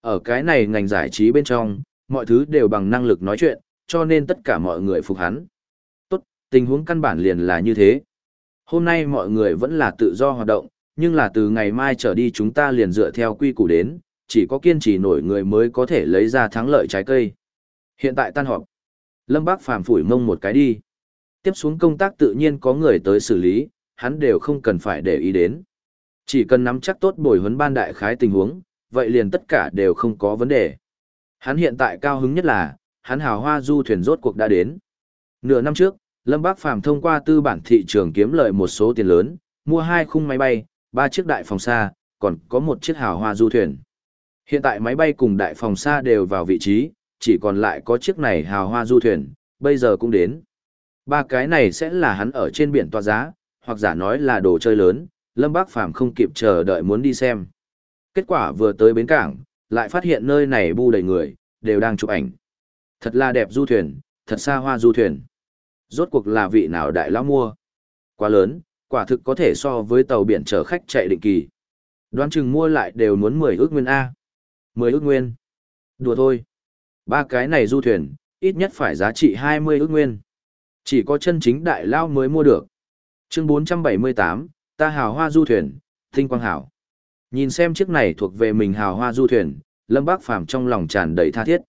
Ở cái này ngành giải trí bên trong, mọi thứ đều bằng năng lực nói chuyện, cho nên tất cả mọi người phục hắn. Tốt, tình huống căn bản liền là như thế. Hôm nay mọi người vẫn là tự do hoạt động, nhưng là từ ngày mai trở đi chúng ta liền dựa theo quy củ đến, chỉ có kiên trì nổi người mới có thể lấy ra thắng lợi trái cây. Hiện tại tan họp. Lâm Bác Phàm phủi mông một cái đi. Tiếp xuống công tác tự nhiên có người tới xử lý, hắn đều không cần phải để ý đến. Chỉ cần nắm chắc tốt bồi huấn ban đại khái tình huống, vậy liền tất cả đều không có vấn đề. Hắn hiện tại cao hứng nhất là, hắn hào hoa du thuyền rốt cuộc đã đến. Nửa năm trước, Lâm Bác Phàm thông qua tư bản thị trường kiếm lợi một số tiền lớn, mua hai khung máy bay, ba chiếc đại phòng xa, còn có một chiếc hào hoa du thuyền. Hiện tại máy bay cùng đại phòng xa đều vào vị trí, chỉ còn lại có chiếc này hào hoa du thuyền, bây giờ cũng đến. Ba cái này sẽ là hắn ở trên biển tòa giá, hoặc giả nói là đồ chơi lớn, Lâm Bác Phàm không kịp chờ đợi muốn đi xem. Kết quả vừa tới bến cảng, lại phát hiện nơi này bu đầy người, đều đang chụp ảnh. Thật là đẹp du thuyền, thật xa hoa du thuyền. Rốt cuộc là vị nào đại lão mua? Quá lớn, quả thực có thể so với tàu biển chở khách chạy định kỳ. Đoán chừng mua lại đều muốn 10 ước nguyên A. 10 ước nguyên. Đùa thôi. Ba cái này du thuyền, ít nhất phải giá trị 20 ước nguyên. Chỉ có chân chính đại lao mới mua được. Chương 478, ta hào hoa du thuyền, tinh quang hảo. Nhìn xem chiếc này thuộc về mình hào hoa du thuyền, Lâm Bác Phàm trong lòng tràn đầy tha thiết.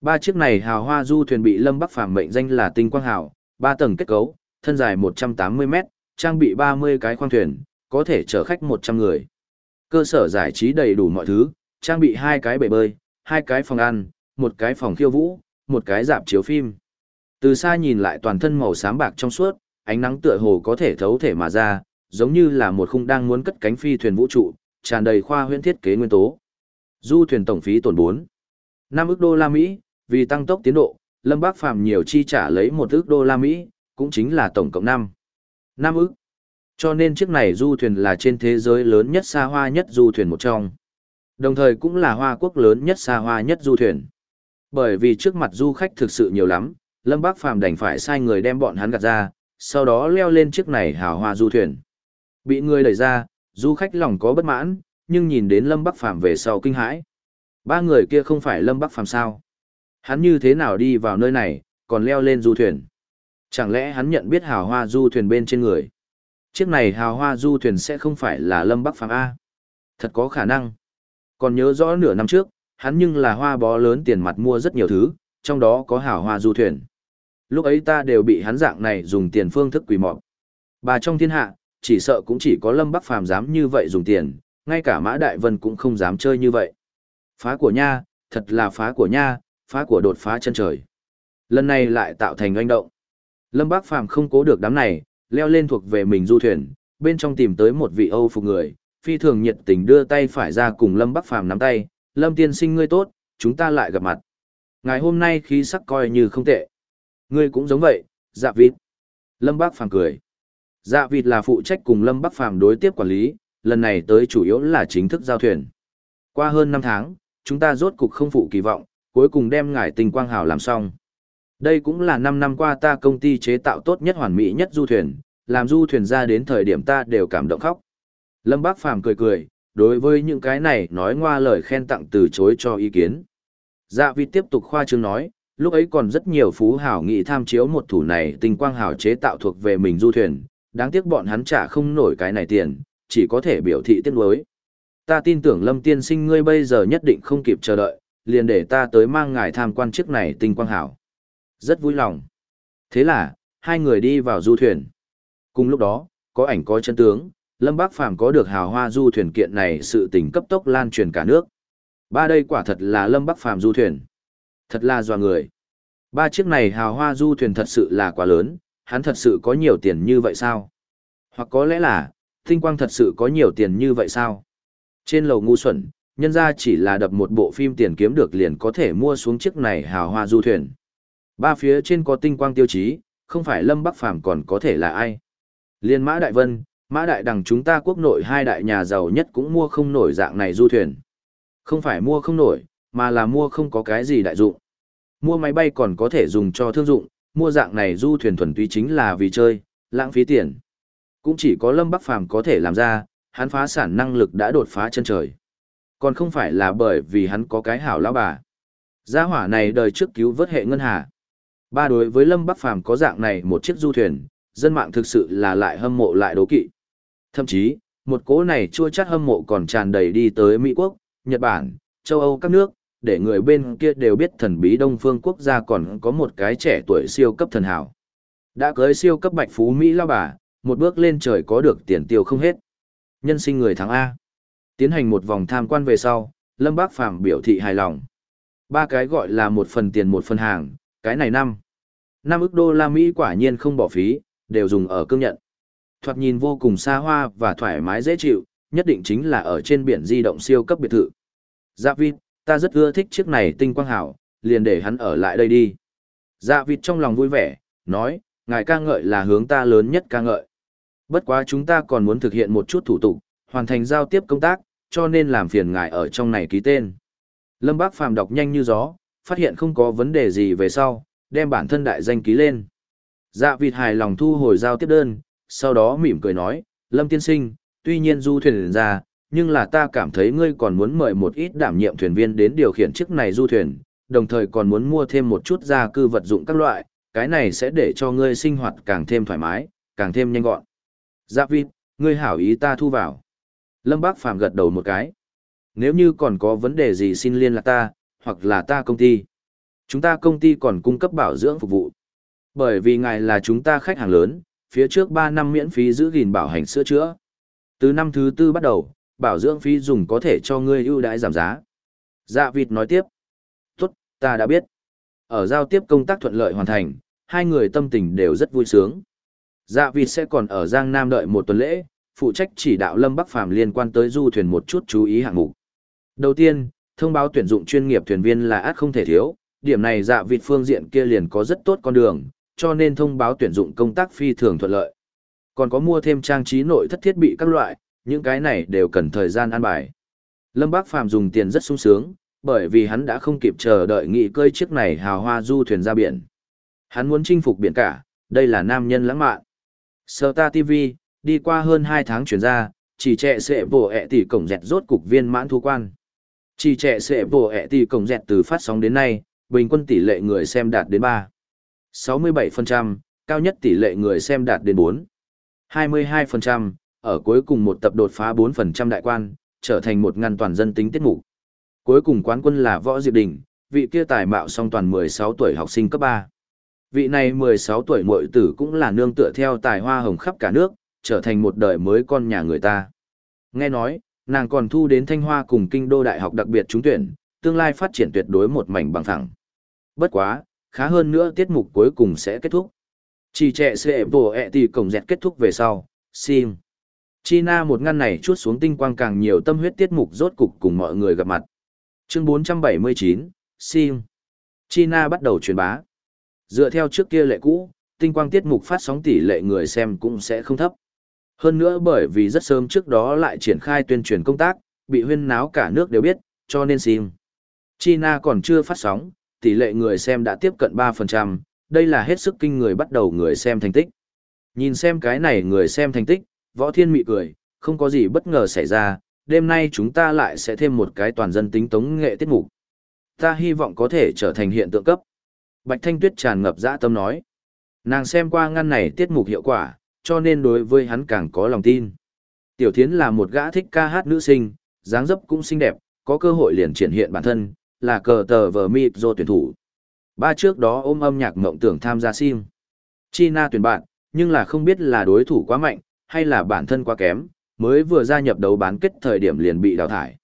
Ba chiếc này hào hoa du thuyền bị Lâm Bắc Phàm mệnh danh là tinh quang Hào ba tầng kết cấu, thân dài 180 mét, trang bị 30 cái khoang thuyền, có thể chở khách 100 người. Cơ sở giải trí đầy đủ mọi thứ, trang bị hai cái bể bơi, hai cái phòng ăn, một cái phòng khiêu vũ, một cái dạp chiếu phim. Từ xa nhìn lại toàn thân màu xám bạc trong suốt, ánh nắng tựa hồ có thể thấu thể mà ra, giống như là một khung đang muốn cất cánh phi thuyền vũ trụ, tràn đầy khoa huyễn thiết kế nguyên tố. Du thuyền tổng phí tổn 4. 5 ức đô la Mỹ, vì tăng tốc tiến độ, Lâm Bác Phàm nhiều chi trả lấy 1 ức đô la Mỹ, cũng chính là tổng cộng 5. 5 ức. Cho nên chiếc này du thuyền là trên thế giới lớn nhất xa hoa nhất du thuyền một trong. Đồng thời cũng là hoa quốc lớn nhất xa hoa nhất du thuyền. Bởi vì trước mặt du khách thực sự nhiều lắm, Lâm Bác Phàm đành phải sai người đem bọn hắn gạt ra, sau đó leo lên chiếc này hào hoa du thuyền. Bị người đẩy ra, du khách lòng có bất mãn, nhưng nhìn đến Lâm Bắc Phàm về sau kinh hãi. Ba người kia không phải Lâm Bắc Phàm sao? Hắn như thế nào đi vào nơi này, còn leo lên du thuyền? Chẳng lẽ hắn nhận biết hào hoa du thuyền bên trên người? Chiếc này hào hoa du thuyền sẽ không phải là Lâm Bắc Phàm A. Thật có khả năng. Còn nhớ rõ nửa năm trước, hắn nhưng là hoa bó lớn tiền mặt mua rất nhiều thứ, trong đó có hào hoa du thuyền. Lúc ấy ta đều bị hắn dạng này dùng tiền phương thức quỷ mọp. Bà trong thiên hạ, chỉ sợ cũng chỉ có Lâm Bắc Phàm dám như vậy dùng tiền, ngay cả Mã Đại Vân cũng không dám chơi như vậy. Phá của nha, thật là phá của nha, phá của đột phá chân trời. Lần này lại tạo thành oanh động. Lâm Bác Phàm không cố được đám này, leo lên thuộc về mình du thuyền, bên trong tìm tới một vị Âu phục người, phi thường nhiệt tình đưa tay phải ra cùng Lâm Bắc Phàm nắm tay, "Lâm tiên sinh ngươi tốt, chúng ta lại gặp mặt. Ngày hôm nay khí sắc coi như không tệ. Ngươi cũng giống vậy." Dạ vịt. Lâm Bác Phàm cười. Dạ vịt là phụ trách cùng Lâm Bắc Phàm đối tiếp quản lý, lần này tới chủ yếu là chính thức giao thuyền. Qua hơn 5 tháng, chúng ta rốt cục không phụ kỳ vọng, cuối cùng đem ngải tình quang hào làm xong. Đây cũng là 5 năm qua ta công ty chế tạo tốt nhất hoàn mỹ nhất du thuyền, làm du thuyền ra đến thời điểm ta đều cảm động khóc. Lâm Bác Phàm cười cười, đối với những cái này nói ngoa lời khen tặng từ chối cho ý kiến. Dạ vịt tiếp tục khoa trương nói, lúc ấy còn rất nhiều phú hảo nghị tham chiếu một thủ này tình quang hảo chế tạo thuộc về mình du thuyền, đáng tiếc bọn hắn trả không nổi cái này tiền, chỉ có thể biểu thị tiếc nuối. Ta tin tưởng Lâm tiên sinh ngươi bây giờ nhất định không kịp chờ đợi, liền để ta tới mang ngài tham quan chiếc này tinh quang hảo. Rất vui lòng. Thế là, hai người đi vào du thuyền. Cùng lúc đó, có ảnh có chân tướng, Lâm Bác Phàm có được hào hoa du thuyền kiện này sự tình cấp tốc lan truyền cả nước. Ba đây quả thật là Lâm Bắc Phàm du thuyền. Thật là dò người. Ba chiếc này hào hoa du thuyền thật sự là quá lớn, hắn thật sự có nhiều tiền như vậy sao? Hoặc có lẽ là, tinh quang thật sự có nhiều tiền như vậy sao? Trên lầu ngu xuẩn, nhân ra chỉ là đập một bộ phim tiền kiếm được liền có thể mua xuống chiếc này hào hoa du thuyền. Ba phía trên có tinh quang tiêu chí, không phải Lâm Bắc Phàm còn có thể là ai. Liên Mã Đại Vân, Mã Đại Đằng chúng ta quốc nội hai đại nhà giàu nhất cũng mua không nổi dạng này du thuyền. Không phải mua không nổi, mà là mua không có cái gì đại dụng. Mua máy bay còn có thể dùng cho thương dụng, mua dạng này du thuyền thuần túy chính là vì chơi, lãng phí tiền. Cũng chỉ có Lâm Bắc Phàm có thể làm ra, hắn phá sản năng lực đã đột phá chân trời. Còn không phải là bởi vì hắn có cái hảo lão bà. Gia hỏa này đời trước cứu vớt hệ ngân hà. Ba đối với Lâm Bắc Phàm có dạng này một chiếc du thuyền, dân mạng thực sự là lại hâm mộ lại đố kỵ. Thậm chí, một cố này chua chát hâm mộ còn tràn đầy đi tới Mỹ Quốc, Nhật Bản, châu Âu các nước, để người bên kia đều biết thần bí Đông Phương quốc gia còn có một cái trẻ tuổi siêu cấp thần hảo. Đã cưới siêu cấp bạch phú Mỹ lao bà, một bước lên trời có được tiền tiêu không hết. Nhân sinh người thắng A. Tiến hành một vòng tham quan về sau, Lâm Bác Phàm biểu thị hài lòng. Ba cái gọi là một phần tiền một phần hàng, cái này năm. Năm ức đô la Mỹ quả nhiên không bỏ phí, đều dùng ở cương nhận. Thoạt nhìn vô cùng xa hoa và thoải mái dễ chịu, nhất định chính là ở trên biển di động siêu cấp biệt thự. Dạ vịt, ta rất ưa thích chiếc này tinh quang hảo, liền để hắn ở lại đây đi. Dạ vịt trong lòng vui vẻ, nói, ngài ca ngợi là hướng ta lớn nhất ca ngợi. Bất quá chúng ta còn muốn thực hiện một chút thủ tục, hoàn thành giao tiếp công tác, cho nên làm phiền ngài ở trong này ký tên. Lâm Bác Phàm đọc nhanh như gió, phát hiện không có vấn đề gì về sau, đem bản thân đại danh ký lên. Dạ vịt hài lòng thu hồi giao tiếp đơn, sau đó mỉm cười nói, Lâm tiên sinh, tuy nhiên du thuyền ra, nhưng là ta cảm thấy ngươi còn muốn mời một ít đảm nhiệm thuyền viên đến điều khiển chiếc này du thuyền, đồng thời còn muốn mua thêm một chút gia cư vật dụng các loại, cái này sẽ để cho ngươi sinh hoạt càng thêm thoải mái, càng thêm nhanh gọn. Dạ vịt, ngươi hảo ý ta thu vào. Lâm Bác Phàm gật đầu một cái. Nếu như còn có vấn đề gì xin liên lạc ta, hoặc là ta công ty. Chúng ta công ty còn cung cấp bảo dưỡng phục vụ. Bởi vì ngài là chúng ta khách hàng lớn, phía trước 3 năm miễn phí giữ gìn bảo hành sữa chữa. Từ năm thứ tư bắt đầu, bảo dưỡng phí dùng có thể cho ngươi ưu đãi giảm giá. Dạ vịt nói tiếp. Tốt, ta đã biết. Ở giao tiếp công tác thuận lợi hoàn thành, hai người tâm tình đều rất vui sướng. Dạ vịt sẽ còn ở Giang Nam đợi một tuần lễ, phụ trách chỉ đạo Lâm Bắc Phàm liên quan tới du thuyền một chút chú ý hạng mục. Đầu tiên, thông báo tuyển dụng chuyên nghiệp thuyền viên là át không thể thiếu, điểm này dạ vịt phương diện kia liền có rất tốt con đường, cho nên thông báo tuyển dụng công tác phi thường thuận lợi. Còn có mua thêm trang trí nội thất thiết bị các loại, những cái này đều cần thời gian an bài. Lâm Bác Phàm dùng tiền rất sung sướng, bởi vì hắn đã không kịp chờ đợi nghị cơi chiếc này hào hoa du thuyền ra biển. Hắn muốn chinh phục biển cả, đây là nam nhân lãng mạn. Star TV, đi qua hơn 2 tháng chuyển ra, chỉ trẻ sẽ bổ ẹ tỷ cổng dẹt rốt cục viên mãn thu quan. Chỉ trẻ sẽ bổ ẹ tỷ cổng dẹt từ phát sóng đến nay, bình quân tỷ lệ người xem đạt đến 3. 67%, cao nhất tỷ lệ người xem đạt đến 4. 22%, ở cuối cùng một tập đột phá 4% đại quan, trở thành một ngăn toàn dân tính tiết mục. Cuối cùng quán quân là Võ Diệp Đình, vị kia tài mạo song toàn 16 tuổi học sinh cấp 3. Vị này 16 tuổi muội tử cũng là nương tựa theo tài hoa hồng khắp cả nước, trở thành một đời mới con nhà người ta. Nghe nói, nàng còn thu đến Thanh Hoa cùng Kinh đô đại học đặc biệt trúng tuyển, tương lai phát triển tuyệt đối một mảnh bằng phẳng. Bất quá, khá hơn nữa tiết mục cuối cùng sẽ kết thúc. Chỉ trẻ sẽ bổ ẹ thì cổng dẹt kết thúc về sau, sim. China một ngăn này chuốt xuống tinh quang càng nhiều tâm huyết tiết mục rốt cục cùng mọi người gặp mặt. Chương 479, sim. China bắt đầu truyền bá. Dựa theo trước kia lệ cũ, tinh quang tiết mục phát sóng tỷ lệ người xem cũng sẽ không thấp. Hơn nữa bởi vì rất sớm trước đó lại triển khai tuyên truyền công tác, bị huyên náo cả nước đều biết, cho nên sim. China còn chưa phát sóng, tỷ lệ người xem đã tiếp cận 3%, đây là hết sức kinh người bắt đầu người xem thành tích. Nhìn xem cái này người xem thành tích, võ thiên mị cười, không có gì bất ngờ xảy ra, đêm nay chúng ta lại sẽ thêm một cái toàn dân tính tống nghệ tiết mục. Ta hy vọng có thể trở thành hiện tượng cấp. Bạch Thanh Tuyết tràn ngập dã tâm nói. Nàng xem qua ngăn này tiết mục hiệu quả, cho nên đối với hắn càng có lòng tin. Tiểu Thiến là một gã thích ca hát nữ sinh, dáng dấp cũng xinh đẹp, có cơ hội liền triển hiện bản thân, là cờ tờ vờ mịp do tuyển thủ. Ba trước đó ôm âm nhạc mộng tưởng tham gia sim. China tuyển bạn, nhưng là không biết là đối thủ quá mạnh, hay là bản thân quá kém, mới vừa gia nhập đấu bán kết thời điểm liền bị đào thải.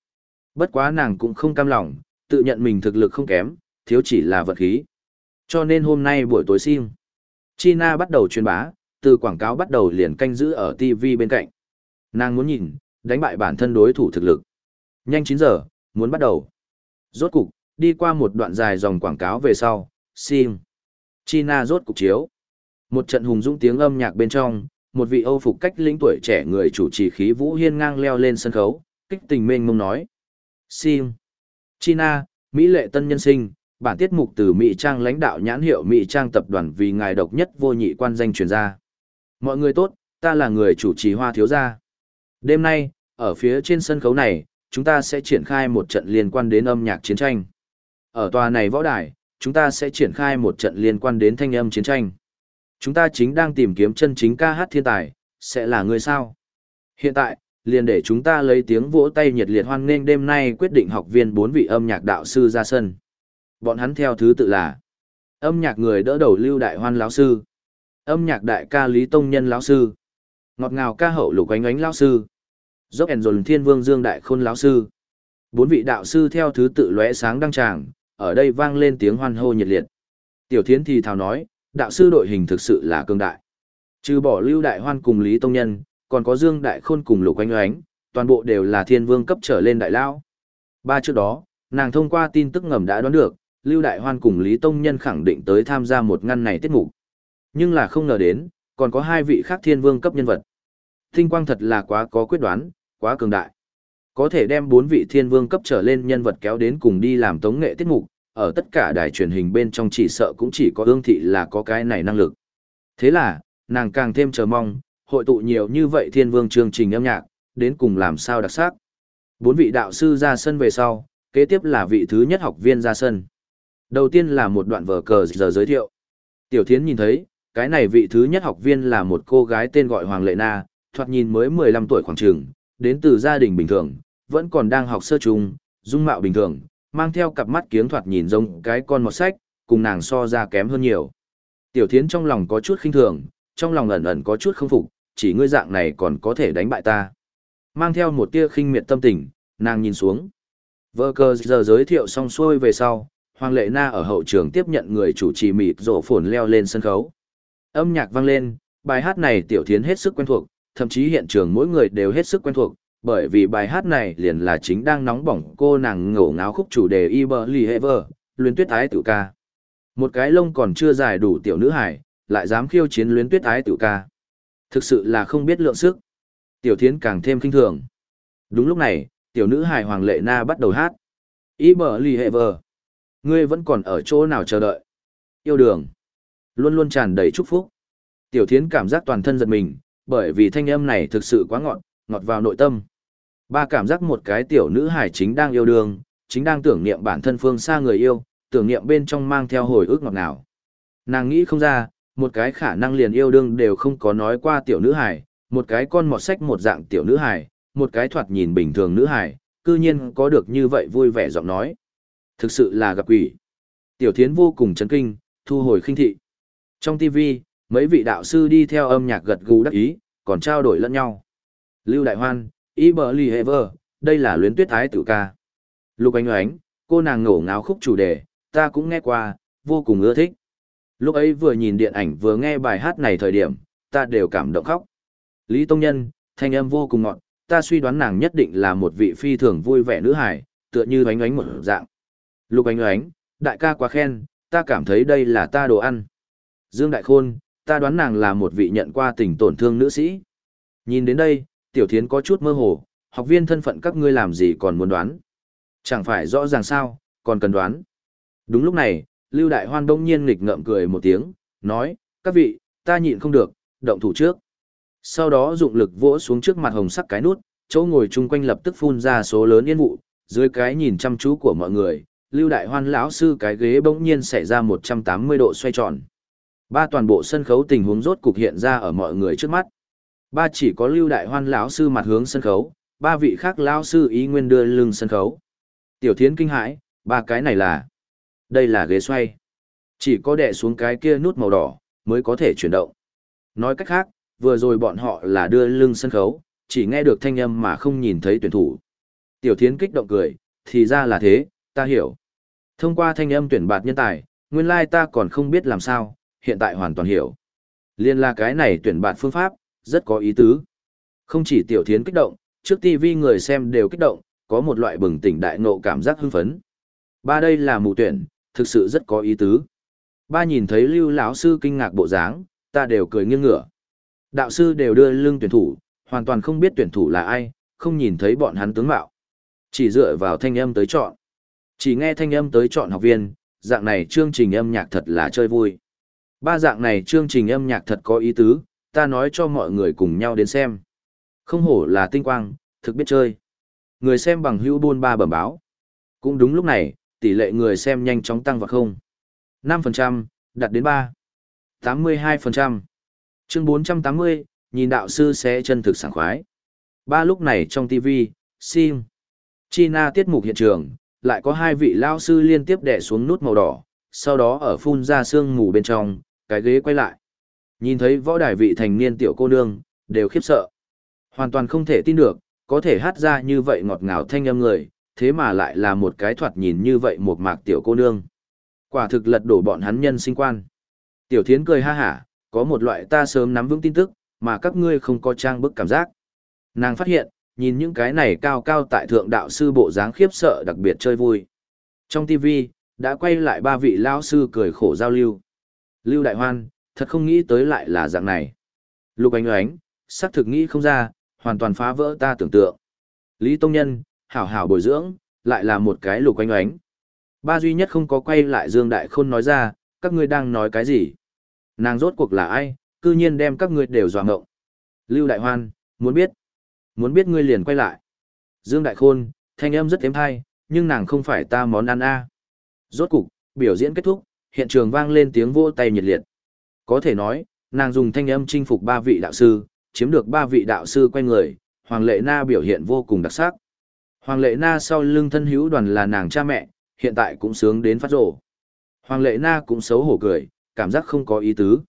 Bất quá nàng cũng không cam lòng, tự nhận mình thực lực không kém, thiếu chỉ là vật khí. Cho nên hôm nay buổi tối sim. China bắt đầu truyền bá, từ quảng cáo bắt đầu liền canh giữ ở TV bên cạnh. Nàng muốn nhìn, đánh bại bản thân đối thủ thực lực. Nhanh 9 giờ, muốn bắt đầu. Rốt cục, đi qua một đoạn dài dòng quảng cáo về sau, sim. China rốt cục chiếu. Một trận hùng dũng tiếng âm nhạc bên trong, một vị Âu phục cách lĩnh tuổi trẻ người chủ trì khí vũ hiên ngang leo lên sân khấu, kích tình mênh mông nói. Sim. China, Mỹ lệ tân nhân sinh, bản tiết mục từ Mỹ Trang lãnh đạo nhãn hiệu Mỹ Trang tập đoàn vì ngài độc nhất vô nhị quan danh truyền ra. Mọi người tốt, ta là người chủ trì hoa thiếu gia. Đêm nay, ở phía trên sân khấu này, chúng ta sẽ triển khai một trận liên quan đến âm nhạc chiến tranh. Ở tòa này võ đài, chúng ta sẽ triển khai một trận liên quan đến thanh âm chiến tranh. Chúng ta chính đang tìm kiếm chân chính ca hát thiên tài, sẽ là người sao? Hiện tại, liền để chúng ta lấy tiếng vỗ tay nhiệt liệt hoan nghênh đêm nay quyết định học viên bốn vị âm nhạc đạo sư ra sân. Bọn hắn theo thứ tự là âm nhạc người đỡ đầu Lưu Đại Hoan lão sư, âm nhạc đại ca Lý Tông Nhân lão sư, ngọt ngào ca hậu Lục Ánh Ánh lão sư, dốc ẻn dồn Thiên Vương Dương Đại Khôn lão sư. Bốn vị đạo sư theo thứ tự lóe sáng đăng tràng, ở đây vang lên tiếng hoan hô nhiệt liệt. Tiểu Thiến thì thào nói, đạo sư đội hình thực sự là cường đại. Trừ bỏ Lưu Đại Hoan cùng Lý Tông Nhân, còn có Dương Đại Khôn cùng Lục Ánh Oánh, toàn bộ đều là thiên vương cấp trở lên đại lao. Ba trước đó, nàng thông qua tin tức ngầm đã đoán được, Lưu Đại Hoan cùng Lý Tông Nhân khẳng định tới tham gia một ngăn này tiết mục. Nhưng là không ngờ đến, còn có hai vị khác thiên vương cấp nhân vật. Tinh quang thật là quá có quyết đoán, quá cường đại. Có thể đem bốn vị thiên vương cấp trở lên nhân vật kéo đến cùng đi làm tống nghệ tiết mục, ở tất cả đài truyền hình bên trong chỉ sợ cũng chỉ có ương thị là có cái này năng lực. Thế là, nàng càng thêm chờ mong, hội tụ nhiều như vậy thiên vương chương trình âm nhạc, đến cùng làm sao đặc sắc. Bốn vị đạo sư ra sân về sau, kế tiếp là vị thứ nhất học viên ra sân. Đầu tiên là một đoạn vở cờ giờ giới thiệu. Tiểu Thiến nhìn thấy, cái này vị thứ nhất học viên là một cô gái tên gọi Hoàng Lệ Na, thoạt nhìn mới 15 tuổi khoảng trường, đến từ gia đình bình thường, vẫn còn đang học sơ trung, dung mạo bình thường, mang theo cặp mắt kiếng thoạt nhìn giống cái con mọt sách, cùng nàng so ra kém hơn nhiều. Tiểu Thiến trong lòng có chút khinh thường, trong lòng ẩn ẩn có chút không phục, chỉ ngươi dạng này còn có thể đánh bại ta. Mang theo một tia khinh miệt tâm tình, nàng nhìn xuống. Vơ cơ giờ giới thiệu xong xuôi về sau, Hoàng Lệ Na ở hậu trường tiếp nhận người chủ trì mịt rổ phồn leo lên sân khấu. Âm nhạc vang lên, bài hát này tiểu thiến hết sức quen thuộc, thậm chí hiện trường mỗi người đều hết sức quen thuộc, bởi vì bài hát này liền là chính đang nóng bỏng cô nàng ngổ ngáo khúc chủ đề Iberly Hever, luyến tuyết ái tự ca. Một cái lông còn chưa dài đủ tiểu nữ hải, lại dám khiêu chiến luyến tuyết ái tự ca. Thực sự là không biết lượng sức. Tiểu thiến càng thêm kinh thường. Đúng lúc này, tiểu nữ hải Hoàng Lệ Na bắt đầu hát. Iberly Hever. Ngươi vẫn còn ở chỗ nào chờ đợi? Yêu đường. Luôn luôn tràn đầy chúc phúc. Tiểu thiến cảm giác toàn thân giật mình, bởi vì thanh âm này thực sự quá ngọt, ngọt vào nội tâm. Ba cảm giác một cái tiểu nữ hải chính đang yêu đương, chính đang tưởng niệm bản thân phương xa người yêu, tưởng niệm bên trong mang theo hồi ức ngọt ngào. Nàng nghĩ không ra, một cái khả năng liền yêu đương đều không có nói qua tiểu nữ hải, một cái con mọt sách một dạng tiểu nữ hải, một cái thoạt nhìn bình thường nữ hải, cư nhiên có được như vậy vui vẻ giọng nói. Thực sự là gặp quỷ. Tiểu thiến vô cùng chấn kinh, thu hồi khinh thị. Trong TV, mấy vị đạo sư đi theo âm nhạc gật gù đắc ý, còn trao đổi lẫn nhau. Lưu Đại Hoan, Iberly Hever, đây là luyến tuyết Thái tử ca. Lục Ánh Oánh, cô nàng ngổ ngáo khúc chủ đề, ta cũng nghe qua, vô cùng ưa thích. Lúc ấy vừa nhìn điện ảnh vừa nghe bài hát này thời điểm, ta đều cảm động khóc. Lý Tông Nhân, thanh âm vô cùng ngọt, ta suy đoán nàng nhất định là một vị phi thường vui vẻ nữ hài, tựa như ánh ánh một dạng. Lục ánh ánh, đại ca quá khen, ta cảm thấy đây là ta đồ ăn. Dương Đại Khôn, ta đoán nàng là một vị nhận qua tình tổn thương nữ sĩ. Nhìn đến đây, Tiểu Thiến có chút mơ hồ, học viên thân phận các ngươi làm gì còn muốn đoán. Chẳng phải rõ ràng sao, còn cần đoán. Đúng lúc này, Lưu Đại Hoan đông nhiên nghịch ngợm cười một tiếng, nói, các vị, ta nhịn không được, động thủ trước. Sau đó dụng lực vỗ xuống trước mặt hồng sắc cái nút, chỗ ngồi chung quanh lập tức phun ra số lớn yên vụ, dưới cái nhìn chăm chú của mọi người, Lưu Đại Hoan lão sư cái ghế bỗng nhiên xảy ra 180 độ xoay tròn. Ba toàn bộ sân khấu tình huống rốt cục hiện ra ở mọi người trước mắt. Ba chỉ có Lưu Đại Hoan lão sư mặt hướng sân khấu, ba vị khác lão sư ý nguyên đưa lưng sân khấu. Tiểu Thiến kinh hãi, ba cái này là đây là ghế xoay. Chỉ có đè xuống cái kia nút màu đỏ, mới có thể chuyển động. Nói cách khác, vừa rồi bọn họ là đưa lưng sân khấu, chỉ nghe được thanh âm mà không nhìn thấy tuyển thủ. Tiểu Thiến kích động cười, thì ra là thế, ta hiểu. Thông qua thanh âm tuyển bạt nhân tài, nguyên lai ta còn không biết làm sao, hiện tại hoàn toàn hiểu. Liên là cái này tuyển bạt phương pháp, rất có ý tứ. Không chỉ Tiểu Thiến kích động, trước TV người xem đều kích động, có một loại bừng tỉnh đại ngộ cảm giác hưng phấn. Ba đây là mù tuyển, thực sự rất có ý tứ. Ba nhìn thấy Lưu lão sư kinh ngạc bộ dáng, ta đều cười nghiêng ngửa. Đạo sư đều đưa lưng tuyển thủ, hoàn toàn không biết tuyển thủ là ai, không nhìn thấy bọn hắn tướng mạo. Chỉ dựa vào thanh âm tới chọn. Chỉ nghe thanh âm tới chọn học viên, dạng này chương trình âm nhạc thật là chơi vui. Ba dạng này chương trình âm nhạc thật có ý tứ, ta nói cho mọi người cùng nhau đến xem. Không hổ là tinh quang, thực biết chơi. Người xem bằng hữu buôn ba bẩm báo. Cũng đúng lúc này, tỷ lệ người xem nhanh chóng tăng vào không. 5%, đạt đến 3. 82%. Chương 480, nhìn đạo sư sẽ chân thực sảng khoái. Ba lúc này trong TV, sim. China tiết mục hiện trường, lại có hai vị lao sư liên tiếp đè xuống nút màu đỏ, sau đó ở phun ra sương mù bên trong, cái ghế quay lại. Nhìn thấy võ đài vị thành niên tiểu cô nương, đều khiếp sợ. Hoàn toàn không thể tin được, có thể hát ra như vậy ngọt ngào thanh âm người, thế mà lại là một cái thoạt nhìn như vậy một mạc tiểu cô nương. Quả thực lật đổ bọn hắn nhân sinh quan. Tiểu thiến cười ha hả, có một loại ta sớm nắm vững tin tức, mà các ngươi không có trang bức cảm giác. Nàng phát hiện, nhìn những cái này cao cao tại thượng đạo sư bộ dáng khiếp sợ đặc biệt chơi vui. Trong TV, đã quay lại ba vị lao sư cười khổ giao lưu. Lưu Đại Hoan, thật không nghĩ tới lại là dạng này. Lục ánh ánh, xác thực nghĩ không ra, hoàn toàn phá vỡ ta tưởng tượng. Lý Tông Nhân, hảo hảo bồi dưỡng, lại là một cái lục ánh ánh. Ba duy nhất không có quay lại Dương Đại Khôn nói ra, các ngươi đang nói cái gì? Nàng rốt cuộc là ai, cư nhiên đem các ngươi đều dọa ngộng. Lưu Đại Hoan, muốn biết. Muốn biết ngươi liền quay lại. Dương Đại Khôn, thanh âm rất êm hay, nhưng nàng không phải ta món ăn a. Rốt cục, biểu diễn kết thúc, hiện trường vang lên tiếng vỗ tay nhiệt liệt. Có thể nói, nàng dùng thanh âm chinh phục ba vị đạo sư, chiếm được ba vị đạo sư quay người, Hoàng Lệ Na biểu hiện vô cùng đặc sắc. Hoàng Lệ Na sau lưng thân hữu đoàn là nàng cha mẹ, hiện tại cũng sướng đến phát rổ. Hoàng Lệ Na cũng xấu hổ cười, cảm giác không có ý tứ.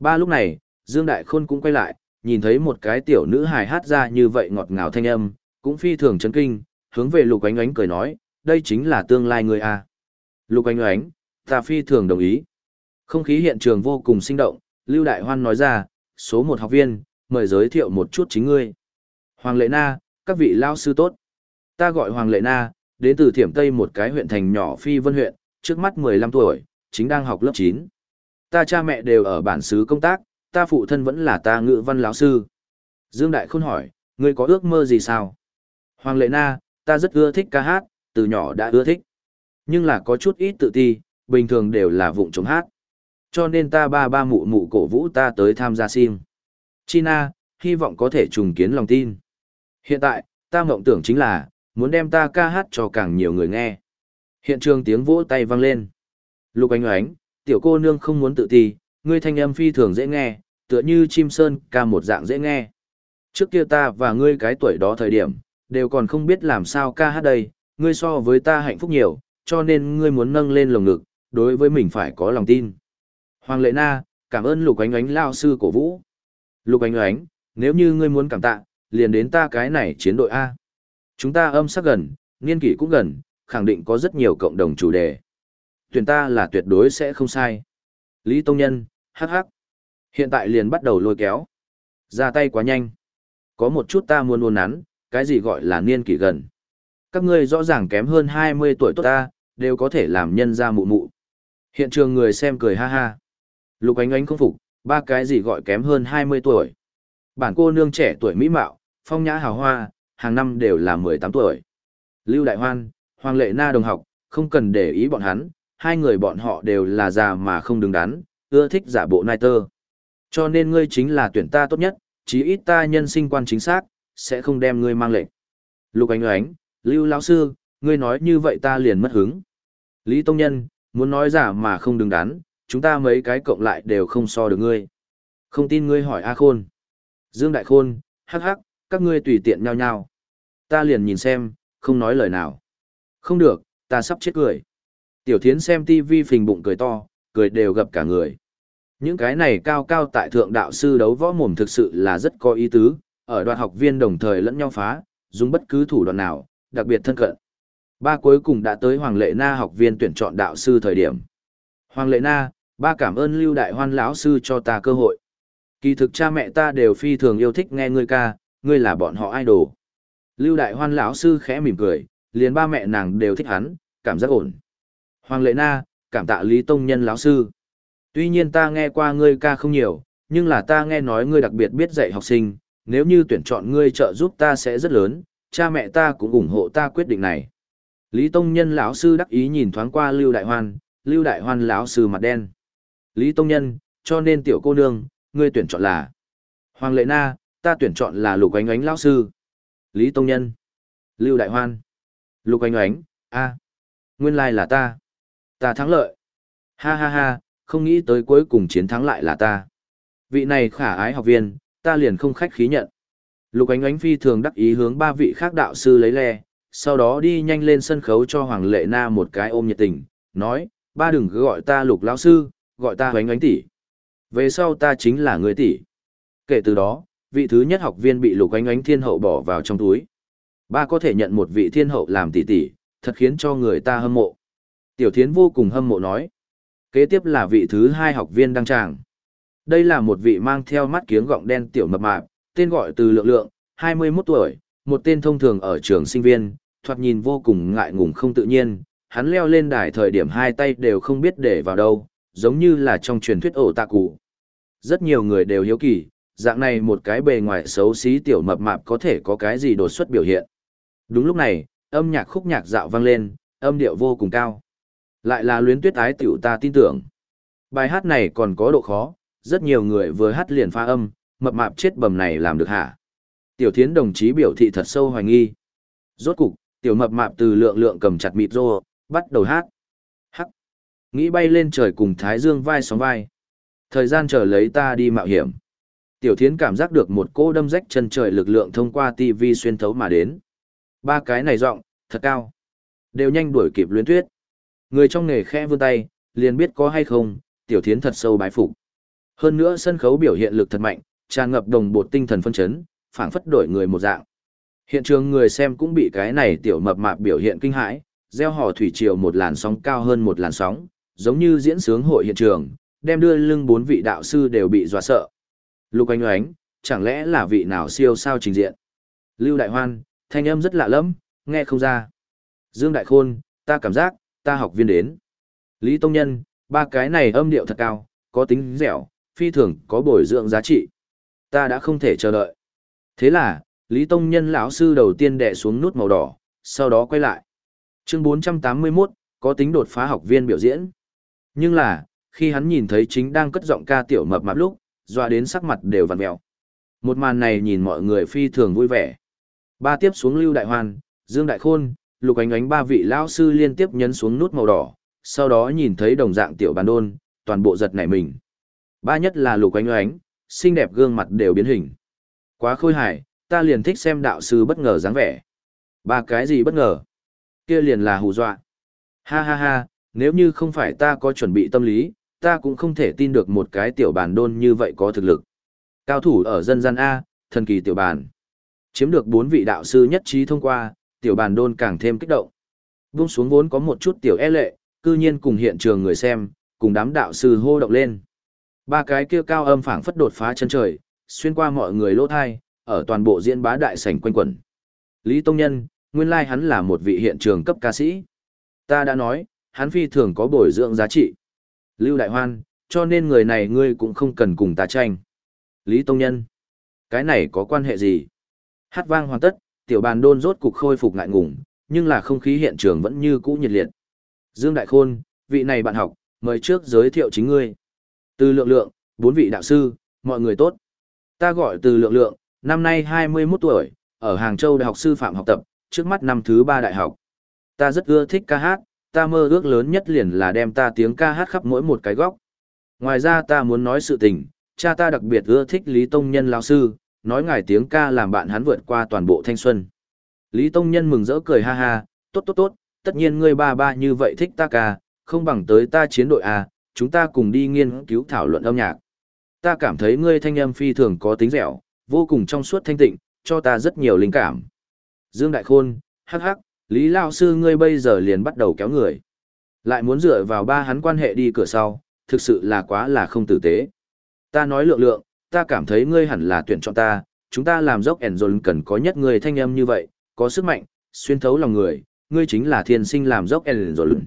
Ba lúc này, Dương Đại Khôn cũng quay lại, nhìn thấy một cái tiểu nữ hài hát ra như vậy ngọt ngào thanh âm, cũng phi thường chấn kinh, hướng về Lục Ánh Ánh cười nói, đây chính là tương lai người a. Lục Ánh Ánh, ta phi thường đồng ý. Không khí hiện trường vô cùng sinh động, Lưu Đại Hoan nói ra, số một học viên, mời giới thiệu một chút chính ngươi. Hoàng Lệ Na, các vị lao sư tốt. Ta gọi Hoàng Lệ Na, đến từ Thiểm Tây một cái huyện thành nhỏ Phi Vân huyện, trước mắt 15 tuổi, chính đang học lớp 9. Ta cha mẹ đều ở bản xứ công tác, ta phụ thân vẫn là ta ngữ văn lão sư. Dương Đại Khôn hỏi, ngươi có ước mơ gì sao? Hoàng Lệ Na, ta rất ưa thích ca hát, từ nhỏ đã ưa thích. Nhưng là có chút ít tự ti, bình thường đều là vụng chống hát. Cho nên ta ba ba mụ mụ cổ vũ ta tới tham gia sim. China, hy vọng có thể trùng kiến lòng tin. Hiện tại, ta mộng tưởng chính là, muốn đem ta ca hát cho càng nhiều người nghe. Hiện trường tiếng vỗ tay vang lên. Lục ánh ánh, tiểu cô nương không muốn tự ti, ngươi thanh âm phi thường dễ nghe, tựa như chim sơn ca một dạng dễ nghe. Trước kia ta và ngươi cái tuổi đó thời điểm, đều còn không biết làm sao ca hát đây, ngươi so với ta hạnh phúc nhiều, cho nên ngươi muốn nâng lên lồng ngực, đối với mình phải có lòng tin. Hoàng Lệ Na, cảm ơn Lục Ánh Ánh lao sư cổ vũ. Lục Ánh Ánh, nếu như ngươi muốn cảm tạ, liền đến ta cái này chiến đội A. Chúng ta âm sắc gần, niên kỷ cũng gần, khẳng định có rất nhiều cộng đồng chủ đề. Tuyển ta là tuyệt đối sẽ không sai. Lý Tông Nhân, hắc hắc. Hiện tại liền bắt đầu lôi kéo. Ra tay quá nhanh. Có một chút ta muốn uốn nắn, cái gì gọi là niên kỷ gần. Các ngươi rõ ràng kém hơn 20 tuổi tốt ta, đều có thể làm nhân ra mụ mụ. Hiện trường người xem cười ha ha. Lục ánh ánh không phục, ba cái gì gọi kém hơn 20 tuổi. Bản cô nương trẻ tuổi mỹ mạo, phong nhã hào hoa, hàng năm đều là 18 tuổi. Lưu Đại Hoan, Hoàng Lệ Na đồng học, không cần để ý bọn hắn, hai người bọn họ đều là già mà không đứng đắn, ưa thích giả bộ nai tơ. Cho nên ngươi chính là tuyển ta tốt nhất, chí ít ta nhân sinh quan chính xác, sẽ không đem ngươi mang lệnh. Lục ánh ánh, Lưu lão sư, ngươi nói như vậy ta liền mất hứng. Lý Tông Nhân, muốn nói giả mà không đứng đắn, chúng ta mấy cái cộng lại đều không so được ngươi. Không tin ngươi hỏi A Khôn. Dương Đại Khôn, hắc hắc, các ngươi tùy tiện nhau nhau. Ta liền nhìn xem, không nói lời nào. Không được, ta sắp chết cười. Tiểu thiến xem TV phình bụng cười to, cười đều gặp cả người. Những cái này cao cao tại thượng đạo sư đấu võ mồm thực sự là rất có ý tứ, ở đoàn học viên đồng thời lẫn nhau phá, dùng bất cứ thủ đoạn nào, đặc biệt thân cận. Ba cuối cùng đã tới Hoàng Lệ Na học viên tuyển chọn đạo sư thời điểm. Hoàng Lệ Na, ba cảm ơn Lưu Đại Hoan lão sư cho ta cơ hội. Kỳ thực cha mẹ ta đều phi thường yêu thích nghe ngươi ca, ngươi là bọn họ idol. Lưu Đại Hoan lão sư khẽ mỉm cười, liền ba mẹ nàng đều thích hắn, cảm giác ổn. Hoàng Lệ Na, cảm tạ Lý Tông Nhân lão sư. Tuy nhiên ta nghe qua ngươi ca không nhiều, nhưng là ta nghe nói ngươi đặc biệt biết dạy học sinh, nếu như tuyển chọn ngươi trợ giúp ta sẽ rất lớn, cha mẹ ta cũng ủng hộ ta quyết định này. Lý Tông Nhân lão sư đắc ý nhìn thoáng qua Lưu Đại Hoan, Lưu Đại Hoan lão sư mặt đen. Lý Tông Nhân, cho nên tiểu cô nương, ngươi tuyển chọn là Hoàng Lệ Na, ta tuyển chọn là Lục Ánh Ánh lão sư. Lý Tông Nhân. Lưu Đại Hoan. Lục Ánh Ánh, a, nguyên lai là ta. Ta thắng lợi. Ha ha ha, không nghĩ tới cuối cùng chiến thắng lại là ta. Vị này khả ái học viên, ta liền không khách khí nhận. Lục Ánh Ánh phi thường đắc ý hướng ba vị khác đạo sư lấy le, sau đó đi nhanh lên sân khấu cho Hoàng Lệ Na một cái ôm nhiệt tình, nói, ba đừng cứ gọi ta Lục lão sư, gọi ta hoánh Ánh tỷ. Về sau ta chính là người tỷ. Kể từ đó, vị thứ nhất học viên bị Lục Ánh Ánh thiên hậu bỏ vào trong túi. Ba có thể nhận một vị thiên hậu làm tỷ tỷ, thật khiến cho người ta hâm mộ. Tiểu Thiến vô cùng hâm mộ nói. Kế tiếp là vị thứ hai học viên đăng tràng. Đây là một vị mang theo mắt kiếng gọng đen tiểu mập mạp, tên gọi từ lượng lượng, 21 tuổi, một tên thông thường ở trường sinh viên, thoạt nhìn vô cùng ngại ngùng không tự nhiên, hắn leo lên đài thời điểm hai tay đều không biết để vào đâu, giống như là trong truyền thuyết ổ tạ cụ. Rất nhiều người đều hiếu kỳ, dạng này một cái bề ngoài xấu xí tiểu mập mạp có thể có cái gì đột xuất biểu hiện. Đúng lúc này, âm nhạc khúc nhạc dạo vang lên, âm điệu vô cùng cao. Lại là luyến tuyết ái tiểu ta tin tưởng. Bài hát này còn có độ khó, rất nhiều người vừa hát liền pha âm, mập mạp chết bầm này làm được hả? Tiểu thiến đồng chí biểu thị thật sâu hoài nghi. Rốt cục, tiểu mập mạp từ lượng lượng cầm chặt mịt rô, bắt đầu hát. Hắc. Nghĩ bay lên trời cùng Thái Dương vai sóng vai. Thời gian chờ lấy ta đi mạo hiểm. Tiểu thiến cảm giác được một cô đâm rách chân trời lực lượng thông qua TV xuyên thấu mà đến. Ba cái này rộng, thật cao. Đều nhanh đuổi kịp luyến tuyết. Người trong nghề khẽ vươn tay, liền biết có hay không, tiểu thiến thật sâu bái phục. Hơn nữa sân khấu biểu hiện lực thật mạnh, tràn ngập đồng bột tinh thần phân chấn, phảng phất đổi người một dạng. Hiện trường người xem cũng bị cái này tiểu mập mạp biểu hiện kinh hãi, gieo hò thủy triều một làn sóng cao hơn một làn sóng, giống như diễn sướng hội hiện trường, đem đưa lưng bốn vị đạo sư đều bị dọa sợ. Lục Anh Oánh, chẳng lẽ là vị nào siêu sao trình diện? Lưu Đại Hoan, thanh âm rất lạ lẫm, nghe không ra. Dương Đại Khôn, ta cảm giác, ta học viên đến. Lý Tông Nhân, ba cái này âm điệu thật cao, có tính dẻo, phi thường có bồi dưỡng giá trị. Ta đã không thể chờ đợi. Thế là, Lý Tông Nhân lão sư đầu tiên đè xuống nút màu đỏ, sau đó quay lại. Chương 481, có tính đột phá học viên biểu diễn. Nhưng là, khi hắn nhìn thấy chính đang cất giọng ca tiểu mập mạp lúc, doa đến sắc mặt đều vặn mèo. Một màn này nhìn mọi người phi thường vui vẻ. Ba tiếp xuống Lưu Đại Hoan, Dương Đại Khôn, Lục Ánh Ánh ba vị lão sư liên tiếp nhấn xuống nút màu đỏ, sau đó nhìn thấy đồng dạng tiểu bàn đôn, toàn bộ giật nảy mình. Ba nhất là Lục Ánh Ánh, xinh đẹp gương mặt đều biến hình. Quá khôi hài, ta liền thích xem đạo sư bất ngờ dáng vẻ. Ba cái gì bất ngờ? Kia liền là hù dọa. Ha ha ha, nếu như không phải ta có chuẩn bị tâm lý, ta cũng không thể tin được một cái tiểu bản đôn như vậy có thực lực. Cao thủ ở dân gian A, thần kỳ tiểu bản, Chiếm được bốn vị đạo sư nhất trí thông qua, tiểu bản đôn càng thêm kích động. Vung xuống vốn có một chút tiểu e lệ, cư nhiên cùng hiện trường người xem, cùng đám đạo sư hô động lên. Ba cái kia cao âm phảng phất đột phá chân trời, xuyên qua mọi người lỗ thai, ở toàn bộ diễn bá đại sảnh quanh quẩn. Lý Tông Nhân, nguyên lai hắn là một vị hiện trường cấp ca sĩ. Ta đã nói, hắn phi thường có bồi dưỡng giá trị. Lưu Đại Hoan, cho nên người này ngươi cũng không cần cùng ta tranh. Lý Tông Nhân, cái này có quan hệ gì? Hát vang hoàn tất, tiểu bàn đôn rốt cục khôi phục ngại ngùng, nhưng là không khí hiện trường vẫn như cũ nhiệt liệt. Dương Đại Khôn, vị này bạn học, mời trước giới thiệu chính ngươi. Từ lượng lượng, bốn vị đạo sư, mọi người tốt. Ta gọi từ lượng lượng, năm nay 21 tuổi, ở Hàng Châu Đại học Sư phạm học tập, trước mắt năm thứ ba đại học. Ta rất ưa thích ca hát, ta mơ ước lớn nhất liền là đem ta tiếng ca hát khắp mỗi một cái góc. Ngoài ra ta muốn nói sự tình, cha ta đặc biệt ưa thích Lý Tông Nhân lão sư, nói ngài tiếng ca làm bạn hắn vượt qua toàn bộ thanh xuân. Lý Tông Nhân mừng rỡ cười ha ha, tốt tốt tốt, tất nhiên ngươi ba ba như vậy thích ta ca, không bằng tới ta chiến đội A, chúng ta cùng đi nghiên cứu thảo luận âm nhạc. Ta cảm thấy ngươi thanh âm phi thường có tính dẻo, vô cùng trong suốt thanh tịnh, cho ta rất nhiều linh cảm. Dương Đại Khôn, hắc hắc, Lý Lao Sư ngươi bây giờ liền bắt đầu kéo người. Lại muốn dựa vào ba hắn quan hệ đi cửa sau, thực sự là quá là không tử tế. Ta nói lượng lượng, ta cảm thấy ngươi hẳn là tuyển chọn ta, chúng ta làm dốc ẻn dồn cần có nhất người thanh âm như vậy, có sức mạnh, xuyên thấu lòng người, ngươi chính là thiên sinh làm dốc ẻn dồn.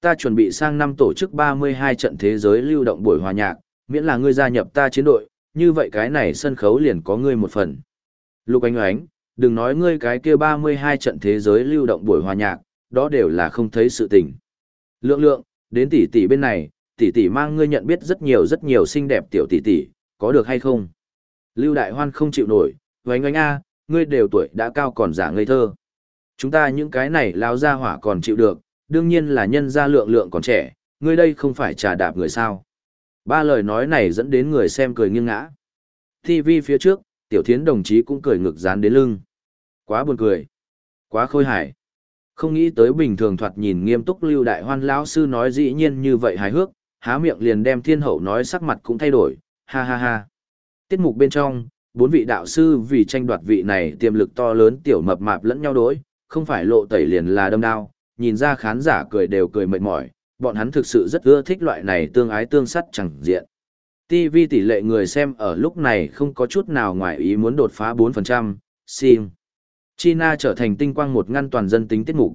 Ta chuẩn bị sang năm tổ chức 32 trận thế giới lưu động buổi hòa nhạc, miễn là ngươi gia nhập ta chiến đội, như vậy cái này sân khấu liền có ngươi một phần. Lục ánh ánh, đừng nói ngươi cái kia 32 trận thế giới lưu động buổi hòa nhạc, đó đều là không thấy sự tình. Lượng lượng, đến tỷ tỷ bên này, tỷ tỷ mang ngươi nhận biết rất nhiều rất nhiều xinh đẹp tiểu tỷ tỷ, có được hay không? Lưu Đại Hoan không chịu nổi, vánh oánh a, ngươi đều tuổi đã cao còn giả ngây thơ. Chúng ta những cái này lao ra hỏa còn chịu được, đương nhiên là nhân gia lượng lượng còn trẻ, ngươi đây không phải trà đạp người sao. Ba lời nói này dẫn đến người xem cười nghiêng ngã. TV phía trước, tiểu thiến đồng chí cũng cười ngực dán đến lưng. Quá buồn cười. Quá khôi hài. Không nghĩ tới bình thường thoạt nhìn nghiêm túc lưu đại hoan lão sư nói dĩ nhiên như vậy hài hước, há miệng liền đem thiên hậu nói sắc mặt cũng thay đổi, ha ha ha. Tiết mục bên trong, bốn vị đạo sư vì tranh đoạt vị này tiềm lực to lớn tiểu mập mạp lẫn nhau đối, không phải lộ tẩy liền là đâm đao, nhìn ra khán giả cười đều cười mệt mỏi, bọn hắn thực sự rất ưa thích loại này tương ái tương sắt chẳng diện. TV tỷ lệ người xem ở lúc này không có chút nào ngoài ý muốn đột phá 4%, sim. China trở thành tinh quang một ngăn toàn dân tính tiết mục.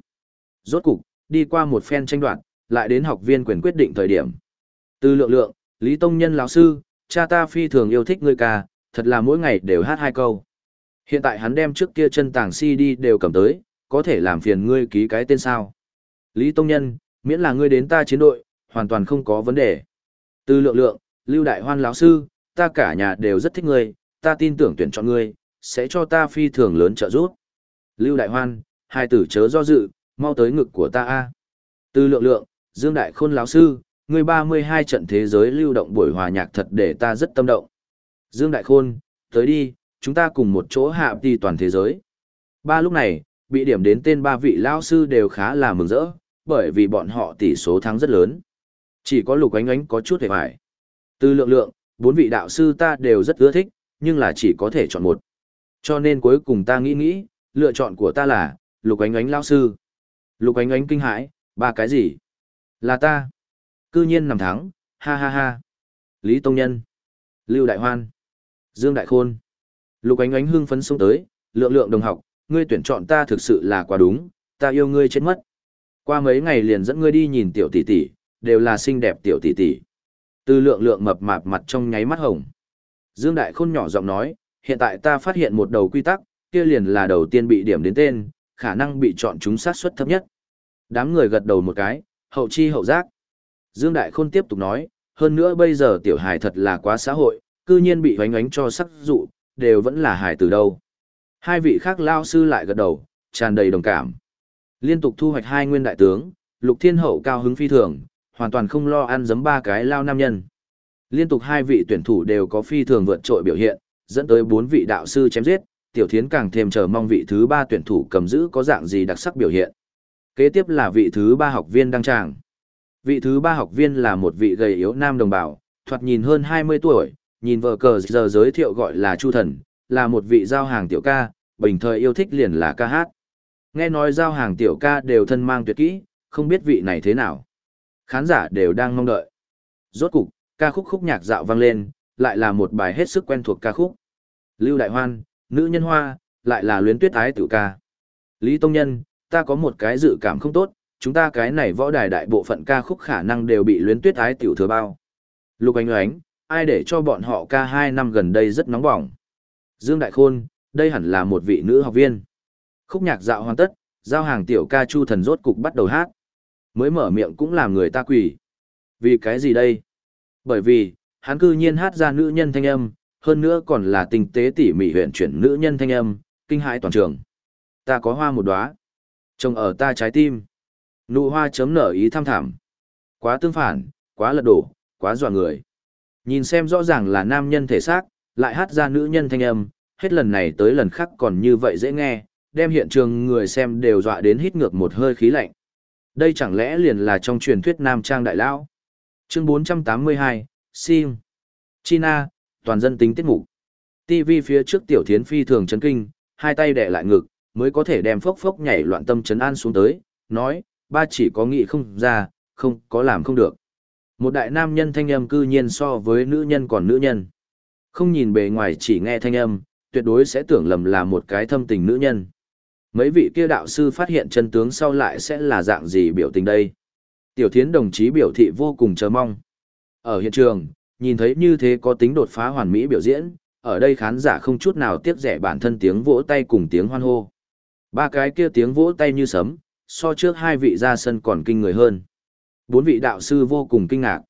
Rốt cục, đi qua một phen tranh đoạt, lại đến học viên quyền quyết định thời điểm. Từ lượng lượng, Lý Tông Nhân lão sư, cha ta phi thường yêu thích ngươi ca, thật là mỗi ngày đều hát hai câu. Hiện tại hắn đem trước kia chân tàng CD đều cầm tới, có thể làm phiền ngươi ký cái tên sao. Lý Tông Nhân, miễn là ngươi đến ta chiến đội, hoàn toàn không có vấn đề. Từ lượng lượng, Lưu Đại Hoan lão sư, ta cả nhà đều rất thích ngươi, ta tin tưởng tuyển chọn ngươi, sẽ cho ta phi thường lớn trợ giúp. Lưu Đại Hoan, hai tử chớ do dự, mau tới ngực của ta a. Từ lượng lượng, Dương Đại Khôn lão sư, ngươi 32 trận thế giới lưu động buổi hòa nhạc thật để ta rất tâm động. Dương Đại Khôn, tới đi, chúng ta cùng một chỗ hạ đi toàn thế giới. Ba lúc này, bị điểm đến tên ba vị lão sư đều khá là mừng rỡ, bởi vì bọn họ tỷ số thắng rất lớn. Chỉ có lục ánh ánh có chút hề hoài. Từ lượng lượng, bốn vị đạo sư ta đều rất ưa thích, nhưng là chỉ có thể chọn một. Cho nên cuối cùng ta nghĩ nghĩ, lựa chọn của ta là, lục ánh ánh lão sư. Lục ánh ánh kinh hãi, ba cái gì? Là ta. Cư nhiên nằm thắng, ha ha ha. Lý Tông Nhân. Lưu Đại Hoan. Dương Đại Khôn. Lục ánh ánh hưng phấn xuống tới, lượng lượng đồng học, ngươi tuyển chọn ta thực sự là quá đúng, ta yêu ngươi chết mất. Qua mấy ngày liền dẫn ngươi đi nhìn tiểu tỷ tỷ, đều là xinh đẹp tiểu tỷ tỷ. Từ lượng lượng mập mạp mặt trong nháy mắt hồng. Dương Đại Khôn nhỏ giọng nói, hiện tại ta phát hiện một đầu quy tắc, kia liền là đầu tiên bị điểm đến tên, khả năng bị chọn chúng sát suất thấp nhất. Đám người gật đầu một cái, hậu chi hậu giác. Dương Đại Khôn tiếp tục nói, hơn nữa bây giờ tiểu hài thật là quá xã hội, cư nhiên bị hoánh ánh cho sắc dụ, đều vẫn là hài từ đâu. Hai vị khác lao sư lại gật đầu, tràn đầy đồng cảm. Liên tục thu hoạch hai nguyên đại tướng, Lục Thiên Hậu cao hứng phi thường, hoàn toàn không lo ăn giấm ba cái lao nam nhân. Liên tục hai vị tuyển thủ đều có phi thường vượt trội biểu hiện, dẫn tới bốn vị đạo sư chém giết, Tiểu Thiến càng thêm chờ mong vị thứ ba tuyển thủ cầm giữ có dạng gì đặc sắc biểu hiện. Kế tiếp là vị thứ ba học viên đăng tràng. Vị thứ ba học viên là một vị gầy yếu nam đồng bào, thoạt nhìn hơn 20 tuổi, nhìn vợ cờ giờ giới thiệu gọi là Chu Thần, là một vị giao hàng tiểu ca, bình thời yêu thích liền là ca hát. Nghe nói giao hàng tiểu ca đều thân mang tuyệt kỹ, không biết vị này thế nào. Khán giả đều đang mong đợi. Rốt cục, ca khúc khúc nhạc dạo vang lên, lại là một bài hết sức quen thuộc ca khúc. Lưu Đại Hoan, nữ nhân hoa, lại là luyến tuyết ái tiểu ca. Lý Tông Nhân, ta có một cái dự cảm không tốt, chúng ta cái này võ đài đại bộ phận ca khúc khả năng đều bị luyến tuyết ái tiểu thừa bao. Lục ánh ánh, ai để cho bọn họ ca hai năm gần đây rất nóng bỏng. Dương Đại Khôn, đây hẳn là một vị nữ học viên. Khúc nhạc dạo hoàn tất, giao hàng tiểu ca chu thần rốt cục bắt đầu hát. Mới mở miệng cũng làm người ta quỳ. Vì cái gì đây? Bởi vì, hắn cư nhiên hát ra nữ nhân thanh âm, hơn nữa còn là tinh tế tỉ mỉ huyện chuyển nữ nhân thanh âm, kinh hãi toàn trường. Ta có hoa một đóa, trông ở ta trái tim. Nụ hoa chấm nở ý tham thảm. Quá tương phản, quá lật đổ, quá dọa người. Nhìn xem rõ ràng là nam nhân thể xác, lại hát ra nữ nhân thanh âm, hết lần này tới lần khác còn như vậy dễ nghe, đem hiện trường người xem đều dọa đến hít ngược một hơi khí lạnh. Đây chẳng lẽ liền là trong truyền thuyết Nam Trang Đại Lão? Chương 482, Sim. China, toàn dân tính tiết mục. TV phía trước tiểu thiến phi thường chấn kinh, hai tay đè lại ngực, mới có thể đem phốc phốc nhảy loạn tâm chấn an xuống tới, nói, ba chỉ có nghị không ra, không có làm không được. Một đại nam nhân thanh âm cư nhiên so với nữ nhân còn nữ nhân. Không nhìn bề ngoài chỉ nghe thanh âm, tuyệt đối sẽ tưởng lầm là một cái thâm tình nữ nhân. Mấy vị kia đạo sư phát hiện chân tướng sau lại sẽ là dạng gì biểu tình đây? Tiểu thiến đồng chí biểu thị vô cùng chờ mong. Ở hiện trường, nhìn thấy như thế có tính đột phá hoàn mỹ biểu diễn, ở đây khán giả không chút nào tiếc rẻ bản thân tiếng vỗ tay cùng tiếng hoan hô. Ba cái kia tiếng vỗ tay như sấm, so trước hai vị ra sân còn kinh người hơn. Bốn vị đạo sư vô cùng kinh ngạc.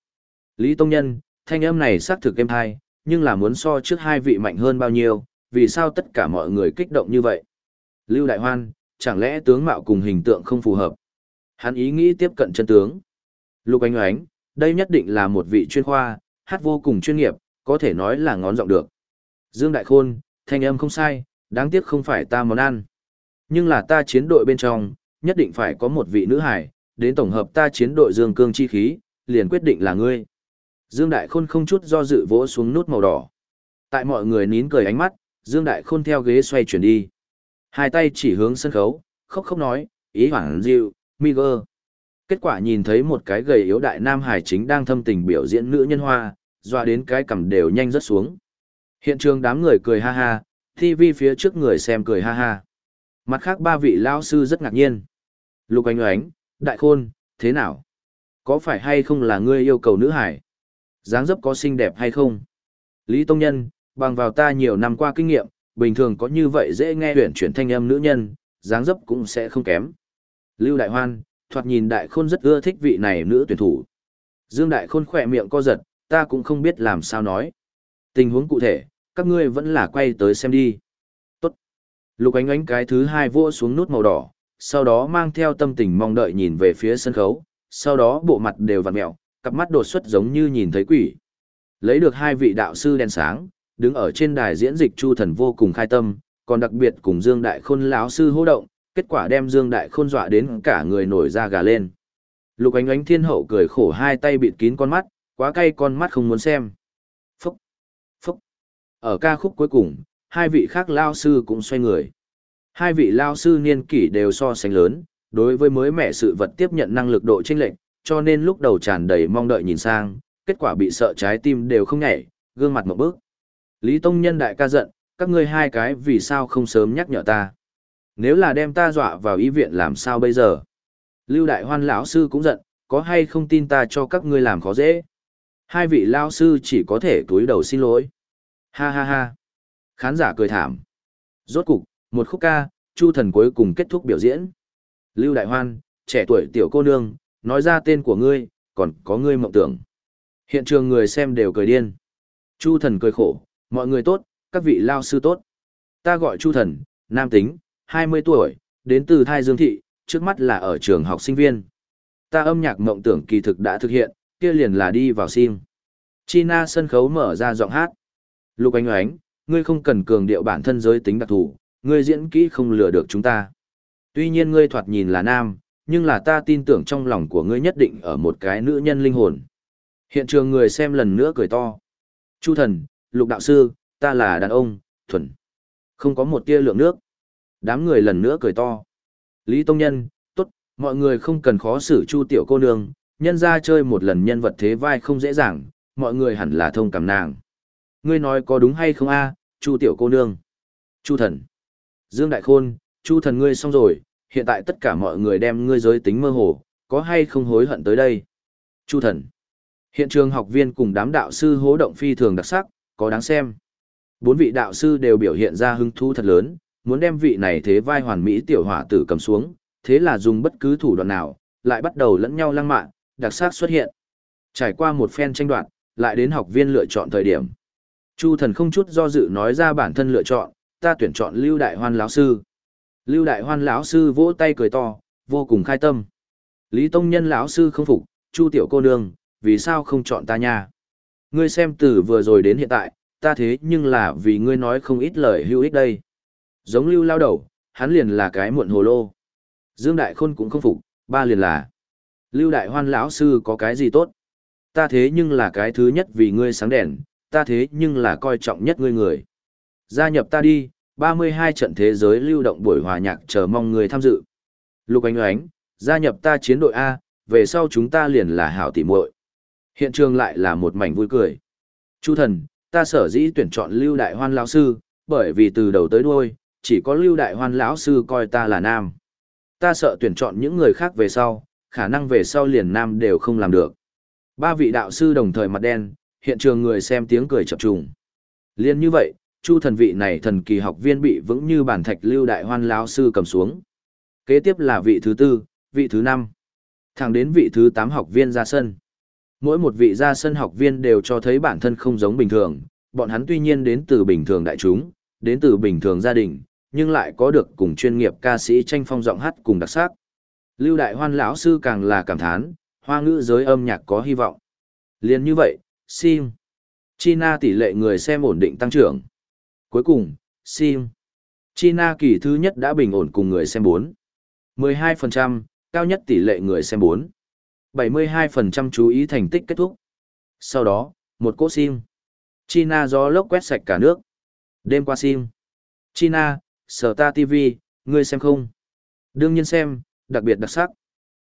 Lý Tông Nhân, thanh âm này xác thực êm hay, nhưng là muốn so trước hai vị mạnh hơn bao nhiêu, vì sao tất cả mọi người kích động như vậy? Lưu Đại Hoan, chẳng lẽ tướng mạo cùng hình tượng không phù hợp. Hắn ý nghĩ tiếp cận chân tướng. Lục Ánh Oánh, đây nhất định là một vị chuyên khoa, hát vô cùng chuyên nghiệp, có thể nói là ngón giọng được. Dương Đại Khôn, thanh âm không sai, đáng tiếc không phải ta món ăn. Nhưng là ta chiến đội bên trong, nhất định phải có một vị nữ hải, đến tổng hợp ta chiến đội Dương Cương chi khí, liền quyết định là ngươi. Dương Đại Khôn không chút do dự vỗ xuống nút màu đỏ. Tại mọi người nín cười ánh mắt, Dương Đại Khôn theo ghế xoay chuyển đi. Hai tay chỉ hướng sân khấu, khóc khóc nói, ý hoảng dịu, Miger. Kết quả nhìn thấy một cái gầy yếu đại nam hải chính đang thâm tình biểu diễn nữ nhân hoa, doa đến cái cầm đều nhanh rất xuống. Hiện trường đám người cười ha ha, TV phía trước người xem cười ha ha. Mặt khác ba vị lao sư rất ngạc nhiên. Lục ánh oánh, đại khôn, thế nào? Có phải hay không là ngươi yêu cầu nữ hải? dáng dấp có xinh đẹp hay không? Lý Tông Nhân, bằng vào ta nhiều năm qua kinh nghiệm, bình thường có như vậy dễ nghe huyền chuyển thanh âm nữ nhân, dáng dấp cũng sẽ không kém. Lưu Đại Hoan, thoạt nhìn Đại Khôn rất ưa thích vị này nữ tuyển thủ. Dương Đại Khôn khỏe miệng co giật, ta cũng không biết làm sao nói. Tình huống cụ thể, các ngươi vẫn là quay tới xem đi. Tốt. Lục ánh ánh cái thứ hai vua xuống nút màu đỏ, sau đó mang theo tâm tình mong đợi nhìn về phía sân khấu, sau đó bộ mặt đều vặn mẹo, cặp mắt đột xuất giống như nhìn thấy quỷ. Lấy được hai vị đạo sư đèn sáng, đứng ở trên đài diễn dịch Chu Thần vô cùng khai tâm, còn đặc biệt cùng Dương Đại Khôn lão sư hô động, kết quả đem Dương Đại Khôn dọa đến cả người nổi da gà lên. Lục Ánh Ánh Thiên Hậu cười khổ hai tay bịt kín con mắt, quá cay con mắt không muốn xem. Phúc, phúc. Ở ca khúc cuối cùng, hai vị khác lao sư cũng xoay người. Hai vị lao sư niên kỷ đều so sánh lớn, đối với mới mẻ sự vật tiếp nhận năng lực độ chênh lệch, cho nên lúc đầu tràn đầy mong đợi nhìn sang, kết quả bị sợ trái tim đều không nhảy, gương mặt một bước. Lý Tông Nhân đại ca giận, các ngươi hai cái vì sao không sớm nhắc nhở ta. Nếu là đem ta dọa vào y viện làm sao bây giờ? Lưu Đại Hoan lão sư cũng giận, có hay không tin ta cho các ngươi làm khó dễ? Hai vị lão sư chỉ có thể túi đầu xin lỗi. Ha ha ha. Khán giả cười thảm. Rốt cục, một khúc ca, Chu Thần cuối cùng kết thúc biểu diễn. Lưu Đại Hoan, trẻ tuổi tiểu cô nương, nói ra tên của ngươi, còn có ngươi mộng tưởng. Hiện trường người xem đều cười điên. Chu Thần cười khổ, mọi người tốt, các vị lao sư tốt. Ta gọi Chu Thần, nam tính, 20 tuổi, đến từ Thai Dương Thị, trước mắt là ở trường học sinh viên. Ta âm nhạc mộng tưởng kỳ thực đã thực hiện, kia liền là đi vào sim. China sân khấu mở ra giọng hát. Lục ánh ánh, ngươi không cần cường điệu bản thân giới tính đặc thù, ngươi diễn kỹ không lừa được chúng ta. Tuy nhiên ngươi thoạt nhìn là nam, nhưng là ta tin tưởng trong lòng của ngươi nhất định ở một cái nữ nhân linh hồn. Hiện trường người xem lần nữa cười to. Chu thần, lục đạo sư, ta là đàn ông, thuần. Không có một tia lượng nước. Đám người lần nữa cười to. Lý Tông Nhân, tốt, mọi người không cần khó xử chu tiểu cô nương, nhân ra chơi một lần nhân vật thế vai không dễ dàng, mọi người hẳn là thông cảm nàng. Ngươi nói có đúng hay không a, chu tiểu cô nương? Chu thần. Dương Đại Khôn, chu thần ngươi xong rồi, hiện tại tất cả mọi người đem ngươi giới tính mơ hồ, có hay không hối hận tới đây? Chu thần. Hiện trường học viên cùng đám đạo sư hố động phi thường đặc sắc, có đáng xem. Bốn vị đạo sư đều biểu hiện ra hứng thú thật lớn, muốn đem vị này thế vai hoàn mỹ tiểu hỏa tử cầm xuống, thế là dùng bất cứ thủ đoạn nào, lại bắt đầu lẫn nhau lăng mạ, đặc sắc xuất hiện. Trải qua một phen tranh đoạt, lại đến học viên lựa chọn thời điểm. Chu thần không chút do dự nói ra bản thân lựa chọn, ta tuyển chọn Lưu Đại Hoan lão sư. Lưu Đại Hoan lão sư vỗ tay cười to, vô cùng khai tâm. Lý Tông Nhân lão sư không phục, Chu tiểu cô nương, vì sao không chọn ta nha? Ngươi xem từ vừa rồi đến hiện tại, ta thế nhưng là vì ngươi nói không ít lời hữu ích đây. Giống lưu lao đầu, hắn liền là cái muộn hồ lô. Dương Đại Khôn cũng không phục, ba liền là. Lưu Đại Hoan lão sư có cái gì tốt? Ta thế nhưng là cái thứ nhất vì ngươi sáng đèn, ta thế nhưng là coi trọng nhất ngươi người. Gia nhập ta đi, 32 trận thế giới lưu động buổi hòa nhạc chờ mong người tham dự. Lục Ánh Ánh, gia nhập ta chiến đội A, về sau chúng ta liền là hảo tỉ muội. Hiện trường lại là một mảnh vui cười. Chu thần, ta sở dĩ tuyển chọn Lưu Đại Hoan lão sư, bởi vì từ đầu tới đuôi, chỉ có Lưu Đại Hoan lão sư coi ta là nam. Ta sợ tuyển chọn những người khác về sau, khả năng về sau liền nam đều không làm được. Ba vị đạo sư đồng thời mặt đen, hiện trường người xem tiếng cười chập trùng. Liên như vậy, Chu thần vị này thần kỳ học viên bị vững như bản thạch Lưu Đại Hoan lão sư cầm xuống. Kế tiếp là vị thứ tư, vị thứ năm. Thẳng đến vị thứ tám học viên ra sân. Mỗi một vị ra sân học viên đều cho thấy bản thân không giống bình thường, bọn hắn tuy nhiên đến từ bình thường đại chúng, đến từ bình thường gia đình, nhưng lại có được cùng chuyên nghiệp ca sĩ tranh phong giọng hát cùng đặc sắc. Lưu Đại Hoan lão sư càng là cảm thán, hoa ngữ giới âm nhạc có hy vọng. Liên như vậy, Sim. China tỷ lệ người xem ổn định tăng trưởng. Cuối cùng, Sim. China kỳ thứ nhất đã bình ổn cùng người xem 4. 12%, cao nhất tỷ lệ người xem 4. 72% chú ý thành tích kết thúc. Sau đó, một cỗ sim. China gió lốc quét sạch cả nước. Đêm qua sim. China, sở ta TV, ngươi xem không? Đương nhiên xem, đặc biệt đặc sắc.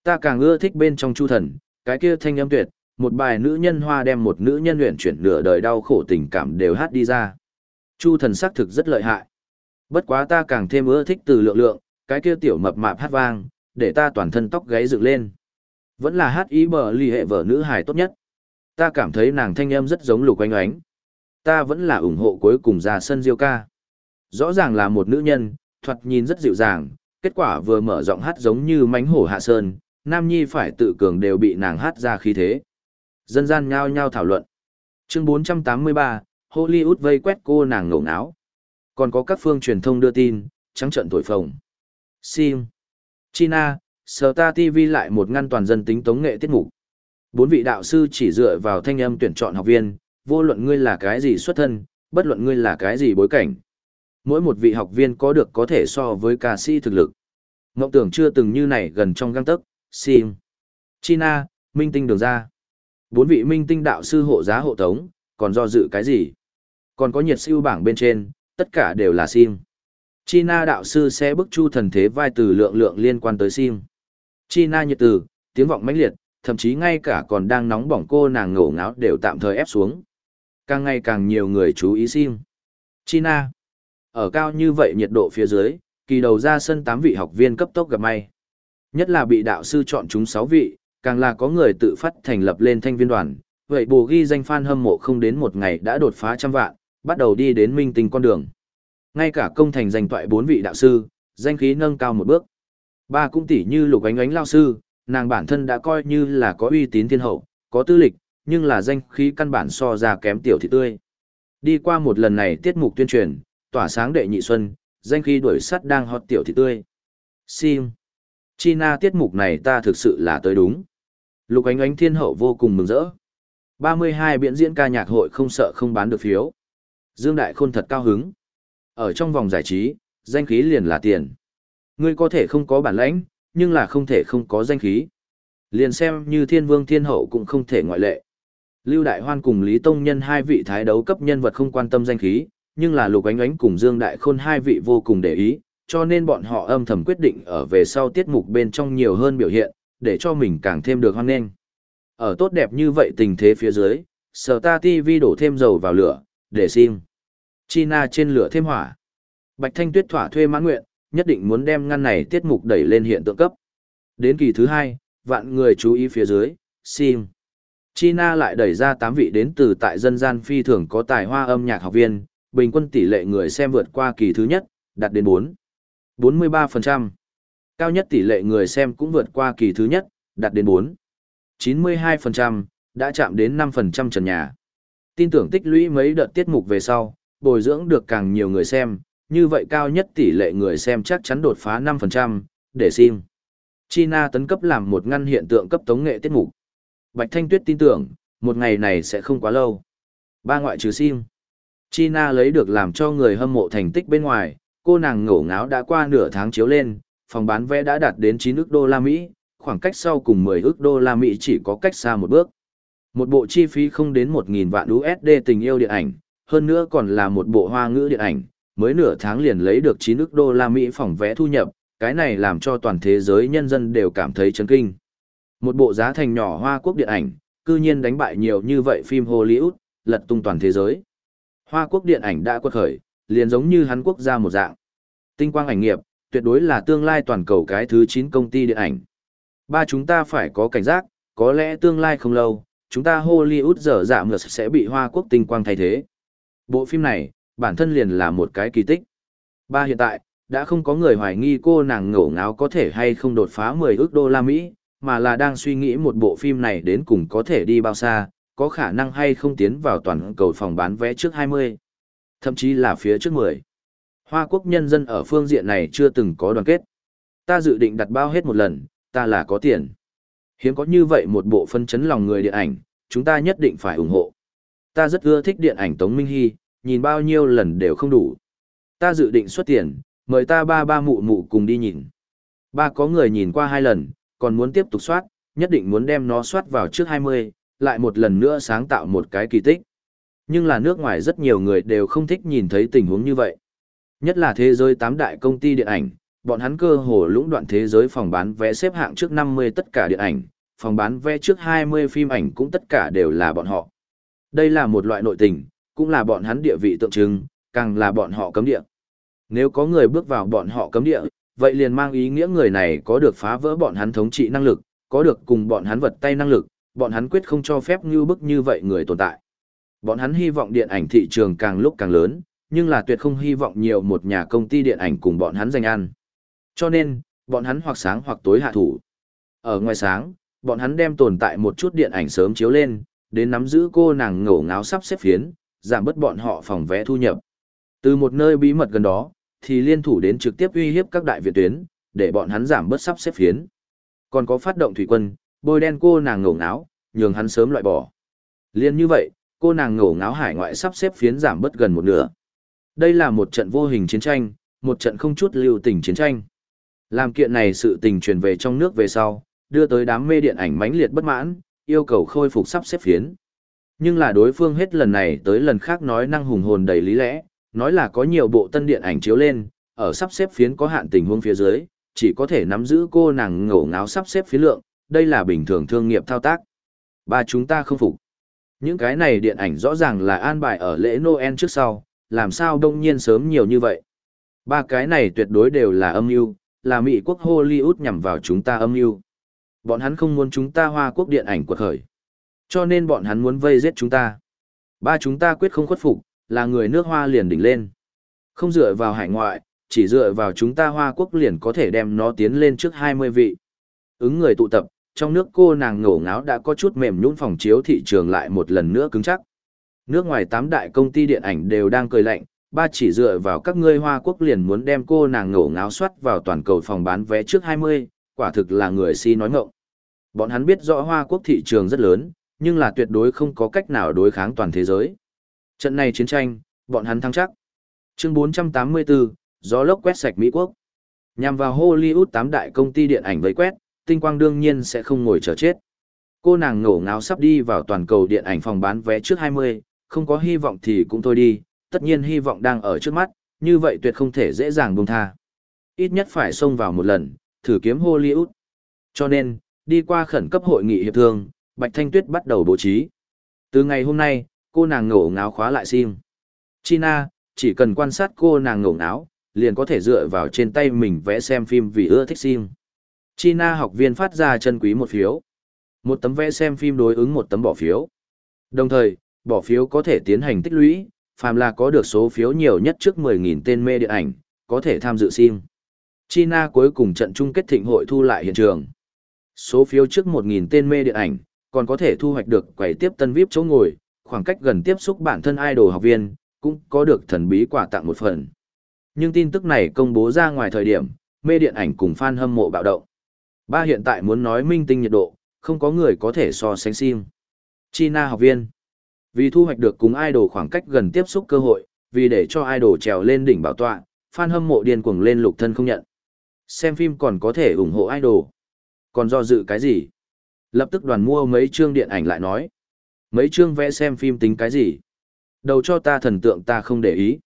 Ta càng ưa thích bên trong chu thần, cái kia thanh âm tuyệt, một bài nữ nhân hoa đem một nữ nhân luyện chuyển nửa đời đau khổ tình cảm đều hát đi ra. Chu thần sắc thực rất lợi hại. Bất quá ta càng thêm ưa thích từ lượng lượng, cái kia tiểu mập mạp hát vang, để ta toàn thân tóc gáy dựng lên. Vẫn là hát ý bờ ly hệ vợ nữ hài tốt nhất. Ta cảm thấy nàng thanh âm rất giống lục oanh oánh. Ta vẫn là ủng hộ cuối cùng ra sân diêu ca. Rõ ràng là một nữ nhân, thoạt nhìn rất dịu dàng, kết quả vừa mở giọng hát giống như mánh hổ hạ sơn, nam nhi phải tự cường đều bị nàng hát ra khí thế. Dân gian nhao nhao thảo luận. Chương 483, Hollywood vây quét cô nàng ngổ ngáo. Còn có các phương truyền thông đưa tin, trắng trận thổi phồng. Sim. China, Star TV lại một ngăn toàn dân tính tống nghệ tiết mục. Bốn vị đạo sư chỉ dựa vào thanh âm tuyển chọn học viên, vô luận ngươi là cái gì xuất thân, bất luận ngươi là cái gì bối cảnh. Mỗi một vị học viên có được có thể so với ca sĩ thực lực. Ngộng tưởng chưa từng như này gần trong găng tấc, sim. China, minh tinh đường ra. Bốn vị minh tinh đạo sư hộ giá hộ tống, còn do dự cái gì? Còn có nhiệt siêu bảng bên trên, tất cả đều là sim. China đạo sư sẽ bức chu thần thế vai từ lượng lượng liên quan tới sim. China nhiệt từ, tiếng vọng mãnh liệt, thậm chí ngay cả còn đang nóng bỏng cô nàng ngổ ngáo đều tạm thời ép xuống. Càng ngày càng nhiều người chú ý sim. China. Ở cao như vậy nhiệt độ phía dưới, kỳ đầu ra sân 8 vị học viên cấp tốc gặp may. Nhất là bị đạo sư chọn chúng 6 vị, càng là có người tự phát thành lập lên thanh viên đoàn. Vậy bù ghi danh fan hâm mộ không đến một ngày đã đột phá trăm vạn, bắt đầu đi đến minh tinh con đường. Ngay cả công thành danh toại bốn vị đạo sư, danh khí nâng cao một bước. Ba cũng tỷ như lục ánh ánh lao sư, nàng bản thân đã coi như là có uy tín thiên hậu, có tư lịch, nhưng là danh khí căn bản so ra kém tiểu thị tươi. Đi qua một lần này tiết mục tuyên truyền, tỏa sáng đệ nhị xuân, danh khí đuổi sắt đang hot tiểu thị tươi. Sim. China tiết mục này ta thực sự là tới đúng. Lục ánh ánh thiên hậu vô cùng mừng rỡ. 32 biện diễn ca nhạc hội không sợ không bán được phiếu. Dương Đại Khôn thật cao hứng. Ở trong vòng giải trí, danh khí liền là tiền. Ngươi có thể không có bản lãnh, nhưng là không thể không có danh khí. Liền xem như thiên vương thiên hậu cũng không thể ngoại lệ. Lưu Đại Hoan cùng Lý Tông Nhân hai vị thái đấu cấp nhân vật không quan tâm danh khí, nhưng là Lục Ánh Ánh cùng Dương Đại Khôn hai vị vô cùng để ý, cho nên bọn họ âm thầm quyết định ở về sau tiết mục bên trong nhiều hơn biểu hiện, để cho mình càng thêm được hoan nghênh. Ở tốt đẹp như vậy tình thế phía dưới, Sở Ta TV đổ thêm dầu vào lửa, để sim. China trên lửa thêm hỏa. Bạch Thanh Tuyết thỏa thuê mãn nguyện, nhất định muốn đem ngăn này tiết mục đẩy lên hiện tượng cấp. Đến kỳ thứ hai, vạn người chú ý phía dưới, sim. China lại đẩy ra tám vị đến từ tại dân gian phi thường có tài hoa âm nhạc học viên, bình quân tỷ lệ người xem vượt qua kỳ thứ nhất, đạt đến 4. 43%. Cao nhất tỷ lệ người xem cũng vượt qua kỳ thứ nhất, đạt đến 4. 92%, đã chạm đến 5% trần nhà. Tin tưởng tích lũy mấy đợt tiết mục về sau, bồi dưỡng được càng nhiều người xem, như vậy cao nhất tỷ lệ người xem chắc chắn đột phá 5%, để sim. China tấn cấp làm một ngăn hiện tượng cấp tống nghệ tiết mục. Bạch Thanh Tuyết tin tưởng, một ngày này sẽ không quá lâu. Ba ngoại trừ sim. China lấy được làm cho người hâm mộ thành tích bên ngoài, cô nàng ngổ ngáo đã qua nửa tháng chiếu lên, phòng bán vé đã đạt đến 9 ức đô la Mỹ, khoảng cách sau cùng 10 ức đô la Mỹ chỉ có cách xa một bước. Một bộ chi phí không đến 1.000 vạn USD tình yêu điện ảnh, hơn nữa còn là một bộ hoa ngữ điện ảnh, mới nửa tháng liền lấy được 9 ức đô la Mỹ phòng vé thu nhập, cái này làm cho toàn thế giới nhân dân đều cảm thấy chấn kinh. Một bộ giá thành nhỏ hoa quốc điện ảnh, cư nhiên đánh bại nhiều như vậy phim Hollywood, lật tung toàn thế giới. Hoa quốc điện ảnh đã quật khởi, liền giống như hắn quốc gia một dạng. Tinh quang ảnh nghiệp, tuyệt đối là tương lai toàn cầu cái thứ 9 công ty điện ảnh. Ba chúng ta phải có cảnh giác, có lẽ tương lai không lâu, chúng ta Hollywood dở dạ ngược sẽ bị Hoa quốc tinh quang thay thế. Bộ phim này, bản thân liền là một cái kỳ tích. Ba hiện tại, đã không có người hoài nghi cô nàng ngổ ngáo có thể hay không đột phá 10 ước đô la Mỹ, mà là đang suy nghĩ một bộ phim này đến cùng có thể đi bao xa, có khả năng hay không tiến vào toàn cầu phòng bán vé trước 20, thậm chí là phía trước 10. Hoa quốc nhân dân ở phương diện này chưa từng có đoàn kết. Ta dự định đặt bao hết một lần, ta là có tiền. Hiếm có như vậy một bộ phân chấn lòng người điện ảnh, chúng ta nhất định phải ủng hộ. Ta rất ưa thích điện ảnh Tống Minh Hy, nhìn bao nhiêu lần đều không đủ. Ta dự định xuất tiền, mời ta ba ba mụ mụ cùng đi nhìn. Ba có người nhìn qua hai lần, còn muốn tiếp tục soát, nhất định muốn đem nó soát vào trước 20, lại một lần nữa sáng tạo một cái kỳ tích. Nhưng là nước ngoài rất nhiều người đều không thích nhìn thấy tình huống như vậy. Nhất là thế giới tám đại công ty điện ảnh, bọn hắn cơ hồ lũng đoạn thế giới phòng bán vé xếp hạng trước 50 tất cả điện ảnh, phòng bán vé trước 20 phim ảnh cũng tất cả đều là bọn họ. Đây là một loại nội tình, cũng là bọn hắn địa vị tượng trưng, càng là bọn họ cấm địa. Nếu có người bước vào bọn họ cấm địa, vậy liền mang ý nghĩa người này có được phá vỡ bọn hắn thống trị năng lực, có được cùng bọn hắn vật tay năng lực, bọn hắn quyết không cho phép như bức như vậy người tồn tại. Bọn hắn hy vọng điện ảnh thị trường càng lúc càng lớn, nhưng là tuyệt không hy vọng nhiều một nhà công ty điện ảnh cùng bọn hắn giành ăn. Cho nên, bọn hắn hoặc sáng hoặc tối hạ thủ. Ở ngoài sáng, bọn hắn đem tồn tại một chút điện ảnh sớm chiếu lên, đến nắm giữ cô nàng ngổ ngáo sắp xếp phiến, giảm bớt bọn họ phòng vé thu nhập. Từ một nơi bí mật gần đó, thì liên thủ đến trực tiếp uy hiếp các đại viện tuyến, để bọn hắn giảm bớt sắp xếp phiến. Còn có phát động thủy quân, bôi đen cô nàng ngổ ngáo, nhường hắn sớm loại bỏ. Liên như vậy, cô nàng ngổ ngáo hải ngoại sắp xếp phiến giảm bớt gần một nửa. Đây là một trận vô hình chiến tranh, một trận không chút lưu tình chiến tranh. Làm kiện này sự tình truyền về trong nước về sau, đưa tới đám mê điện ảnh mãnh liệt bất mãn, yêu cầu khôi phục sắp xếp phiến. Nhưng là đối phương hết lần này tới lần khác nói năng hùng hồn đầy lý lẽ, nói là có nhiều bộ tân điện ảnh chiếu lên, ở sắp xếp phiến có hạn tình huống phía dưới, chỉ có thể nắm giữ cô nàng ngổ ngáo sắp xếp phiến lượng, đây là bình thường thương nghiệp thao tác. Ba chúng ta không phục. Những cái này điện ảnh rõ ràng là an bài ở lễ Noel trước sau, làm sao đông nhiên sớm nhiều như vậy. Ba cái này tuyệt đối đều là âm mưu, là Mỹ quốc Hollywood nhằm vào chúng ta âm mưu. Bọn hắn không muốn chúng ta hoa quốc điện ảnh quật khởi. Cho nên bọn hắn muốn vây giết chúng ta. Ba chúng ta quyết không khuất phục, là người nước hoa liền đỉnh lên. Không dựa vào hải ngoại, chỉ dựa vào chúng ta hoa quốc liền có thể đem nó tiến lên trước 20 vị. Ứng người tụ tập, trong nước cô nàng ngổ ngáo đã có chút mềm nhũn phòng chiếu thị trường lại một lần nữa cứng chắc. Nước ngoài tám đại công ty điện ảnh đều đang cười lạnh, ba chỉ dựa vào các ngươi Hoa Quốc liền muốn đem cô nàng ngổ ngáo soát vào toàn cầu phòng bán vé trước 20, quả thực là người si nói ngọng. Bọn hắn biết rõ Hoa Quốc thị trường rất lớn, nhưng là tuyệt đối không có cách nào đối kháng toàn thế giới. Trận này chiến tranh, bọn hắn thắng chắc. Chương 484, gió lốc quét sạch Mỹ Quốc. Nhằm vào Hollywood tám đại công ty điện ảnh vây quét, tinh quang đương nhiên sẽ không ngồi chờ chết. Cô nàng ngổ ngáo sắp đi vào toàn cầu điện ảnh phòng bán vé trước 20, không có hy vọng thì cũng thôi đi, tất nhiên hy vọng đang ở trước mắt, như vậy tuyệt không thể dễ dàng buông tha. Ít nhất phải xông vào một lần, thử kiếm Hollywood. Cho nên, đi qua khẩn cấp hội nghị hiệp thương, Bạch Thanh Tuyết bắt đầu bố trí. Từ ngày hôm nay, cô nàng ngổ ngáo khóa lại sim. China, chỉ cần quan sát cô nàng ngổ ngáo, liền có thể dựa vào trên tay mình vẽ xem phim vì ưa thích sim. China học viên phát ra chân quý một phiếu. Một tấm vẽ xem phim đối ứng một tấm bỏ phiếu. Đồng thời, bỏ phiếu có thể tiến hành tích lũy, phàm là có được số phiếu nhiều nhất trước 10.000 tên mê điện ảnh, có thể tham dự sim. China cuối cùng trận chung kết thịnh hội thu lại hiện trường. Số phiếu trước 1.000 tên mê điện ảnh, còn có thể thu hoạch được quầy tiếp tân VIP chỗ ngồi, khoảng cách gần tiếp xúc bản thân idol học viên, cũng có được thần bí quà tặng một phần. Nhưng tin tức này công bố ra ngoài thời điểm, mê điện ảnh cùng fan hâm mộ bạo động. Ba hiện tại muốn nói minh tinh nhiệt độ, không có người có thể so sánh sim. China học viên. Vì thu hoạch được cùng idol khoảng cách gần tiếp xúc cơ hội, vì để cho idol trèo lên đỉnh bảo tọa, fan hâm mộ điên cuồng lên lục thân không nhận. Xem phim còn có thể ủng hộ idol. Còn do dự cái gì? Lập tức đoàn mua mấy chương điện ảnh lại nói. Mấy chương vẽ xem phim tính cái gì? Đầu cho ta thần tượng ta không để ý.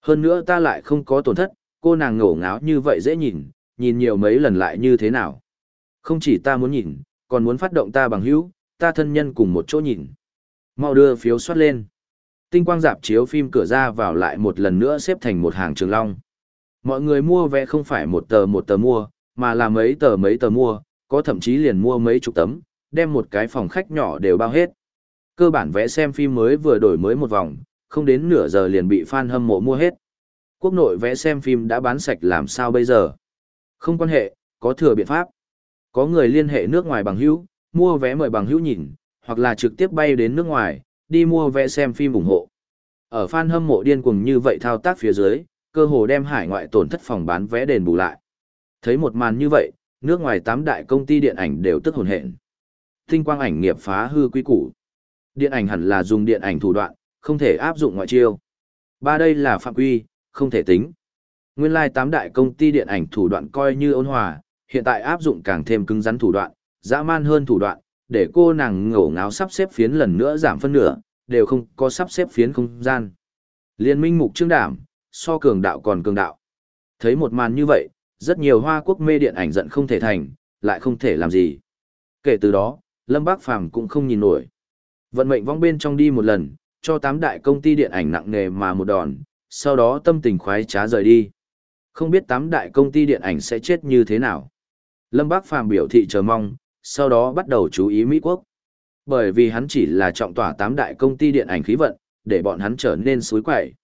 Hơn nữa ta lại không có tổn thất, cô nàng ngổ ngáo như vậy dễ nhìn, nhìn nhiều mấy lần lại như thế nào. Không chỉ ta muốn nhìn, còn muốn phát động ta bằng hữu, ta thân nhân cùng một chỗ nhìn. Mau đưa phiếu soát lên. Tinh quang dạp chiếu phim cửa ra vào lại một lần nữa xếp thành một hàng trường long. Mọi người mua vé không phải một tờ một tờ mua, mà là mấy tờ mấy tờ mua, có thậm chí liền mua mấy chục tấm, đem một cái phòng khách nhỏ đều bao hết. Cơ bản vẽ xem phim mới vừa đổi mới một vòng, không đến nửa giờ liền bị fan hâm mộ mua hết. Quốc nội vẽ xem phim đã bán sạch làm sao bây giờ? Không quan hệ, có thừa biện pháp. Có người liên hệ nước ngoài bằng hữu, mua vé mời bằng hữu nhìn, hoặc là trực tiếp bay đến nước ngoài, đi mua vé xem phim ủng hộ. Ở fan hâm mộ điên cuồng như vậy thao tác phía dưới, cơ hồ đem hải ngoại tổn thất phòng bán vé đền bù lại. Thấy một màn như vậy, nước ngoài tám đại công ty điện ảnh đều tức hồn hện. Tinh quang ảnh nghiệp phá hư quy củ. Điện ảnh hẳn là dùng điện ảnh thủ đoạn, không thể áp dụng ngoại chiêu. Ba đây là phạm quy, không thể tính. Nguyên lai like tám đại công ty điện ảnh thủ đoạn coi như ôn hòa, hiện tại áp dụng càng thêm cứng rắn thủ đoạn, dã man hơn thủ đoạn, để cô nàng ngổ ngáo sắp xếp phiến lần nữa giảm phân nửa, đều không có sắp xếp phiến không gian. Liên minh mục trương đảm, so cường đạo còn cường đạo. Thấy một màn như vậy, rất nhiều hoa quốc mê điện ảnh giận không thể thành, lại không thể làm gì. Kể từ đó, Lâm Bác Phàm cũng không nhìn nổi. Vận mệnh vong bên trong đi một lần, cho tám đại công ty điện ảnh nặng nề mà một đòn, sau đó tâm tình khoái trá rời đi. Không biết tám đại công ty điện ảnh sẽ chết như thế nào. Lâm Bác Phàm biểu thị chờ mong, sau đó bắt đầu chú ý Mỹ Quốc. Bởi vì hắn chỉ là trọng tỏa tám đại công ty điện ảnh khí vận, để bọn hắn trở nên suối quẩy.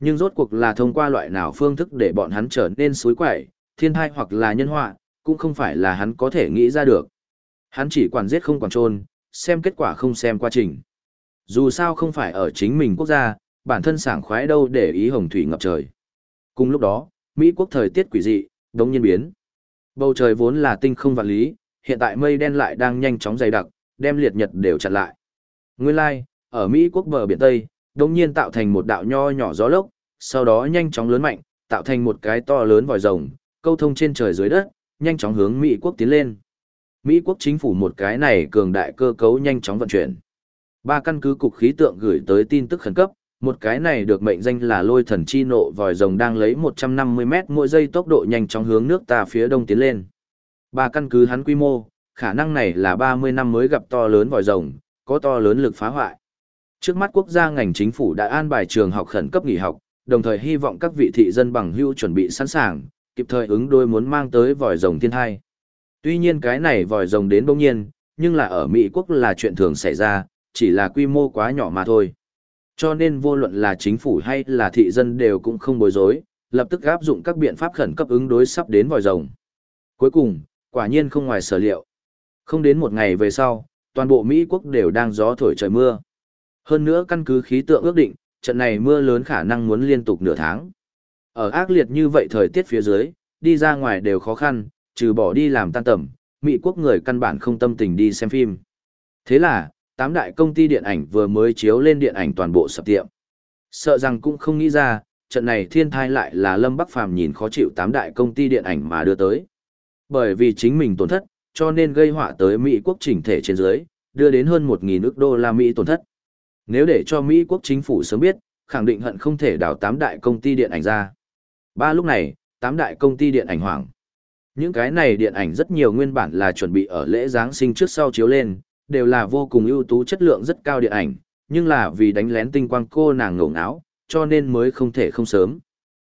Nhưng rốt cuộc là thông qua loại nào phương thức để bọn hắn trở nên suối quẩy, thiên thai hoặc là nhân họa, cũng không phải là hắn có thể nghĩ ra được. Hắn chỉ quản giết không quản trôn, xem kết quả không xem quá trình. Dù sao không phải ở chính mình quốc gia, bản thân sảng khoái đâu để ý hồng thủy ngập trời. Cùng lúc đó, Mỹ quốc thời tiết quỷ dị, đống nhiên biến. Bầu trời vốn là tinh không vạn lý, hiện tại mây đen lại đang nhanh chóng dày đặc, đem liệt nhật đều chặn lại. Nguyên lai, like, ở Mỹ quốc bờ biển Tây, đồng nhiên tạo thành một đạo nho nhỏ gió lốc, sau đó nhanh chóng lớn mạnh, tạo thành một cái to lớn vòi rồng, câu thông trên trời dưới đất, nhanh chóng hướng Mỹ quốc tiến lên. Mỹ quốc chính phủ một cái này cường đại cơ cấu nhanh chóng vận chuyển. Ba căn cứ cục khí tượng gửi tới tin tức khẩn cấp, một cái này được mệnh danh là lôi thần chi nộ vòi rồng đang lấy 150 mét mỗi giây tốc độ nhanh chóng hướng nước ta phía đông tiến lên. Ba căn cứ hắn quy mô, khả năng này là 30 năm mới gặp to lớn vòi rồng, có to lớn lực phá hoại. Trước mắt quốc gia ngành chính phủ đã an bài trường học khẩn cấp nghỉ học, đồng thời hy vọng các vị thị dân bằng hữu chuẩn bị sẵn sàng, kịp thời ứng đôi muốn mang tới vòi rồng thiên thai. Tuy nhiên cái này vòi rồng đến bỗng nhiên, nhưng là ở Mỹ quốc là chuyện thường xảy ra, chỉ là quy mô quá nhỏ mà thôi. Cho nên vô luận là chính phủ hay là thị dân đều cũng không bối rối, lập tức áp dụng các biện pháp khẩn cấp ứng đối sắp đến vòi rồng. Cuối cùng, quả nhiên không ngoài sở liệu. Không đến một ngày về sau, toàn bộ Mỹ quốc đều đang gió thổi trời mưa. Hơn nữa căn cứ khí tượng ước định, trận này mưa lớn khả năng muốn liên tục nửa tháng. Ở ác liệt như vậy thời tiết phía dưới, đi ra ngoài đều khó khăn, trừ bỏ đi làm tan tầm, Mỹ quốc người căn bản không tâm tình đi xem phim. Thế là, tám đại công ty điện ảnh vừa mới chiếu lên điện ảnh toàn bộ sập tiệm. Sợ rằng cũng không nghĩ ra, trận này thiên thai lại là Lâm Bắc Phàm nhìn khó chịu tám đại công ty điện ảnh mà đưa tới. Bởi vì chính mình tổn thất, cho nên gây họa tới Mỹ quốc chỉnh thể trên dưới, đưa đến hơn 1.000 ức đô la Mỹ tổn thất. Nếu để cho Mỹ quốc chính phủ sớm biết, khẳng định hận không thể đào tám đại công ty điện ảnh ra. Ba lúc này, tám đại công ty điện ảnh hoảng. Những cái này điện ảnh rất nhiều nguyên bản là chuẩn bị ở lễ Giáng sinh trước sau chiếu lên, đều là vô cùng ưu tú chất lượng rất cao điện ảnh, nhưng là vì đánh lén tinh quang cô nàng ngổ ngáo, cho nên mới không thể không sớm.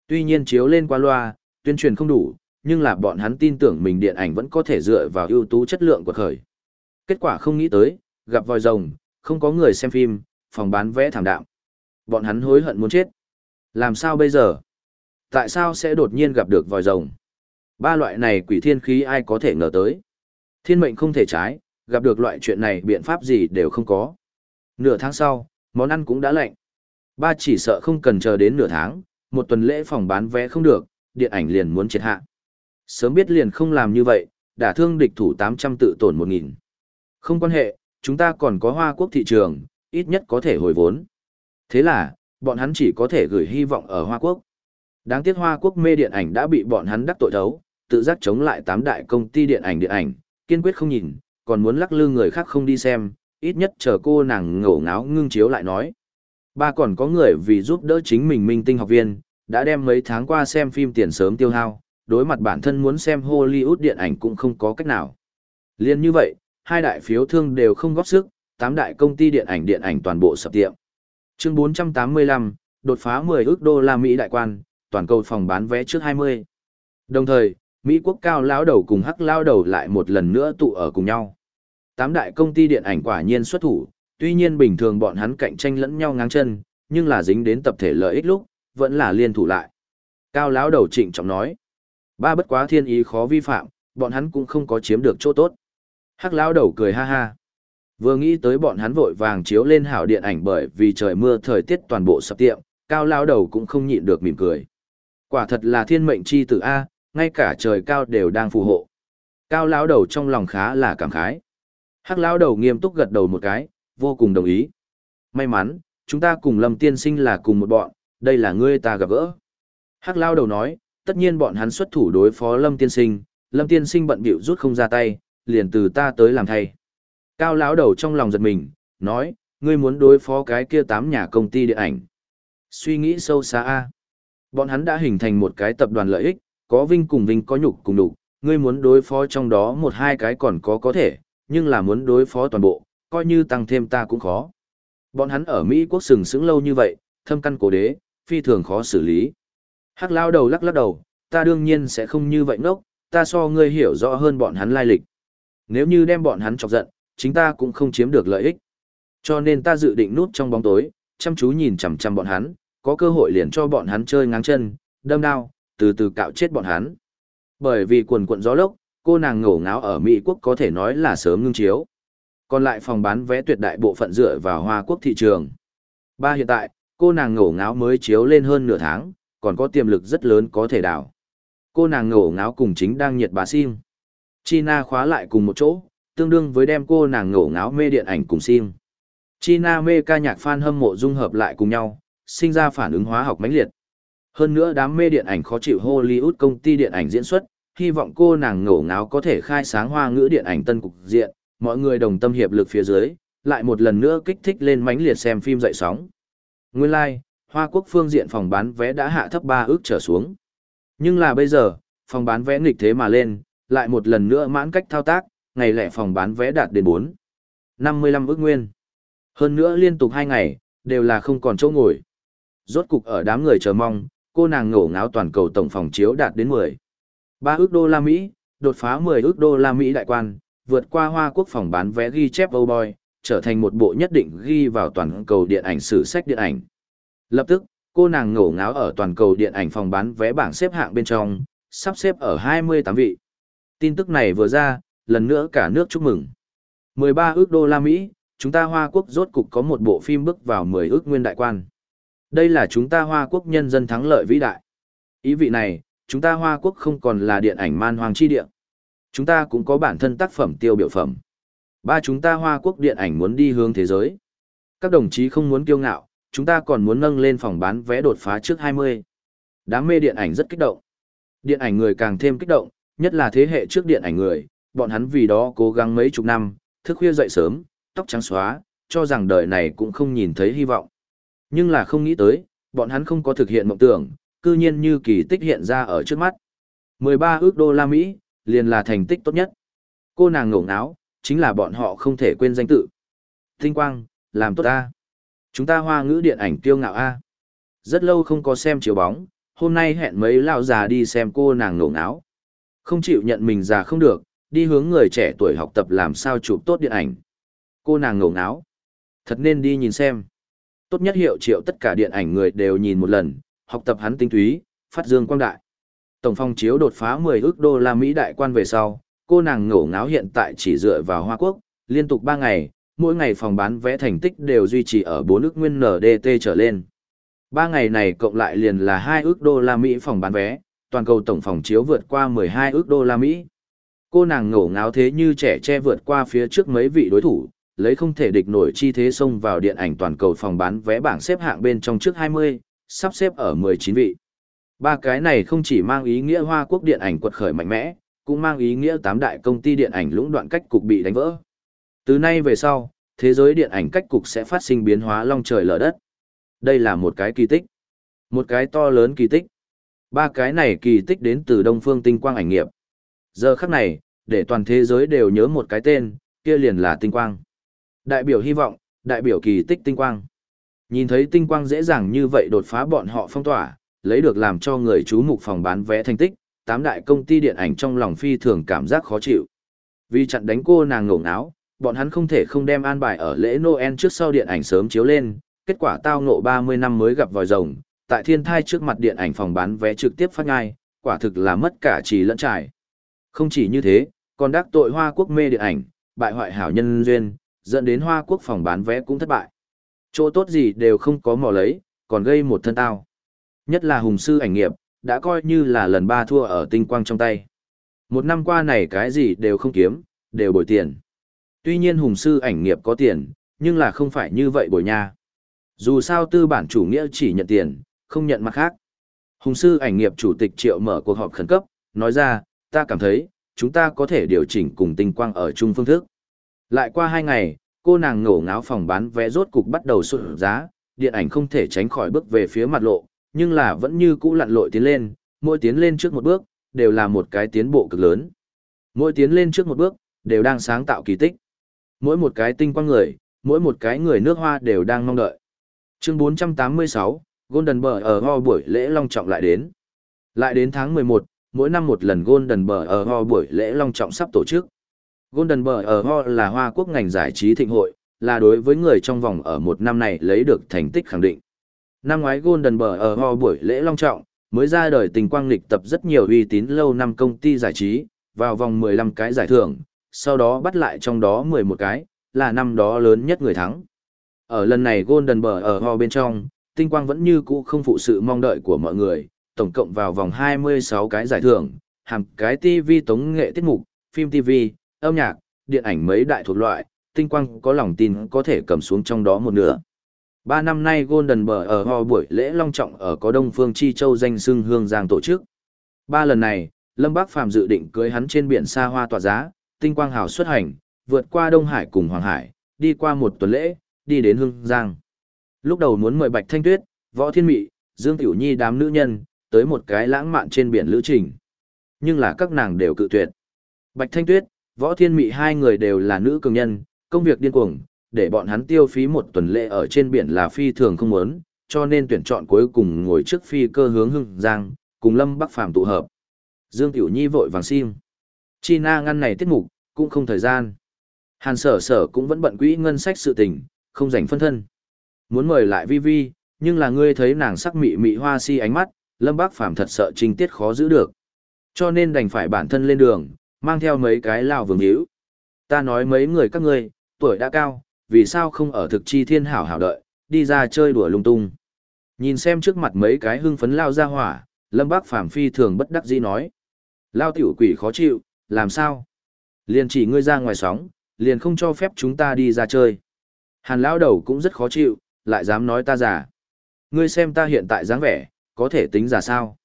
Tuy nhiên chiếu lên qua loa, tuyên truyền không đủ, nhưng là bọn hắn tin tưởng mình điện ảnh vẫn có thể dựa vào ưu tú chất lượng của khởi. Kết quả không nghĩ tới, gặp vòi rồng, không có người xem phim, phòng bán vé thảm đạm. Bọn hắn hối hận muốn chết. Làm sao bây giờ? Tại sao sẽ đột nhiên gặp được vòi rồng? Ba loại này quỷ thiên khí ai có thể ngờ tới? Thiên mệnh không thể trái, gặp được loại chuyện này biện pháp gì đều không có. Nửa tháng sau, món ăn cũng đã lạnh. Ba chỉ sợ không cần chờ đến nửa tháng, một tuần lễ phòng bán vé không được, điện ảnh liền muốn triệt hạ. Sớm biết liền không làm như vậy, đả thương địch thủ 800 tự tổn 1.000. Không quan hệ, chúng ta còn có hoa quốc thị trường, ít nhất có thể hồi vốn. Thế là, bọn hắn chỉ có thể gửi hy vọng ở Hoa Quốc. Đáng tiếc Hoa Quốc mê điện ảnh đã bị bọn hắn đắc tội thấu, tự giác chống lại tám đại công ty điện ảnh điện ảnh, kiên quyết không nhìn, còn muốn lắc lư người khác không đi xem, ít nhất chờ cô nàng ngổ ngáo ngưng chiếu lại nói. Ba còn có người vì giúp đỡ chính mình minh tinh học viên, đã đem mấy tháng qua xem phim tiền sớm tiêu hao, đối mặt bản thân muốn xem Hollywood điện ảnh cũng không có cách nào. Liên như vậy, hai đại phiếu thương đều không góp sức, tám đại công ty điện ảnh điện ảnh toàn bộ sập tiệm. Chương 485, đột phá 10 ước đô la Mỹ đại quan, toàn cầu phòng bán vé trước 20. Đồng thời, Mỹ quốc cao lão đầu cùng hắc lão đầu lại một lần nữa tụ ở cùng nhau. Tám đại công ty điện ảnh quả nhiên xuất thủ, tuy nhiên bình thường bọn hắn cạnh tranh lẫn nhau ngang chân, nhưng là dính đến tập thể lợi ích lúc, vẫn là liên thủ lại. Cao lão đầu trịnh trọng nói, ba bất quá thiên ý khó vi phạm, bọn hắn cũng không có chiếm được chỗ tốt. Hắc lão đầu cười ha ha. Vừa nghĩ tới bọn hắn vội vàng chiếu lên hảo điện ảnh bởi vì trời mưa thời tiết toàn bộ sập tiệm, cao lao đầu cũng không nhịn được mỉm cười. Quả thật là thiên mệnh chi tử A, ngay cả trời cao đều đang phù hộ. Cao lão đầu trong lòng khá là cảm khái. Hắc lão đầu nghiêm túc gật đầu một cái, vô cùng đồng ý. May mắn, chúng ta cùng Lâm tiên sinh là cùng một bọn, đây là ngươi ta gặp gỡ. Hắc lão đầu nói, tất nhiên bọn hắn xuất thủ đối phó Lâm tiên sinh, Lâm tiên sinh bận bịu rút không ra tay, liền từ ta tới làm thay. Cao lão đầu trong lòng giật mình, nói, ngươi muốn đối phó cái kia tám nhà công ty điện ảnh. Suy nghĩ sâu xa a. Bọn hắn đã hình thành một cái tập đoàn lợi ích, có vinh cùng vinh có nhục cùng nhục, ngươi muốn đối phó trong đó một hai cái còn có có thể, nhưng là muốn đối phó toàn bộ, coi như tăng thêm ta cũng khó. Bọn hắn ở Mỹ quốc sừng sững lâu như vậy, thâm căn cổ đế, phi thường khó xử lý. Hắc lao đầu lắc lắc đầu, ta đương nhiên sẽ không như vậy ngốc, ta so ngươi hiểu rõ hơn bọn hắn lai lịch. Nếu như đem bọn hắn chọc giận, chính ta cũng không chiếm được lợi ích. Cho nên ta dự định núp trong bóng tối, chăm chú nhìn chằm chằm bọn hắn, có cơ hội liền cho bọn hắn chơi ngang chân, đâm đao, từ từ cạo chết bọn hắn. Bởi vì quần quận gió lốc, cô nàng ngổ ngáo ở Mỹ quốc có thể nói là sớm ngưng chiếu. Còn lại phòng bán vé tuyệt đại bộ phận dựa vào Hoa quốc thị trường. Ba hiện tại, cô nàng ngổ ngáo mới chiếu lên hơn nửa tháng, còn có tiềm lực rất lớn có thể đảo. Cô nàng ngổ ngáo cùng chính đang nhiệt bà sim. China khóa lại cùng một chỗ, tương đương với đem cô nàng ngổ ngáo mê điện ảnh cùng sim. China mê ca nhạc fan hâm mộ dung hợp lại cùng nhau, sinh ra phản ứng hóa học mãnh liệt. Hơn nữa đám mê điện ảnh khó chịu Hollywood công ty điện ảnh diễn xuất, hy vọng cô nàng ngổ ngáo có thể khai sáng hoa ngữ điện ảnh tân cục diện, mọi người đồng tâm hiệp lực phía dưới, lại một lần nữa kích thích lên mánh liệt xem phim dậy sóng. Nguyên lai, like, Hoa Quốc phương diện phòng bán vé đã hạ thấp 3 ước trở xuống. Nhưng là bây giờ, phòng bán vé nghịch thế mà lên, lại một lần nữa mãn cách thao tác, ngày lẻ phòng bán vé đạt đến 4. 55 ước nguyên. Hơn nữa liên tục 2 ngày, đều là không còn chỗ ngồi. Rốt cục ở đám người chờ mong, cô nàng ngổ ngáo toàn cầu tổng phòng chiếu đạt đến 10. 3 ước đô la Mỹ, đột phá 10 ước đô la Mỹ đại quan, vượt qua Hoa Quốc phòng bán vé ghi chép Old Boy, trở thành một bộ nhất định ghi vào toàn cầu điện ảnh sử sách điện ảnh. Lập tức, cô nàng ngổ ngáo ở toàn cầu điện ảnh phòng bán vé bảng xếp hạng bên trong, sắp xếp ở 28 vị. Tin tức này vừa ra, lần nữa cả nước chúc mừng. 13 ước đô la Mỹ, chúng ta Hoa Quốc rốt cục có một bộ phim bước vào 10 ước nguyên đại quan. Đây là chúng ta Hoa Quốc nhân dân thắng lợi vĩ đại. Ý vị này, chúng ta Hoa Quốc không còn là điện ảnh man hoàng chi địa. Chúng ta cũng có bản thân tác phẩm tiêu biểu phẩm. Ba chúng ta Hoa Quốc điện ảnh muốn đi hướng thế giới. Các đồng chí không muốn kiêu ngạo, chúng ta còn muốn nâng lên phòng bán vé đột phá trước 20. Đám mê điện ảnh rất kích động. Điện ảnh người càng thêm kích động, nhất là thế hệ trước điện ảnh người, bọn hắn vì đó cố gắng mấy chục năm, thức khuya dậy sớm, tóc trắng xóa, cho rằng đời này cũng không nhìn thấy hy vọng. Nhưng là không nghĩ tới, bọn hắn không có thực hiện mộng tưởng, cư nhiên như kỳ tích hiện ra ở trước mắt. 13 ước đô la Mỹ, liền là thành tích tốt nhất. Cô nàng ngổ ngáo, chính là bọn họ không thể quên danh tự. Tinh quang, làm tốt A. Chúng ta hoa ngữ điện ảnh tiêu ngạo A. Rất lâu không có xem chiếu bóng, hôm nay hẹn mấy lão già đi xem cô nàng ngổ ngáo. Không chịu nhận mình già không được, đi hướng người trẻ tuổi học tập làm sao chụp tốt điện ảnh. Cô nàng ngổ ngáo. Thật nên đi nhìn xem. Tốt nhất hiệu triệu tất cả điện ảnh người đều nhìn một lần, học tập hắn tinh túy, phát dương quang đại. Tổng phong chiếu đột phá 10 ước đô la Mỹ đại quan về sau, cô nàng ngổ ngáo hiện tại chỉ dựa vào Hoa Quốc, liên tục 3 ngày, mỗi ngày phòng bán vé thành tích đều duy trì ở 4 ước nguyên NDT trở lên. 3 ngày này cộng lại liền là 2 ước đô la Mỹ phòng bán vé, toàn cầu tổng phòng chiếu vượt qua 12 ước đô la Mỹ. Cô nàng ngổ ngáo thế như trẻ che vượt qua phía trước mấy vị đối thủ, lấy không thể địch nổi chi thế xông vào điện ảnh toàn cầu phòng bán vé bảng xếp hạng bên trong trước 20, sắp xếp ở 19 vị. Ba cái này không chỉ mang ý nghĩa Hoa Quốc điện ảnh quật khởi mạnh mẽ, cũng mang ý nghĩa tám đại công ty điện ảnh lũng đoạn cách cục bị đánh vỡ. Từ nay về sau, thế giới điện ảnh cách cục sẽ phát sinh biến hóa long trời lở đất. Đây là một cái kỳ tích. Một cái to lớn kỳ tích. Ba cái này kỳ tích đến từ Đông Phương Tinh Quang ảnh nghiệp. Giờ khắc này, để toàn thế giới đều nhớ một cái tên, kia liền là Tinh Quang. Đại biểu hy vọng, đại biểu kỳ tích Tinh Quang. Nhìn thấy Tinh Quang dễ dàng như vậy đột phá bọn họ phong tỏa, lấy được làm cho người chú mục phòng bán vé thành tích, tám đại công ty điện ảnh trong lòng phi thường cảm giác khó chịu. Vì chặn đánh cô nàng ngổ ngáo, bọn hắn không thể không đem an bài ở lễ Noel trước sau điện ảnh sớm chiếu lên, kết quả tao ngộ 30 năm mới gặp vòi rồng, tại thiên thai trước mặt điện ảnh phòng bán vé trực tiếp phát ngai, quả thực là mất cả trì lẫn trải. Không chỉ như thế, còn đắc tội Hoa Quốc mê điện ảnh, bại hoại hảo nhân duyên, dẫn đến Hoa Quốc phòng bán vé cũng thất bại. Chỗ tốt gì đều không có mò lấy, còn gây một thân tao. Nhất là hùng sư ảnh nghiệp, đã coi như là lần ba thua ở tinh quang trong tay. Một năm qua này cái gì đều không kiếm, đều bồi tiền. Tuy nhiên hùng sư ảnh nghiệp có tiền, nhưng là không phải như vậy bồi nha. Dù sao tư bản chủ nghĩa chỉ nhận tiền, không nhận mặt khác. Hùng sư ảnh nghiệp chủ tịch triệu mở cuộc họp khẩn cấp, nói ra, ta cảm thấy, chúng ta có thể điều chỉnh cùng tinh quang ở chung phương thức. Lại qua hai ngày, cô nàng ngổ ngáo phòng bán vé rốt cục bắt đầu sụt giá, điện ảnh không thể tránh khỏi bước về phía mặt lộ, nhưng là vẫn như cũ lặn lội tiến lên, mỗi tiến lên trước một bước, đều là một cái tiến bộ cực lớn. Mỗi tiến lên trước một bước, đều đang sáng tạo kỳ tích. Mỗi một cái tinh quang người, mỗi một cái người nước hoa đều đang mong đợi. Chương 486, Golden Bờ ở Ho buổi lễ long trọng lại đến. Lại đến tháng 11, mỗi năm một lần Golden Bờ ở Ho buổi lễ long trọng sắp tổ chức. Golden Bờ ở Ho là hoa quốc ngành giải trí thịnh hội, là đối với người trong vòng ở một năm này lấy được thành tích khẳng định. Năm ngoái Golden Bờ ở Ho buổi lễ long trọng, mới ra đời tình quang lịch tập rất nhiều uy tín lâu năm công ty giải trí, vào vòng 15 cái giải thưởng, sau đó bắt lại trong đó 11 cái, là năm đó lớn nhất người thắng. Ở lần này Golden Bờ ở Ho bên trong, tinh quang vẫn như cũ không phụ sự mong đợi của mọi người, tổng cộng vào vòng 26 cái giải thưởng, hàng cái TV tống nghệ tiết mục, phim TV, âm nhạc, điện ảnh mấy đại thuộc loại, tinh quang có lòng tin có thể cầm xuống trong đó một nửa. Ba năm nay Golden Bờ ở Ho buổi lễ long trọng ở có Đông Phương Chi Châu danh xưng hương giang tổ chức. Ba lần này, Lâm Bác Phàm dự định cưới hắn trên biển xa hoa tỏa giá, tinh quang hào xuất hành, vượt qua Đông Hải cùng Hoàng Hải, đi qua một tuần lễ, đi đến hương giang. Lúc đầu muốn mời Bạch Thanh Tuyết, Võ Thiên Mị, Dương Tiểu Nhi đám nữ nhân, tới một cái lãng mạn trên biển lữ trình. Nhưng là các nàng đều cự tuyệt. Bạch Thanh Tuyết, Võ Thiên Mị hai người đều là nữ cường nhân, công việc điên cuồng, để bọn hắn tiêu phí một tuần lễ ở trên biển là phi thường không muốn, cho nên tuyển chọn cuối cùng ngồi trước phi cơ hướng hưng giang, cùng Lâm Bắc Phàm tụ hợp. Dương Tiểu Nhi vội vàng sim. Chi na ngăn này tiết mục, cũng không thời gian. Hàn sở sở cũng vẫn bận quỹ ngân sách sự tình, không dành phân thân. Muốn mời lại Vi Vi, nhưng là ngươi thấy nàng sắc mị mị hoa si ánh mắt, Lâm Bác Phàm thật sợ trình tiết khó giữ được. Cho nên đành phải bản thân lên đường, mang theo mấy cái lao vương hữu. Ta nói mấy người các ngươi, tuổi đã cao, vì sao không ở thực chi thiên hảo hảo đợi, đi ra chơi đùa lung tung. Nhìn xem trước mặt mấy cái hưng phấn lao ra hỏa, Lâm Bác Phàm phi thường bất đắc dĩ nói. Lao tiểu quỷ khó chịu, làm sao? Liền chỉ ngươi ra ngoài sóng, liền không cho phép chúng ta đi ra chơi. Hàn lão đầu cũng rất khó chịu, lại dám nói ta già. Ngươi xem ta hiện tại dáng vẻ, có thể tính già sao?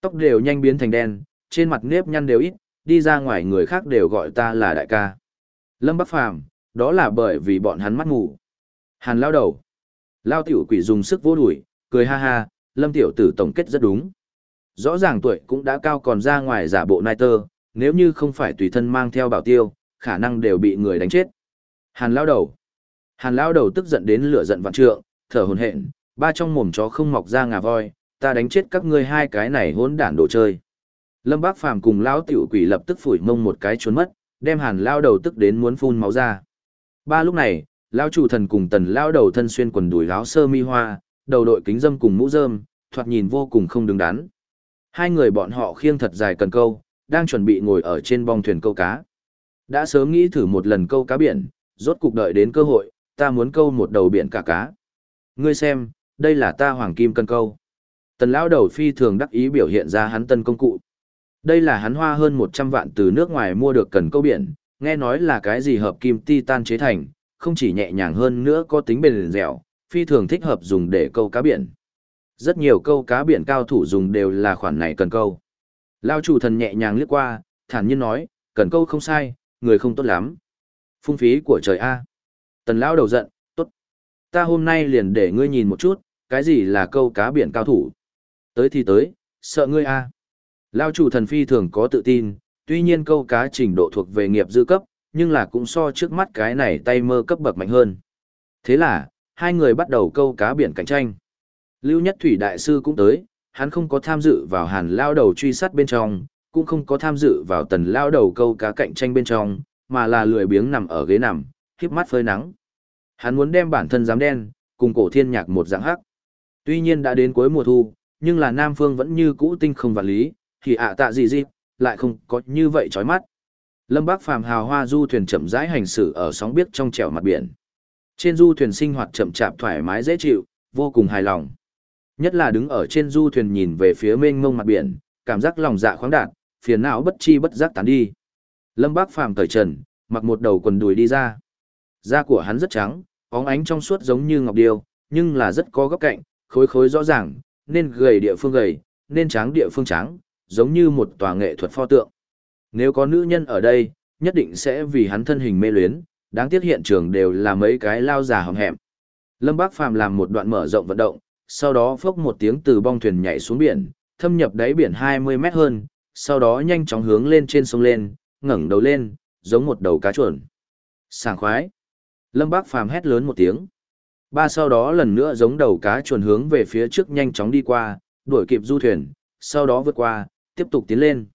Tóc đều nhanh biến thành đen, trên mặt nếp nhăn đều ít, đi ra ngoài người khác đều gọi ta là đại ca. Lâm Bắc Phàm, đó là bởi vì bọn hắn mắt ngủ. Hàn lao đầu. Lao tiểu quỷ dùng sức vô đuổi, cười ha ha, lâm tiểu tử tổng kết rất đúng. Rõ ràng tuổi cũng đã cao còn ra ngoài giả bộ nai tơ, nếu như không phải tùy thân mang theo bảo tiêu, khả năng đều bị người đánh chết. Hàn lao đầu. Hàn lao đầu tức giận đến lửa giận vạn trượng, thở hồn hện, ba trong mồm chó không mọc ra ngà voi, ta đánh chết các ngươi hai cái này hỗn đản đồ chơi. Lâm Bác Phàm cùng lão tiểu quỷ lập tức phủi mông một cái trốn mất, đem Hàn lao đầu tức đến muốn phun máu ra. Ba lúc này, lão chủ thần cùng tần lão đầu thân xuyên quần đùi áo sơ mi hoa, đầu đội kính dâm cùng mũ rơm, thoạt nhìn vô cùng không đứng đắn. Hai người bọn họ khiêng thật dài cần câu, đang chuẩn bị ngồi ở trên bong thuyền câu cá. Đã sớm nghĩ thử một lần câu cá biển, rốt cục đợi đến cơ hội, ta muốn câu một đầu biển cả cá. Ngươi xem, đây là ta hoàng kim cần câu. Tần lão đầu phi thường đắc ý biểu hiện ra hắn tân công cụ. Đây là hắn hoa hơn 100 vạn từ nước ngoài mua được cần câu biển, nghe nói là cái gì hợp kim titan chế thành, không chỉ nhẹ nhàng hơn nữa có tính bền dẻo, phi thường thích hợp dùng để câu cá biển. Rất nhiều câu cá biển cao thủ dùng đều là khoản này cần câu. Lao chủ thần nhẹ nhàng liếc qua, thản nhiên nói, cần câu không sai, người không tốt lắm. Phung phí của trời A. Tần Lao đầu giận, tốt. Ta hôm nay liền để ngươi nhìn một chút, cái gì là câu cá biển cao thủ. Tới thì tới, sợ ngươi A. Lao chủ thần phi thường có tự tin, tuy nhiên câu cá trình độ thuộc về nghiệp dư cấp, nhưng là cũng so trước mắt cái này tay mơ cấp bậc mạnh hơn. Thế là, hai người bắt đầu câu cá biển cạnh tranh. Lưu Nhất Thủy Đại Sư cũng tới, hắn không có tham dự vào hàn lao đầu truy sát bên trong, cũng không có tham dự vào tần lao đầu câu cá cạnh tranh bên trong, mà là lười biếng nằm ở ghế nằm, khiếp mắt phơi nắng. Hắn muốn đem bản thân dám đen, cùng cổ thiên nhạc một dạng hắc. Tuy nhiên đã đến cuối mùa thu, nhưng là Nam Phương vẫn như cũ tinh không vạn lý, thì ạ tạ gì gì, lại không có như vậy chói mắt. Lâm Bác Phàm hào hoa du thuyền chậm rãi hành xử ở sóng biếc trong trẻo mặt biển. Trên du thuyền sinh hoạt chậm chạp thoải mái dễ chịu, vô cùng hài lòng. Nhất là đứng ở trên du thuyền nhìn về phía mênh mông mặt biển, cảm giác lòng dạ khoáng đạt, phiền não bất chi bất giác tán đi. Lâm Bác Phàm cởi trần, mặc một đầu quần đùi đi ra. Da của hắn rất trắng, óng ánh trong suốt giống như ngọc điêu, nhưng là rất có góc cạnh, khối khối rõ ràng, nên gầy địa phương gầy, nên trắng địa phương trắng, giống như một tòa nghệ thuật pho tượng. Nếu có nữ nhân ở đây, nhất định sẽ vì hắn thân hình mê luyến, đáng tiếc hiện trường đều là mấy cái lao già hầm hẹm. Lâm Bác Phàm làm một đoạn mở rộng vận động, sau đó phốc một tiếng từ bong thuyền nhảy xuống biển, thâm nhập đáy biển 20 mét hơn, sau đó nhanh chóng hướng lên trên sông lên, ngẩng đầu lên, giống một đầu cá chuồn. Sảng khoái. Lâm Bác Phàm hét lớn một tiếng. Ba sau đó lần nữa giống đầu cá chuồn hướng về phía trước nhanh chóng đi qua, đuổi kịp du thuyền, sau đó vượt qua, tiếp tục tiến lên.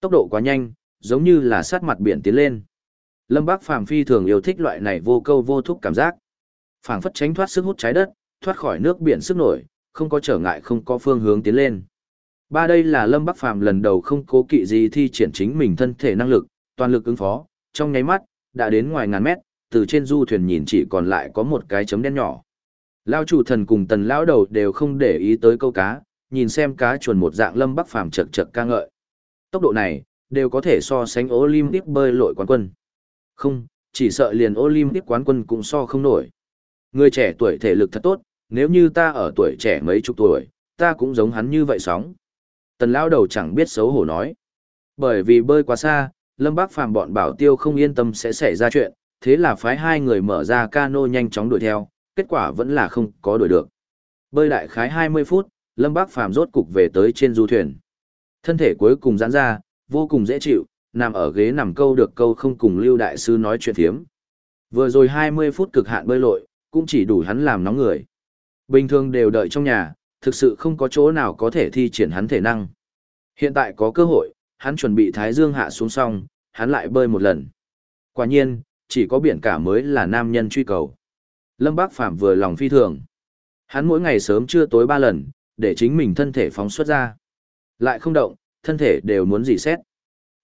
Tốc độ quá nhanh, giống như là sát mặt biển tiến lên. Lâm Bác Phàm phi thường yêu thích loại này vô câu vô thúc cảm giác. Phảng phất tránh thoát sức hút trái đất, thoát khỏi nước biển sức nổi, không có trở ngại không có phương hướng tiến lên. Ba đây là Lâm Bắc Phàm lần đầu không cố kỵ gì thi triển chính mình thân thể năng lực, toàn lực ứng phó, trong nháy mắt, đã đến ngoài ngàn mét, từ trên du thuyền nhìn chỉ còn lại có một cái chấm đen nhỏ. Lao chủ thần cùng tần lão đầu đều không để ý tới câu cá, nhìn xem cá chuồn một dạng Lâm Bắc Phàm chật chật ca ngợi. Tốc độ này, đều có thể so sánh Olympic bơi lội quán quân. Không, chỉ sợ liền Olympic quán quân cũng so không nổi. Người trẻ tuổi thể lực thật tốt, nếu như ta ở tuổi trẻ mấy chục tuổi, ta cũng giống hắn như vậy sóng. Tần lão đầu chẳng biết xấu hổ nói. Bởi vì bơi quá xa, Lâm Bác Phàm bọn bảo tiêu không yên tâm sẽ xảy ra chuyện, thế là phái hai người mở ra cano nhanh chóng đuổi theo, kết quả vẫn là không có đuổi được. Bơi đại khái 20 phút, Lâm Bác Phàm rốt cục về tới trên du thuyền. Thân thể cuối cùng giãn ra, vô cùng dễ chịu, nằm ở ghế nằm câu được câu không cùng Lưu Đại Sư nói chuyện thiếm. Vừa rồi 20 phút cực hạn bơi lội, cũng chỉ đủ hắn làm nóng người. Bình thường đều đợi trong nhà, thực sự không có chỗ nào có thể thi triển hắn thể năng. Hiện tại có cơ hội, hắn chuẩn bị Thái Dương hạ xuống xong, hắn lại bơi một lần. Quả nhiên, chỉ có biển cả mới là nam nhân truy cầu. Lâm Bác Phạm vừa lòng phi thường. Hắn mỗi ngày sớm trưa tối ba lần, để chính mình thân thể phóng xuất ra. Lại không động, thân thể đều muốn dì xét.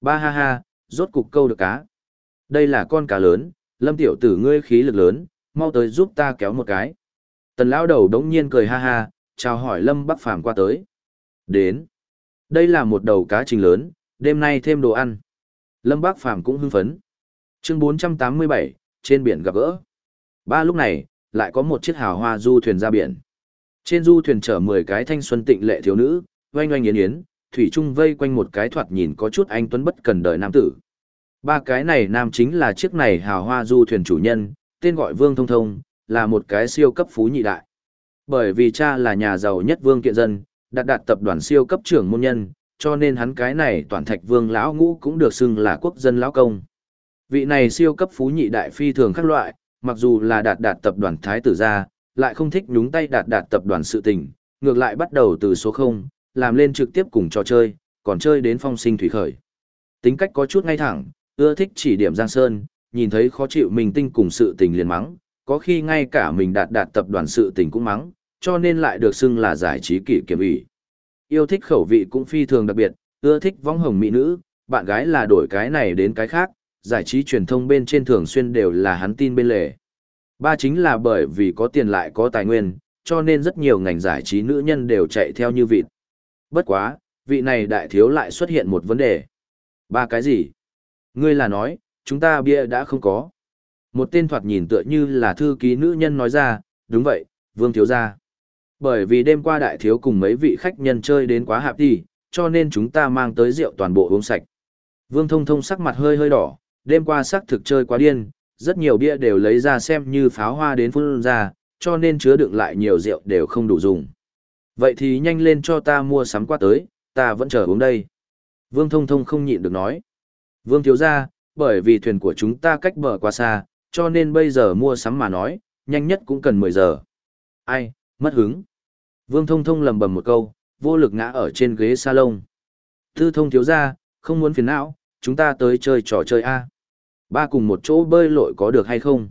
Ba ha ha, rốt cục câu được cá. Đây là con cá lớn, Lâm tiểu tử ngươi khí lực lớn, mau tới giúp ta kéo một cái. Tần lão đầu đống nhiên cười ha ha, chào hỏi Lâm Bắc Phàm qua tới. Đến. Đây là một đầu cá trình lớn, đêm nay thêm đồ ăn. Lâm Bắc Phàm cũng hưng phấn. Chương 487, trên biển gặp gỡ. Ba lúc này, lại có một chiếc hào hoa du thuyền ra biển. Trên du thuyền chở 10 cái thanh xuân tịnh lệ thiếu nữ, oanh oanh yến yến, thủy trung vây quanh một cái thoạt nhìn có chút anh tuấn bất cần đời nam tử. Ba cái này nam chính là chiếc này hào hoa du thuyền chủ nhân, tên gọi Vương Thông Thông, là một cái siêu cấp phú nhị đại. Bởi vì cha là nhà giàu nhất vương kiện dân, đạt đạt tập đoàn siêu cấp trưởng môn nhân, cho nên hắn cái này toàn thạch vương lão ngũ cũng được xưng là quốc dân lão công. Vị này siêu cấp phú nhị đại phi thường các loại, mặc dù là đạt đạt tập đoàn thái tử gia, lại không thích nhúng tay đạt đạt tập đoàn sự tình, ngược lại bắt đầu từ số 0, làm lên trực tiếp cùng trò chơi, còn chơi đến phong sinh thủy khởi. Tính cách có chút ngay thẳng, ưa thích chỉ điểm Giang Sơn, nhìn thấy khó chịu mình tinh cùng sự tình liền mắng, có khi ngay cả mình đạt đạt tập đoàn sự tình cũng mắng, cho nên lại được xưng là giải trí kỷ kiểm ủy. Yêu thích khẩu vị cũng phi thường đặc biệt, ưa thích vong hồng mỹ nữ, bạn gái là đổi cái này đến cái khác, giải trí truyền thông bên trên thường xuyên đều là hắn tin bên lề. Ba chính là bởi vì có tiền lại có tài nguyên, cho nên rất nhiều ngành giải trí nữ nhân đều chạy theo như vịt. Bất quá, vị này đại thiếu lại xuất hiện một vấn đề. Ba cái gì? Ngươi là nói, chúng ta bia đã không có. Một tên thoạt nhìn tựa như là thư ký nữ nhân nói ra, đúng vậy, vương thiếu gia. Bởi vì đêm qua đại thiếu cùng mấy vị khách nhân chơi đến quá hạp đi, cho nên chúng ta mang tới rượu toàn bộ uống sạch. Vương thông thông sắc mặt hơi hơi đỏ, đêm qua sắc thực chơi quá điên, rất nhiều bia đều lấy ra xem như pháo hoa đến phun ra, cho nên chứa đựng lại nhiều rượu đều không đủ dùng. Vậy thì nhanh lên cho ta mua sắm qua tới, ta vẫn chờ uống đây. Vương thông thông không nhịn được nói. Vương thiếu gia, bởi vì thuyền của chúng ta cách bờ quá xa, cho nên bây giờ mua sắm mà nói, nhanh nhất cũng cần 10 giờ. Ai, mất hứng. Vương Thông Thông lầm bầm một câu, vô lực ngã ở trên ghế salon. Tư thông thiếu gia, không muốn phiền não, chúng ta tới chơi trò chơi A. Ba cùng một chỗ bơi lội có được hay không?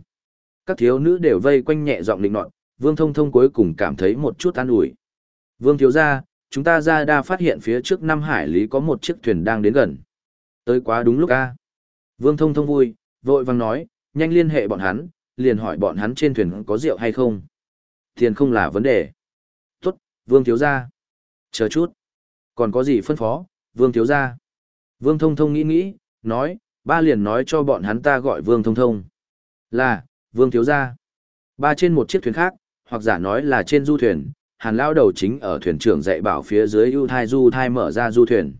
Các thiếu nữ đều vây quanh nhẹ giọng định nọt, Vương Thông Thông cuối cùng cảm thấy một chút an ủi. Vương thiếu ra, chúng ta ra đa phát hiện phía trước năm hải lý có một chiếc thuyền đang đến gần. Tới quá đúng lúc A. Vương Thông Thông vui, vội vàng nói, nhanh liên hệ bọn hắn, liền hỏi bọn hắn trên thuyền có rượu hay không. Tiền không là vấn đề. Tốt, Vương thiếu gia. Chờ chút. Còn có gì phân phó, Vương thiếu gia. Vương Thông Thông nghĩ nghĩ, nói, ba liền nói cho bọn hắn ta gọi Vương Thông Thông. Là, Vương thiếu gia. Ba trên một chiếc thuyền khác, hoặc giả nói là trên du thuyền, hàn lao đầu chính ở thuyền trưởng dạy bảo phía dưới ưu thai du thai mở ra du thuyền.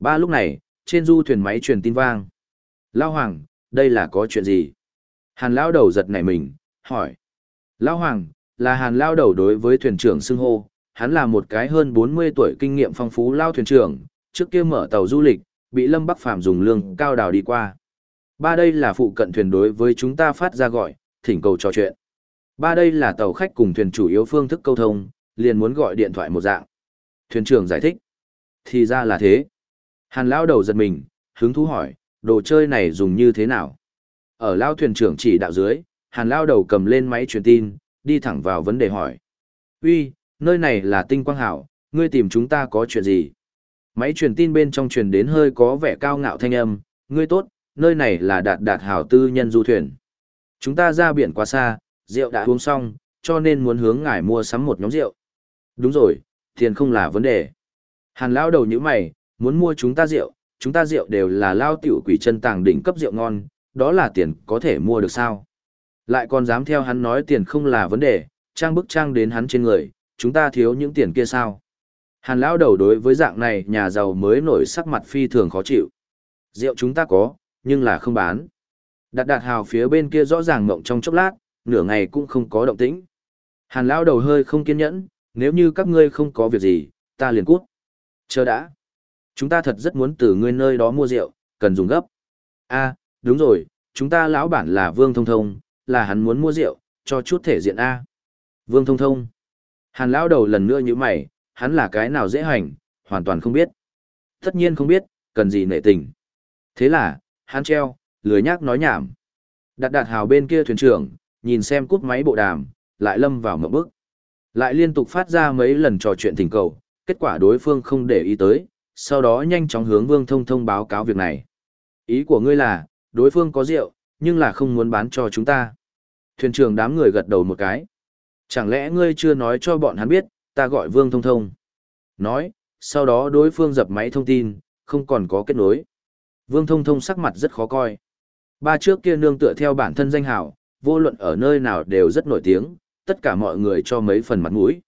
Ba lúc này, trên du thuyền máy truyền tin vang. Lao Hoàng, đây là có chuyện gì? Hàn lao đầu giật nảy mình, hỏi. Lao Hoàng, là hàn lao đầu đối với thuyền trưởng xưng hô, hắn là một cái hơn 40 tuổi kinh nghiệm phong phú lao thuyền trưởng, trước kia mở tàu du lịch, bị Lâm Bắc Phàm dùng lương cao đào đi qua. Ba đây là phụ cận thuyền đối với chúng ta phát ra gọi, thỉnh cầu trò chuyện. Ba đây là tàu khách cùng thuyền chủ yếu phương thức câu thông, liền muốn gọi điện thoại một dạng. Thuyền trưởng giải thích. Thì ra là thế. Hàn Lão đầu giật mình, hứng thú hỏi, đồ chơi này dùng như thế nào? Ở lao thuyền trưởng chỉ đạo dưới, hàn lao đầu cầm lên máy truyền tin, đi thẳng vào vấn đề hỏi. Uy, nơi này là tinh quang hảo, ngươi tìm chúng ta có chuyện gì? Máy truyền tin bên trong truyền đến hơi có vẻ cao ngạo thanh âm, ngươi tốt, nơi này là đạt đạt hảo tư nhân du thuyền. Chúng ta ra biển quá xa, rượu đã uống xong, cho nên muốn hướng ngài mua sắm một nhóm rượu. Đúng rồi, tiền không là vấn đề. Hàn lão đầu như mày, muốn mua chúng ta rượu, chúng ta rượu đều là lao tiểu quỷ chân tàng đỉnh cấp rượu ngon, đó là tiền có thể mua được sao? Lại còn dám theo hắn nói tiền không là vấn đề, trang bức trang đến hắn trên người, chúng ta thiếu những tiền kia sao? Hàn lão đầu đối với dạng này nhà giàu mới nổi sắc mặt phi thường khó chịu. Rượu chúng ta có, nhưng là không bán. Đạt đạt hào phía bên kia rõ ràng mộng trong chốc lát, nửa ngày cũng không có động tĩnh. Hàn lão đầu hơi không kiên nhẫn, nếu như các ngươi không có việc gì, ta liền cút. Chờ đã. Chúng ta thật rất muốn từ ngươi nơi đó mua rượu, cần dùng gấp. A, đúng rồi, chúng ta lão bản là Vương Thông Thông, là hắn muốn mua rượu, cho chút thể diện A. Vương Thông Thông. Hàn lão đầu lần nữa như mày, hắn là cái nào dễ hành, hoàn toàn không biết. Tất nhiên không biết, cần gì nệ tình. Thế là, hắn treo, lười nhác nói nhảm. Đặt đạt hào bên kia thuyền trưởng, nhìn xem cút máy bộ đàm, lại lâm vào mộng bức. Lại liên tục phát ra mấy lần trò chuyện thỉnh cầu, kết quả đối phương không để ý tới, sau đó nhanh chóng hướng Vương Thông Thông báo cáo việc này. Ý của ngươi là, đối phương có rượu, nhưng là không muốn bán cho chúng ta. Thuyền trưởng đám người gật đầu một cái. Chẳng lẽ ngươi chưa nói cho bọn hắn biết, ta gọi Vương Thông Thông. Nói, sau đó đối phương dập máy thông tin, không còn có kết nối. Vương Thông Thông sắc mặt rất khó coi. Ba trước kia nương tựa theo bản thân danh hào, vô luận ở nơi nào đều rất nổi tiếng, tất cả mọi người cho mấy phần mặt mũi.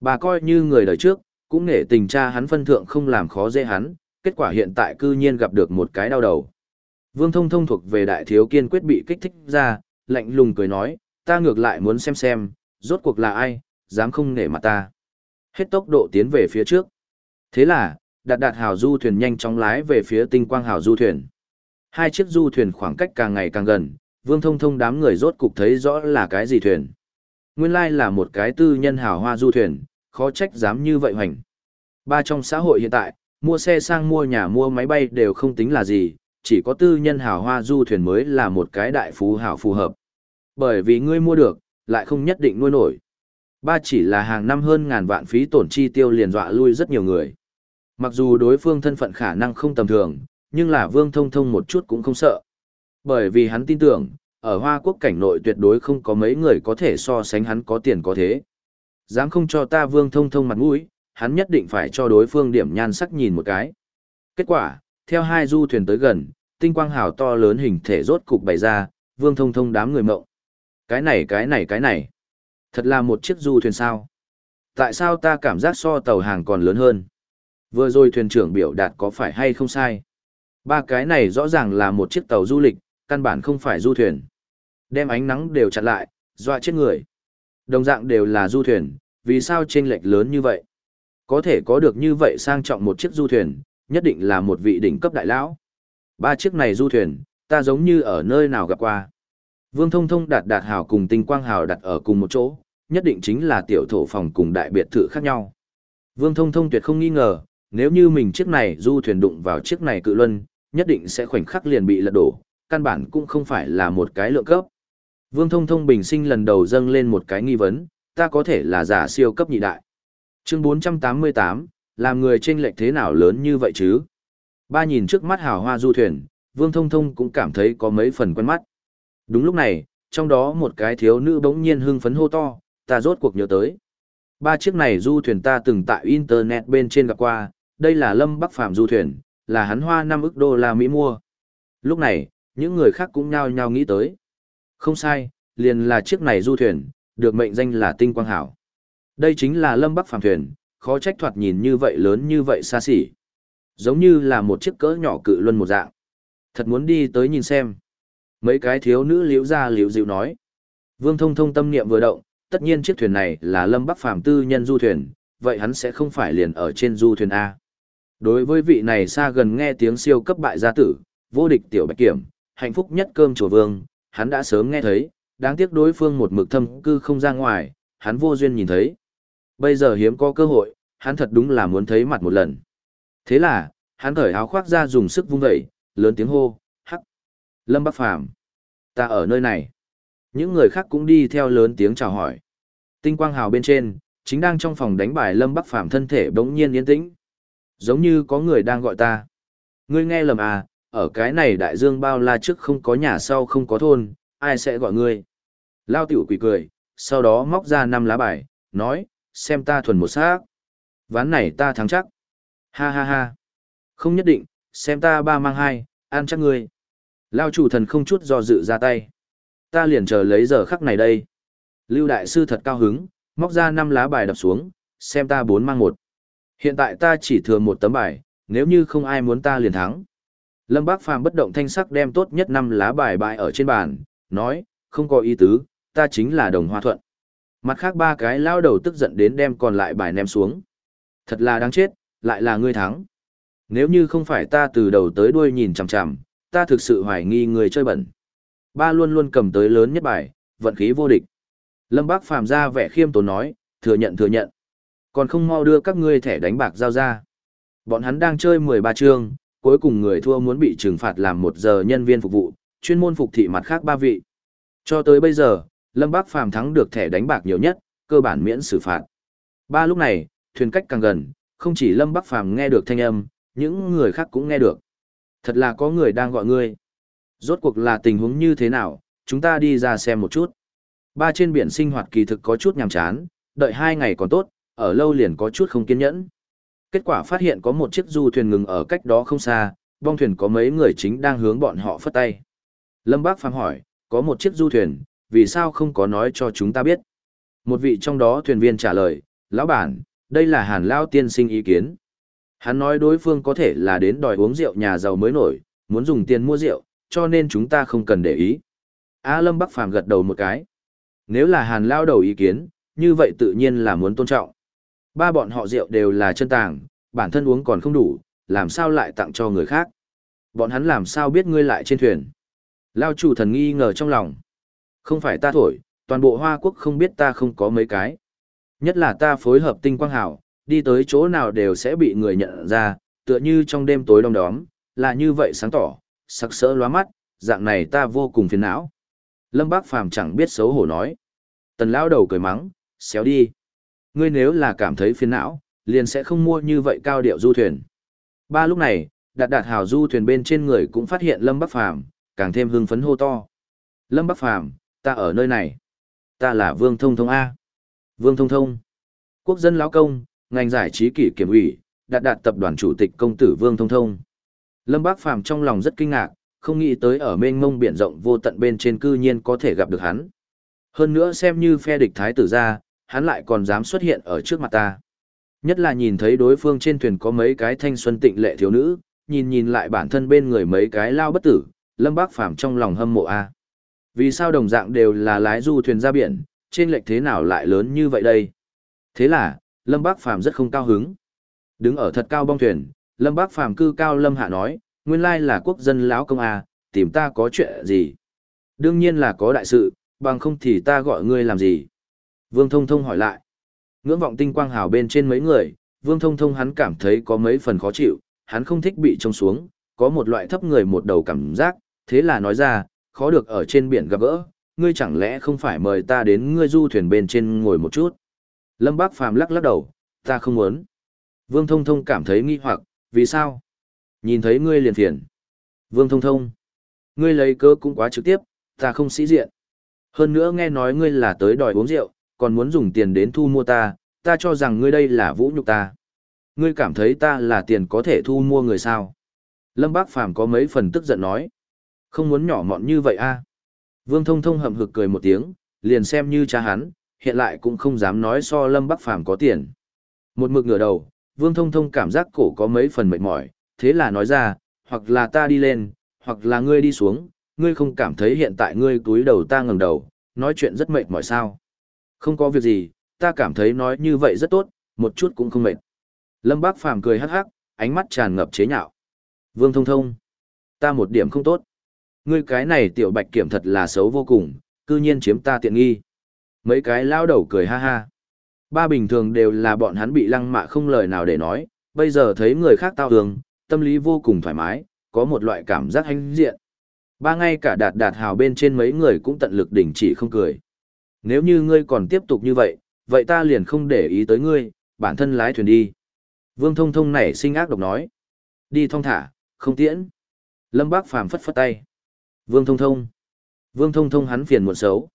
Bà coi như người đời trước, cũng nể tình cha hắn phân thượng không làm khó dễ hắn, kết quả hiện tại cư nhiên gặp được một cái đau đầu. Vương Thông Thông thuộc về đại thiếu kiên quyết bị kích thích ra, lạnh lùng cười nói, ta ngược lại muốn xem xem, rốt cuộc là ai, dám không nể mặt ta. Hết tốc độ tiến về phía trước. Thế là, đạt đạt hào du thuyền nhanh chóng lái về phía tinh quang hào du thuyền. Hai chiếc du thuyền khoảng cách càng ngày càng gần, Vương Thông Thông đám người rốt cục thấy rõ là cái gì thuyền. Nguyên lai là một cái tư nhân hào hoa du thuyền, khó trách dám như vậy hoành. Ba trong xã hội hiện tại, mua xe sang mua nhà mua máy bay đều không tính là gì, chỉ có tư nhân hào hoa du thuyền mới là một cái đại phú hào phù hợp. Bởi vì ngươi mua được, lại không nhất định nuôi nổi. Ba chỉ là hàng năm hơn ngàn vạn phí tổn chi tiêu liền dọa lui rất nhiều người. Mặc dù đối phương thân phận khả năng không tầm thường, nhưng là vương thông thông một chút cũng không sợ. Bởi vì hắn tin tưởng, ở Hoa Quốc cảnh nội tuyệt đối không có mấy người có thể so sánh hắn có tiền có thế. Dám không cho ta vương thông thông mặt mũi, hắn nhất định phải cho đối phương điểm nhan sắc nhìn một cái. Kết quả, theo hai du thuyền tới gần, tinh quang hào to lớn hình thể rốt cục bày ra, vương thông thông đám người mộng. Cái này cái này cái này. Thật là một chiếc du thuyền sao. Tại sao ta cảm giác so tàu hàng còn lớn hơn? Vừa rồi thuyền trưởng biểu đạt có phải hay không sai? Ba cái này rõ ràng là một chiếc tàu du lịch, căn bản không phải du thuyền. Đem ánh nắng đều chặn lại, dọa chết người. Đồng dạng đều là du thuyền, vì sao chênh lệch lớn như vậy? Có thể có được như vậy sang trọng một chiếc du thuyền, nhất định là một vị đỉnh cấp đại lão. Ba chiếc này du thuyền, ta giống như ở nơi nào gặp qua. Vương Thông Thông đạt đạt hào cùng tinh quang hào đặt ở cùng một chỗ, nhất định chính là tiểu thổ phòng cùng đại biệt thự khác nhau. Vương Thông Thông tuyệt không nghi ngờ, nếu như mình chiếc này du thuyền đụng vào chiếc này cự luân, nhất định sẽ khoảnh khắc liền bị lật đổ, căn bản cũng không phải là một cái lượng cấp. Vương Thông Thông bình sinh lần đầu dâng lên một cái nghi vấn, ta có thể là giả siêu cấp nhị đại. Chương 488, làm người chênh lệch thế nào lớn như vậy chứ? Ba nhìn trước mắt hào hoa du thuyền, Vương Thông Thông cũng cảm thấy có mấy phần quen mắt. Đúng lúc này, trong đó một cái thiếu nữ bỗng nhiên hưng phấn hô to, ta rốt cuộc nhớ tới. Ba chiếc này du thuyền ta từng tại internet bên trên gặp qua, đây là Lâm Bắc Phàm du thuyền, là hắn hoa 5 ức đô la Mỹ mua. Lúc này, những người khác cũng nhao nhao nghĩ tới. Không sai, liền là chiếc này du thuyền, được mệnh danh là Tinh Quang Hảo. Đây chính là Lâm Bắc Phàm thuyền, khó trách thoạt nhìn như vậy lớn như vậy xa xỉ. Giống như là một chiếc cỡ nhỏ cự luân một dạng. Thật muốn đi tới nhìn xem. Mấy cái thiếu nữ liễu ra liễu dịu nói. Vương Thông Thông tâm niệm vừa động, tất nhiên chiếc thuyền này là Lâm Bắc Phàm tư nhân du thuyền, vậy hắn sẽ không phải liền ở trên du thuyền A. Đối với vị này xa gần nghe tiếng siêu cấp bại gia tử, vô địch tiểu bạch kiểm, hạnh phúc nhất cơm chùa vương, hắn đã sớm nghe thấy, đáng tiếc đối phương một mực thâm cư không ra ngoài, hắn vô duyên nhìn thấy. Bây giờ hiếm có cơ hội, hắn thật đúng là muốn thấy mặt một lần. Thế là, hắn cởi áo khoác ra dùng sức vung dậy, lớn tiếng hô. Lâm Bắc Phàm ta ở nơi này. Những người khác cũng đi theo lớn tiếng chào hỏi. Tinh quang hào bên trên, chính đang trong phòng đánh bài Lâm Bắc Phàm thân thể bỗng nhiên yên tĩnh. Giống như có người đang gọi ta. Ngươi nghe lầm à, ở cái này đại dương bao la trước không có nhà sau không có thôn, ai sẽ gọi ngươi. Lao tiểu quỷ cười, sau đó móc ra năm lá bài, nói, xem ta thuần một xác. Ván này ta thắng chắc. Ha ha ha. Không nhất định, xem ta ba mang hai, ăn chắc ngươi. Lao chủ thần không chút do dự ra tay. Ta liền chờ lấy giờ khắc này đây. Lưu đại sư thật cao hứng, móc ra năm lá bài đập xuống, xem ta bốn mang một. Hiện tại ta chỉ thừa một tấm bài, nếu như không ai muốn ta liền thắng. Lâm Bác Phàm bất động thanh sắc đem tốt nhất năm lá bài bài ở trên bàn, nói, không có ý tứ, ta chính là đồng hoa thuận. Mặt khác ba cái lao đầu tức giận đến đem còn lại bài ném xuống. Thật là đáng chết, lại là ngươi thắng. Nếu như không phải ta từ đầu tới đuôi nhìn chằm chằm, ta thực sự hoài nghi người chơi bẩn. Ba luôn luôn cầm tới lớn nhất bài, vận khí vô địch. Lâm Bác Phàm ra vẻ khiêm tốn nói, thừa nhận thừa nhận. Còn không mau đưa các ngươi thẻ đánh bạc giao ra. Bọn hắn đang chơi 13 chương, cuối cùng người thua muốn bị trừng phạt làm một giờ nhân viên phục vụ, chuyên môn phục thị mặt khác ba vị. Cho tới bây giờ, Lâm Bác Phàm thắng được thẻ đánh bạc nhiều nhất, cơ bản miễn xử phạt. Ba lúc này, thuyền cách càng gần, không chỉ Lâm Bắc Phàm nghe được thanh âm, những người khác cũng nghe được. Thật là có người đang gọi ngươi. Rốt cuộc là tình huống như thế nào, chúng ta đi ra xem một chút. Ba trên biển sinh hoạt kỳ thực có chút nhàm chán, đợi hai ngày còn tốt, ở lâu liền có chút không kiên nhẫn. Kết quả phát hiện có một chiếc du thuyền ngừng ở cách đó không xa, bong thuyền có mấy người chính đang hướng bọn họ phất tay. Lâm Bác Phàm hỏi, có một chiếc du thuyền, vì sao không có nói cho chúng ta biết? Một vị trong đó thuyền viên trả lời, lão bản, đây là hàn lao tiên sinh ý kiến. Hắn nói đối phương có thể là đến đòi uống rượu nhà giàu mới nổi, muốn dùng tiền mua rượu, cho nên chúng ta không cần để ý. A Lâm Bắc Phàm gật đầu một cái. Nếu là hàn lao đầu ý kiến, như vậy tự nhiên là muốn tôn trọng. Ba bọn họ rượu đều là chân tàng, bản thân uống còn không đủ, làm sao lại tặng cho người khác. Bọn hắn làm sao biết ngươi lại trên thuyền. Lao chủ thần nghi ngờ trong lòng. Không phải ta thổi, toàn bộ Hoa Quốc không biết ta không có mấy cái. Nhất là ta phối hợp tinh quang hảo, đi tới chỗ nào đều sẽ bị người nhận ra, tựa như trong đêm tối đông đóm, là như vậy sáng tỏ, sắc sỡ lóa mắt, dạng này ta vô cùng phiền não. Lâm Bác Phàm chẳng biết xấu hổ nói. Tần lão đầu cười mắng, xéo đi. Ngươi nếu là cảm thấy phiền não, liền sẽ không mua như vậy cao điệu du thuyền. Ba lúc này, đạt đạt hào du thuyền bên trên người cũng phát hiện Lâm Bắc Phàm càng thêm hưng phấn hô to. Lâm Bắc Phàm ta ở nơi này. Ta là Vương Thông Thông A. Vương Thông Thông. Quốc dân lão công, ngành giải trí kỷ kiểm ủy, đạt đạt tập đoàn chủ tịch công tử Vương Thông Thông. Lâm Bác Phàm trong lòng rất kinh ngạc, không nghĩ tới ở mênh mông biển rộng vô tận bên trên cư nhiên có thể gặp được hắn. Hơn nữa xem như phe địch thái tử ra, hắn lại còn dám xuất hiện ở trước mặt ta. Nhất là nhìn thấy đối phương trên thuyền có mấy cái thanh xuân tịnh lệ thiếu nữ, nhìn nhìn lại bản thân bên người mấy cái lao bất tử, Lâm Bác Phàm trong lòng hâm mộ a. Vì sao đồng dạng đều là lái du thuyền ra biển, trên lệch thế nào lại lớn như vậy đây? Thế là, Lâm Bác Phàm rất không cao hứng. Đứng ở thật cao bong thuyền, Lâm Bác Phàm cư cao Lâm Hạ nói, nguyên lai là quốc dân lão công à, tìm ta có chuyện gì? Đương nhiên là có đại sự, bằng không thì ta gọi ngươi làm gì? Vương Thông Thông hỏi lại. Ngưỡng vọng tinh quang hào bên trên mấy người, Vương Thông Thông hắn cảm thấy có mấy phần khó chịu, hắn không thích bị trông xuống, có một loại thấp người một đầu cảm giác, thế là nói ra, khó được ở trên biển gặp gỡ, ngươi chẳng lẽ không phải mời ta đến ngươi du thuyền bên trên ngồi một chút. Lâm Bác Phàm lắc lắc đầu, ta không muốn. Vương Thông Thông cảm thấy nghi hoặc, vì sao? Nhìn thấy ngươi liền phiền. Vương Thông Thông, ngươi lấy cơ cũng quá trực tiếp, ta không sĩ diện. Hơn nữa nghe nói ngươi là tới đòi uống rượu, còn muốn dùng tiền đến thu mua ta, ta cho rằng ngươi đây là vũ nhục ta. Ngươi cảm thấy ta là tiền có thể thu mua người sao? Lâm Bác Phàm có mấy phần tức giận nói. Không muốn nhỏ mọn như vậy a Vương Thông Thông hậm hực cười một tiếng, liền xem như cha hắn, hiện lại cũng không dám nói so Lâm Bắc Phàm có tiền. Một mực ngửa đầu, Vương Thông Thông cảm giác cổ có mấy phần mệt mỏi, thế là nói ra, hoặc là ta đi lên, hoặc là ngươi đi xuống, ngươi không cảm thấy hiện tại ngươi túi đầu ta ngẩng đầu, nói chuyện rất mệt mỏi sao. Không có việc gì, ta cảm thấy nói như vậy rất tốt, một chút cũng không mệt. Lâm Bác Phàm cười hắc hắc, ánh mắt tràn ngập chế nhạo. Vương Thông Thông, ta một điểm không tốt. Ngươi cái này tiểu bạch kiểm thật là xấu vô cùng, cư nhiên chiếm ta tiện nghi. Mấy cái lao đầu cười ha ha. Ba bình thường đều là bọn hắn bị lăng mạ không lời nào để nói, bây giờ thấy người khác tao hương, tâm lý vô cùng thoải mái, có một loại cảm giác hãnh diện. Ba ngay cả đạt đạt hào bên trên mấy người cũng tận lực đỉnh chỉ không cười. Nếu như ngươi còn tiếp tục như vậy, vậy ta liền không để ý tới ngươi, bản thân lái thuyền đi. Vương thông thông nảy sinh ác độc nói. Đi thong thả, không tiễn. Lâm Bác Phàm phất phất tay. Vương thông thông. Vương thông thông hắn phiền muộn xấu.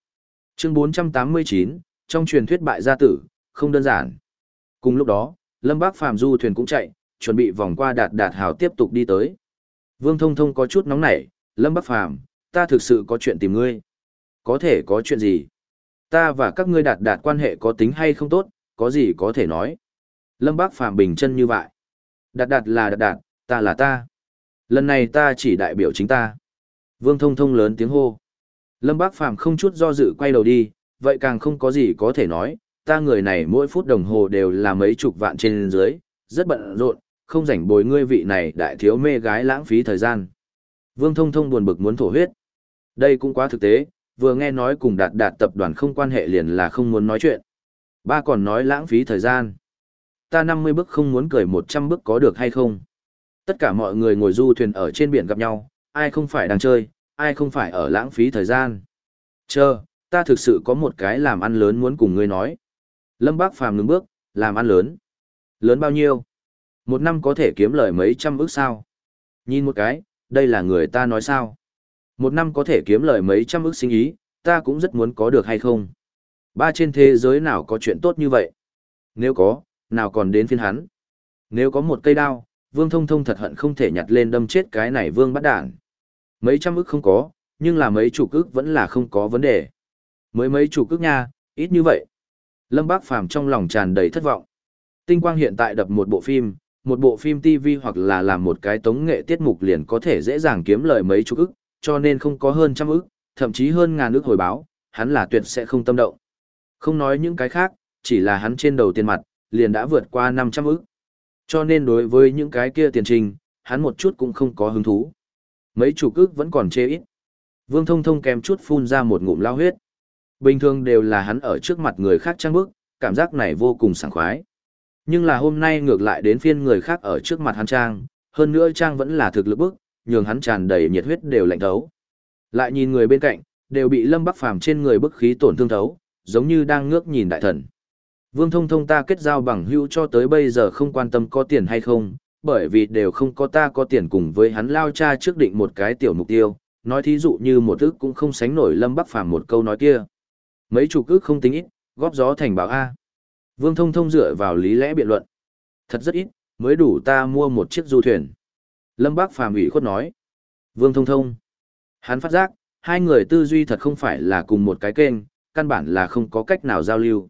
Chương 489, trong truyền thuyết bại gia tử, không đơn giản. Cùng lúc đó, Lâm Bác Phàm du thuyền cũng chạy, chuẩn bị vòng qua đạt đạt hào tiếp tục đi tới. Vương thông thông có chút nóng nảy, Lâm Bác Phàm ta thực sự có chuyện tìm ngươi. Có thể có chuyện gì? Ta và các ngươi đạt đạt quan hệ có tính hay không tốt, có gì có thể nói. Lâm Bác Phàm bình chân như vậy. Đạt đạt là đạt đạt, ta là ta. Lần này ta chỉ đại biểu chính ta. Vương Thông Thông lớn tiếng hô. Lâm Bác Phàm không chút do dự quay đầu đi, vậy càng không có gì có thể nói, ta người này mỗi phút đồng hồ đều là mấy chục vạn trên dưới, rất bận rộn, không rảnh bồi ngươi vị này đại thiếu mê gái lãng phí thời gian. Vương Thông Thông buồn bực muốn thổ huyết. Đây cũng quá thực tế, vừa nghe nói cùng đạt đạt tập đoàn không quan hệ liền là không muốn nói chuyện. Ba còn nói lãng phí thời gian. Ta 50 bước không muốn cười 100 bước có được hay không? Tất cả mọi người ngồi du thuyền ở trên biển gặp nhau, ai không phải đang chơi, ai không phải ở lãng phí thời gian. Chờ, ta thực sự có một cái làm ăn lớn muốn cùng ngươi nói. Lâm Bác Phàm ngừng bước, làm ăn lớn. Lớn bao nhiêu? Một năm có thể kiếm lời mấy trăm ức sao? Nhìn một cái, đây là người ta nói sao? Một năm có thể kiếm lời mấy trăm ức sinh ý, ta cũng rất muốn có được hay không? Ba trên thế giới nào có chuyện tốt như vậy? Nếu có, nào còn đến phiên hắn? Nếu có một cây đao, Vương Thông Thông thật hận không thể nhặt lên đâm chết cái này Vương bắt đản. Mấy trăm ức không có, nhưng là mấy chục ức vẫn là không có vấn đề. Mới mấy chục ức nha, ít như vậy. Lâm Bác Phàm trong lòng tràn đầy thất vọng. Tinh Quang hiện tại đập một bộ phim, một bộ phim TV hoặc là làm một cái tống nghệ tiết mục liền có thể dễ dàng kiếm lời mấy chục ức, cho nên không có hơn trăm ức, thậm chí hơn ngàn ức hồi báo, hắn là tuyệt sẽ không tâm động. Không nói những cái khác, chỉ là hắn trên đầu tiền mặt, liền đã vượt qua 500 ức. Cho nên đối với những cái kia tiền trình, hắn một chút cũng không có hứng thú. Mấy chủ cước vẫn còn chê ít. Vương Thông Thông kém chút phun ra một ngụm lao huyết. Bình thường đều là hắn ở trước mặt người khác trang bức, cảm giác này vô cùng sảng khoái. Nhưng là hôm nay ngược lại đến phiên người khác ở trước mặt hắn trang, hơn nữa trang vẫn là thực lực bức, nhường hắn tràn đầy nhiệt huyết đều lạnh thấu. Lại nhìn người bên cạnh, đều bị Lâm Bắc Phàm trên người bức khí tổn thương thấu, giống như đang ngước nhìn đại thần. Vương Thông Thông ta kết giao bằng hữu cho tới bây giờ không quan tâm có tiền hay không, bởi vì đều không có ta có tiền cùng với hắn lao cha trước định một cái tiểu mục tiêu, nói thí dụ như một ức cũng không sánh nổi Lâm Bắc Phàm một câu nói kia. Mấy chục ức không tính ít, góp gió thành bảo A. Vương Thông Thông dựa vào lý lẽ biện luận. Thật rất ít, mới đủ ta mua một chiếc du thuyền. Lâm bắc Phàm ủy khuất nói. Vương Thông Thông. Hắn phát giác, hai người tư duy thật không phải là cùng một cái kênh, căn bản là không có cách nào giao lưu.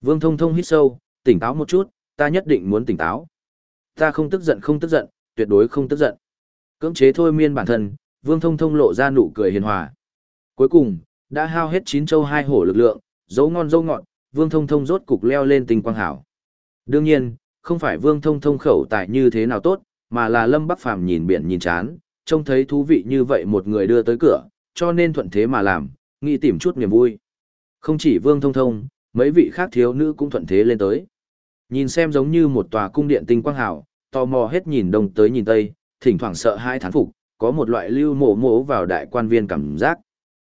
Vương Thông Thông hít sâu, tỉnh táo một chút, ta nhất định muốn tỉnh táo. Ta không tức giận không tức giận, tuyệt đối không tức giận. Cưỡng chế thôi miên bản thân, Vương Thông Thông lộ ra nụ cười hiền hòa. Cuối cùng, đã hao hết chín châu hai hổ lực lượng, dấu ngon dấu ngọn Vương Thông Thông rốt cục leo lên tinh quang hảo. Đương nhiên, không phải Vương Thông Thông khẩu tài như thế nào tốt, mà là Lâm Bắc Phàm nhìn biển nhìn chán, trông thấy thú vị như vậy một người đưa tới cửa, cho nên thuận thế mà làm, nghĩ tìm chút niềm vui. Không chỉ Vương Thông Thông, mấy vị khác thiếu nữ cũng thuận thế lên tới. Nhìn xem giống như một tòa cung điện tinh quang hảo, tò mò hết nhìn đông tới nhìn tây, thỉnh thoảng sợ hai thán phục, có một loại lưu mộ mộ vào đại quan viên cảm giác.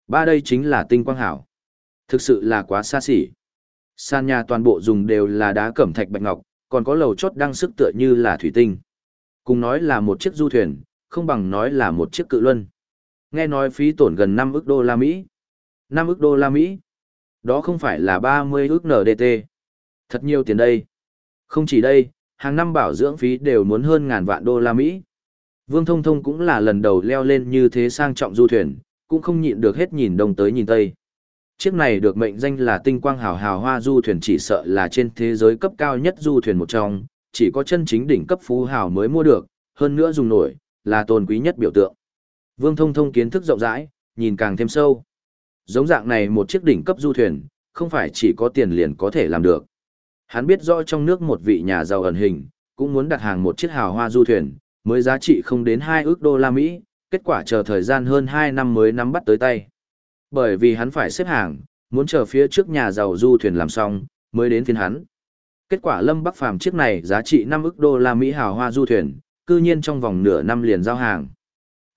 Ba đây chính là tinh quang hảo. Thực sự là quá xa xỉ. Sàn nhà toàn bộ dùng đều là đá cẩm thạch bạch ngọc, còn có lầu chót đăng sức tựa như là thủy tinh. Cùng nói là một chiếc du thuyền, không bằng nói là một chiếc cự luân. Nghe nói phí tổn gần 5 ức đô la Mỹ. 5 ức đô la Mỹ. Đó không phải là 30 ức NDT. Thật nhiều tiền đây. Không chỉ đây, hàng năm bảo dưỡng phí đều muốn hơn ngàn vạn đô la Mỹ. Vương Thông Thông cũng là lần đầu leo lên như thế sang trọng du thuyền, cũng không nhịn được hết nhìn đông tới nhìn tây. Chiếc này được mệnh danh là tinh quang hào hào hoa du thuyền chỉ sợ là trên thế giới cấp cao nhất du thuyền một trong, chỉ có chân chính đỉnh cấp phú hào mới mua được, hơn nữa dùng nổi, là tôn quý nhất biểu tượng. Vương Thông Thông kiến thức rộng rãi, nhìn càng thêm sâu. Giống dạng này một chiếc đỉnh cấp du thuyền, không phải chỉ có tiền liền có thể làm được. Hắn biết rõ trong nước một vị nhà giàu ẩn hình, cũng muốn đặt hàng một chiếc hào hoa du thuyền, mới giá trị không đến 2 ước đô la Mỹ, kết quả chờ thời gian hơn 2 năm mới nắm bắt tới tay. Bởi vì hắn phải xếp hàng, muốn chờ phía trước nhà giàu du thuyền làm xong, mới đến phiên hắn. Kết quả Lâm Bắc Phàm chiếc này giá trị 5 ức đô la Mỹ hào hoa du thuyền, cư nhiên trong vòng nửa năm liền giao hàng.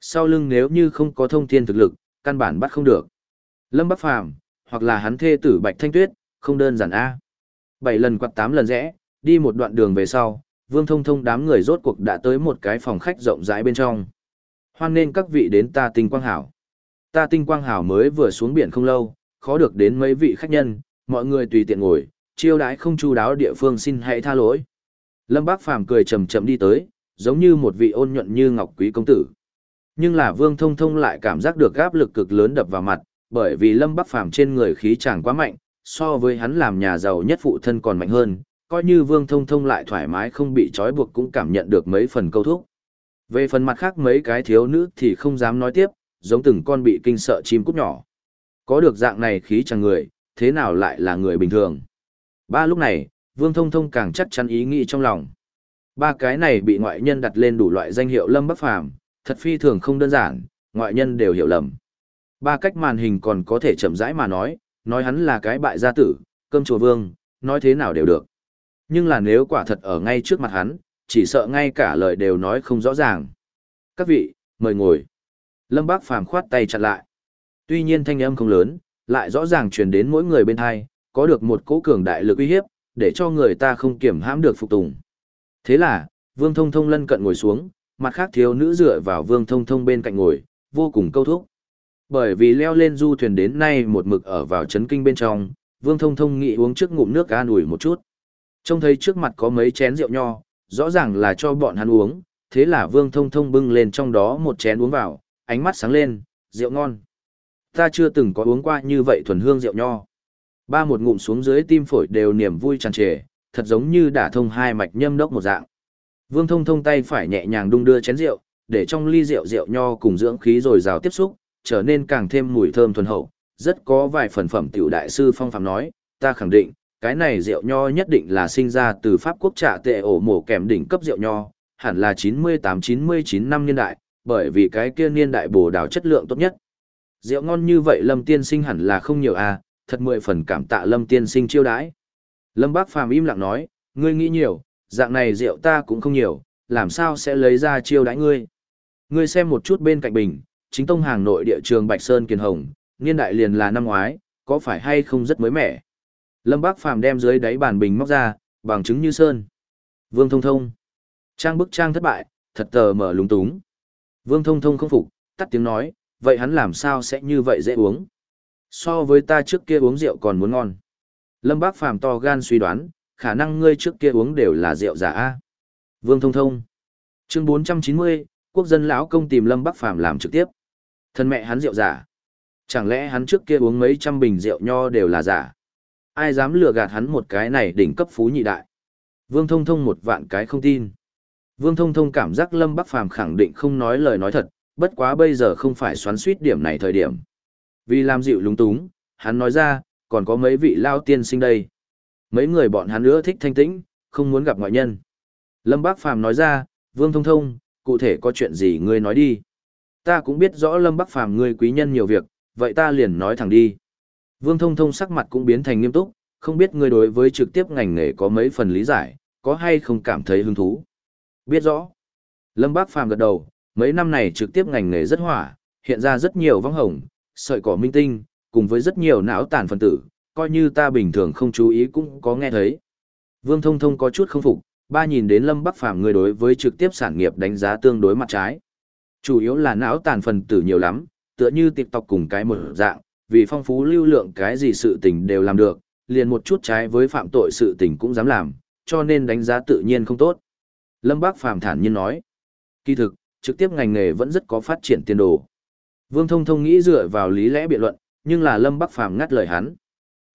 Sau lưng nếu như không có thông thiên thực lực, căn bản bắt không được. Lâm Bắc Phàm hoặc là hắn thê tử Bạch Thanh Tuyết, không đơn giản A. Bảy lần quạt tám lần rẽ, đi một đoạn đường về sau, Vương Thông Thông đám người rốt cuộc đã tới một cái phòng khách rộng rãi bên trong. Hoan nên các vị đến ta tinh quang hảo. Ta tinh quang hảo mới vừa xuống biển không lâu, khó được đến mấy vị khách nhân, mọi người tùy tiện ngồi, chiêu đãi không chu đáo địa phương xin hãy tha lỗi. Lâm Bác Phàm cười chậm chậm đi tới, giống như một vị ôn nhuận như ngọc quý công tử. Nhưng là Vương Thông Thông lại cảm giác được áp lực cực lớn đập vào mặt, bởi vì Lâm Bắc Phàm trên người khí chàng quá mạnh, so với hắn làm nhà giàu nhất phụ thân còn mạnh hơn, coi như Vương Thông Thông lại thoải mái không bị trói buộc cũng cảm nhận được mấy phần câu thúc. Về phần mặt khác mấy cái thiếu nữ thì không dám nói tiếp, giống từng con bị kinh sợ chim cút nhỏ. Có được dạng này khí chẳng người, thế nào lại là người bình thường. Ba lúc này, Vương Thông Thông càng chắc chắn ý nghĩ trong lòng. Ba cái này bị ngoại nhân đặt lên đủ loại danh hiệu Lâm Bắc Phàm, thật phi thường không đơn giản, ngoại nhân đều hiểu lầm. Ba cách màn hình còn có thể chậm rãi mà nói, nói hắn là cái bại gia tử, cơm chùa vương, nói thế nào đều được. Nhưng là nếu quả thật ở ngay trước mặt hắn, chỉ sợ ngay cả lời đều nói không rõ ràng. Các vị, mời ngồi. Lâm Bác Phàm khoát tay chặn lại. Tuy nhiên thanh âm không lớn, lại rõ ràng truyền đến mỗi người bên hai, có được một cỗ cường đại lực uy hiếp, để cho người ta không kiểm hãm được phục tùng. Thế là, Vương Thông Thông lân cận ngồi xuống, mặt khác thiếu nữ dựa vào Vương Thông Thông bên cạnh ngồi, vô cùng câu thúc. Bởi vì leo lên du thuyền đến nay một mực ở vào chấn kinh bên trong, Vương Thông Thông nghĩ uống trước ngụm nước an ủi một chút. Trông thấy trước mặt có mấy chén rượu nho, rõ ràng là cho bọn hắn uống, thế là Vương Thông Thông bưng lên trong đó một chén uống vào, ánh mắt sáng lên, rượu ngon. Ta chưa từng có uống qua như vậy thuần hương rượu nho. Ba một ngụm xuống dưới tim phổi đều niềm vui tràn trề, thật giống như đả thông hai mạch nhâm đốc một dạng. Vương Thông Thông tay phải nhẹ nhàng đung đưa chén rượu, để trong ly rượu rượu nho cùng dưỡng khí rồi rào tiếp xúc, trở nên càng thêm mùi thơm thuần hậu, rất có vài phần phẩm tiểu đại sư phong phạm nói, ta khẳng định, cái này rượu nho nhất định là sinh ra từ Pháp quốc trà tệ ổ mổ kèm đỉnh cấp rượu nho, hẳn là 98-99 năm niên đại, bởi vì cái kia niên đại bồ đào chất lượng tốt nhất. Rượu ngon như vậy Lâm Tiên Sinh hẳn là không nhiều à, thật mười phần cảm tạ Lâm Tiên Sinh chiêu đãi. Lâm Bác Phàm im lặng nói, ngươi nghĩ nhiều, dạng này rượu ta cũng không nhiều, làm sao sẽ lấy ra chiêu đãi ngươi. Ngươi xem một chút bên cạnh bình, chính tông hàng nội địa trường Bạch Sơn Kiền Hồng, niên đại liền là năm ngoái, có phải hay không rất mới mẻ. Lâm Bác Phàm đem dưới đáy bàn bình móc ra, bằng chứng như sơn. Vương Thông Thông. Trang bức trang thất bại, thật tờ mở lúng túng. Vương Thông Thông không phục, tắt tiếng nói, vậy hắn làm sao sẽ như vậy dễ uống. So với ta trước kia uống rượu còn muốn ngon. Lâm Bác Phàm to gan suy đoán, khả năng ngươi trước kia uống đều là rượu giả a. Vương Thông Thông. Chương 490, quốc dân lão công tìm Lâm Bắc Phàm làm trực tiếp. Thân mẹ hắn rượu giả. Chẳng lẽ hắn trước kia uống mấy trăm bình rượu nho đều là giả? Ai dám lừa gạt hắn một cái này đỉnh cấp phú nhị đại? Vương Thông Thông một vạn cái không tin. Vương Thông Thông cảm giác Lâm Bắc Phàm khẳng định không nói lời nói thật, bất quá bây giờ không phải xoắn suýt điểm này thời điểm. Vì làm dịu lúng túng, hắn nói ra, còn có mấy vị lao tiên sinh đây. Mấy người bọn hắn nữa thích thanh tĩnh, không muốn gặp ngoại nhân. Lâm Bác Phàm nói ra, Vương Thông Thông, cụ thể có chuyện gì ngươi nói đi. Ta cũng biết rõ Lâm Bắc Phàm ngươi quý nhân nhiều việc, vậy ta liền nói thẳng đi. Vương Thông Thông sắc mặt cũng biến thành nghiêm túc, không biết ngươi đối với trực tiếp ngành nghề có mấy phần lý giải, có hay không cảm thấy hứng thú. Biết rõ. Lâm Bác Phàm gật đầu, mấy năm này trực tiếp ngành nghề rất hỏa, hiện ra rất nhiều vong hồng, sợi cỏ minh tinh, cùng với rất nhiều não tàn phân tử, coi như ta bình thường không chú ý cũng có nghe thấy. Vương Thông Thông có chút không phục, ba nhìn đến Lâm Bắc Phàm người đối với trực tiếp sản nghiệp đánh giá tương đối mặt trái. Chủ yếu là não tàn phần tử nhiều lắm, tựa như tộc cùng cái một dạng, vì phong phú lưu lượng cái gì sự tình đều làm được, liền một chút trái với phạm tội sự tình cũng dám làm, cho nên đánh giá tự nhiên không tốt. Lâm Bác Phàm thản nhiên nói, kỳ thực, trực tiếp ngành nghề vẫn rất có phát triển tiền đồ. Vương Thông Thông nghĩ dựa vào lý lẽ biện luận, nhưng là Lâm Bắc Phàm ngắt lời hắn.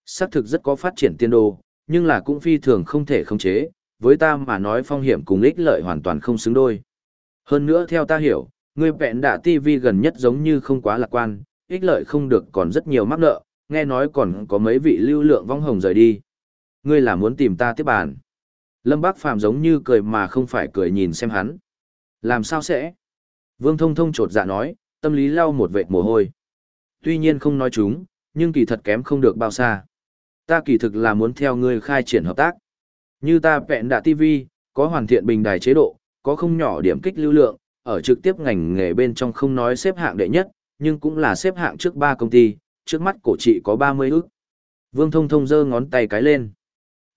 Xác thực rất có phát triển tiền đồ, nhưng là cũng phi thường không thể khống chế, với ta mà nói phong hiểm cùng ích lợi hoàn toàn không xứng đôi. Hơn nữa theo ta hiểu, người vẹn đạ TV gần nhất giống như không quá lạc quan, ích lợi không được còn rất nhiều mắc nợ, nghe nói còn có mấy vị lưu lượng vong hồng rời đi. Ngươi là muốn tìm ta tiếp bàn. Lâm Bác Phàm giống như cười mà không phải cười nhìn xem hắn. Làm sao sẽ? Vương Thông Thông trột dạ nói, tâm lý lau một vệt mồ hôi. Tuy nhiên không nói chúng, nhưng kỳ thật kém không được bao xa. Ta kỳ thực là muốn theo ngươi khai triển hợp tác. Như ta vẹn đạ TV, có hoàn thiện bình đài chế độ, có không nhỏ điểm kích lưu lượng, ở trực tiếp ngành nghề bên trong không nói xếp hạng đệ nhất, nhưng cũng là xếp hạng trước ba công ty, trước mắt cổ trị có 30 ức. Vương Thông Thông giơ ngón tay cái lên.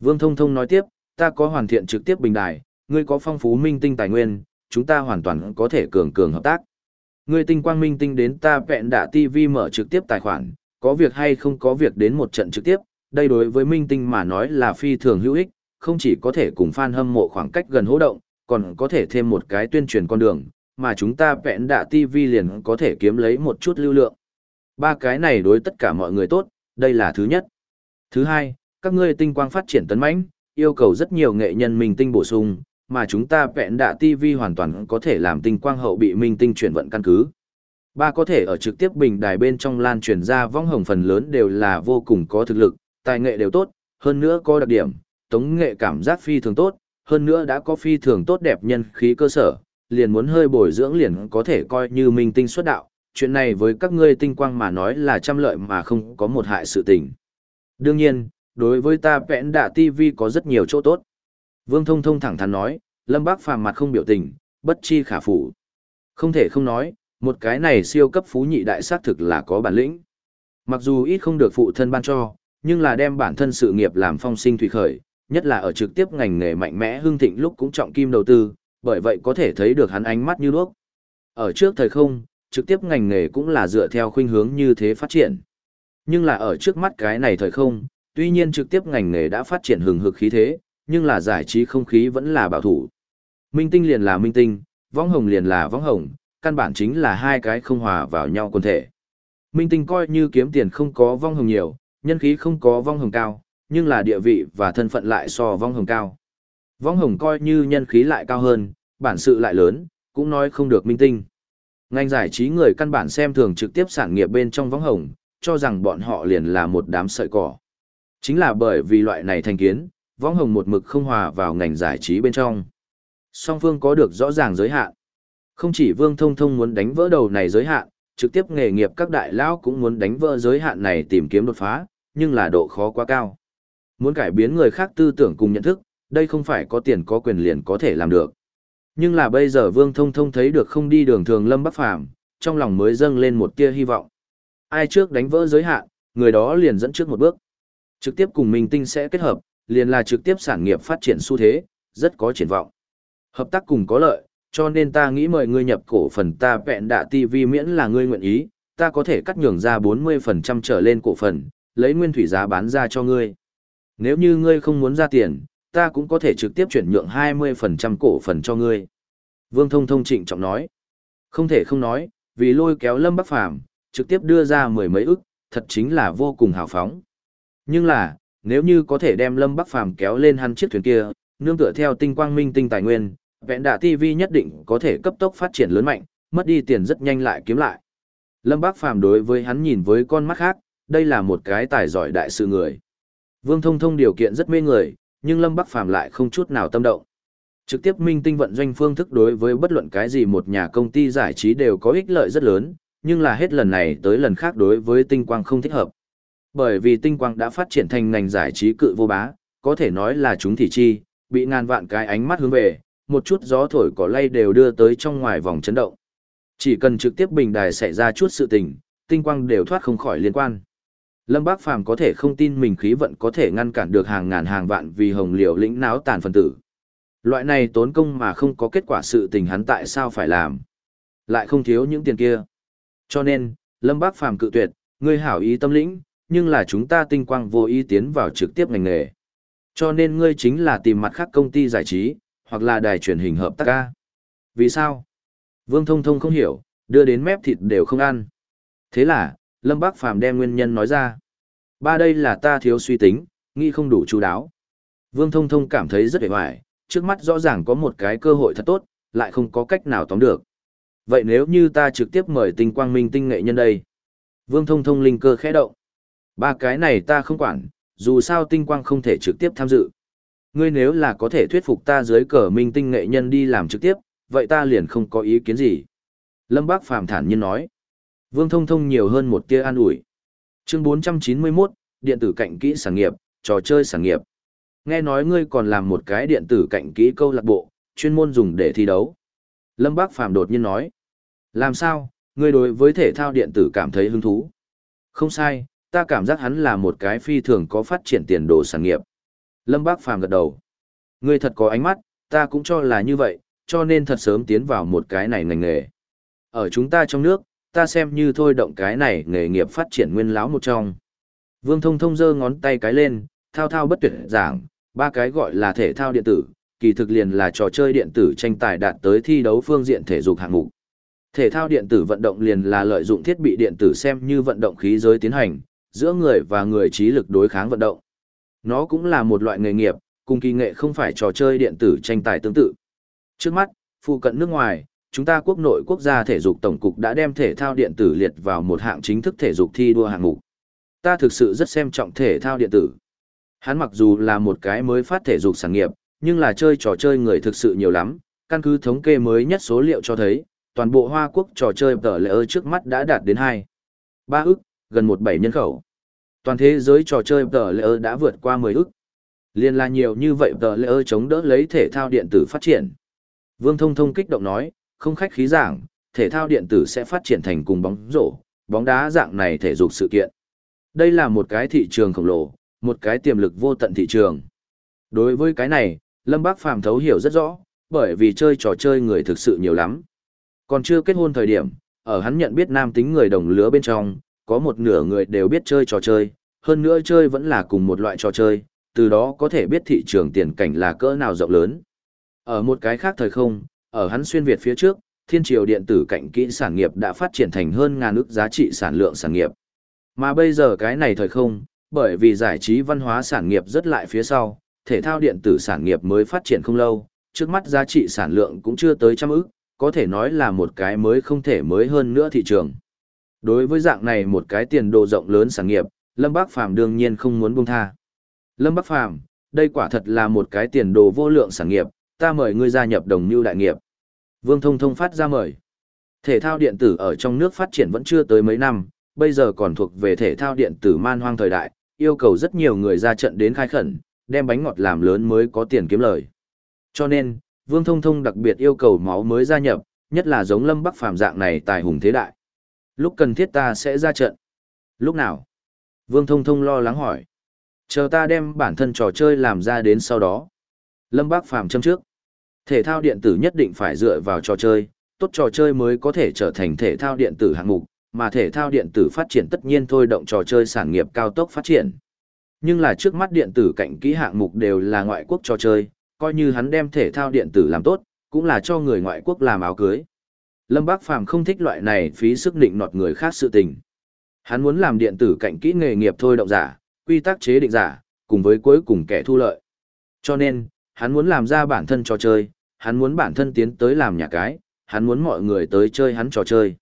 Vương Thông Thông nói tiếp, ta có hoàn thiện trực tiếp bình đài, ngươi có phong phú minh tinh tài nguyên, chúng ta hoàn toàn có thể cường cường hợp tác. Ngươi tinh quang minh tinh đến ta vẹn đạ TV mở trực tiếp tài khoản, có việc hay không có việc đến một trận trực tiếp, đây đối với minh tinh mà nói là phi thường hữu ích, không chỉ có thể cùng fan hâm mộ khoảng cách gần hỗ động, còn có thể thêm một cái tuyên truyền con đường, mà chúng ta vẹn đạ TV liền có thể kiếm lấy một chút lưu lượng. Ba cái này đối tất cả mọi người tốt, đây là thứ nhất. Thứ hai, các ngươi tinh quang phát triển tấn mãnh, yêu cầu rất nhiều nghệ nhân minh tinh bổ sung, mà chúng ta vẹn đạ TV hoàn toàn có thể làm tinh quang hậu bị minh tinh chuyển vận căn cứ. Ba có thể ở trực tiếp bình đài bên trong lan truyền ra vong hồng phần lớn đều là vô cùng có thực lực, tài nghệ đều tốt, hơn nữa có đặc điểm, tống nghệ cảm giác phi thường tốt, hơn nữa đã có phi thường tốt đẹp nhân khí cơ sở, liền muốn hơi bồi dưỡng liền có thể coi như minh tinh xuất đạo, chuyện này với các ngươi tinh quang mà nói là trăm lợi mà không có một hại sự tình. Đương nhiên, đối với ta vẽn đạ TV có rất nhiều chỗ tốt. Vương Thông Thông thẳng thắn nói, Lâm Bác phàm mặt không biểu tình, bất chi khả phủ. Không thể không nói, một cái này siêu cấp phú nhị đại sát thực là có bản lĩnh. Mặc dù ít không được phụ thân ban cho, nhưng là đem bản thân sự nghiệp làm phong sinh thủy khởi, nhất là ở trực tiếp ngành nghề mạnh mẽ hương thịnh lúc cũng trọng kim đầu tư, bởi vậy có thể thấy được hắn ánh mắt như đuốc. Ở trước thời không, trực tiếp ngành nghề cũng là dựa theo khuynh hướng như thế phát triển. Nhưng là ở trước mắt cái này thời không, tuy nhiên trực tiếp ngành nghề đã phát triển hừng hực khí thế, nhưng là giải trí không khí vẫn là bảo thủ. Minh tinh liền là minh tinh, võng hồng liền là võng hồng, căn bản chính là hai cái không hòa vào nhau quân thể. Minh tinh coi như kiếm tiền không có vong hồng nhiều, nhân khí không có vong hồng cao, nhưng là địa vị và thân phận lại so vong hồng cao. Vong hồng coi như nhân khí lại cao hơn, bản sự lại lớn, cũng nói không được minh tinh. Ngành giải trí người căn bản xem thường trực tiếp sản nghiệp bên trong vong hồng, cho rằng bọn họ liền là một đám sợi cỏ. Chính là bởi vì loại này thành kiến, vong hồng một mực không hòa vào ngành giải trí bên trong. Song phương có được rõ ràng giới hạn. Không chỉ Vương Thông Thông muốn đánh vỡ đầu này giới hạn, trực tiếp nghề nghiệp các đại lão cũng muốn đánh vỡ giới hạn này tìm kiếm đột phá, nhưng là độ khó quá cao. Muốn cải biến người khác tư tưởng cùng nhận thức, đây không phải có tiền có quyền liền có thể làm được. Nhưng là bây giờ Vương Thông Thông thấy được không đi đường thường Lâm Bắc Phàm, trong lòng mới dâng lên một tia hy vọng. Ai trước đánh vỡ giới hạn, người đó liền dẫn trước một bước. Trực tiếp cùng Minh Tinh sẽ kết hợp, liền là trực tiếp sản nghiệp phát triển xu thế, rất có triển vọng. Hợp tác cùng có lợi, cho nên ta nghĩ mời ngươi nhập cổ phần ta vẹn đạ TV miễn là ngươi nguyện ý, ta có thể cắt nhường ra 40% trở lên cổ phần, lấy nguyên thủy giá bán ra cho ngươi. Nếu như ngươi không muốn ra tiền, ta cũng có thể trực tiếp chuyển nhượng 20% cổ phần cho ngươi. Vương Thông Thông trịnh trọng nói. Không thể không nói, vì lôi kéo Lâm Bắc Phàm trực tiếp đưa ra mười mấy ức, thật chính là vô cùng hào phóng. Nhưng là, nếu như có thể đem Lâm Bắc Phàm kéo lên hắn chiếc thuyền kia, nương tựa theo tinh quang minh tinh tài nguyên, vẹn đạ TV nhất định có thể cấp tốc phát triển lớn mạnh, mất đi tiền rất nhanh lại kiếm lại. Lâm Bắc Phàm đối với hắn nhìn với con mắt khác, đây là một cái tài giỏi đại sự người. Vương Thông Thông điều kiện rất mê người, nhưng Lâm Bắc Phàm lại không chút nào tâm động. Trực tiếp minh tinh vận doanh phương thức đối với bất luận cái gì một nhà công ty giải trí đều có ích lợi rất lớn, nhưng là hết lần này tới lần khác đối với tinh quang không thích hợp. Bởi vì tinh quang đã phát triển thành ngành giải trí cự vô bá, có thể nói là chúng thị chi, bị ngàn vạn cái ánh mắt hướng về, một chút gió thổi cỏ lay đều đưa tới trong ngoài vòng chấn động. Chỉ cần trực tiếp bình đài xảy ra chút sự tình, tinh quang đều thoát không khỏi liên quan. Lâm Bác Phàm có thể không tin mình khí vận có thể ngăn cản được hàng ngàn hàng vạn vì hồng liều lĩnh náo tàn phân tử. Loại này tốn công mà không có kết quả sự tình hắn tại sao phải làm. Lại không thiếu những tiền kia. Cho nên, Lâm Bác Phàm cự tuyệt, ngươi hảo ý tâm lĩnh, nhưng là chúng ta tinh quang vô ý tiến vào trực tiếp ngành nghề. Cho nên ngươi chính là tìm mặt khác công ty giải trí, hoặc là đài truyền hình hợp tác ca. Vì sao? Vương Thông Thông không hiểu, đưa đến mép thịt đều không ăn. Thế là, Lâm Bác Phàm đem nguyên nhân nói ra. Ba đây là ta thiếu suy tính, nghĩ không đủ chú đáo. Vương Thông Thông cảm thấy rất hề hoài, trước mắt rõ ràng có một cái cơ hội thật tốt, lại không có cách nào tóm được. Vậy nếu như ta trực tiếp mời tinh quang minh tinh nghệ nhân đây? Vương Thông Thông linh cơ khẽ động. Ba cái này ta không quản, dù sao tinh quang không thể trực tiếp tham dự. Ngươi nếu là có thể thuyết phục ta dưới cờ minh tinh nghệ nhân đi làm trực tiếp, vậy ta liền không có ý kiến gì. Lâm Bác Phàm thản nhiên nói. Vương Thông Thông nhiều hơn một tia an ủi. Chương 491, điện tử cạnh kỹ sản nghiệp, trò chơi sản nghiệp. Nghe nói ngươi còn làm một cái điện tử cạnh kỹ câu lạc bộ, chuyên môn dùng để thi đấu. Lâm Bác Phàm đột nhiên nói. Làm sao, ngươi đối với thể thao điện tử cảm thấy hứng thú? Không sai, ta cảm giác hắn là một cái phi thường có phát triển tiền đồ sản nghiệp. Lâm Bác Phàm gật đầu. Ngươi thật có ánh mắt, ta cũng cho là như vậy, cho nên thật sớm tiến vào một cái này ngành nghề. Ở chúng ta trong nước, ta xem như thôi động cái này nghề nghiệp phát triển nguyên lão một trong. Vương Thông Thông giơ ngón tay cái lên, thao thao bất tuyệt giảng, ba cái gọi là thể thao điện tử, kỳ thực liền là trò chơi điện tử tranh tài đạt tới thi đấu phương diện thể dục hạng mục. Thể thao điện tử vận động liền là lợi dụng thiết bị điện tử xem như vận động khí giới tiến hành, giữa người và người trí lực đối kháng vận động. Nó cũng là một loại nghề nghiệp, cùng kỳ nghệ không phải trò chơi điện tử tranh tài tương tự. Trước mắt, phụ cận nước ngoài, chúng ta quốc nội quốc gia thể dục tổng cục đã đem thể thao điện tử liệt vào một hạng chính thức thể dục thi đua hạng mục. Ta thực sự rất xem trọng thể thao điện tử. Hắn mặc dù là một cái mới phát thể dục sản nghiệp, nhưng là chơi trò chơi người thực sự nhiều lắm, căn cứ thống kê mới nhất số liệu cho thấy, toàn bộ Hoa Quốc trò chơi tờ lệ ơi trước mắt đã đạt đến 2. 3 ức, gần 17 nhân khẩu. Toàn thế giới trò chơi tờ lệ ơi đã vượt qua 10 ức. Liên là nhiều như vậy tờ lệ ơi chống đỡ lấy thể thao điện tử phát triển. Vương Thông Thông kích động nói, không khách khí giảng, thể thao điện tử sẽ phát triển thành cùng bóng rổ, bóng đá dạng này thể dục sự kiện. Đây là một cái thị trường khổng lồ, một cái tiềm lực vô tận thị trường. Đối với cái này, Lâm Bác Phàm thấu hiểu rất rõ, bởi vì chơi trò chơi người thực sự nhiều lắm. Còn chưa kết hôn thời điểm, ở hắn nhận biết nam tính người đồng lứa bên trong, có một nửa người đều biết chơi trò chơi, hơn nữa chơi vẫn là cùng một loại trò chơi, từ đó có thể biết thị trường tiền cảnh là cỡ nào rộng lớn. Ở một cái khác thời không, ở hắn xuyên Việt phía trước, thiên triều điện tử cạnh kỹ sản nghiệp đã phát triển thành hơn ngàn ước giá trị sản lượng sản nghiệp. Mà bây giờ cái này thời không, bởi vì giải trí văn hóa sản nghiệp rất lại phía sau, thể thao điện tử sản nghiệp mới phát triển không lâu, trước mắt giá trị sản lượng cũng chưa tới trăm ức, có thể nói là một cái mới không thể mới hơn nữa thị trường. Đối với dạng này một cái tiền đồ rộng lớn sản nghiệp, Lâm Bác Phàm đương nhiên không muốn buông tha. Lâm Bác Phàm, đây quả thật là một cái tiền đồ vô lượng sản nghiệp, ta mời ngươi gia nhập đồng mưu đại nghiệp. Vương Thông Thông phát ra mời. Thể thao điện tử ở trong nước phát triển vẫn chưa tới mấy năm, bây giờ còn thuộc về thể thao điện tử man hoang thời đại, yêu cầu rất nhiều người ra trận đến khai khẩn, đem bánh ngọt làm lớn mới có tiền kiếm lời. Cho nên, Vương Thông Thông đặc biệt yêu cầu máu mới gia nhập, nhất là giống Lâm Bắc Phàm dạng này tài hùng thế đại. Lúc cần thiết ta sẽ ra trận. Lúc nào? Vương Thông Thông lo lắng hỏi. Chờ ta đem bản thân trò chơi làm ra đến sau đó. Lâm Bác Phàm châm trước. Thể thao điện tử nhất định phải dựa vào trò chơi, tốt trò chơi mới có thể trở thành thể thao điện tử hạng mục, mà thể thao điện tử phát triển tất nhiên thôi động trò chơi sản nghiệp cao tốc phát triển. Nhưng là trước mắt điện tử cạnh kỹ hạng mục đều là ngoại quốc trò chơi, coi như hắn đem thể thao điện tử làm tốt, cũng là cho người ngoại quốc làm áo cưới. Lâm Bác Phàm không thích loại này phí sức định nọt người khác sự tình. Hắn muốn làm điện tử cạnh kỹ nghề nghiệp thôi động giả, quy tắc chế định giả, cùng với cuối cùng kẻ thu lợi. Cho nên, hắn muốn làm ra bản thân trò chơi, hắn muốn bản thân tiến tới làm nhà cái, hắn muốn mọi người tới chơi hắn trò chơi.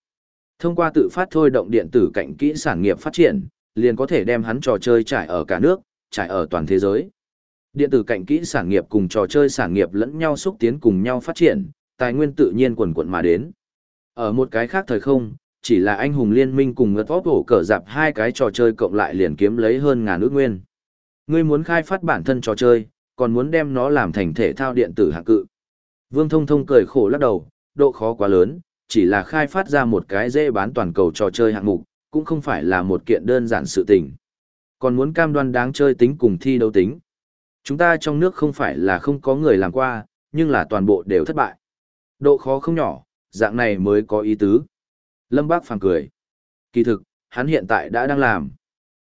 Thông qua tự phát thôi động điện tử cạnh kỹ sản nghiệp phát triển, liền có thể đem hắn trò chơi trải ở cả nước, trải ở toàn thế giới. Điện tử cạnh kỹ sản nghiệp cùng trò chơi sản nghiệp lẫn nhau xúc tiến cùng nhau phát triển, tài nguyên tự nhiên quần quận mà đến. Ở một cái khác thời không, chỉ là anh hùng liên minh cùng ngật vóp hổ cờ dạp hai cái trò chơi cộng lại liền kiếm lấy hơn ngàn ước nguyên. Ngươi muốn khai phát bản thân trò chơi, còn muốn đem nó làm thành thể thao điện tử hạng cự. Vương Thông Thông cười khổ lắc đầu, độ khó quá lớn, chỉ là khai phát ra một cái dễ bán toàn cầu trò chơi hạng mục, cũng không phải là một kiện đơn giản sự tình. Còn muốn cam đoan đáng chơi tính cùng thi đấu tính. Chúng ta trong nước không phải là không có người làm qua, nhưng là toàn bộ đều thất bại. Độ khó không nhỏ, dạng này mới có ý tứ. Lâm Bác phàng cười. Kỳ thực, hắn hiện tại đã đang làm.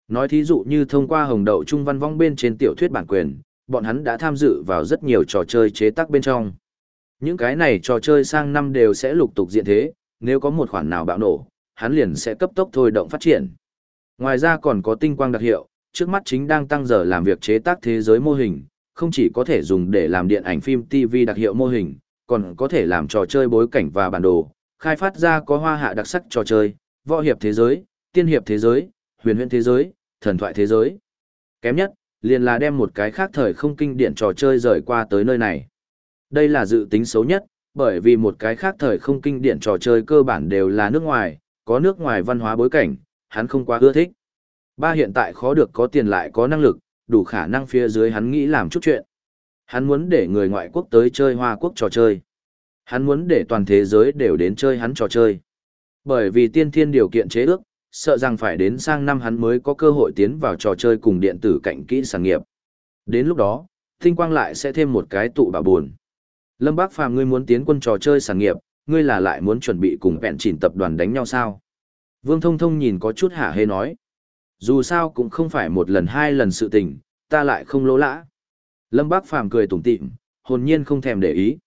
Nói thí dụ như thông qua hồng đậu trung văn vong bên trên tiểu thuyết bản quyền, bọn hắn đã tham dự vào rất nhiều trò chơi chế tác bên trong. Những cái này trò chơi sang năm đều sẽ lục tục diện thế, nếu có một khoản nào bạo nổ, hắn liền sẽ cấp tốc thôi động phát triển. Ngoài ra còn có tinh quang đặc hiệu, trước mắt chính đang tăng giờ làm việc chế tác thế giới mô hình, không chỉ có thể dùng để làm điện ảnh phim TV đặc hiệu mô hình, còn có thể làm trò chơi bối cảnh và bản đồ, khai phát ra có hoa hạ đặc sắc trò chơi, võ hiệp thế giới, tiên hiệp thế giới, huyền huyễn thế giới, thần thoại thế giới. Kém nhất, liền là đem một cái khác thời không kinh điển trò chơi rời qua tới nơi này. Đây là dự tính xấu nhất, bởi vì một cái khác thời không kinh điển trò chơi cơ bản đều là nước ngoài, có nước ngoài văn hóa bối cảnh, hắn không quá ưa thích. Ba hiện tại khó được có tiền lại có năng lực, đủ khả năng phía dưới hắn nghĩ làm chút chuyện. Hắn muốn để người ngoại quốc tới chơi hoa quốc trò chơi. Hắn muốn để toàn thế giới đều đến chơi hắn trò chơi. Bởi vì tiên thiên điều kiện chế ước, sợ rằng phải đến sang năm hắn mới có cơ hội tiến vào trò chơi cùng điện tử cạnh kỹ sản nghiệp. Đến lúc đó, tinh quang lại sẽ thêm một cái tụ bà buồn. Lâm Bác Phàm ngươi muốn tiến quân trò chơi sản nghiệp, ngươi là lại muốn chuẩn bị cùng vẹn chỉnh tập đoàn đánh nhau sao? Vương Thông Thông nhìn có chút hả hê nói. Dù sao cũng không phải một lần hai lần sự tình, ta lại không lỗ lã. Lâm Bác Phàm cười tủm tỉm, hồn nhiên không thèm để ý.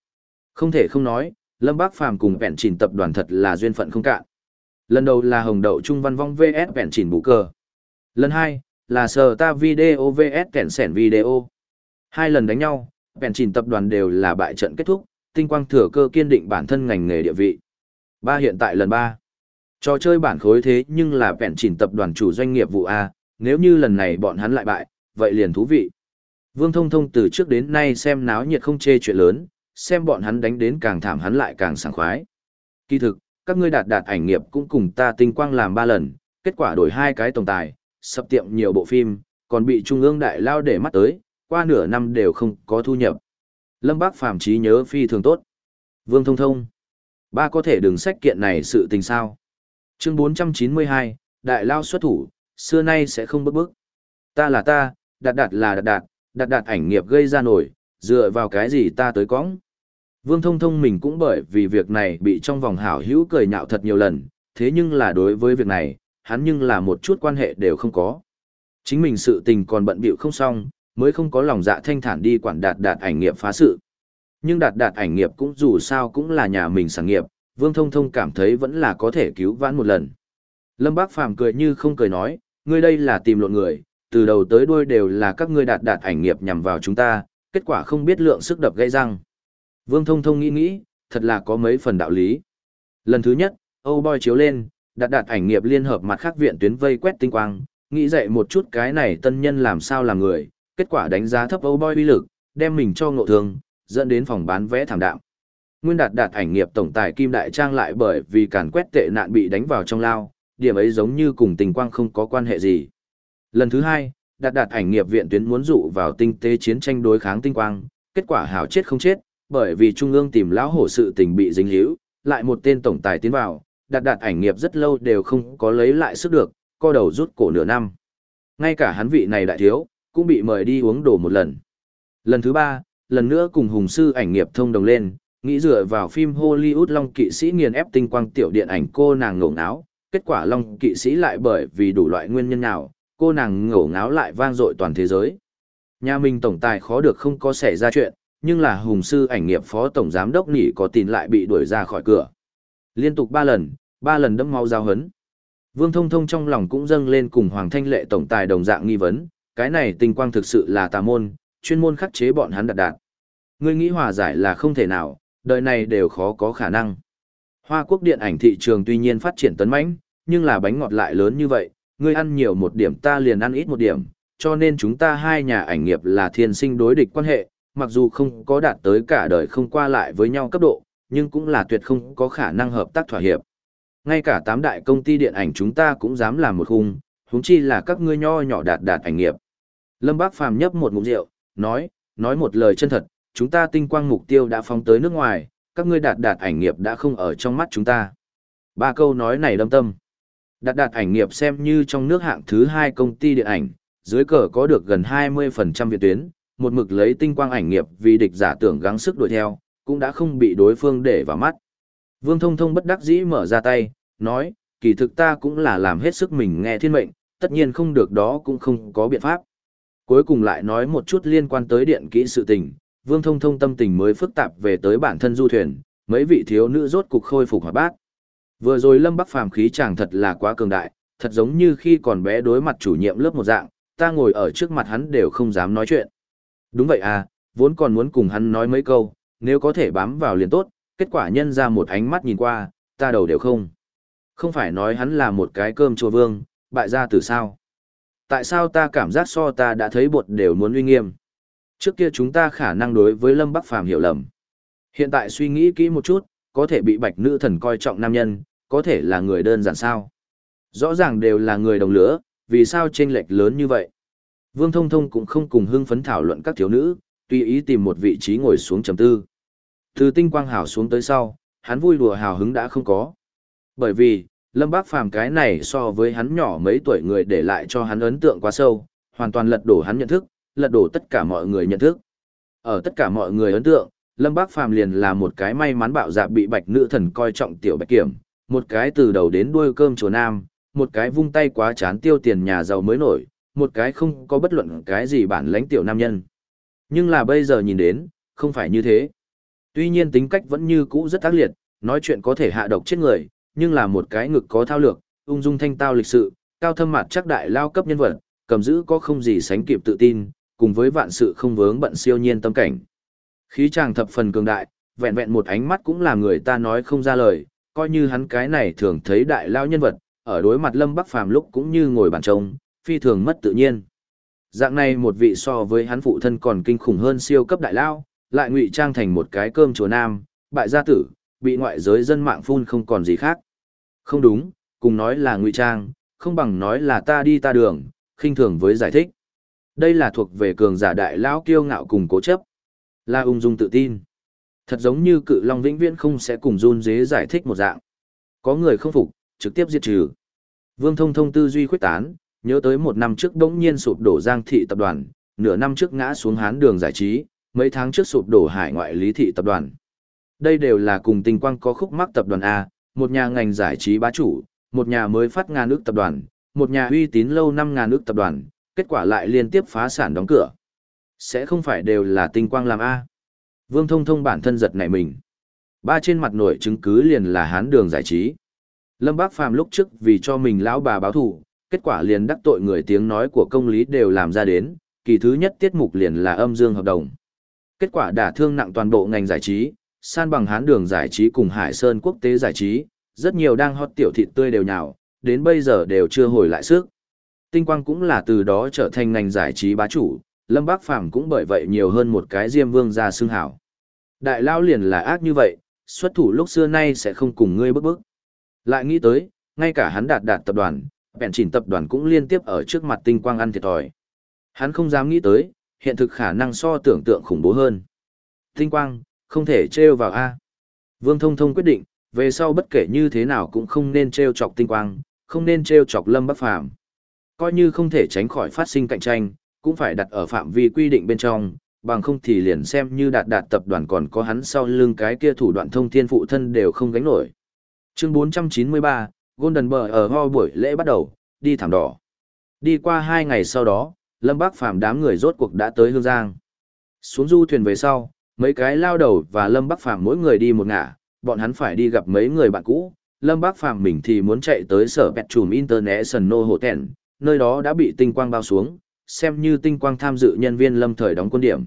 Không thể không nói, Lâm Bác Phàm cùng vẹn chỉnh tập đoàn thật là duyên phận không cạn. Lần đầu là Hồng Đậu Trung Văn Vong VS vẹn chỉnh bù cờ. Lần hai là Sờ Ta Video VS kẻn sẻn video. Hai lần đánh nhau, bèn chỉnh tập đoàn đều là bại trận kết thúc, tinh quang thừa cơ kiên định bản thân ngành nghề địa vị. Ba hiện tại lần ba. Trò chơi bản khối thế nhưng là bèn chỉnh tập đoàn chủ doanh nghiệp vụ A, nếu như lần này bọn hắn lại bại, vậy liền thú vị. Vương Thông Thông từ trước đến nay xem náo nhiệt không chê chuyện lớn, xem bọn hắn đánh đến càng thảm hắn lại càng sảng khoái. Kỳ thực, các ngươi đạt đạt ảnh nghiệp cũng cùng ta tinh quang làm ba lần, kết quả đổi hai cái tổng tài, sập tiệm nhiều bộ phim, còn bị trung ương đại lao để mắt tới, qua nửa năm đều không có thu nhập. Lâm Bác Phàm trí nhớ phi thường tốt. Vương Thông Thông. Ba có thể đừng sách kiện này sự tình sao. Chương 492, Đại Lao xuất thủ, xưa nay sẽ không bước bước. Ta là ta, đạt đạt là đạt đạt, đạt đạt ảnh nghiệp gây ra nổi, dựa vào cái gì ta tới cõng. Vương Thông Thông mình cũng bởi vì việc này bị trong vòng hảo hữu cười nhạo thật nhiều lần, thế nhưng là đối với việc này, hắn nhưng là một chút quan hệ đều không có. Chính mình sự tình còn bận bịu không xong, mới không có lòng dạ thanh thản đi quản đạt đạt ảnh nghiệp phá sự. Nhưng đạt đạt ảnh nghiệp cũng dù sao cũng là nhà mình sản nghiệp, Vương Thông Thông cảm thấy vẫn là có thể cứu vãn một lần. Lâm Bác Phàm cười như không cười nói, ngươi đây là tìm lộn người, từ đầu tới đuôi đều là các ngươi đạt đạt ảnh nghiệp nhằm vào chúng ta, kết quả không biết lượng sức đập gây răng. Vương Thông Thông nghĩ nghĩ, thật là có mấy phần đạo lý. Lần thứ nhất, Âu Boy chiếu lên, đạt đạt ảnh nghiệp liên hợp mặt khác viện tuyến vây quét tinh quang, nghĩ dậy một chút cái này tân nhân làm sao làm người, kết quả đánh giá thấp Âu Boy uy lực, đem mình cho ngộ thương, dẫn đến phòng bán vé thảm đạm. Nguyên đạt đạt ảnh nghiệp tổng tài Kim Đại Trang lại bởi vì càn quét tệ nạn bị đánh vào trong lao, điểm ấy giống như cùng tình quang không có quan hệ gì. Lần thứ hai, đạt đạt ảnh nghiệp viện tuyến muốn dụ vào tinh tế chiến tranh đối kháng tinh quang, kết quả hảo chết không chết, bởi vì trung ương tìm lão hổ sự tình bị dính hữu, lại một tên tổng tài tiến vào, đạt đạt ảnh nghiệp rất lâu đều không có lấy lại sức được, co đầu rút cổ nửa năm. Ngay cả hắn vị này đại thiếu, cũng bị mời đi uống đồ một lần. Lần thứ ba, lần nữa cùng hùng sư ảnh nghiệp thông đồng lên, nghĩ dựa vào phim Hollywood Long kỵ sĩ nghiền ép tinh quang tiểu điện ảnh cô nàng ngổ ngáo, kết quả Long kỵ sĩ lại bởi vì đủ loại nguyên nhân nào, cô nàng ngổ ngáo lại vang dội toàn thế giới. Nhà mình tổng tài khó được không có xảy ra chuyện, nhưng là hùng sư ảnh nghiệp phó tổng giám đốc nỉ có tin lại bị đuổi ra khỏi cửa. Liên tục ba lần, ba lần đâm mau giao hấn. Vương Thông Thông trong lòng cũng dâng lên cùng Hoàng Thanh Lệ tổng tài đồng dạng nghi vấn, cái này tinh quang thực sự là tà môn, chuyên môn khắc chế bọn hắn đạt đạt. Ngươi nghĩ hòa giải là không thể nào, đời này đều khó có khả năng. Hoa quốc điện ảnh thị trường tuy nhiên phát triển tấn mãnh, nhưng là bánh ngọt lại lớn như vậy, ngươi ăn nhiều một điểm ta liền ăn ít một điểm, cho nên chúng ta hai nhà ảnh nghiệp là thiên sinh đối địch quan hệ, mặc dù không có đạt tới cả đời không qua lại với nhau cấp độ, nhưng cũng là tuyệt không có khả năng hợp tác thỏa hiệp. Ngay cả tám đại công ty điện ảnh chúng ta cũng dám làm một khung, huống chi là các ngươi nho nhỏ đạt đạt ảnh nghiệp. Lâm Bác Phàm nhấp một ngụm rượu, nói, nói một lời chân thật, chúng ta tinh quang mục tiêu đã phóng tới nước ngoài, các ngươi đạt đạt ảnh nghiệp đã không ở trong mắt chúng ta. Ba câu nói này đâm tâm. Đạt đạt ảnh nghiệp xem như trong nước hạng thứ hai công ty điện ảnh, dưới cờ có được gần 20% viện tuyến, một mực lấy tinh quang ảnh nghiệp vì địch giả tưởng gắng sức đuổi theo, cũng đã không bị đối phương để vào mắt. Vương Thông Thông bất đắc dĩ mở ra tay, nói, kỳ thực ta cũng là làm hết sức mình nghe thiên mệnh, tất nhiên không được đó cũng không có biện pháp. Cuối cùng lại nói một chút liên quan tới điện kỹ sự tình, Vương Thông Thông tâm tình mới phức tạp về tới bản thân du thuyền, mấy vị thiếu nữ rốt cục khôi phục hoạt bát. Vừa rồi Lâm Bắc Phàm khí chàng thật là quá cường đại, thật giống như khi còn bé đối mặt chủ nhiệm lớp một dạng, ta ngồi ở trước mặt hắn đều không dám nói chuyện. Đúng vậy à, vốn còn muốn cùng hắn nói mấy câu, nếu có thể bám vào liền tốt, kết quả nhân ra một ánh mắt nhìn qua, ta đầu đều không. Không phải nói hắn là một cái cơm chùa vương, bại gia từ sao? Tại sao ta cảm giác so ta đã thấy bột đều muốn uy nghiêm? Trước kia chúng ta khả năng đối với Lâm Bắc Phàm hiểu lầm. Hiện tại suy nghĩ kỹ một chút, có thể bị bạch nữ thần coi trọng nam nhân, có thể là người đơn giản sao? Rõ ràng đều là người đồng lửa, vì sao chênh lệch lớn như vậy? Vương Thông Thông cũng không cùng hưng phấn thảo luận các thiếu nữ, tùy ý tìm một vị trí ngồi xuống trầm tư. Từ tinh quang hào xuống tới sau, hắn vui đùa hào hứng đã không có. Bởi vì, Lâm Bác Phàm cái này so với hắn nhỏ mấy tuổi người để lại cho hắn ấn tượng quá sâu, hoàn toàn lật đổ hắn nhận thức, lật đổ tất cả mọi người nhận thức. Ở tất cả mọi người ấn tượng, Lâm Bác Phàm liền là một cái may mắn bạo dạ bị bạch nữ thần coi trọng tiểu bạch kiểm, một cái từ đầu đến đuôi cơm chùa nam, một cái vung tay quá chán tiêu tiền nhà giàu mới nổi, một cái không có bất luận cái gì bản lãnh tiểu nam nhân. Nhưng là bây giờ nhìn đến, không phải như thế. Tuy nhiên tính cách vẫn như cũ rất ác liệt, nói chuyện có thể hạ độc chết người, nhưng là một cái ngực có thao lược, ung dung thanh tao lịch sự, cao thâm mặt chắc đại lao cấp nhân vật, cầm giữ có không gì sánh kịp tự tin, cùng với vạn sự không vướng bận siêu nhiên tâm cảnh. Khí chàng thập phần cường đại, vẹn vẹn một ánh mắt cũng là người ta nói không ra lời, coi như hắn cái này thường thấy đại lao nhân vật, ở đối mặt Lâm Bắc Phàm lúc cũng như ngồi bàn trông, phi thường mất tự nhiên. Dạng này một vị so với hắn phụ thân còn kinh khủng hơn siêu cấp đại lao, lại ngụy trang thành một cái cơm chùa nam, bại gia tử, bị ngoại giới dân mạng phun không còn gì khác. Không đúng, cùng nói là ngụy trang, không bằng nói là ta đi ta đường, khinh thường với giải thích. Đây là thuộc về cường giả đại lão kiêu ngạo cùng cố chấp. Là ung dung tự tin. Thật giống như cự long vĩnh viễn không sẽ cùng run dế giải thích một dạng. Có người không phục, trực tiếp diệt trừ. Vương thông thông tư duy khuyết tán, nhớ tới một năm trước đống nhiên sụp đổ giang thị tập đoàn, nửa năm trước ngã xuống hán đường giải trí, mấy tháng trước sụp đổ hải ngoại lý thị tập đoàn. Đây đều là cùng tình quang có khúc mắc tập đoàn A, một nhà ngành giải trí bá chủ, một nhà mới phát ngàn ước tập đoàn, một nhà uy tín lâu năm ngàn ước tập đoàn, kết quả lại liên tiếp phá sản đóng cửa. Sẽ không phải đều là tinh quang làm A. Vương Thông Thông bản thân giật nảy mình. Ba trên mặt nổi chứng cứ liền là hán đường giải trí. Lâm Bác Phàm lúc trước vì cho mình lão bà báo thù, kết quả liền đắc tội người tiếng nói của công lý đều làm ra đến, kỳ thứ nhất tiết mục liền là âm dương hợp đồng. Kết quả đả thương nặng toàn bộ ngành giải trí, san bằng hán đường giải trí cùng Hải Sơn quốc tế giải trí, rất nhiều đang hot tiểu thịt tươi đều nhào, đến bây giờ đều chưa hồi lại sức. Tinh quang cũng là từ đó trở thành ngành giải trí bá chủ, Lâm Bác Phàm cũng bởi vậy nhiều hơn một cái diêm vương ra xương hảo. Đại lao liền là ác như vậy, xuất thủ lúc xưa nay sẽ không cùng ngươi bức bức. Lại nghĩ tới, ngay cả hắn đạt đạt tập đoàn, bèn chỉnh tập đoàn cũng liên tiếp ở trước mặt tinh quang ăn thiệt thòi. Hắn không dám nghĩ tới, hiện thực khả năng so tưởng tượng khủng bố hơn. Tinh quang, không thể trêu vào A. Vương Thông Thông quyết định, về sau bất kể như thế nào cũng không nên trêu chọc tinh quang, không nên trêu chọc lâm bắc phàm. Coi như không thể tránh khỏi phát sinh cạnh tranh, cũng phải đặt ở phạm vi quy định bên trong, bằng không thì liền xem như đạt đạt tập đoàn còn có hắn sau lưng cái kia thủ đoạn thông thiên phụ thân đều không gánh nổi. Chương 493, Golden Bờ ở ho buổi lễ bắt đầu, đi thảm đỏ. Đi qua hai ngày sau đó, Lâm Bác Phàm đám người rốt cuộc đã tới Hương Giang. Xuống du thuyền về sau, mấy cái lao đầu và Lâm bắc Phàm mỗi người đi một ngả, bọn hắn phải đi gặp mấy người bạn cũ. Lâm bắc Phàm mình thì muốn chạy tới sở Pet Trùm International Hotel, nơi đó đã bị tinh quang bao xuống, xem như tinh quang tham dự nhân viên lâm thời đóng quân điểm.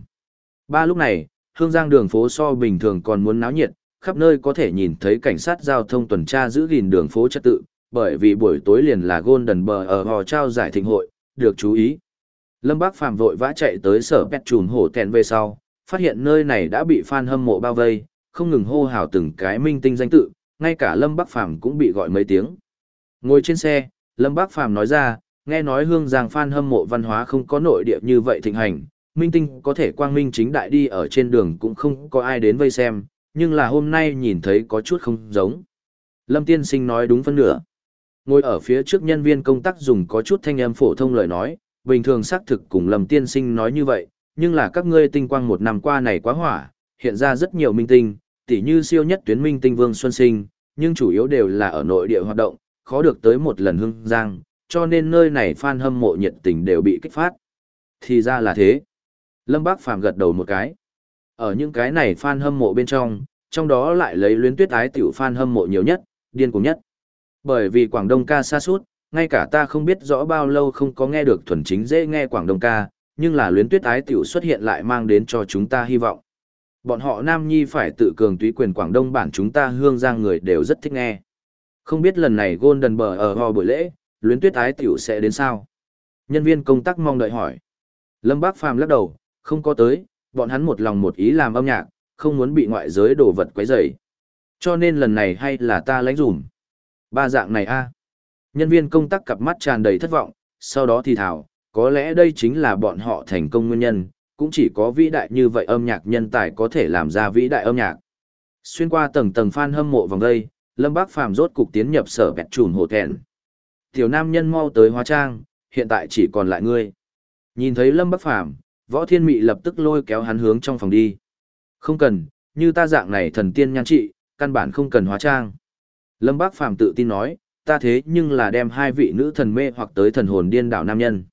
Ba lúc này, Hương Giang đường phố so bình thường còn muốn náo nhiệt, khắp nơi có thể nhìn thấy cảnh sát giao thông tuần tra giữ gìn đường phố trật tự, bởi vì buổi tối liền là Golden Bờ ở hò trao giải thịnh hội, được chú ý. Lâm Bác Phàm vội vã chạy tới sở pet trùn hổ thẹn về sau, phát hiện nơi này đã bị fan hâm mộ bao vây, không ngừng hô hào từng cái minh tinh danh tự, ngay cả Lâm Bắc Phàm cũng bị gọi mấy tiếng. Ngồi trên xe, Lâm Bắc Phàm nói ra, nghe nói hương giang fan hâm mộ văn hóa không có nội địa như vậy thịnh hành, minh tinh có thể quang minh chính đại đi ở trên đường cũng không có ai đến vây xem, nhưng là hôm nay nhìn thấy có chút không giống. Lâm Tiên Sinh nói đúng phân nửa. Ngồi ở phía trước nhân viên công tác dùng có chút thanh âm phổ thông lời nói, bình thường xác thực cùng Lâm Tiên Sinh nói như vậy, nhưng là các ngươi tinh quang một năm qua này quá hỏa, hiện ra rất nhiều minh tinh, tỉ như siêu nhất tuyến minh tinh Vương Xuân Sinh, nhưng chủ yếu đều là ở nội địa hoạt động, khó được tới một lần hương giang, cho nên nơi này fan hâm mộ nhiệt tình đều bị kích phát. Thì ra là thế. Lâm Bác Phàm gật đầu một cái. Ở những cái này fan hâm mộ bên trong, trong đó lại lấy luyến tuyết ái tiểu fan hâm mộ nhiều nhất, điên cùng nhất. Bởi vì Quảng Đông ca xa suốt, ngay cả ta không biết rõ bao lâu không có nghe được thuần chính dễ nghe Quảng Đông ca, nhưng là luyến tuyết ái tiểu xuất hiện lại mang đến cho chúng ta hy vọng. Bọn họ Nam Nhi phải tự cường túy quyền Quảng Đông bản chúng ta hương giang người đều rất thích nghe. Không biết lần này Golden Bờ ở ho buổi lễ, luyến tuyết ái tiểu sẽ đến sao? Nhân viên công tác mong đợi hỏi. Lâm Bác Phàm lắc đầu, không có tới, bọn hắn một lòng một ý làm âm nhạc, không muốn bị ngoại giới đổ vật quấy rầy. Cho nên lần này hay là ta lãnh dùm. Ba dạng này a. Nhân viên công tác cặp mắt tràn đầy thất vọng, sau đó thì thảo, có lẽ đây chính là bọn họ thành công nguyên nhân, cũng chỉ có vĩ đại như vậy âm nhạc nhân tài có thể làm ra vĩ đại âm nhạc. Xuyên qua tầng tầng fan hâm mộ vòng đây, Lâm Bác Phàm rốt cục tiến nhập sở bẹt trùn hồ thẹn. Tiểu nam nhân mau tới hóa trang, hiện tại chỉ còn lại ngươi. Nhìn thấy Lâm Bác Phàm võ thiên mị lập tức lôi kéo hắn hướng trong phòng đi. Không cần, như ta dạng này thần tiên nhan trị, căn bản không cần hóa trang. Lâm Bác Phàm tự tin nói, ta thế nhưng là đem hai vị nữ thần mê hoặc tới thần hồn điên đảo nam nhân.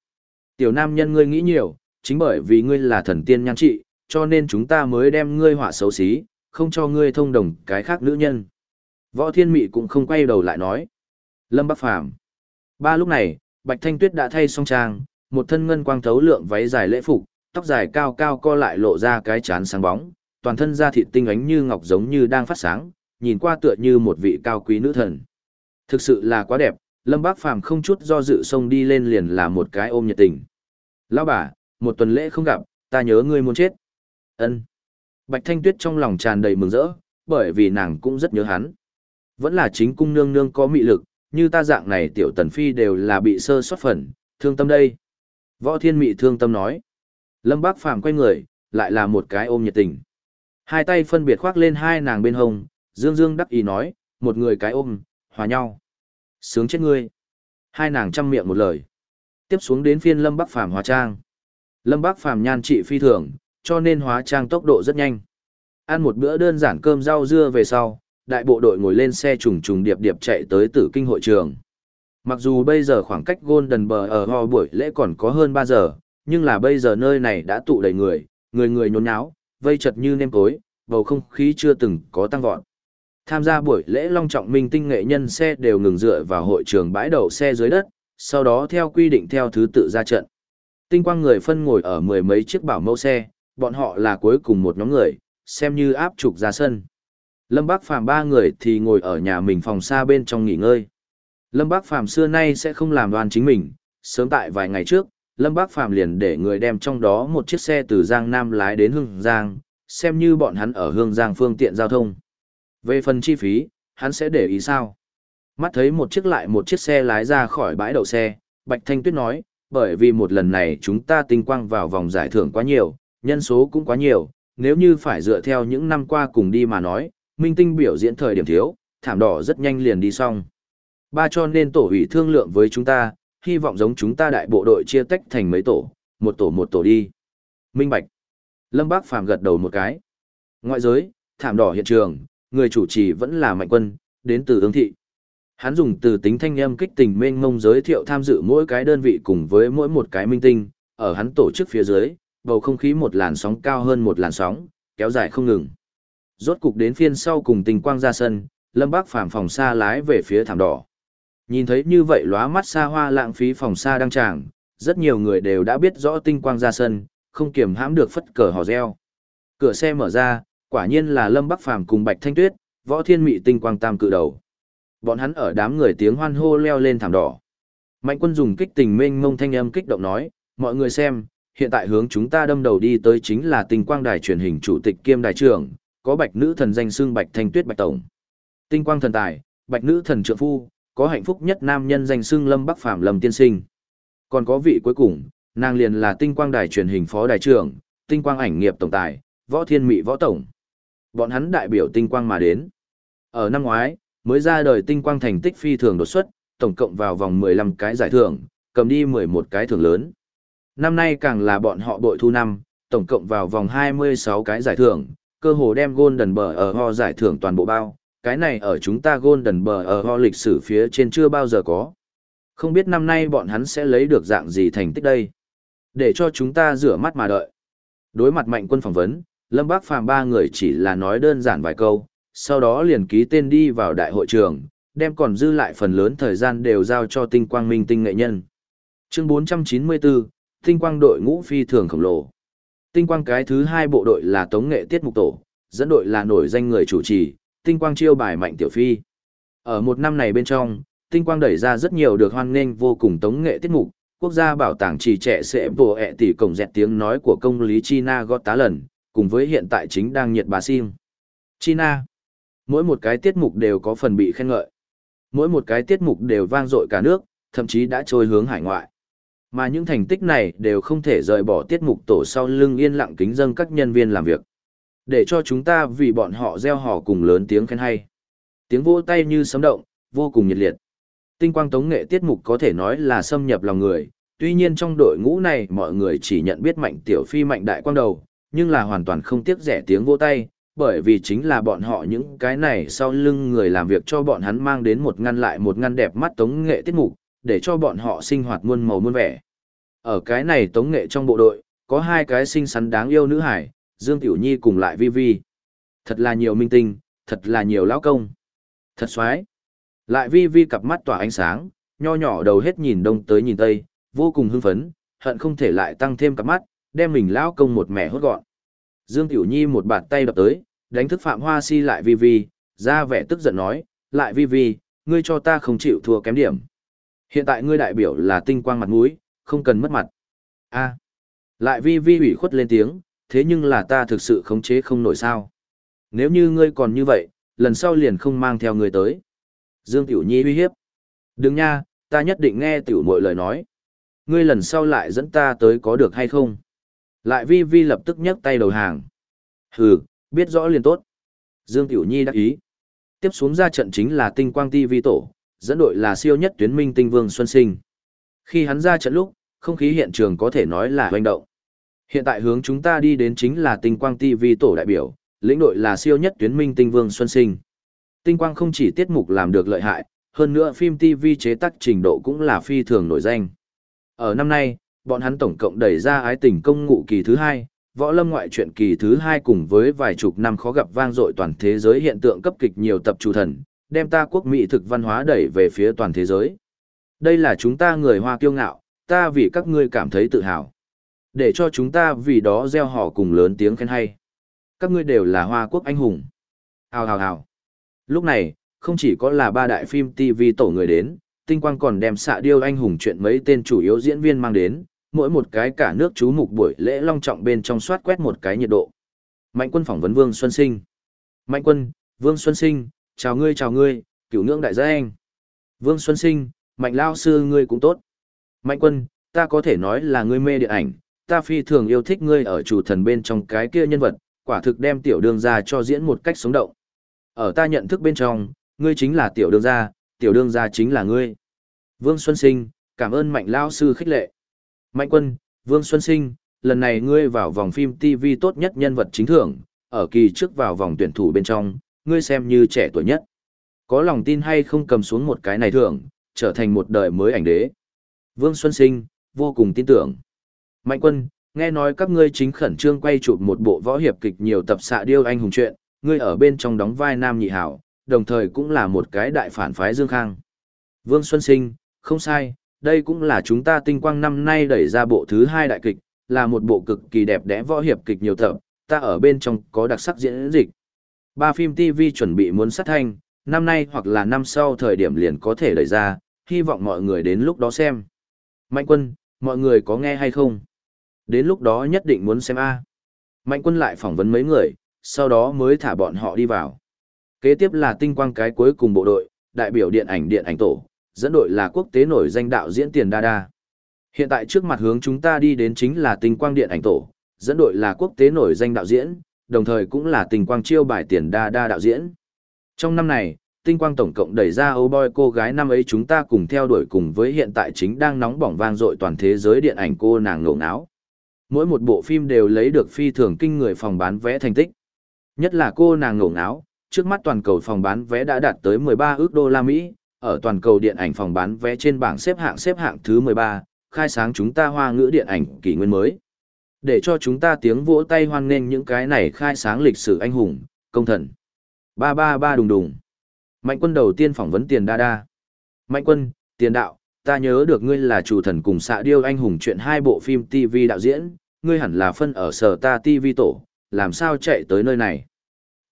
Tiểu nam nhân ngươi nghĩ nhiều, chính bởi vì ngươi là thần tiên nhan trị, cho nên chúng ta mới đem ngươi họa xấu xí, không cho ngươi thông đồng cái khác nữ nhân. Võ thiên mị cũng không quay đầu lại nói. Lâm Bắc Phàm Ba lúc này, Bạch Thanh Tuyết đã thay xong trang, một thân ngân quang thấu lượng váy dài lễ phục, tóc dài cao cao co lại lộ ra cái chán sáng bóng, toàn thân da thịt tinh ánh như ngọc giống như đang phát sáng, nhìn qua tựa như một vị cao quý nữ thần. Thực sự là quá đẹp, Lâm Bác Phàm không chút do dự xông đi lên liền là một cái ôm nhiệt tình. Lão bà, một tuần lễ không gặp, ta nhớ ngươi muốn chết. Ân. Bạch Thanh Tuyết trong lòng tràn đầy mừng rỡ, bởi vì nàng cũng rất nhớ hắn. Vẫn là chính cung nương nương có mị lực, như ta dạng này tiểu tần phi đều là bị sơ soát phần, thương tâm đây. Võ thiên mị thương tâm nói. Lâm Bác Phàm quay người, lại là một cái ôm nhiệt tình. Hai tay phân biệt khoác lên hai nàng bên hông, dương dương đắc ý nói, một người cái ôm, hòa nhau. Sướng chết ngươi. Hai nàng chăm miệng một lời. Tiếp xuống đến phiên Lâm Bắc Phàm hóa trang. Lâm Bắc Phàm nhan trị phi thường, cho nên hóa trang tốc độ rất nhanh. Ăn một bữa đơn giản cơm rau dưa về sau, đại bộ đội ngồi lên xe trùng trùng điệp điệp chạy tới tử kinh hội trường. Mặc dù bây giờ khoảng cách Golden Bờ ở ho buổi lễ còn có hơn 3 giờ, nhưng là bây giờ nơi này đã tụ đầy người, người người nhốn nháo, vây chật như nêm tối, bầu không khí chưa từng có tăng vọt. Tham gia buổi lễ long trọng minh tinh nghệ nhân xe đều ngừng dựa vào hội trường bãi đậu xe dưới đất, sau đó theo quy định theo thứ tự ra trận. Tinh quang người phân ngồi ở mười mấy chiếc bảo mẫu xe, bọn họ là cuối cùng một nhóm người, xem như áp trục ra sân. Lâm Bác Phàm ba người thì ngồi ở nhà mình phòng xa bên trong nghỉ ngơi. Lâm Bác Phàm xưa nay sẽ không làm đoàn chính mình, sớm tại vài ngày trước, Lâm Bác Phàm liền để người đem trong đó một chiếc xe từ Giang Nam lái đến Hương Giang, xem như bọn hắn ở Hương Giang phương tiện giao thông. Về phần chi phí, hắn sẽ để ý sao? Mắt thấy một chiếc lại một chiếc xe lái ra khỏi bãi đậu xe, Bạch Thanh Tuyết nói, bởi vì một lần này chúng ta tinh quang vào vòng giải thưởng quá nhiều, nhân số cũng quá nhiều, nếu như phải dựa theo những năm qua cùng đi mà nói, minh tinh biểu diễn thời điểm thiếu, thảm đỏ rất nhanh liền đi xong. Ba cho nên tổ ủy thương lượng với chúng ta, hy vọng giống chúng ta đại bộ đội chia tách thành mấy tổ, một tổ một tổ đi. Minh Bạch. Lâm Bác Phàm gật đầu một cái. Ngoại giới, thảm đỏ hiện trường, người chủ trì vẫn là mạnh quân, đến từ ương thị. Hắn dùng từ tính thanh âm kích tình mênh mông giới thiệu tham dự mỗi cái đơn vị cùng với mỗi một cái minh tinh, ở hắn tổ chức phía dưới, bầu không khí một làn sóng cao hơn một làn sóng, kéo dài không ngừng. Rốt cục đến phiên sau cùng tình quang ra sân, Lâm Bác phàm phòng xa lái về phía thảm đỏ. Nhìn thấy như vậy lóa mắt xa hoa lãng phí phòng xa đăng tràng, rất nhiều người đều đã biết rõ tinh quang ra sân, không kiềm hãm được phất cờ hò reo. Cửa xe mở ra, quả nhiên là Lâm Bắc Phàm cùng Bạch Thanh Tuyết, võ thiên mị tinh quang tam cự đầu. Bọn hắn ở đám người tiếng hoan hô leo lên thảm đỏ. Mạnh quân dùng kích tình mênh mông thanh âm kích động nói, mọi người xem, hiện tại hướng chúng ta đâm đầu đi tới chính là tinh quang đài truyền hình chủ tịch kiêm đài trưởng, có bạch nữ thần danh xưng Bạch Thanh Tuyết Bạch Tổng. Tinh quang thần tài, bạch nữ thần trượng phu, có hạnh phúc nhất nam nhân danh xưng Lâm Bắc Phàm Lâm Tiên Sinh. Còn có vị cuối cùng, nàng liền là tinh quang đài truyền hình phó đài trưởng, tinh quang ảnh nghiệp tổng tài, võ thiên mị võ tổng. Bọn hắn đại biểu tinh quang mà đến. Ở năm ngoái, mới ra đời tinh quang thành tích phi thường đột xuất, tổng cộng vào vòng 15 cái giải thưởng, cầm đi 11 cái thưởng lớn. Năm nay càng là bọn họ bội thu năm, tổng cộng vào vòng 26 cái giải thưởng, cơ hồ đem Golden Bờ ở ho giải thưởng toàn bộ bao. Cái này ở chúng ta Golden Bờ ở ho lịch sử phía trên chưa bao giờ có. Không biết năm nay bọn hắn sẽ lấy được dạng gì thành tích đây. Để cho chúng ta rửa mắt mà đợi. Đối mặt mạnh quân phỏng vấn, Lâm Bác Phàm ba người chỉ là nói đơn giản vài câu, sau đó liền ký tên đi vào đại hội trường, đem còn dư lại phần lớn thời gian đều giao cho tinh quang minh tinh nghệ nhân. Chương 494, tinh quang đội ngũ phi thường khổng lồ. Tinh quang cái thứ hai bộ đội là tống nghệ tiết mục tổ, dẫn đội là nổi danh người chủ trì, tinh quang chiêu bài mạnh tiểu phi. Ở một năm này bên trong, tinh quang đẩy ra rất nhiều được hoan nghênh vô cùng tống nghệ tiết mục, quốc gia bảo tàng trì trẻ sẽ bổ ẹ tỷ cổng dẹt tiếng nói của công lý China gót tá lần, cùng với hiện tại chính đang nhiệt bà sim. China. Mỗi một cái tiết mục đều có phần bị khen ngợi. Mỗi một cái tiết mục đều vang dội cả nước, thậm chí đã trôi hướng hải ngoại. Mà những thành tích này đều không thể rời bỏ tiết mục tổ sau lưng yên lặng kính dâng các nhân viên làm việc. Để cho chúng ta vì bọn họ gieo hò cùng lớn tiếng khen hay. Tiếng vỗ tay như sấm động, vô cùng nhiệt liệt. Tinh quang tống nghệ tiết mục có thể nói là xâm nhập lòng người, tuy nhiên trong đội ngũ này mọi người chỉ nhận biết mạnh tiểu phi mạnh đại quang đầu, nhưng là hoàn toàn không tiếc rẻ tiếng vỗ tay, bởi vì chính là bọn họ những cái này sau lưng người làm việc cho bọn hắn mang đến một ngăn lại một ngăn đẹp mắt tống nghệ tiết mục, để cho bọn họ sinh hoạt muôn màu muôn vẻ. Ở cái này tống nghệ trong bộ đội, có hai cái xinh xắn đáng yêu nữ hải, Dương Tiểu Nhi cùng lại Vi Vi. Thật là nhiều minh tinh, thật là nhiều lão công. Thật xoái. Lại Vi Vi cặp mắt tỏa ánh sáng, nho nhỏ đầu hết nhìn đông tới nhìn tây, vô cùng hưng phấn, hận không thể lại tăng thêm cặp mắt, đem mình lão công một mẻ hốt gọn. Dương Tiểu Nhi một bàn tay đập tới, đánh thức Phạm Hoa Si lại Vi Vi, ra vẻ tức giận nói, lại Vi Vi, ngươi cho ta không chịu thua kém điểm. Hiện tại ngươi đại biểu là tinh quang mặt mũi, không cần mất mặt. A. lại Vi Vi ủy khuất lên tiếng, thế nhưng là ta thực sự khống chế không nổi sao. Nếu như ngươi còn như vậy, lần sau liền không mang theo ngươi tới. Dương Tiểu Nhi uy hiếp. Đừng nha, ta nhất định nghe Tiểu Mội lời nói. Ngươi lần sau lại dẫn ta tới có được hay không? Lại Vi Vi lập tức nhấc tay đầu hàng. Hừ, biết rõ liền tốt. Dương Tiểu Nhi đã ý. Tiếp xuống ra trận chính là tinh quang ti vi tổ, dẫn đội là siêu nhất tuyến minh tinh vương Xuân Sinh. Khi hắn ra trận lúc, không khí hiện trường có thể nói là hoành động. Hiện tại hướng chúng ta đi đến chính là tinh quang ti vi tổ đại biểu, lĩnh đội là siêu nhất tuyến minh tinh vương Xuân Sinh. Tinh quang không chỉ tiết mục làm được lợi hại, hơn nữa phim TV chế tác trình độ cũng là phi thường nổi danh. Ở năm nay, bọn hắn tổng cộng đẩy ra ái tình công ngụ kỳ thứ hai, võ lâm ngoại truyện kỳ thứ hai cùng với vài chục năm khó gặp vang dội toàn thế giới hiện tượng cấp kịch nhiều tập chủ thần, đem ta quốc mỹ thực văn hóa đẩy về phía toàn thế giới. Đây là chúng ta người Hoa kiêu ngạo, ta vì các ngươi cảm thấy tự hào. Để cho chúng ta vì đó gieo họ cùng lớn tiếng khen hay. Các ngươi đều là Hoa quốc anh hùng. Hào hào hào. Lúc này, không chỉ có là ba đại phim TV tổ người đến, tinh quang còn đem xạ điêu anh hùng chuyện mấy tên chủ yếu diễn viên mang đến, mỗi một cái cả nước chú mục buổi lễ long trọng bên trong soát quét một cái nhiệt độ. Mạnh quân phỏng vấn Vương Xuân Sinh. Mạnh quân, Vương Xuân Sinh, chào ngươi chào ngươi, cửu ngưỡng đại gia anh. Vương Xuân Sinh, mạnh lao sư ngươi cũng tốt. Mạnh quân, ta có thể nói là ngươi mê điện ảnh, ta phi thường yêu thích ngươi ở chủ thần bên trong cái kia nhân vật, quả thực đem tiểu đương gia cho diễn một cách sống động. Ở ta nhận thức bên trong, ngươi chính là tiểu đương gia, tiểu đương gia chính là ngươi. Vương Xuân Sinh, cảm ơn mạnh lao sư khích lệ. Mạnh quân, Vương Xuân Sinh, lần này ngươi vào vòng phim TV tốt nhất nhân vật chính thưởng, ở kỳ trước vào vòng tuyển thủ bên trong, ngươi xem như trẻ tuổi nhất. Có lòng tin hay không cầm xuống một cái này thưởng, trở thành một đời mới ảnh đế. Vương Xuân Sinh, vô cùng tin tưởng. Mạnh quân, nghe nói các ngươi chính khẩn trương quay chụp một bộ võ hiệp kịch nhiều tập xạ điêu anh hùng chuyện, ngươi ở bên trong đóng vai nam nhị hảo, đồng thời cũng là một cái đại phản phái Dương Khang. Vương Xuân Sinh, không sai, đây cũng là chúng ta tinh quang năm nay đẩy ra bộ thứ hai đại kịch, là một bộ cực kỳ đẹp đẽ võ hiệp kịch nhiều tập, ta ở bên trong có đặc sắc diễn dịch. Ba phim TV chuẩn bị muốn sát thanh, năm nay hoặc là năm sau thời điểm liền có thể đẩy ra, hy vọng mọi người đến lúc đó xem. Mạnh quân, mọi người có nghe hay không? Đến lúc đó nhất định muốn xem A. Mạnh quân lại phỏng vấn mấy người, sau đó mới thả bọn họ đi vào. Kế tiếp là tinh quang cái cuối cùng bộ đội, đại biểu điện ảnh điện ảnh tổ, dẫn đội là quốc tế nổi danh đạo diễn Tiền Đa Đa. Hiện tại trước mặt hướng chúng ta đi đến chính là tinh quang điện ảnh tổ, dẫn đội là quốc tế nổi danh đạo diễn, đồng thời cũng là tinh quang chiêu bài Tiền Đa Đa đạo diễn. Trong năm này, tinh quang tổng cộng đẩy ra ô boy cô gái năm ấy chúng ta cùng theo đuổi cùng với hiện tại chính đang nóng bỏng vang dội toàn thế giới điện ảnh cô nàng ngộ não. Mỗi một bộ phim đều lấy được phi thường kinh người phòng bán vé thành tích. Nhất là cô nàng ngộ não, trước mắt toàn cầu phòng bán vé đã đạt tới 13 ước đô la Mỹ, ở toàn cầu điện ảnh phòng bán vé trên bảng xếp hạng xếp hạng thứ 13, khai sáng chúng ta hoa ngữ điện ảnh kỷ nguyên mới. Để cho chúng ta tiếng vỗ tay hoan nghênh những cái này khai sáng lịch sử anh hùng, công thần. Ba ba ba đùng đùng. Mạnh quân đầu tiên phỏng vấn tiền đa đa. Mạnh quân, tiền đạo, ta nhớ được ngươi là chủ thần cùng xạ điêu anh hùng chuyện hai bộ phim TV đạo diễn, ngươi hẳn là phân ở sở ta TV tổ, làm sao chạy tới nơi này.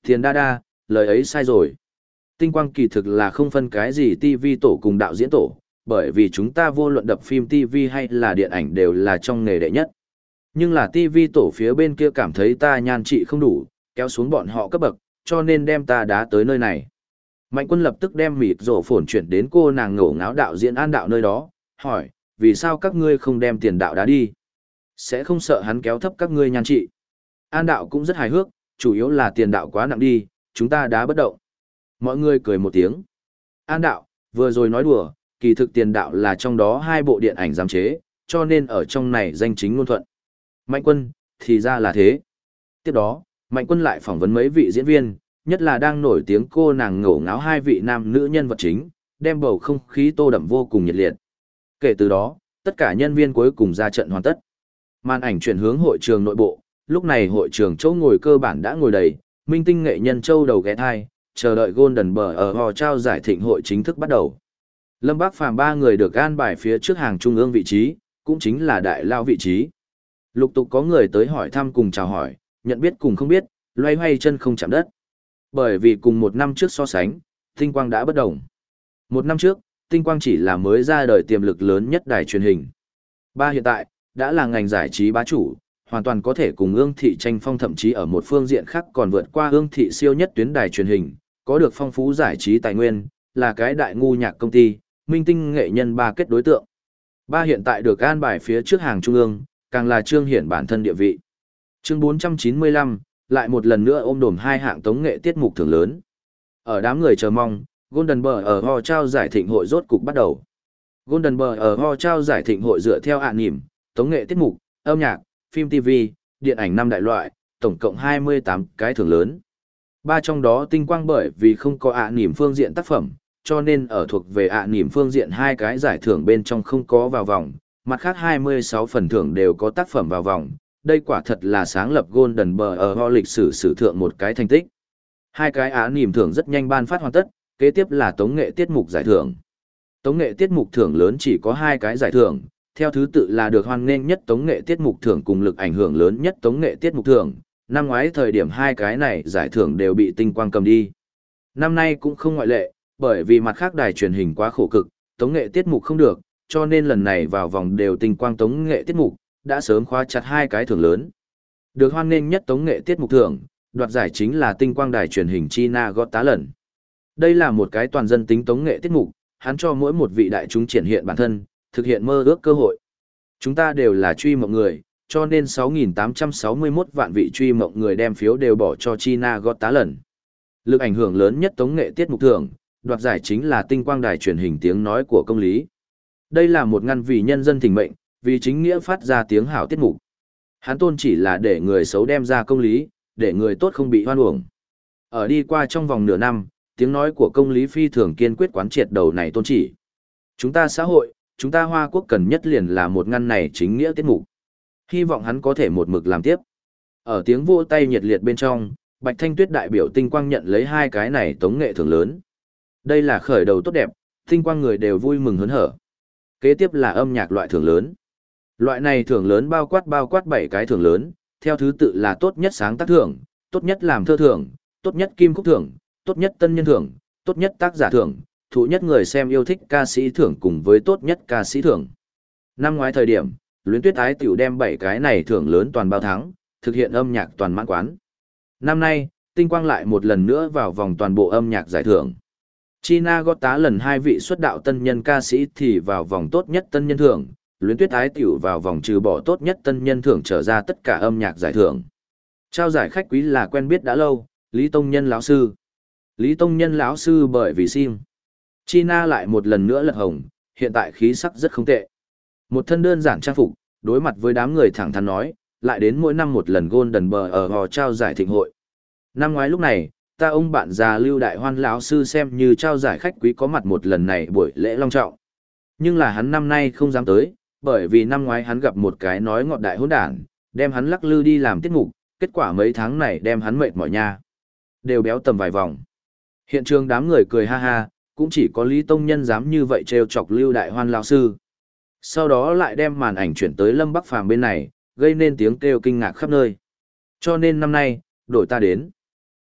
Tiền đa đa, lời ấy sai rồi. Tinh quang kỳ thực là không phân cái gì TV tổ cùng đạo diễn tổ, bởi vì chúng ta vô luận đập phim TV hay là điện ảnh đều là trong nghề đệ nhất. Nhưng là TV tổ phía bên kia cảm thấy ta nhan trị không đủ, kéo xuống bọn họ cấp bậc, cho nên đem ta đá tới nơi này. Mạnh quân lập tức đem mịt rổ phồn chuyển đến cô nàng ngổ ngáo đạo diễn an đạo nơi đó, hỏi, vì sao các ngươi không đem tiền đạo đá đi? Sẽ không sợ hắn kéo thấp các ngươi nhan trị. An đạo cũng rất hài hước, chủ yếu là tiền đạo quá nặng đi, chúng ta đá bất động. Mọi người cười một tiếng. An đạo, vừa rồi nói đùa, kỳ thực tiền đạo là trong đó hai bộ điện ảnh giám chế, cho nên ở trong này danh chính ngôn thuận. Mạnh quân, thì ra là thế. Tiếp đó, Mạnh quân lại phỏng vấn mấy vị diễn viên, nhất là đang nổi tiếng cô nàng ngổ ngáo hai vị nam nữ nhân vật chính, đem bầu không khí tô đậm vô cùng nhiệt liệt. Kể từ đó, tất cả nhân viên cuối cùng ra trận hoàn tất. Màn ảnh chuyển hướng hội trường nội bộ, lúc này hội trường chỗ ngồi cơ bản đã ngồi đầy, minh tinh nghệ nhân châu đầu ghé thai, chờ đợi Golden Bờ ở hò trao giải thịnh hội chính thức bắt đầu. Lâm Bác Phàm ba người được an bài phía trước hàng trung ương vị trí, cũng chính là đại lao vị trí. Lục tục có người tới hỏi thăm cùng chào hỏi, nhận biết cùng không biết, loay hoay chân không chạm đất. Bởi vì cùng một năm trước so sánh, tinh quang đã bất đồng. Một năm trước, tinh quang chỉ là mới ra đời tiềm lực lớn nhất đài truyền hình. Ba hiện tại, đã là ngành giải trí bá chủ, hoàn toàn có thể cùng ương thị tranh phong thậm chí ở một phương diện khác còn vượt qua ương thị siêu nhất tuyến đài truyền hình, có được phong phú giải trí tài nguyên, là cái đại ngu nhạc công ty, minh tinh nghệ nhân ba kết đối tượng. Ba hiện tại được an bài phía trước hàng trung ương, càng là trương hiển bản thân địa vị. Chương 495, lại một lần nữa ôm đồm hai hạng tống nghệ tiết mục thưởng lớn. Ở đám người chờ mong, Golden Bờ ở Ho trao giải thịnh hội rốt cục bắt đầu. Golden Bờ ở Ho trao giải thịnh hội dựa theo hạ niệm, tống nghệ tiết mục, âm nhạc, phim TV, điện ảnh năm đại loại, tổng cộng 28 cái thưởng lớn. Ba trong đó tinh quang bởi vì không có ạ nỉm phương diện tác phẩm, cho nên ở thuộc về ạ nỉm phương diện hai cái giải thưởng bên trong không có vào vòng, mặt khác 26 phần thưởng đều có tác phẩm vào vòng, đây quả thật là sáng lập Golden Bờ ở ho lịch sử sử thượng một cái thành tích. Hai cái á niềm thưởng rất nhanh ban phát hoàn tất, kế tiếp là tống nghệ tiết mục giải thưởng. Tống nghệ tiết mục thưởng lớn chỉ có hai cái giải thưởng, theo thứ tự là được hoan nghênh nhất tống nghệ tiết mục thưởng cùng lực ảnh hưởng lớn nhất tống nghệ tiết mục thưởng. Năm ngoái thời điểm hai cái này giải thưởng đều bị tinh quang cầm đi. Năm nay cũng không ngoại lệ, bởi vì mặt khác đài truyền hình quá khổ cực, tống nghệ tiết mục không được, cho nên lần này vào vòng đều tinh quang tống nghệ tiết mục, đã sớm khóa chặt hai cái thưởng lớn. Được hoan nghênh nhất tống nghệ tiết mục thưởng, đoạt giải chính là tinh quang đài truyền hình China Got Talent. Đây là một cái toàn dân tính tống nghệ tiết mục, hắn cho mỗi một vị đại chúng triển hiện bản thân, thực hiện mơ ước cơ hội. Chúng ta đều là truy mộng người, cho nên 6.861 vạn vị truy mộng người đem phiếu đều bỏ cho China gót tá lần. Lực ảnh hưởng lớn nhất tống nghệ tiết mục thưởng, đoạt giải chính là tinh quang đài truyền hình tiếng nói của công lý. Đây là một ngăn vì nhân dân thỉnh mệnh, vì chính nghĩa phát ra tiếng hảo tiết mục. Hán tôn chỉ là để người xấu đem ra công lý, để người tốt không bị hoan uổng. Ở đi qua trong vòng nửa năm, tiếng nói của công lý phi thường kiên quyết quán triệt đầu này tôn chỉ. Chúng ta xã hội, chúng ta Hoa Quốc cần nhất liền là một ngăn này chính nghĩa tiết mục. Hy vọng hắn có thể một mực làm tiếp. Ở tiếng vỗ tay nhiệt liệt bên trong, Bạch Thanh Tuyết đại biểu tinh quang nhận lấy hai cái này tống nghệ thường lớn. Đây là khởi đầu tốt đẹp, tinh quang người đều vui mừng hớn hở. Kế tiếp là âm nhạc loại thưởng lớn. Loại này thưởng lớn bao quát bao quát bảy cái thưởng lớn, theo thứ tự là tốt nhất sáng tác thưởng, tốt nhất làm thơ thưởng, tốt nhất kim khúc thưởng, tốt nhất tân nhân thưởng, tốt nhất tác giả thưởng, thụ nhất người xem yêu thích ca sĩ thưởng cùng với tốt nhất ca sĩ thưởng. Năm ngoái thời điểm, Luyến Tuyết Ái tiểu đem bảy cái này thưởng lớn toàn bao thắng, thực hiện âm nhạc toàn mãn quán. Năm nay, Tinh Quang lại một lần nữa vào vòng toàn bộ âm nhạc giải thưởng. China gót tá lần hai vị xuất đạo tân nhân ca sĩ thì vào vòng tốt nhất tân nhân thưởng, luyến tuyết ái tiểu vào vòng trừ bỏ tốt nhất tân nhân thưởng trở ra tất cả âm nhạc giải thưởng. Trao giải khách quý là quen biết đã lâu, Lý Tông Nhân lão sư. Lý Tông Nhân lão sư bởi vì sim. China lại một lần nữa lật hồng, hiện tại khí sắc rất không tệ. Một thân đơn giản trang phục, đối mặt với đám người thẳng thắn nói, lại đến mỗi năm một lần Golden Bờ ở hò trao giải thịnh hội. Năm ngoái lúc này, ta ông bạn già Lưu Đại Hoan lão sư xem như trao giải khách quý có mặt một lần này buổi lễ long trọng. Nhưng là hắn năm nay không dám tới, bởi vì năm ngoái hắn gặp một cái nói ngọt đại hỗn đản, đem hắn lắc lư đi làm tiết mục, kết quả mấy tháng này đem hắn mệt mỏi nha. Đều béo tầm vài vòng. Hiện trường đám người cười ha ha, cũng chỉ có Lý Tông Nhân dám như vậy trêu chọc Lưu Đại Hoan lão sư. Sau đó lại đem màn ảnh chuyển tới Lâm Bắc Phàm bên này, gây nên tiếng kêu kinh ngạc khắp nơi. Cho nên năm nay, đổi ta đến.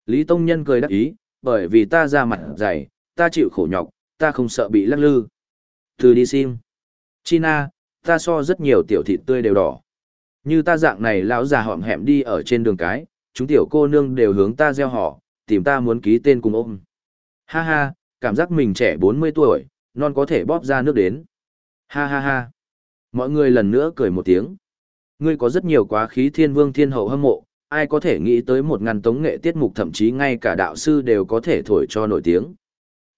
Lý Tông Nhân cười đắc ý, bởi vì ta ra mặt dày, ta chịu khổ nhọc, ta không sợ bị lắc lư. Từ đi sim. China, ta so rất nhiều tiểu thịt tươi đều đỏ. Như ta dạng này lão già họm hẹm đi ở trên đường cái, chúng tiểu cô nương đều hướng ta gieo họ, tìm ta muốn ký tên cùng ôm. Ha ha, cảm giác mình trẻ 40 tuổi, non có thể bóp ra nước đến. Ha ha ha. Mọi người lần nữa cười một tiếng. Ngươi có rất nhiều quá khí thiên vương thiên hậu hâm mộ, ai có thể nghĩ tới một ngàn tống nghệ tiết mục thậm chí ngay cả đạo sư đều có thể thổi cho nổi tiếng.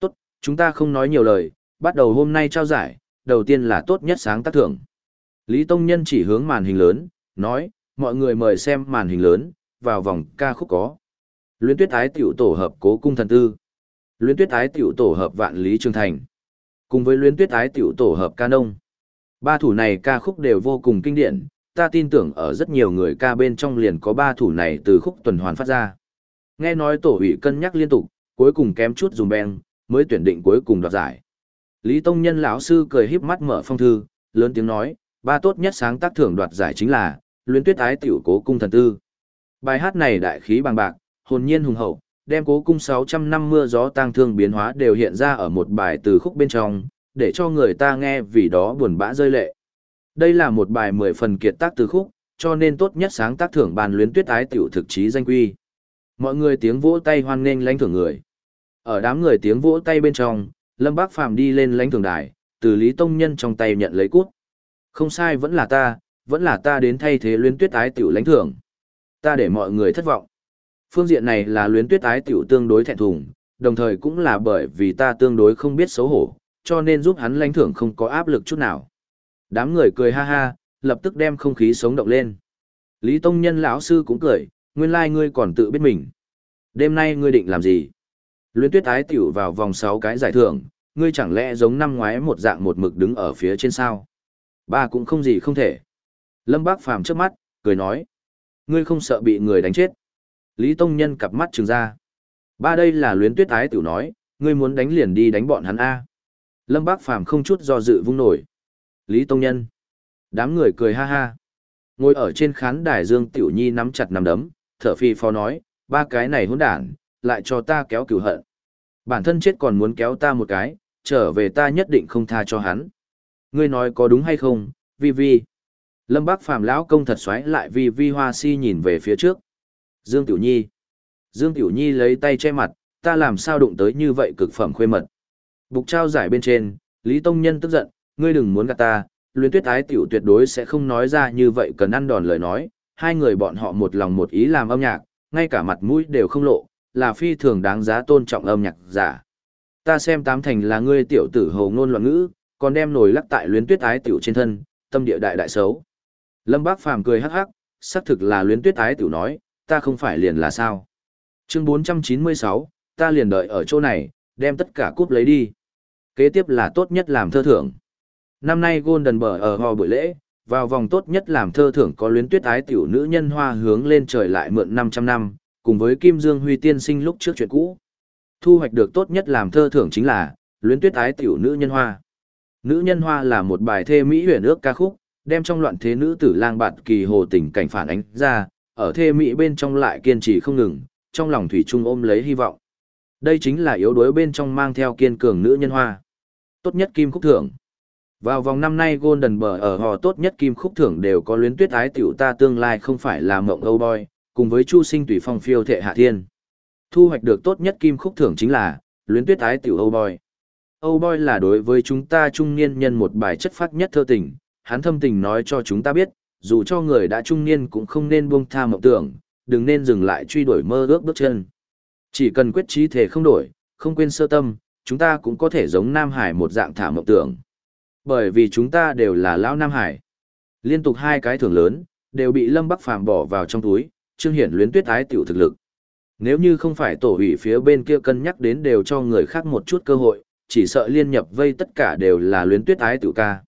Tốt, chúng ta không nói nhiều lời, bắt đầu hôm nay trao giải, đầu tiên là tốt nhất sáng tác thưởng. Lý Tông Nhân chỉ hướng màn hình lớn, nói, mọi người mời xem màn hình lớn, vào vòng ca khúc có. Luyến tuyết ái tiểu tổ hợp cố cung thần tư. Luyến tuyết ái tiểu tổ hợp vạn lý trường thành. Cùng với luyến tuyết ái tiểu tổ hợp ca nông. Ba thủ này ca khúc đều vô cùng kinh điển, ta tin tưởng ở rất nhiều người ca bên trong liền có ba thủ này từ khúc tuần hoàn phát ra. Nghe nói tổ ủy cân nhắc liên tục, cuối cùng kém chút dùng beng, mới tuyển định cuối cùng đoạt giải. Lý Tông Nhân lão sư cười híp mắt mở phong thư, lớn tiếng nói, ba tốt nhất sáng tác thưởng đoạt giải chính là Luyến Tuyết Ái tiểu cố cung thần tư. Bài hát này đại khí bằng bạc, hồn nhiên hùng hậu, đem cố cung 600 năm mưa gió tang thương biến hóa đều hiện ra ở một bài từ khúc bên trong, để cho người ta nghe vì đó buồn bã rơi lệ. Đây là một bài mười phần kiệt tác từ khúc, cho nên tốt nhất sáng tác thưởng bàn luyến tuyết ái tiểu thực chí danh quy. Mọi người tiếng vỗ tay hoan nghênh lãnh thưởng người. Ở đám người tiếng vỗ tay bên trong, Lâm Bác Phàm đi lên lãnh thưởng đài, từ Lý Tông Nhân trong tay nhận lấy cút. Không sai vẫn là ta, vẫn là ta đến thay thế luyến tuyết ái tiểu lãnh thưởng. Ta để mọi người thất vọng. Phương diện này là luyến tuyết ái tiểu tương đối thẹn thùng, đồng thời cũng là bởi vì ta tương đối không biết xấu hổ, cho nên giúp hắn lãnh thưởng không có áp lực chút nào. Đám người cười ha ha, lập tức đem không khí sống động lên. Lý Tông Nhân lão sư cũng cười, nguyên lai ngươi còn tự biết mình. Đêm nay ngươi định làm gì? Luyến tuyết ái tiểu vào vòng 6 cái giải thưởng, ngươi chẳng lẽ giống năm ngoái một dạng một mực đứng ở phía trên sao? Ba cũng không gì không thể. Lâm Bác Phàm trước mắt, cười nói. Ngươi không sợ bị người đánh chết. Lý Tông Nhân cặp mắt trừng ra. Ba đây là luyến tuyết ái tiểu nói, ngươi muốn đánh liền đi đánh bọn hắn A. Lâm Bác Phàm không chút do dự vung nổi. Lý Tông Nhân. Đám người cười ha ha. Ngồi ở trên khán đài Dương Tiểu Nhi nắm chặt nắm đấm, thở phi phò nói, ba cái này hỗn đản, lại cho ta kéo cửu hận. Bản thân chết còn muốn kéo ta một cái, trở về ta nhất định không tha cho hắn. Ngươi nói có đúng hay không, Vi Vi. Lâm Bác Phàm lão công thật xoáy lại Vi Vi Hoa Si nhìn về phía trước. Dương Tiểu Nhi. Dương Tiểu Nhi lấy tay che mặt, ta làm sao đụng tới như vậy cực phẩm khuê mật. Bục trao giải bên trên, Lý Tông Nhân tức giận, ngươi đừng muốn gạt ta, luyến tuyết ái tiểu tuyệt đối sẽ không nói ra như vậy cần ăn đòn lời nói, hai người bọn họ một lòng một ý làm âm nhạc, ngay cả mặt mũi đều không lộ, là phi thường đáng giá tôn trọng âm nhạc giả. Ta xem tám thành là ngươi tiểu tử hồ ngôn loạn ngữ, còn đem nổi lắc tại luyến tuyết ái tiểu trên thân, tâm địa đại đại xấu. Lâm Bác Phàm cười hắc hắc, xác thực là luyến tuyết ái tiểu nói, ta không phải liền là sao. Chương 496, ta liền đợi ở chỗ này, đem tất cả cúp lấy đi. Kế tiếp là tốt nhất làm thơ thưởng. Năm nay Golden Bờ ở ho buổi lễ, vào vòng tốt nhất làm thơ thưởng có luyến tuyết ái tiểu nữ nhân hoa hướng lên trời lại mượn 500 năm, cùng với Kim Dương Huy tiên sinh lúc trước chuyện cũ. Thu hoạch được tốt nhất làm thơ thưởng chính là luyến tuyết ái tiểu nữ nhân hoa. Nữ nhân hoa là một bài thê mỹ huyền ước ca khúc, đem trong loạn thế nữ tử lang bạt kỳ hồ tình cảnh phản ánh ra, ở thê mỹ bên trong lại kiên trì không ngừng, trong lòng thủy trung ôm lấy hy vọng. Đây chính là yếu đuối bên trong mang theo kiên cường nữ nhân hoa. Tốt nhất kim khúc thưởng. Vào vòng năm nay Golden Bờ ở họ tốt nhất kim khúc thưởng đều có luyến tuyết ái tiểu ta tương lai không phải là mộng âu boy, cùng với Chu Sinh tùy phong phiêu thệ hạ thiên. Thu hoạch được tốt nhất kim khúc thưởng chính là luyến tuyết ái tiểu âu boy. Âu boy là đối với chúng ta trung niên nhân một bài chất phát nhất thơ tình, hắn thâm tình nói cho chúng ta biết, dù cho người đã trung niên cũng không nên buông tha mộng tưởng, đừng nên dừng lại truy đuổi mơ ước bước chân. Chỉ cần quyết trí thể không đổi, không quên sơ tâm, chúng ta cũng có thể giống Nam Hải một dạng thả mộng tưởng. Bởi vì chúng ta đều là lão Nam Hải. Liên tục hai cái thưởng lớn, đều bị Lâm Bắc Phàm bỏ vào trong túi, trương hiển luyến tuyết ái tiểu thực lực. Nếu như không phải tổ ủy phía bên kia cân nhắc đến đều cho người khác một chút cơ hội, chỉ sợ liên nhập vây tất cả đều là luyến tuyết ái tiểu ca.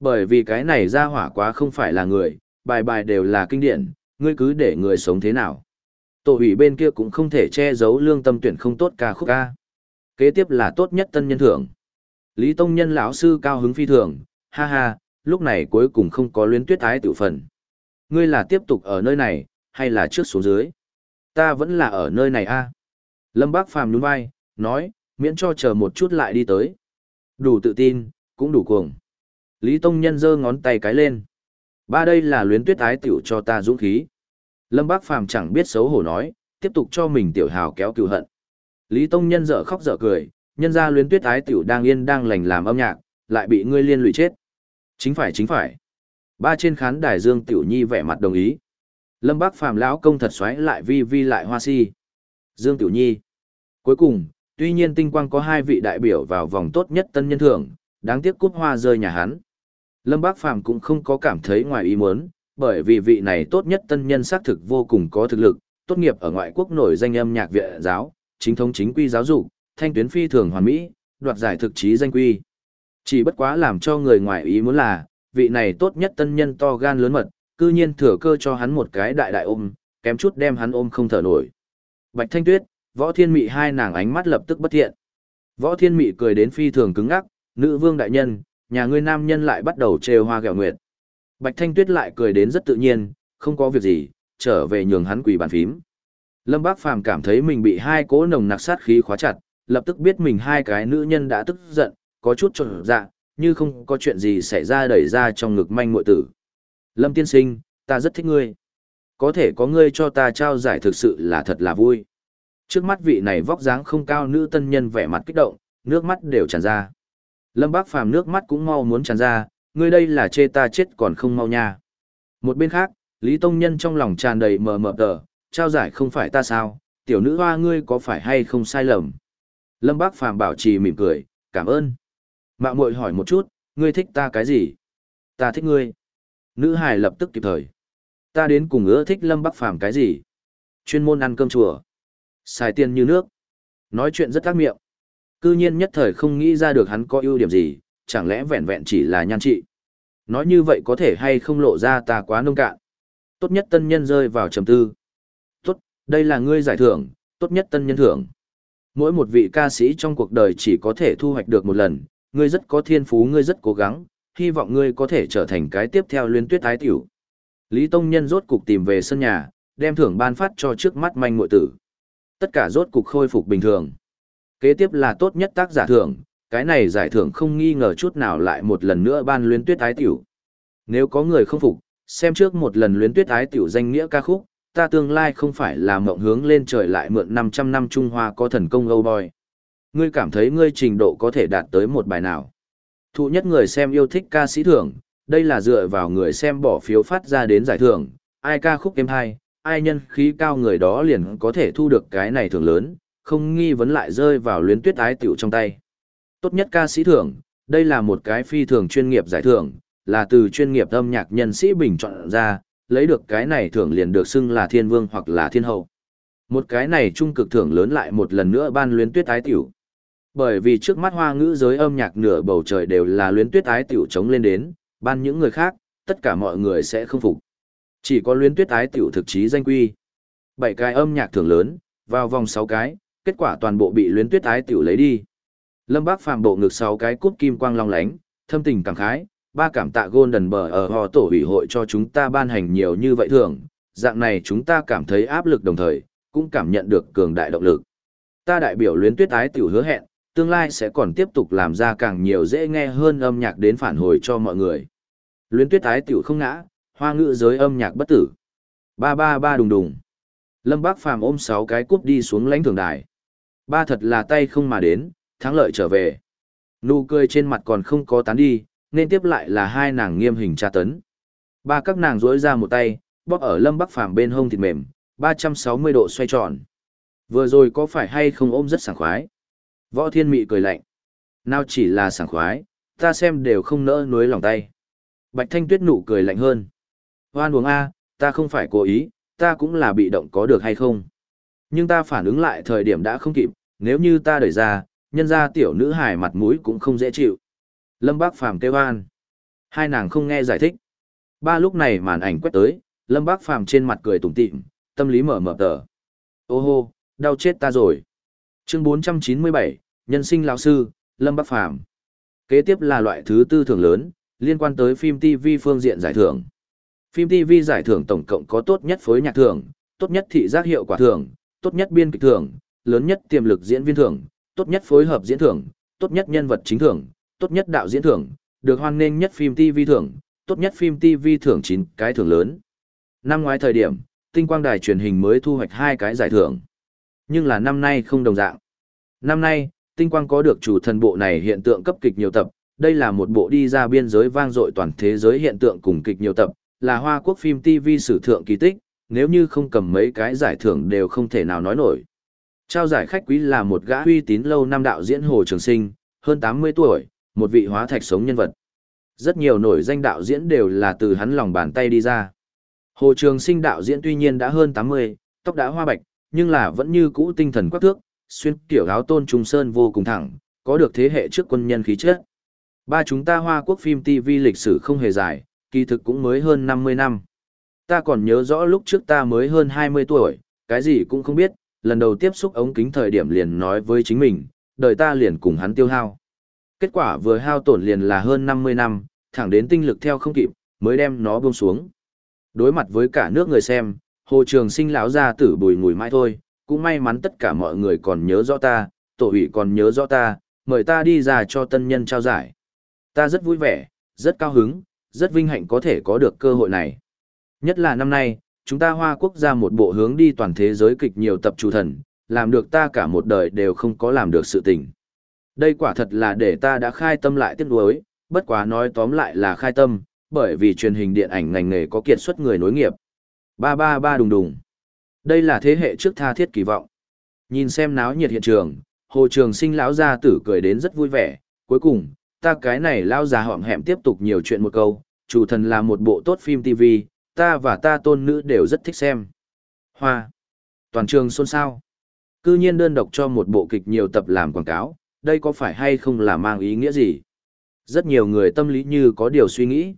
Bởi vì cái này ra hỏa quá không phải là người, bài bài đều là kinh điển, ngươi cứ để người sống thế nào. Tổ ủy bên kia cũng không thể che giấu lương tâm tuyển không tốt ca khúc ca. Kế tiếp là tốt nhất tân nhân thưởng. Lý Tông Nhân lão sư cao hứng phi thường, ha ha, lúc này cuối cùng không có luyến tuyết ái tiểu phần. Ngươi là tiếp tục ở nơi này, hay là trước xuống dưới? Ta vẫn là ở nơi này a. Lâm Bác Phàm nhún vai, nói, miễn cho chờ một chút lại đi tới. Đủ tự tin, cũng đủ cuồng. Lý Tông Nhân giơ ngón tay cái lên. Ba đây là luyến tuyết ái tiểu cho ta dũng khí. Lâm Bác Phàm chẳng biết xấu hổ nói, tiếp tục cho mình tiểu hào kéo cựu hận. Lý Tông Nhân dở khóc dở cười, nhân ra luyến tuyết ái tiểu đang yên đang lành làm âm nhạc, lại bị ngươi liên lụy chết. Chính phải chính phải. Ba trên khán đài Dương Tiểu Nhi vẻ mặt đồng ý. Lâm Bác Phàm lão công thật xoáy lại vi vi lại hoa si. Dương Tiểu Nhi. Cuối cùng, tuy nhiên tinh quang có hai vị đại biểu vào vòng tốt nhất tân nhân thưởng, đáng tiếc cúp hoa rơi nhà hắn. Lâm Bác Phàm cũng không có cảm thấy ngoài ý muốn, bởi vì vị này tốt nhất tân nhân xác thực vô cùng có thực lực, tốt nghiệp ở ngoại quốc nổi danh âm nhạc viện giáo, chính thống chính quy giáo dục, thanh tuyến phi thường hoàn mỹ, đoạt giải thực chí danh quy. Chỉ bất quá làm cho người ngoài ý muốn là, vị này tốt nhất tân nhân to gan lớn mật, cư nhiên thừa cơ cho hắn một cái đại đại ôm, kém chút đem hắn ôm không thở nổi. Bạch Thanh Tuyết, Võ Thiên Mị hai nàng ánh mắt lập tức bất thiện. Võ Thiên Mị cười đến phi thường cứng ngắc, nữ vương đại nhân, nhà ngươi nam nhân lại bắt đầu trêu hoa gẹo nguyệt. Bạch Thanh Tuyết lại cười đến rất tự nhiên, không có việc gì, trở về nhường hắn quỳ bàn phím. Lâm Bác Phàm cảm thấy mình bị hai cỗ nồng nặc sát khí khóa chặt, lập tức biết mình hai cái nữ nhân đã tức giận, có chút trộn dạ, như không có chuyện gì xảy ra đẩy ra trong ngực manh muội tử. Lâm tiên sinh, ta rất thích ngươi. Có thể có ngươi cho ta trao giải thực sự là thật là vui. Trước mắt vị này vóc dáng không cao nữ tân nhân vẻ mặt kích động, nước mắt đều tràn ra. Lâm Bác Phàm nước mắt cũng mau muốn tràn ra, ngươi đây là chê ta chết còn không mau nha. Một bên khác, Lý Tông Nhân trong lòng tràn đầy mờ mờ tờ, trao giải không phải ta sao, tiểu nữ hoa ngươi có phải hay không sai lầm. Lâm Bác Phàm bảo trì mỉm cười, cảm ơn. Mạo muội hỏi một chút, ngươi thích ta cái gì? Ta thích ngươi. Nữ hài lập tức kịp thời. Ta đến cùng ưa thích Lâm Bắc Phàm cái gì? Chuyên môn ăn cơm chùa. Xài tiền như nước. Nói chuyện rất tác miệng. Cư nhiên nhất thời không nghĩ ra được hắn có ưu điểm gì, chẳng lẽ vẹn vẹn chỉ là nhan trị. Nói như vậy có thể hay không lộ ra ta quá nông cạn. Tốt nhất tân nhân rơi vào trầm tư. Tốt, đây là ngươi giải thưởng, tốt nhất tân nhân thưởng. Mỗi một vị ca sĩ trong cuộc đời chỉ có thể thu hoạch được một lần, ngươi rất có thiên phú ngươi rất cố gắng, hy vọng ngươi có thể trở thành cái tiếp theo liên tuyết thái tiểu. Lý Tông Nhân rốt cục tìm về sân nhà, đem thưởng ban phát cho trước mắt manh muội tử. Tất cả rốt cục khôi phục bình thường. Kế tiếp là tốt nhất tác giả thưởng, cái này giải thưởng không nghi ngờ chút nào lại một lần nữa ban luyến tuyết ái tiểu. Nếu có người không phục, xem trước một lần luyến tuyết ái tiểu danh nghĩa ca khúc, ta tương lai không phải là mộng hướng lên trời lại mượn 500 năm Trung Hoa có thần công âu boy. Ngươi cảm thấy ngươi trình độ có thể đạt tới một bài nào? Thụ nhất người xem yêu thích ca sĩ thưởng, đây là dựa vào người xem bỏ phiếu phát ra đến giải thưởng, ai ca khúc êm hay, ai nhân khí cao người đó liền có thể thu được cái này thưởng lớn, không nghi vấn lại rơi vào luyến tuyết ái tiểu trong tay. Tốt nhất ca sĩ thưởng, đây là một cái phi thường chuyên nghiệp giải thưởng, là từ chuyên nghiệp âm nhạc nhân sĩ bình chọn ra, lấy được cái này thưởng liền được xưng là thiên vương hoặc là thiên hậu. Một cái này trung cực thưởng lớn lại một lần nữa ban luyến tuyết ái tiểu. Bởi vì trước mắt hoa ngữ giới âm nhạc nửa bầu trời đều là luyến tuyết ái tiểu chống lên đến, ban những người khác, tất cả mọi người sẽ không phục. Chỉ có luyến tuyết ái tiểu thực chí danh quy. Bảy cái âm nhạc thưởng lớn, vào vòng sáu cái, kết quả toàn bộ bị luyến tuyết ái tiểu lấy đi. Lâm Bác phàm bộ ngực sáu cái cúp kim quang long lánh, thâm tình cảm khái, ba cảm tạ Golden bờ ở họ tổ ủy hội cho chúng ta ban hành nhiều như vậy thường, dạng này chúng ta cảm thấy áp lực đồng thời, cũng cảm nhận được cường đại động lực. Ta đại biểu luyến tuyết ái tiểu hứa hẹn, tương lai sẽ còn tiếp tục làm ra càng nhiều dễ nghe hơn âm nhạc đến phản hồi cho mọi người. Luyến tuyết ái tiểu không ngã, hoa ngữ giới âm nhạc bất tử. Ba ba ba đùng đùng. Lâm Bác Phàm ôm sáu cái cúp đi xuống lãnh thưởng đài. Ba thật là tay không mà đến, thắng lợi trở về. Nụ cười trên mặt còn không có tán đi, nên tiếp lại là hai nàng nghiêm hình tra tấn. Ba các nàng rỗi ra một tay, bóp ở Lâm Bắc Phàm bên hông thịt mềm, 360 độ xoay tròn. Vừa rồi có phải hay không ôm rất sảng khoái? Võ Thiên Mị cười lạnh. Nào chỉ là sảng khoái, ta xem đều không nỡ nuối lòng tay. Bạch Thanh Tuyết nụ cười lạnh hơn. Hoan uống A, ta không phải cố ý, ta cũng là bị động có được hay không. Nhưng ta phản ứng lại thời điểm đã không kịp, nếu như ta đẩy ra, nhân ra tiểu nữ hài mặt mũi cũng không dễ chịu. Lâm Bác Phàm kêu an. Hai nàng không nghe giải thích. Ba lúc này màn ảnh quét tới, Lâm Bác Phàm trên mặt cười tủm tỉm, tâm lý mở mở tờ. Ô hô, đau chết ta rồi. Chương 497, Nhân sinh lão sư, Lâm Bác Phàm Kế tiếp là loại thứ tư thưởng lớn, liên quan tới phim TV phương diện giải thưởng. Phim TV giải thưởng tổng cộng có tốt nhất phối nhạc thưởng, tốt nhất thị giác hiệu quả thưởng, tốt nhất biên kịch thưởng, lớn nhất tiềm lực diễn viên thưởng, tốt nhất phối hợp diễn thưởng, tốt nhất nhân vật chính thưởng, tốt nhất đạo diễn thưởng, được hoan nghênh nhất phim TV thưởng, tốt nhất phim TV thưởng 9 cái thưởng lớn. Năm ngoái thời điểm, tinh quang đài truyền hình mới thu hoạch hai cái giải thưởng. Nhưng là năm nay không đồng dạng. Năm nay, tinh quang có được chủ thần bộ này hiện tượng cấp kịch nhiều tập, đây là một bộ đi ra biên giới vang dội toàn thế giới hiện tượng cùng kịch nhiều tập, là Hoa Quốc phim TV sử thượng kỳ tích, nếu như không cầm mấy cái giải thưởng đều không thể nào nói nổi. Trao giải khách quý là một gã uy tín lâu năm đạo diễn Hồ Trường Sinh, hơn 80 tuổi, một vị hóa thạch sống nhân vật. Rất nhiều nổi danh đạo diễn đều là từ hắn lòng bàn tay đi ra. Hồ Trường Sinh đạo diễn tuy nhiên đã hơn 80, tóc đã hoa bạch, nhưng là vẫn như cũ tinh thần quắc thước, xuyên kiểu áo tôn trung sơn vô cùng thẳng, có được thế hệ trước quân nhân khí chất. Ba chúng ta Hoa Quốc phim TV lịch sử không hề dài, kỳ thực cũng mới hơn 50 năm. Ta còn nhớ rõ lúc trước ta mới hơn 20 tuổi, cái gì cũng không biết, lần đầu tiếp xúc ống kính thời điểm liền nói với chính mình, đời ta liền cùng hắn tiêu hao. Kết quả vừa hao tổn liền là hơn 50 năm, thẳng đến tinh lực theo không kịp, mới đem nó buông xuống. Đối mặt với cả nước người xem, Hồ Trường Sinh lão ra tử bùi ngùi mãi thôi, cũng may mắn tất cả mọi người còn nhớ rõ ta, tổ ủy còn nhớ rõ ta, mời ta đi ra cho tân nhân trao giải. Ta rất vui vẻ, rất cao hứng, rất vinh hạnh có thể có được cơ hội này. Nhất là năm nay, chúng ta Hoa Quốc ra một bộ hướng đi toàn thế giới kịch nhiều tập chủ thần, làm được ta cả một đời đều không có làm được sự tình. Đây quả thật là để ta đã khai tâm lại tiếc nuối, bất quá nói tóm lại là khai tâm, bởi vì truyền hình điện ảnh ngành nghề có kiệt xuất người nối nghiệp. Ba ba ba đùng đùng. Đây là thế hệ trước tha thiết kỳ vọng. Nhìn xem náo nhiệt hiện trường, Hồ Trường Sinh lão gia tử cười đến rất vui vẻ, cuối cùng, ta cái này lão già họm hẹm tiếp tục nhiều chuyện một câu, chủ thần là một bộ tốt phim TV, ta và ta tôn nữ đều rất thích xem. Hoa. Toàn trường xôn xao. Cư nhiên đơn độc cho một bộ kịch nhiều tập làm quảng cáo, đây có phải hay không là mang ý nghĩa gì? Rất nhiều người tâm lý như có điều suy nghĩ.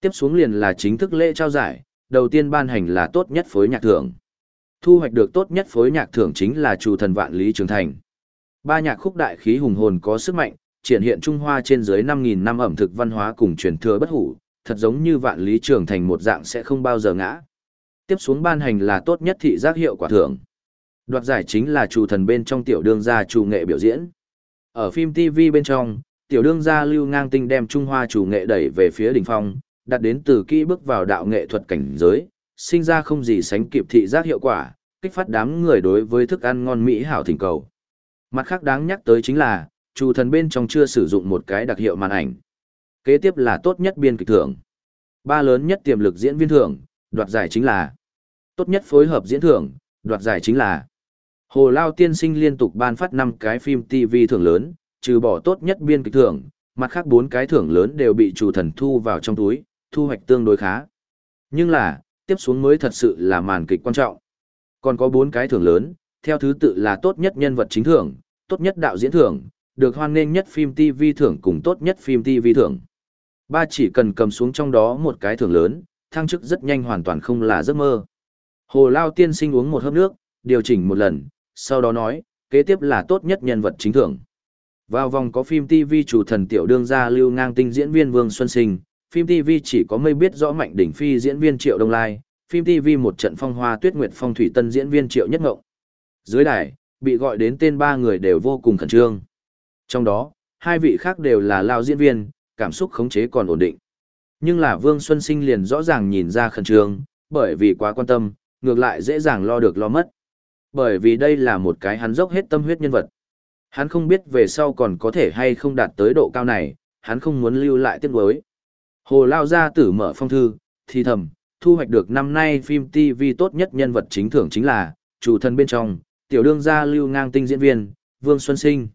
Tiếp xuống liền là chính thức lễ trao giải, đầu tiên ban hành là tốt nhất phối nhạc thưởng. Thu hoạch được tốt nhất phối nhạc thưởng chính là chủ thần vạn lý trường thành. Ba nhạc khúc đại khí hùng hồn có sức mạnh, triển hiện Trung Hoa trên dưới 5.000 năm ẩm thực văn hóa cùng truyền thừa bất hủ, thật giống như vạn lý trường thành một dạng sẽ không bao giờ ngã. Tiếp xuống ban hành là tốt nhất thị giác hiệu quả thưởng. Đoạt giải chính là chủ thần bên trong tiểu đương gia chủ nghệ biểu diễn. Ở phim TV bên trong, tiểu đương gia lưu ngang tinh đem Trung Hoa chủ nghệ đẩy về phía đỉnh phong, đặt đến từ kỹ bước vào đạo nghệ thuật cảnh giới, sinh ra không gì sánh kịp thị giác hiệu quả, kích phát đám người đối với thức ăn ngon mỹ hảo thỉnh cầu. Mặt khác đáng nhắc tới chính là, chủ thần bên trong chưa sử dụng một cái đặc hiệu màn ảnh. Kế tiếp là tốt nhất biên kịch thưởng. Ba lớn nhất tiềm lực diễn viên thưởng, đoạt giải chính là tốt nhất phối hợp diễn thưởng, đoạt giải chính là Hồ Lao tiên sinh liên tục ban phát 5 cái phim TV thưởng lớn, trừ bỏ tốt nhất biên kịch thưởng, mặt khác 4 cái thưởng lớn đều bị chủ thần thu vào trong túi, thu hoạch tương đối khá. Nhưng là, tiếp xuống mới thật sự là màn kịch quan trọng. Còn có 4 cái thưởng lớn, theo thứ tự là tốt nhất nhân vật chính thưởng, tốt nhất đạo diễn thưởng, được hoan nghênh nhất phim TV thưởng cùng tốt nhất phim TV thưởng. Ba chỉ cần cầm xuống trong đó một cái thưởng lớn, thăng chức rất nhanh hoàn toàn không là giấc mơ. Hồ Lao tiên sinh uống một hớp nước, điều chỉnh một lần, sau đó nói, kế tiếp là tốt nhất nhân vật chính thưởng. Vào vòng có phim TV chủ thần tiểu đương gia lưu ngang tinh diễn viên Vương Xuân Sinh, phim TV chỉ có mây biết rõ mạnh đỉnh phi diễn viên Triệu Đông Lai, phim TV một trận phong hoa tuyết nguyệt phong thủy tân diễn viên Triệu Nhất Ngộng. Dưới đài, bị gọi đến tên ba người đều vô cùng khẩn trương. Trong đó, hai vị khác đều là lao diễn viên, cảm xúc khống chế còn ổn định. Nhưng là Vương Xuân Sinh liền rõ ràng nhìn ra khẩn trương, bởi vì quá quan tâm, ngược lại dễ dàng lo được lo mất. Bởi vì đây là một cái hắn dốc hết tâm huyết nhân vật. Hắn không biết về sau còn có thể hay không đạt tới độ cao này, hắn không muốn lưu lại tiếc nuối. Hồ Lao Gia tử mở phong thư, thì thầm, thu hoạch được năm nay phim TV tốt nhất nhân vật chính thưởng chính là, chủ thân bên trong, tiểu đương gia lưu ngang tinh diễn viên, Vương Xuân Sinh.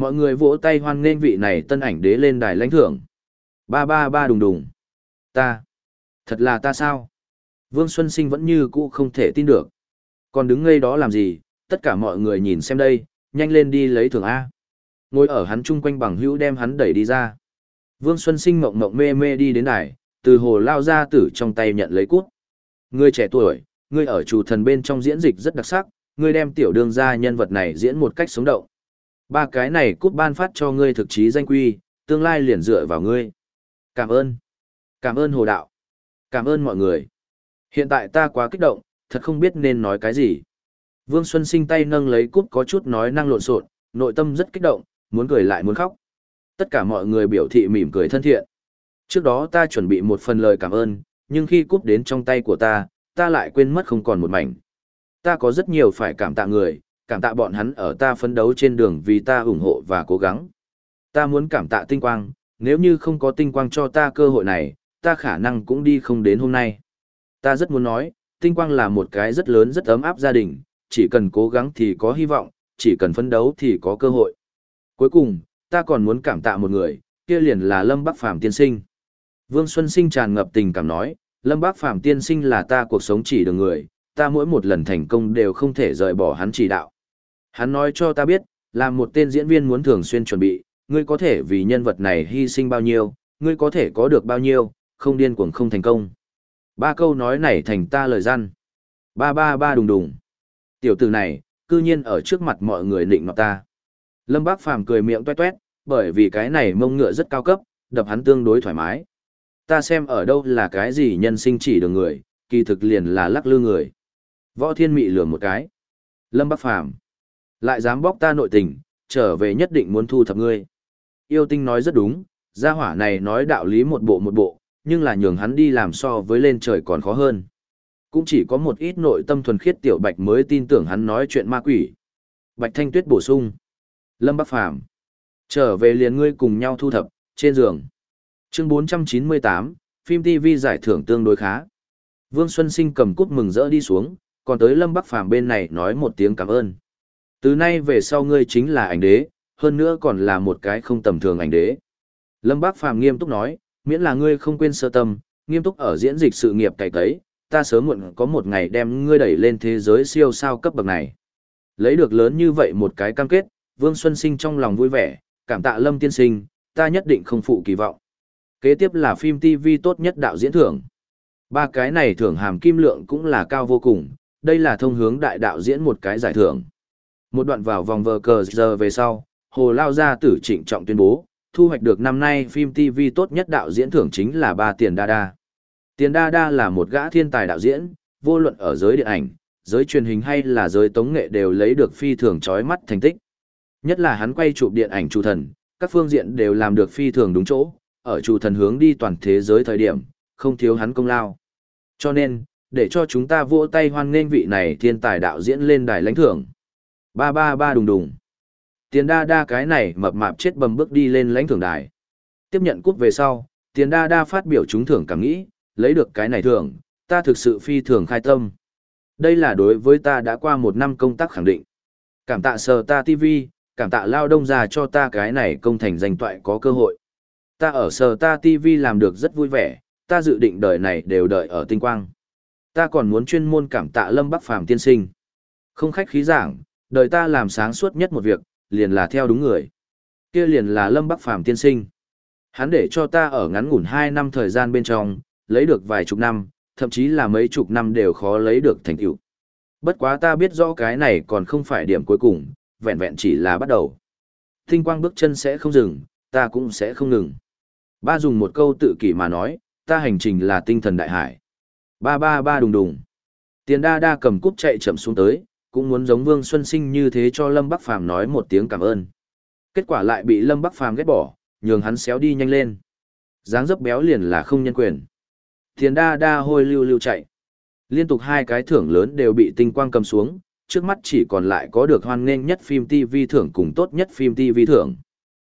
Mọi người vỗ tay hoan nghênh vị này tân ảnh đế lên đài lãnh thưởng. Ba ba ba đùng đùng. Ta. Thật là ta sao? Vương Xuân Sinh vẫn như cũ không thể tin được. Còn đứng ngây đó làm gì, tất cả mọi người nhìn xem đây, nhanh lên đi lấy thưởng A. Ngồi ở hắn chung quanh bằng hữu đem hắn đẩy đi ra. Vương Xuân Sinh mộng mộng mê mê đi đến đài, từ hồ lao ra tử trong tay nhận lấy cút. Ngươi trẻ tuổi, ngươi ở chủ thần bên trong diễn dịch rất đặc sắc, ngươi đem tiểu đương gia nhân vật này diễn một cách sống động. Ba cái này cút ban phát cho ngươi thực chí danh quy, tương lai liền dựa vào ngươi. Cảm ơn. Cảm ơn hồ đạo. Cảm ơn mọi người. Hiện tại ta quá kích động, thật không biết nên nói cái gì. Vương Xuân sinh tay nâng lấy cút có chút nói năng lộn xộn, nội tâm rất kích động, muốn cười lại muốn khóc. Tất cả mọi người biểu thị mỉm cười thân thiện. Trước đó ta chuẩn bị một phần lời cảm ơn, nhưng khi cút đến trong tay của ta, ta lại quên mất không còn một mảnh. Ta có rất nhiều phải cảm tạ người, cảm tạ bọn hắn ở ta phấn đấu trên đường vì ta ủng hộ và cố gắng. Ta muốn cảm tạ tinh quang, nếu như không có tinh quang cho ta cơ hội này, ta khả năng cũng đi không đến hôm nay. Ta rất muốn nói, tinh quang là một cái rất lớn rất ấm áp gia đình, chỉ cần cố gắng thì có hy vọng, chỉ cần phấn đấu thì có cơ hội. Cuối cùng, ta còn muốn cảm tạ một người, kia liền là Lâm Bắc Phàm tiên sinh. Vương Xuân Sinh tràn ngập tình cảm nói, Lâm Bắc Phàm tiên sinh là ta cuộc sống chỉ đường người, ta mỗi một lần thành công đều không thể rời bỏ hắn chỉ đạo. Hắn nói cho ta biết, là một tên diễn viên muốn thường xuyên chuẩn bị, ngươi có thể vì nhân vật này hy sinh bao nhiêu, ngươi có thể có được bao nhiêu, không điên cuồng không thành công. Ba câu nói này thành ta lời răn. Ba ba ba đùng đùng. Tiểu tử này, cư nhiên ở trước mặt mọi người nịnh nọt ta. Lâm Bác Phàm cười miệng tuét tuét, bởi vì cái này mông ngựa rất cao cấp, đập hắn tương đối thoải mái. Ta xem ở đâu là cái gì nhân sinh chỉ đường người, kỳ thực liền là lắc lư người. Võ Thiên Mị lừa một cái. Lâm Bác Phàm lại dám bóc ta nội tình, trở về nhất định muốn thu thập ngươi. Yêu tinh nói rất đúng, gia hỏa này nói đạo lý một bộ một bộ, nhưng là nhường hắn đi làm so với lên trời còn khó hơn. Cũng chỉ có một ít nội tâm thuần khiết tiểu bạch mới tin tưởng hắn nói chuyện ma quỷ. Bạch Thanh Tuyết bổ sung. Lâm Bắc Phàm Trở về liền ngươi cùng nhau thu thập, trên giường. Chương 498, phim TV giải thưởng tương đối khá. Vương Xuân Sinh cầm cúp mừng rỡ đi xuống, còn tới Lâm Bắc Phàm bên này nói một tiếng cảm ơn. Từ nay về sau ngươi chính là ảnh đế, hơn nữa còn là một cái không tầm thường ảnh đế. Lâm bác Phàm nghiêm túc nói, miễn là ngươi không quên sơ tâm, nghiêm túc ở diễn dịch sự nghiệp cày cấy, ta sớm muộn có một ngày đem ngươi đẩy lên thế giới siêu sao cấp bậc này. Lấy được lớn như vậy một cái cam kết, Vương Xuân Sinh trong lòng vui vẻ, cảm tạ Lâm tiên sinh, ta nhất định không phụ kỳ vọng. Kế tiếp là phim TV tốt nhất đạo diễn thưởng. Ba cái này thưởng hàm kim lượng cũng là cao vô cùng, đây là thông hướng đại đạo diễn một cái giải thưởng. Một đoạn vào vòng vờ cờ giờ về sau, Hồ Lao Gia tử trịnh trọng tuyên bố, thu hoạch được năm nay phim TV tốt nhất đạo diễn thưởng chính là ba tiền đa đa. Tiền đa đa là một gã thiên tài đạo diễn, vô luận ở giới điện ảnh, giới truyền hình hay là giới tống nghệ đều lấy được phi thường chói mắt thành tích. Nhất là hắn quay chụp điện ảnh chủ thần, các phương diện đều làm được phi thường đúng chỗ, ở chủ thần hướng đi toàn thế giới thời điểm, không thiếu hắn công lao. Cho nên, để cho chúng ta vỗ tay hoan nghênh vị này thiên tài đạo diễn lên đài lãnh thưởng. Ba ba ba đùng đùng. Tiền đa đa cái này mập mạp chết bầm bước đi lên lãnh thưởng đài. Tiếp nhận cúp về sau, tiền đa đa phát biểu trúng thưởng cảm nghĩ, lấy được cái này thưởng, ta thực sự phi thường khai tâm. Đây là đối với ta đã qua một năm công tác khẳng định. Cảm tạ sờ ta TV, cảm tạ lao đông già cho ta cái này công thành danh toại có cơ hội. Ta ở sờ ta TV làm được rất vui vẻ, ta dự định đời này đều đợi ở tinh quang. Ta còn muốn chuyên môn cảm tạ Lâm Bắc Phàm tiên sinh. Không khách khí giảng, đời ta làm sáng suốt nhất một việc, liền là theo đúng người. Kia liền là Lâm Bắc Phàm tiên sinh. Hắn để cho ta ở ngắn ngủn 2 năm thời gian bên trong, lấy được vài chục năm, thậm chí là mấy chục năm đều khó lấy được thành tựu. Bất quá ta biết rõ cái này còn không phải điểm cuối cùng, vẹn vẹn chỉ là bắt đầu. Tinh quang bước chân sẽ không dừng, ta cũng sẽ không ngừng. Ba dùng một câu tự kỷ mà nói, ta hành trình là tinh thần đại hải. Ba ba ba đùng đùng. Tiền đa đa cầm cúp chạy chậm xuống tới, cũng muốn giống Vương Xuân Sinh như thế cho Lâm Bắc Phàm nói một tiếng cảm ơn. Kết quả lại bị Lâm Bắc Phàm ghét bỏ, nhường hắn xéo đi nhanh lên. dáng dấp béo liền là không nhân quyền. Tiền đa đa hôi lưu lưu chạy. Liên tục hai cái thưởng lớn đều bị tinh quang cầm xuống, trước mắt chỉ còn lại có được hoan nghênh nhất phim TV thưởng cùng tốt nhất phim TV thưởng.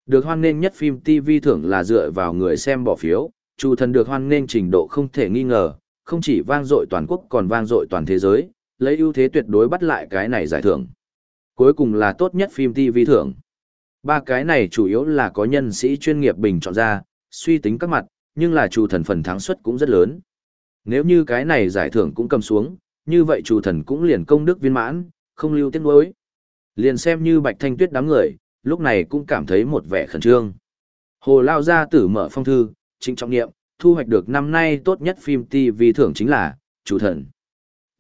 Được hoan nghênh nhất phim TV thưởng là dựa vào người xem bỏ phiếu, chủ thần được hoan nghênh trình độ không thể nghi ngờ, không chỉ vang dội toàn quốc còn vang dội toàn thế giới, lấy ưu thế tuyệt đối bắt lại cái này giải thưởng. Cuối cùng là tốt nhất phim TV thưởng. Ba cái này chủ yếu là có nhân sĩ chuyên nghiệp bình chọn ra, suy tính các mặt, nhưng là chủ thần phần thắng suất cũng rất lớn. Nếu như cái này giải thưởng cũng cầm xuống, như vậy chủ thần cũng liền công đức viên mãn, không lưu tiếc nuối. Liền xem như Bạch Thanh Tuyết đám người, lúc này cũng cảm thấy một vẻ khẩn trương. Hồ Lao Gia tử mở phong thư, trinh trọng niệm, thu hoạch được năm nay tốt nhất phim TV thưởng chính là, chủ thần.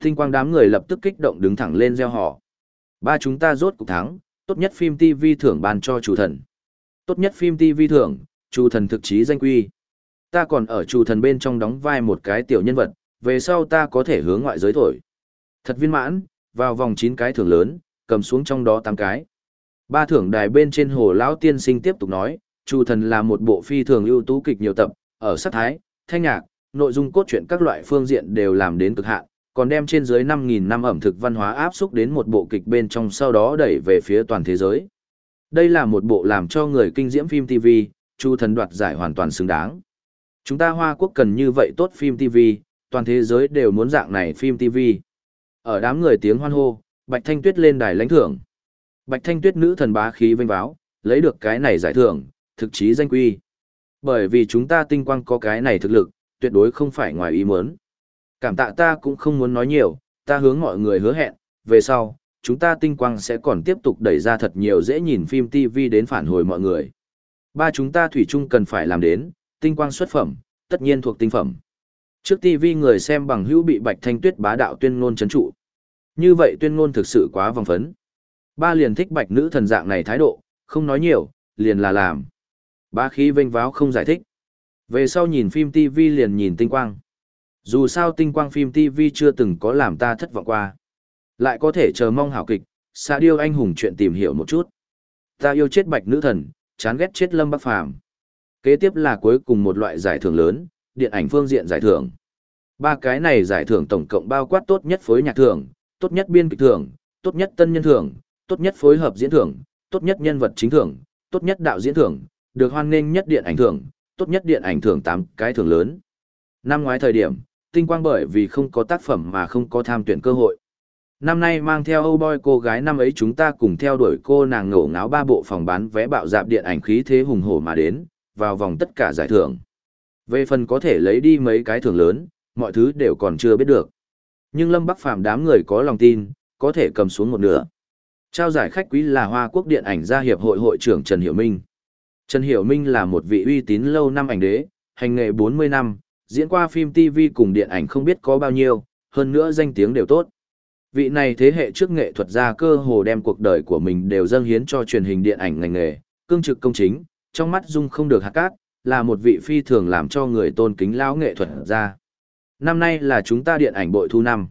Tinh quang đám người lập tức kích động đứng thẳng lên gieo họ. Ba chúng ta rốt cục thắng, tốt nhất phim TV thưởng ban cho chủ thần. Tốt nhất phim TV thưởng, chủ thần thực chí danh quy. Ta còn ở chủ thần bên trong đóng vai một cái tiểu nhân vật, về sau ta có thể hướng ngoại giới thổi. Thật viên mãn, vào vòng 9 cái thưởng lớn, cầm xuống trong đó 8 cái. Ba thưởng đài bên trên hồ lão tiên sinh tiếp tục nói, Chu thần là một bộ phi thường ưu tú kịch nhiều tập, ở sắc thái, thanh nhạc, nội dung cốt truyện các loại phương diện đều làm đến cực hạn, còn đem trên dưới 5.000 năm ẩm thực văn hóa áp xúc đến một bộ kịch bên trong sau đó đẩy về phía toàn thế giới. Đây là một bộ làm cho người kinh diễm phim TV, Chu thần đoạt giải hoàn toàn xứng đáng. Chúng ta Hoa Quốc cần như vậy tốt phim TV, toàn thế giới đều muốn dạng này phim TV. Ở đám người tiếng hoan hô, Bạch Thanh Tuyết lên đài lãnh thưởng. Bạch Thanh Tuyết nữ thần bá khí vinh báo lấy được cái này giải thưởng, thực chí danh quy. Bởi vì chúng ta tinh quang có cái này thực lực, tuyệt đối không phải ngoài ý muốn. Cảm tạ ta cũng không muốn nói nhiều, ta hướng mọi người hứa hẹn, về sau, chúng ta tinh quang sẽ còn tiếp tục đẩy ra thật nhiều dễ nhìn phim TV đến phản hồi mọi người. Ba chúng ta thủy chung cần phải làm đến, tinh quang xuất phẩm, tất nhiên thuộc tinh phẩm. Trước TV người xem bằng hữu bị Bạch Thanh Tuyết bá đạo tuyên ngôn chấn trụ. Như vậy tuyên ngôn thực sự quá vòng phấn. Ba liền thích Bạch nữ thần dạng này thái độ, không nói nhiều, liền là làm. Ba khí vênh váo không giải thích. Về sau nhìn phim TV liền nhìn tinh quang. Dù sao tinh quang phim TV chưa từng có làm ta thất vọng qua. Lại có thể chờ mong hảo kịch, xa điêu anh hùng chuyện tìm hiểu một chút. Ta yêu chết bạch nữ thần, chán ghét chết lâm bắc phàm. Kế tiếp là cuối cùng một loại giải thưởng lớn, điện ảnh phương diện giải thưởng. Ba cái này giải thưởng tổng cộng bao quát tốt nhất phối nhạc thưởng, tốt nhất biên kịch thưởng, tốt nhất tân nhân thưởng, tốt nhất phối hợp diễn thưởng, tốt nhất nhân vật chính thưởng, tốt nhất đạo diễn thưởng, được hoan nghênh nhất điện ảnh thưởng, tốt nhất điện ảnh thưởng tám cái thưởng lớn. Năm ngoái thời điểm, tinh quang bởi vì không có tác phẩm mà không có tham tuyển cơ hội. Năm nay mang theo Âu Boy cô gái năm ấy chúng ta cùng theo đuổi cô nàng ngổ ngáo ba bộ phòng bán vé bạo dạp điện ảnh khí thế hùng hổ mà đến, vào vòng tất cả giải thưởng. Về phần có thể lấy đi mấy cái thưởng lớn, mọi thứ đều còn chưa biết được. Nhưng Lâm Bắc Phàm đám người có lòng tin, có thể cầm xuống một nửa. Trao giải khách quý là Hoa Quốc Điện ảnh gia hiệp hội hội trưởng Trần Hiểu Minh. Trần Hiểu Minh là một vị uy tín lâu năm ảnh đế, hành nghề 40 năm, diễn qua phim TV cùng điện ảnh không biết có bao nhiêu, hơn nữa danh tiếng đều tốt. Vị này thế hệ trước nghệ thuật gia cơ hồ đem cuộc đời của mình đều dâng hiến cho truyền hình điện ảnh ngành nghề, cương trực công chính, trong mắt dung không được hạt cát, là một vị phi thường làm cho người tôn kính lão nghệ thuật gia. Năm nay là chúng ta điện ảnh bội thu năm.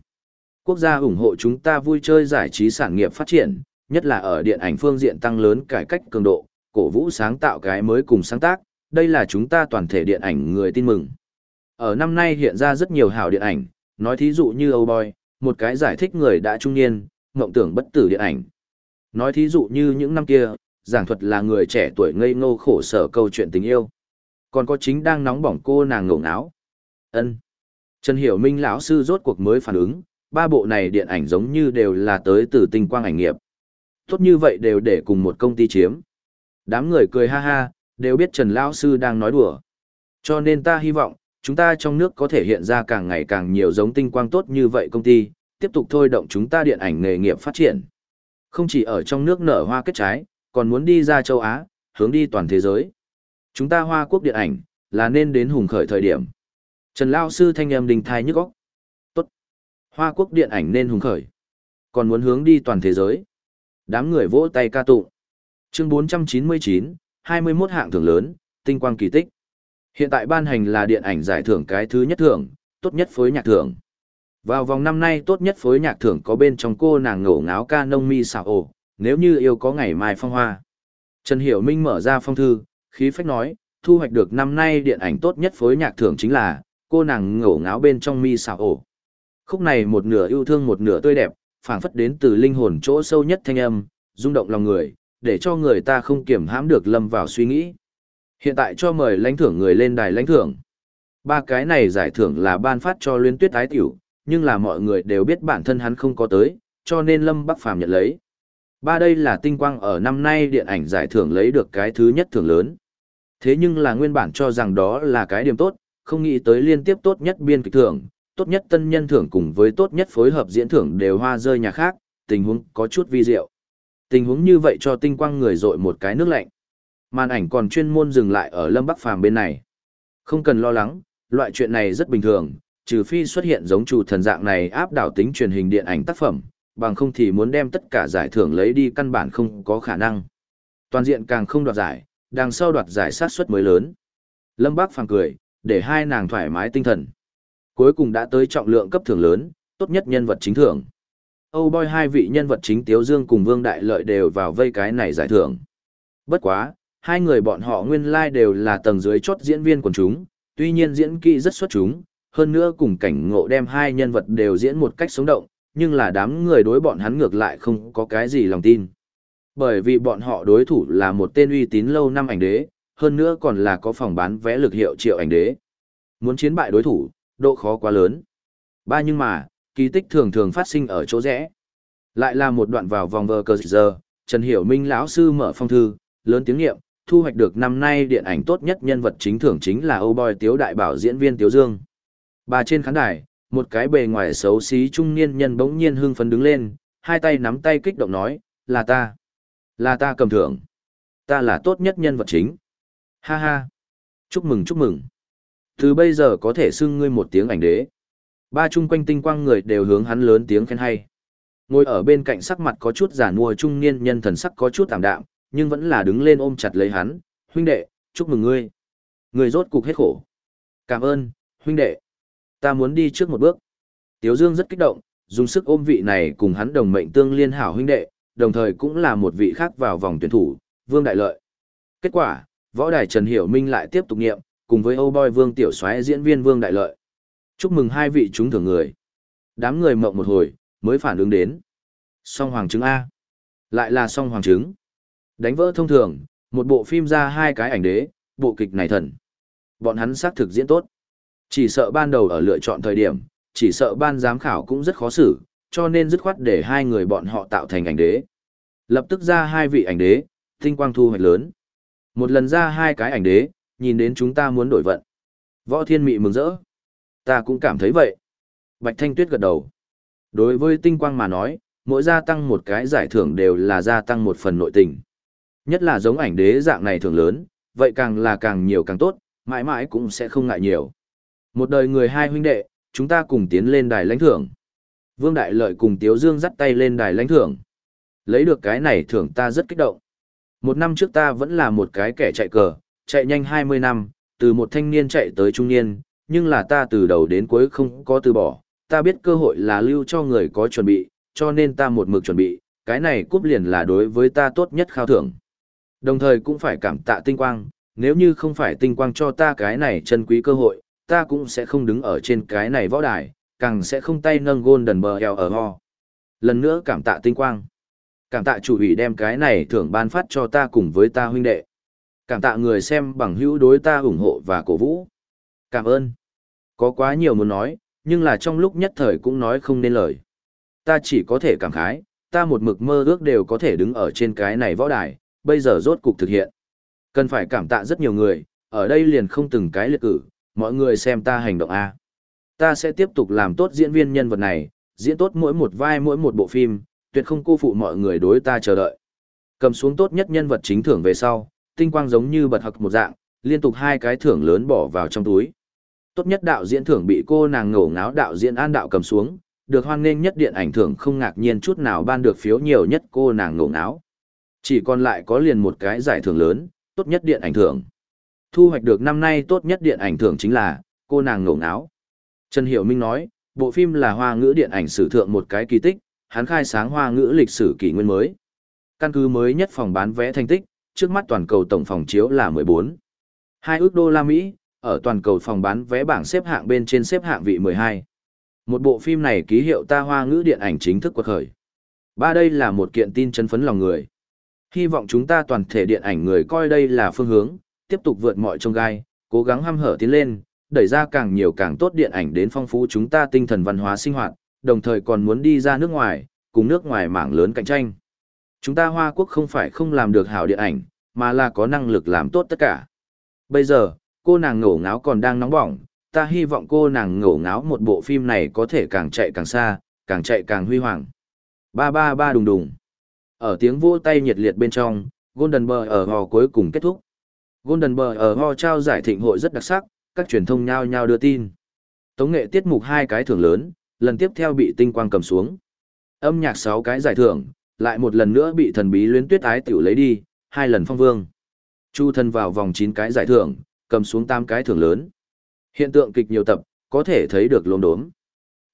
Quốc gia ủng hộ chúng ta vui chơi giải trí sản nghiệp phát triển, nhất là ở điện ảnh phương diện tăng lớn cải cách cường độ, cổ vũ sáng tạo cái mới cùng sáng tác, đây là chúng ta toàn thể điện ảnh người tin mừng. Ở năm nay hiện ra rất nhiều hảo điện ảnh, nói thí dụ như Âu Boy, một cái giải thích người đã trung niên, mộng tưởng bất tử điện ảnh. Nói thí dụ như những năm kia, giảng thuật là người trẻ tuổi ngây ngô khổ sở câu chuyện tình yêu. Còn có chính đang nóng bỏng cô nàng ngổ ngáo. ân Trần Hiểu Minh lão sư rốt cuộc mới phản ứng, ba bộ này điện ảnh giống như đều là tới từ tinh quang ảnh nghiệp. Tốt như vậy đều để cùng một công ty chiếm. Đám người cười ha ha, đều biết Trần lão sư đang nói đùa. Cho nên ta hy vọng, chúng ta trong nước có thể hiện ra càng ngày càng nhiều giống tinh quang tốt như vậy công ty, tiếp tục thôi động chúng ta điện ảnh nghề nghiệp phát triển. Không chỉ ở trong nước nở hoa kết trái, còn muốn đi ra châu Á, hướng đi toàn thế giới. Chúng ta Hoa Quốc điện ảnh, là nên đến hùng khởi thời điểm. Trần Lao Sư thanh em đình thai nhức óc. Tốt. Hoa Quốc điện ảnh nên hùng khởi. Còn muốn hướng đi toàn thế giới. Đám người vỗ tay ca tụng. Chương 499, 21 hạng thưởng lớn, tinh quang kỳ tích. Hiện tại ban hành là điện ảnh giải thưởng cái thứ nhất thưởng, tốt nhất phối nhạc thưởng. Vào vòng năm nay tốt nhất phối nhạc thưởng có bên trong cô nàng ngổ ngáo ca nông mi xào ổ, nếu như yêu có ngày mai phong hoa. Trần Hiểu Minh mở ra phong thư, khí phách nói, thu hoạch được năm nay điện ảnh tốt nhất phối nhạc thưởng chính là, cô nàng ngổ ngáo bên trong mi xào ổ. Khúc này một nửa yêu thương một nửa tươi đẹp, phảng phất đến từ linh hồn chỗ sâu nhất thanh âm, rung động lòng người, để cho người ta không kiểm hãm được lâm vào suy nghĩ. Hiện tại cho mời lãnh thưởng người lên đài lãnh thưởng. Ba cái này giải thưởng là ban phát cho Luyến Tuyết Ái Tiểu, nhưng là mọi người đều biết bản thân hắn không có tới, cho nên Lâm Bắc Phàm nhận lấy. Ba đây là tinh quang ở năm nay điện ảnh giải thưởng lấy được cái thứ nhất thưởng lớn. Thế nhưng là nguyên bản cho rằng đó là cái điểm tốt, không nghĩ tới liên tiếp tốt nhất biên kịch thưởng, tốt nhất tân nhân thưởng cùng với tốt nhất phối hợp diễn thưởng đều hoa rơi nhà khác, tình huống có chút vi diệu. Tình huống như vậy cho tinh quang người dội một cái nước lạnh. Màn ảnh còn chuyên môn dừng lại ở Lâm Bắc Phàm bên này. Không cần lo lắng, loại chuyện này rất bình thường, trừ phi xuất hiện giống chủ thần dạng này áp đảo tính truyền hình điện ảnh tác phẩm, bằng không thì muốn đem tất cả giải thưởng lấy đi căn bản không có khả năng. Toàn diện càng không đoạt giải, đằng sau đoạt giải sát suất mới lớn. Lâm Bác phàng cười, để hai nàng thoải mái tinh thần. Cuối cùng đã tới trọng lượng cấp thưởng lớn, tốt nhất nhân vật chính thưởng. Âu Boy hai vị nhân vật chính Tiếu Dương cùng Vương Đại Lợi đều vào vây cái này giải thưởng. Bất quá, hai người bọn họ nguyên lai like đều là tầng dưới chốt diễn viên quần chúng, tuy nhiên diễn kỹ rất xuất chúng, hơn nữa cùng cảnh ngộ đem hai nhân vật đều diễn một cách sống động, nhưng là đám người đối bọn hắn ngược lại không có cái gì lòng tin. Bởi vì bọn họ đối thủ là một tên uy tín lâu năm ảnh đế, hơn nữa còn là có phòng bán vẽ lực hiệu triệu ảnh đế. Muốn chiến bại đối thủ, độ khó quá lớn. Ba nhưng mà, kỳ tích thường thường phát sinh ở chỗ rẽ. Lại là một đoạn vào vòng vờ cờ giờ, Trần Hiểu Minh lão sư mở phong thư, lớn tiếng nghiệm, thu hoạch được năm nay điện ảnh tốt nhất nhân vật chính thưởng chính là Âu Boy Tiếu Đại Bảo diễn viên Tiếu Dương. Bà trên khán đài, một cái bề ngoài xấu xí trung niên nhân bỗng nhiên hưng phấn đứng lên, hai tay nắm tay kích động nói, là ta. Là ta cầm thưởng. Ta là tốt nhất nhân vật chính. Ha ha. Chúc mừng chúc mừng. Từ bây giờ có thể xưng ngươi một tiếng ảnh đế. Ba chung quanh tinh quang người đều hướng hắn lớn tiếng khen hay. Ngồi ở bên cạnh sắc mặt có chút giả mua trung niên nhân thần sắc có chút tạm đạm, nhưng vẫn là đứng lên ôm chặt lấy hắn. Huynh đệ, chúc mừng ngươi. Ngươi rốt cục hết khổ. Cảm ơn, huynh đệ. Ta muốn đi trước một bước. Tiếu Dương rất kích động, dùng sức ôm vị này cùng hắn đồng mệnh tương liên hảo huynh đệ, đồng thời cũng là một vị khác vào vòng tuyển thủ, Vương Đại Lợi. Kết quả, võ đài Trần Hiểu Minh lại tiếp tục nghiệm, cùng với Âu Boy Vương Tiểu Soái diễn viên Vương Đại Lợi. Chúc mừng hai vị chúng thưởng người. Đám người mộng một hồi, mới phản ứng đến. Song Hoàng Trứng A. Lại là song Hoàng Trứng. Đánh vỡ thông thường, một bộ phim ra hai cái ảnh đế, bộ kịch này thần. Bọn hắn xác thực diễn tốt. Chỉ sợ ban đầu ở lựa chọn thời điểm, chỉ sợ ban giám khảo cũng rất khó xử, cho nên dứt khoát để hai người bọn họ tạo thành ảnh đế. Lập tức ra hai vị ảnh đế, tinh quang thu hoạch lớn. Một lần ra hai cái ảnh đế, nhìn đến chúng ta muốn đổi vận. Võ Thiên Mị mừng rỡ. Ta cũng cảm thấy vậy. Bạch Thanh Tuyết gật đầu. Đối với tinh quang mà nói, mỗi gia tăng một cái giải thưởng đều là gia tăng một phần nội tình. Nhất là giống ảnh đế dạng này thường lớn, vậy càng là càng nhiều càng tốt, mãi mãi cũng sẽ không ngại nhiều. Một đời người hai huynh đệ, chúng ta cùng tiến lên đài lãnh thưởng. Vương Đại Lợi cùng Tiếu Dương dắt tay lên đài lãnh thưởng. Lấy được cái này thưởng ta rất kích động. Một năm trước ta vẫn là một cái kẻ chạy cờ, chạy nhanh 20 năm, từ một thanh niên chạy tới trung niên, nhưng là ta từ đầu đến cuối không có từ bỏ. Ta biết cơ hội là lưu cho người có chuẩn bị, cho nên ta một mực chuẩn bị, cái này cúp liền là đối với ta tốt nhất khao thưởng. Đồng thời cũng phải cảm tạ tinh quang, nếu như không phải tinh quang cho ta cái này chân quý cơ hội, ta cũng sẽ không đứng ở trên cái này võ đài, càng sẽ không tay nâng golden bờ eo ở ho. Lần nữa cảm tạ tinh quang. Cảm tạ chủ ủy đem cái này thưởng ban phát cho ta cùng với ta huynh đệ. Cảm tạ người xem bằng hữu đối ta ủng hộ và cổ vũ. Cảm ơn. Có quá nhiều muốn nói, nhưng là trong lúc nhất thời cũng nói không nên lời. Ta chỉ có thể cảm khái, ta một mực mơ ước đều có thể đứng ở trên cái này võ đài, bây giờ rốt cục thực hiện. Cần phải cảm tạ rất nhiều người, ở đây liền không từng cái liệt cử, mọi người xem ta hành động A. Ta sẽ tiếp tục làm tốt diễn viên nhân vật này, diễn tốt mỗi một vai mỗi một bộ phim, tuyệt không cô phụ mọi người đối ta chờ đợi. Cầm xuống tốt nhất nhân vật chính thưởng về sau, tinh quang giống như bật hặc một dạng, liên tục hai cái thưởng lớn bỏ vào trong túi. Tốt nhất đạo diễn thưởng bị cô nàng ngổ ngáo đạo diễn an đạo cầm xuống, được hoan nghênh nhất điện ảnh thưởng không ngạc nhiên chút nào ban được phiếu nhiều nhất cô nàng ngổ ngáo. Chỉ còn lại có liền một cái giải thưởng lớn, tốt nhất điện ảnh thưởng. Thu hoạch được năm nay tốt nhất điện ảnh thưởng chính là, cô nàng ngổ ngáo. Trần Hiểu Minh nói, bộ phim là hoa ngữ điện ảnh sử thượng một cái kỳ tích, hắn khai sáng hoa ngữ lịch sử kỷ nguyên mới. Căn cứ mới nhất phòng bán vé thành tích, trước mắt toàn cầu tổng phòng chiếu là 14. 2 ước đô la Mỹ, ở toàn cầu phòng bán vé bảng xếp hạng bên trên xếp hạng vị 12. Một bộ phim này ký hiệu ta hoa ngữ điện ảnh chính thức quật khởi. Ba đây là một kiện tin chân phấn lòng người. Hy vọng chúng ta toàn thể điện ảnh người coi đây là phương hướng, tiếp tục vượt mọi trông gai, cố gắng hăm hở tiến lên, đẩy ra càng nhiều càng tốt điện ảnh đến phong phú chúng ta tinh thần văn hóa sinh hoạt, đồng thời còn muốn đi ra nước ngoài, cùng nước ngoài mảng lớn cạnh tranh. Chúng ta Hoa Quốc không phải không làm được hảo điện ảnh, mà là có năng lực làm tốt tất cả. Bây giờ, cô nàng ngổ ngáo còn đang nóng bỏng, ta hy vọng cô nàng ngổ ngáo một bộ phim này có thể càng chạy càng xa, càng chạy càng huy hoàng. Ba ba ba đùng đùng. Ở tiếng vỗ tay nhiệt liệt bên trong, Golden Boy ở ho cuối cùng kết thúc. Golden Boy ở ho trao giải thịnh hội rất đặc sắc, các truyền thông nhao nhao đưa tin. Tống nghệ tiết mục hai cái thưởng lớn, lần tiếp theo bị tinh quang cầm xuống. Âm nhạc sáu cái giải thưởng, lại một lần nữa bị thần bí luyến tuyết ái tiểu lấy đi, hai lần phong vương. Chu thân vào vòng chín cái giải thưởng, cầm xuống tam cái thưởng lớn. Hiện tượng kịch nhiều tập, có thể thấy được lốm đốm.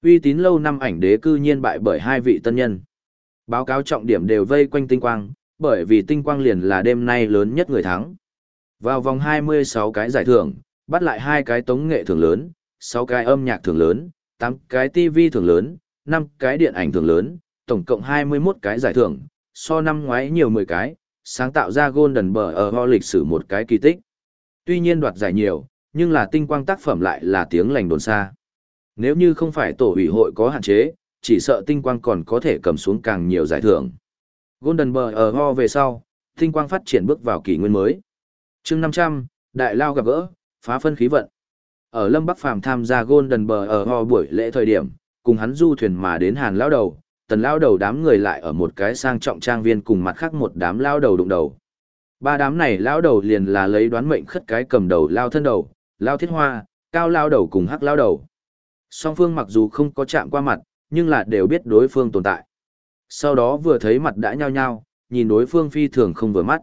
Uy tín lâu năm ảnh đế cư nhiên bại bởi hai vị tân nhân. Báo cáo trọng điểm đều vây quanh tinh quang, bởi vì tinh quang liền là đêm nay lớn nhất người thắng. Vào vòng 26 cái giải thưởng, bắt lại hai cái tống nghệ thưởng lớn, 6 cái âm nhạc thưởng lớn, 8 cái TV thưởng lớn, 5 cái điện ảnh thưởng lớn, tổng cộng 21 cái giải thưởng, so năm ngoái nhiều 10 cái, sáng tạo ra Golden Bờ ở ho lịch sử một cái kỳ tích. Tuy nhiên đoạt giải nhiều, nhưng là tinh quang tác phẩm lại là tiếng lành đồn xa. Nếu như không phải tổ ủy hội có hạn chế, chỉ sợ tinh quang còn có thể cầm xuống càng nhiều giải thưởng. Golden Bờ ở ho về sau, tinh quang phát triển bước vào kỷ nguyên mới. chương 500, Đại Lao gặp gỡ, phá phân khí vận. Ở Lâm Bắc Phàm tham gia Golden Bờ ở ho buổi lễ thời điểm, cùng hắn du thuyền mà đến Hàn Lao Đầu, tần Lao Đầu đám người lại ở một cái sang trọng trang viên cùng mặt khác một đám Lao Đầu đụng đầu. Ba đám này Lao Đầu liền là lấy đoán mệnh khất cái cầm đầu Lao thân đầu, Lao thiết hoa, cao Lao Đầu cùng hắc Lao Đầu. Song phương mặc dù không có chạm qua mặt, nhưng là đều biết đối phương tồn tại. Sau đó vừa thấy mặt đã nhao nhao, nhìn đối phương phi thường không vừa mắt.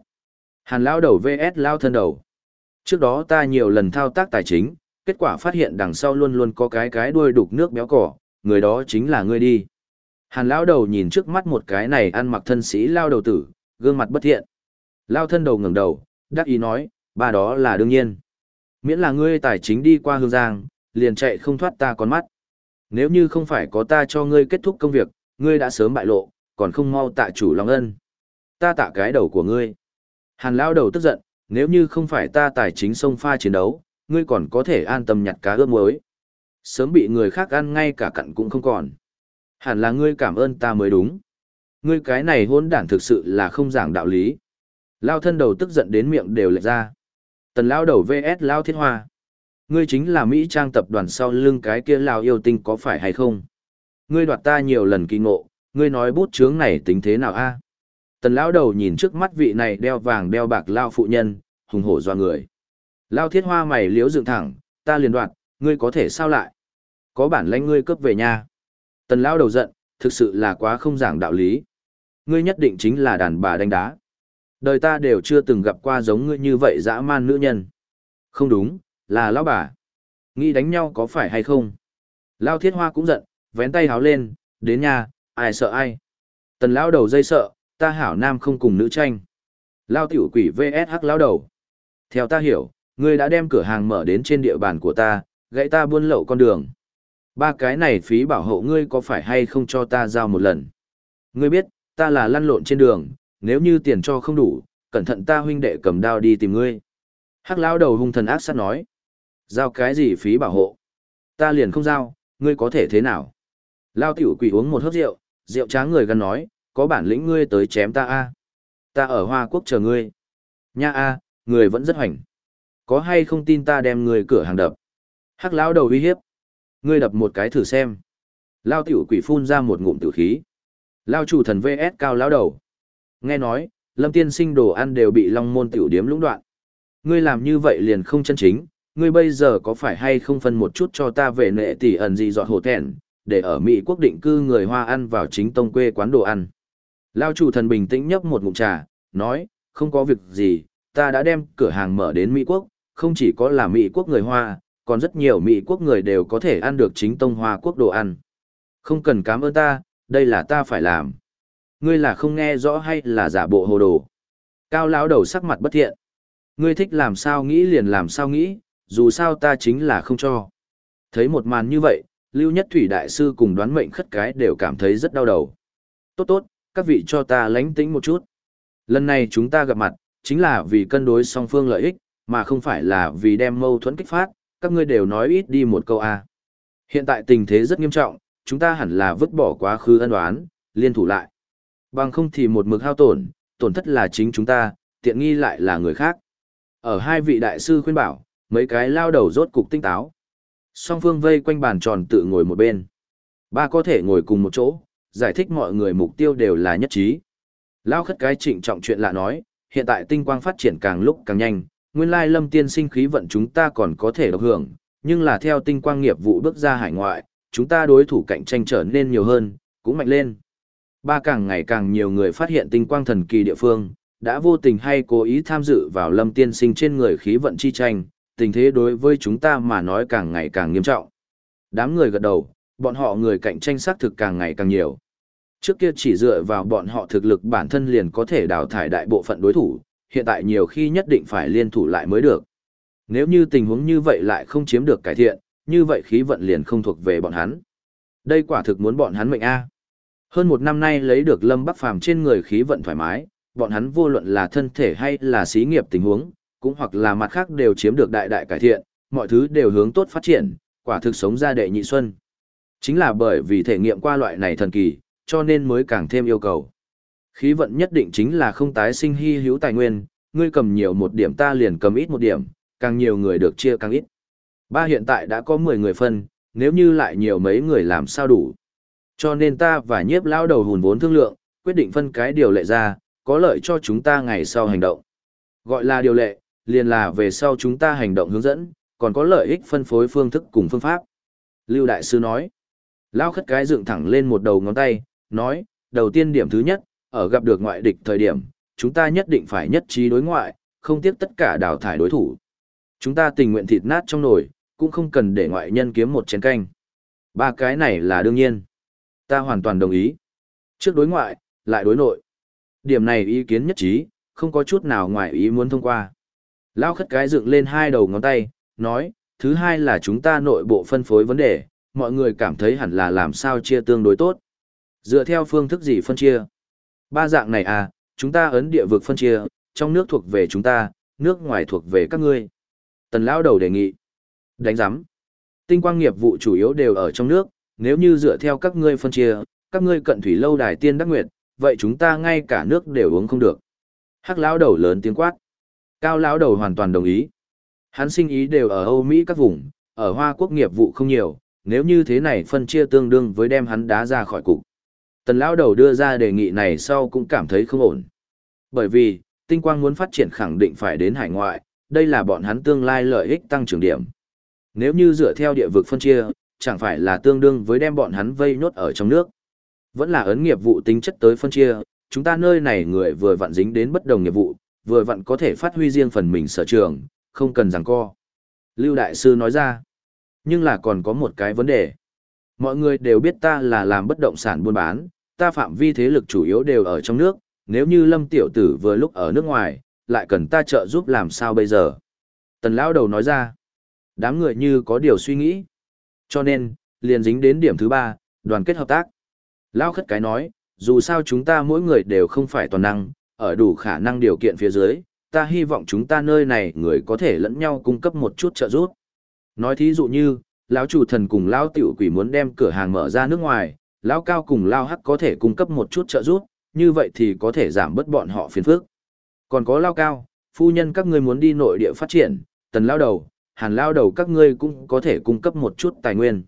Hàn lao đầu vs lao thân đầu. Trước đó ta nhiều lần thao tác tài chính, kết quả phát hiện đằng sau luôn luôn có cái cái đuôi đục nước béo cỏ, người đó chính là ngươi đi. Hàn lao đầu nhìn trước mắt một cái này ăn mặc thân sĩ lao đầu tử, gương mặt bất thiện. Lao thân đầu ngẩng đầu, đắc ý nói, ba đó là đương nhiên. Miễn là ngươi tài chính đi qua hương giang, liền chạy không thoát ta con mắt. Nếu như không phải có ta cho ngươi kết thúc công việc, ngươi đã sớm bại lộ, còn không mau tạ chủ lòng ân. Ta tạ cái đầu của ngươi. Hàn lao đầu tức giận, nếu như không phải ta tài chính sông pha chiến đấu, ngươi còn có thể an tâm nhặt cá ướp muối. Sớm bị người khác ăn ngay cả cặn cũng không còn. Hẳn là ngươi cảm ơn ta mới đúng. Ngươi cái này hôn đản thực sự là không giảng đạo lý. Lao thân đầu tức giận đến miệng đều lệch ra. Tần lao đầu VS Lao thiết hoa. Ngươi chính là Mỹ Trang tập đoàn sau lưng cái kia Lao yêu tinh có phải hay không? Ngươi đoạt ta nhiều lần kỳ ngộ, ngươi nói bút chướng này tính thế nào a? Tần lão đầu nhìn trước mắt vị này đeo vàng đeo bạc lao phụ nhân, hùng hổ doa người. Lao thiết hoa mày liếu dựng thẳng, ta liền đoạt, ngươi có thể sao lại? Có bản lãnh ngươi cướp về nhà. Tần lão đầu giận, thực sự là quá không giảng đạo lý. Ngươi nhất định chính là đàn bà đánh đá. Đời ta đều chưa từng gặp qua giống ngươi như vậy dã man nữ nhân. Không đúng, là lão bà. Nghĩ đánh nhau có phải hay không? Lao thiết hoa cũng giận, vén tay háo lên, đến nhà, ai sợ ai. Tần lão đầu dây sợ, ta hảo nam không cùng nữ tranh. Lao tiểu quỷ VS lão đầu. Theo ta hiểu, ngươi đã đem cửa hàng mở đến trên địa bàn của ta, gãy ta buôn lậu con đường. Ba cái này phí bảo hộ ngươi có phải hay không cho ta giao một lần. Ngươi biết, ta là lăn lộn trên đường, nếu như tiền cho không đủ, cẩn thận ta huynh đệ cầm đao đi tìm ngươi. Hắc lão đầu hung thần ác sát nói. Giao cái gì phí bảo hộ? Ta liền không giao, ngươi có thể thế nào? Lao tiểu quỷ uống một hớp rượu, rượu tráng người gần nói, có bản lĩnh ngươi tới chém ta a Ta ở Hoa Quốc chờ ngươi. Nha a người vẫn rất hoành. Có hay không tin ta đem người cửa hàng đập? Hắc lão đầu uy hiếp. Ngươi đập một cái thử xem. Lao tiểu quỷ phun ra một ngụm tử khí. Lao chủ thần VS cao lão đầu. Nghe nói, lâm tiên sinh đồ ăn đều bị long môn tiểu điếm lũng đoạn. Ngươi làm như vậy liền không chân chính, ngươi bây giờ có phải hay không phân một chút cho ta về nệ tỷ ẩn gì dọt hổ thẹn, để ở Mỹ quốc định cư người Hoa ăn vào chính tông quê quán đồ ăn. Lao chủ thần bình tĩnh nhấp một ngụm trà, nói, không có việc gì, ta đã đem cửa hàng mở đến Mỹ quốc, không chỉ có là Mỹ quốc người Hoa, còn rất nhiều Mỹ quốc người đều có thể ăn được chính tông Hoa quốc đồ ăn. Không cần cảm ơn ta, đây là ta phải làm. Ngươi là không nghe rõ hay là giả bộ hồ đồ. Cao lão đầu sắc mặt bất thiện. Ngươi thích làm sao nghĩ liền làm sao nghĩ, dù sao ta chính là không cho. Thấy một màn như vậy, Lưu Nhất Thủy Đại Sư cùng đoán mệnh khất cái đều cảm thấy rất đau đầu. Tốt tốt, các vị cho ta lánh tĩnh một chút. Lần này chúng ta gặp mặt, chính là vì cân đối song phương lợi ích, mà không phải là vì đem mâu thuẫn kích phát, các ngươi đều nói ít đi một câu A. Hiện tại tình thế rất nghiêm trọng, chúng ta hẳn là vứt bỏ quá khứ ân đoán, liên thủ lại. Bằng không thì một mực hao tổn, tổn thất là chính chúng ta, tiện nghi lại là người khác. Ở hai vị đại sư khuyên bảo, mấy cái lao đầu rốt cục tinh táo. Song phương vây quanh bàn tròn tự ngồi một bên. Ba có thể ngồi cùng một chỗ, giải thích mọi người mục tiêu đều là nhất trí. Lao khất cái trịnh trọng chuyện lạ nói, hiện tại tinh quang phát triển càng lúc càng nhanh, nguyên lai lâm tiên sinh khí vận chúng ta còn có thể độc hưởng, nhưng là theo tinh quang nghiệp vụ bước ra hải ngoại, chúng ta đối thủ cạnh tranh trở nên nhiều hơn, cũng mạnh lên. Ba càng ngày càng nhiều người phát hiện tinh quang thần kỳ địa phương, đã vô tình hay cố ý tham dự vào lâm tiên sinh trên người khí vận chi tranh, tình thế đối với chúng ta mà nói càng ngày càng nghiêm trọng. Đám người gật đầu, bọn họ người cạnh tranh xác thực càng ngày càng nhiều. Trước kia chỉ dựa vào bọn họ thực lực bản thân liền có thể đào thải đại bộ phận đối thủ, hiện tại nhiều khi nhất định phải liên thủ lại mới được. Nếu như tình huống như vậy lại không chiếm được cải thiện, như vậy khí vận liền không thuộc về bọn hắn. Đây quả thực muốn bọn hắn mệnh A. Hơn một năm nay lấy được Lâm Bắc Phàm trên người khí vận thoải mái, bọn hắn vô luận là thân thể hay là xí nghiệp tình huống, cũng hoặc là mặt khác đều chiếm được đại đại cải thiện, mọi thứ đều hướng tốt phát triển, quả thực sống ra đệ nhị xuân. Chính là bởi vì thể nghiệm qua loại này thần kỳ, cho nên mới càng thêm yêu cầu. Khí vận nhất định chính là không tái sinh hy hữu tài nguyên, ngươi cầm nhiều một điểm ta liền cầm ít một điểm, càng nhiều người được chia càng ít. Ba hiện tại đã có 10 người phân, nếu như lại nhiều mấy người làm sao đủ. Cho nên ta và nhiếp lao đầu hùn vốn thương lượng, quyết định phân cái điều lệ ra, có lợi cho chúng ta ngày sau hành động. Gọi là điều lệ, liền là về sau chúng ta hành động hướng dẫn, còn có lợi ích phân phối phương thức cùng phương pháp. Lưu Đại Sư nói, Lao khất cái dựng thẳng lên một đầu ngón tay, nói, đầu tiên điểm thứ nhất, ở gặp được ngoại địch thời điểm, chúng ta nhất định phải nhất trí đối ngoại, không tiếc tất cả đào thải đối thủ. Chúng ta tình nguyện thịt nát trong nồi, cũng không cần để ngoại nhân kiếm một chén canh. Ba cái này là đương nhiên. Ta hoàn toàn đồng ý. Trước đối ngoại, lại đối nội. Điểm này ý kiến nhất trí, không có chút nào ngoài ý muốn thông qua. Lao khất cái dựng lên hai đầu ngón tay, nói, thứ hai là chúng ta nội bộ phân phối vấn đề, mọi người cảm thấy hẳn là làm sao chia tương đối tốt. Dựa theo phương thức gì phân chia? Ba dạng này à, chúng ta ấn địa vực phân chia, trong nước thuộc về chúng ta, nước ngoài thuộc về các ngươi. Tần lão đầu đề nghị. Đánh giám. Tinh quang nghiệp vụ chủ yếu đều ở trong nước, nếu như dựa theo các ngươi phân chia, các ngươi cận thủy lâu đài tiên đắc nguyệt, vậy chúng ta ngay cả nước đều uống không được. Hắc lão đầu lớn tiếng quát. Cao lão đầu hoàn toàn đồng ý. Hắn sinh ý đều ở Âu Mỹ các vùng, ở Hoa Quốc nghiệp vụ không nhiều, nếu như thế này phân chia tương đương với đem hắn đá ra khỏi cục. Tần lão đầu đưa ra đề nghị này sau cũng cảm thấy không ổn. Bởi vì, tinh quang muốn phát triển khẳng định phải đến hải ngoại, đây là bọn hắn tương lai lợi ích tăng trưởng điểm. Nếu như dựa theo địa vực phân chia, chẳng phải là tương đương với đem bọn hắn vây nhốt ở trong nước. Vẫn là ấn nghiệp vụ tính chất tới phân chia, chúng ta nơi này người vừa vặn dính đến bất đồng nghiệp vụ, vừa vặn có thể phát huy riêng phần mình sở trường, không cần giằng co. Lưu Đại Sư nói ra, nhưng là còn có một cái vấn đề. Mọi người đều biết ta là làm bất động sản buôn bán, ta phạm vi thế lực chủ yếu đều ở trong nước, nếu như Lâm Tiểu Tử vừa lúc ở nước ngoài, lại cần ta trợ giúp làm sao bây giờ. Tần Lão Đầu nói ra, đám người như có điều suy nghĩ. Cho nên, liền dính đến điểm thứ ba, đoàn kết hợp tác. Lão Khất Cái nói, dù sao chúng ta mỗi người đều không phải toàn năng, ở đủ khả năng điều kiện phía dưới, ta hy vọng chúng ta nơi này người có thể lẫn nhau cung cấp một chút trợ giúp. Nói thí dụ như, lão chủ thần cùng lão tiểu quỷ muốn đem cửa hàng mở ra nước ngoài, lão cao cùng lão hắc có thể cung cấp một chút trợ giúp, như vậy thì có thể giảm bớt bọn họ phiền phức. Còn có lão cao, phu nhân các ngươi muốn đi nội địa phát triển, tần lão đầu, hàn lão đầu các ngươi cũng có thể cung cấp một chút tài nguyên.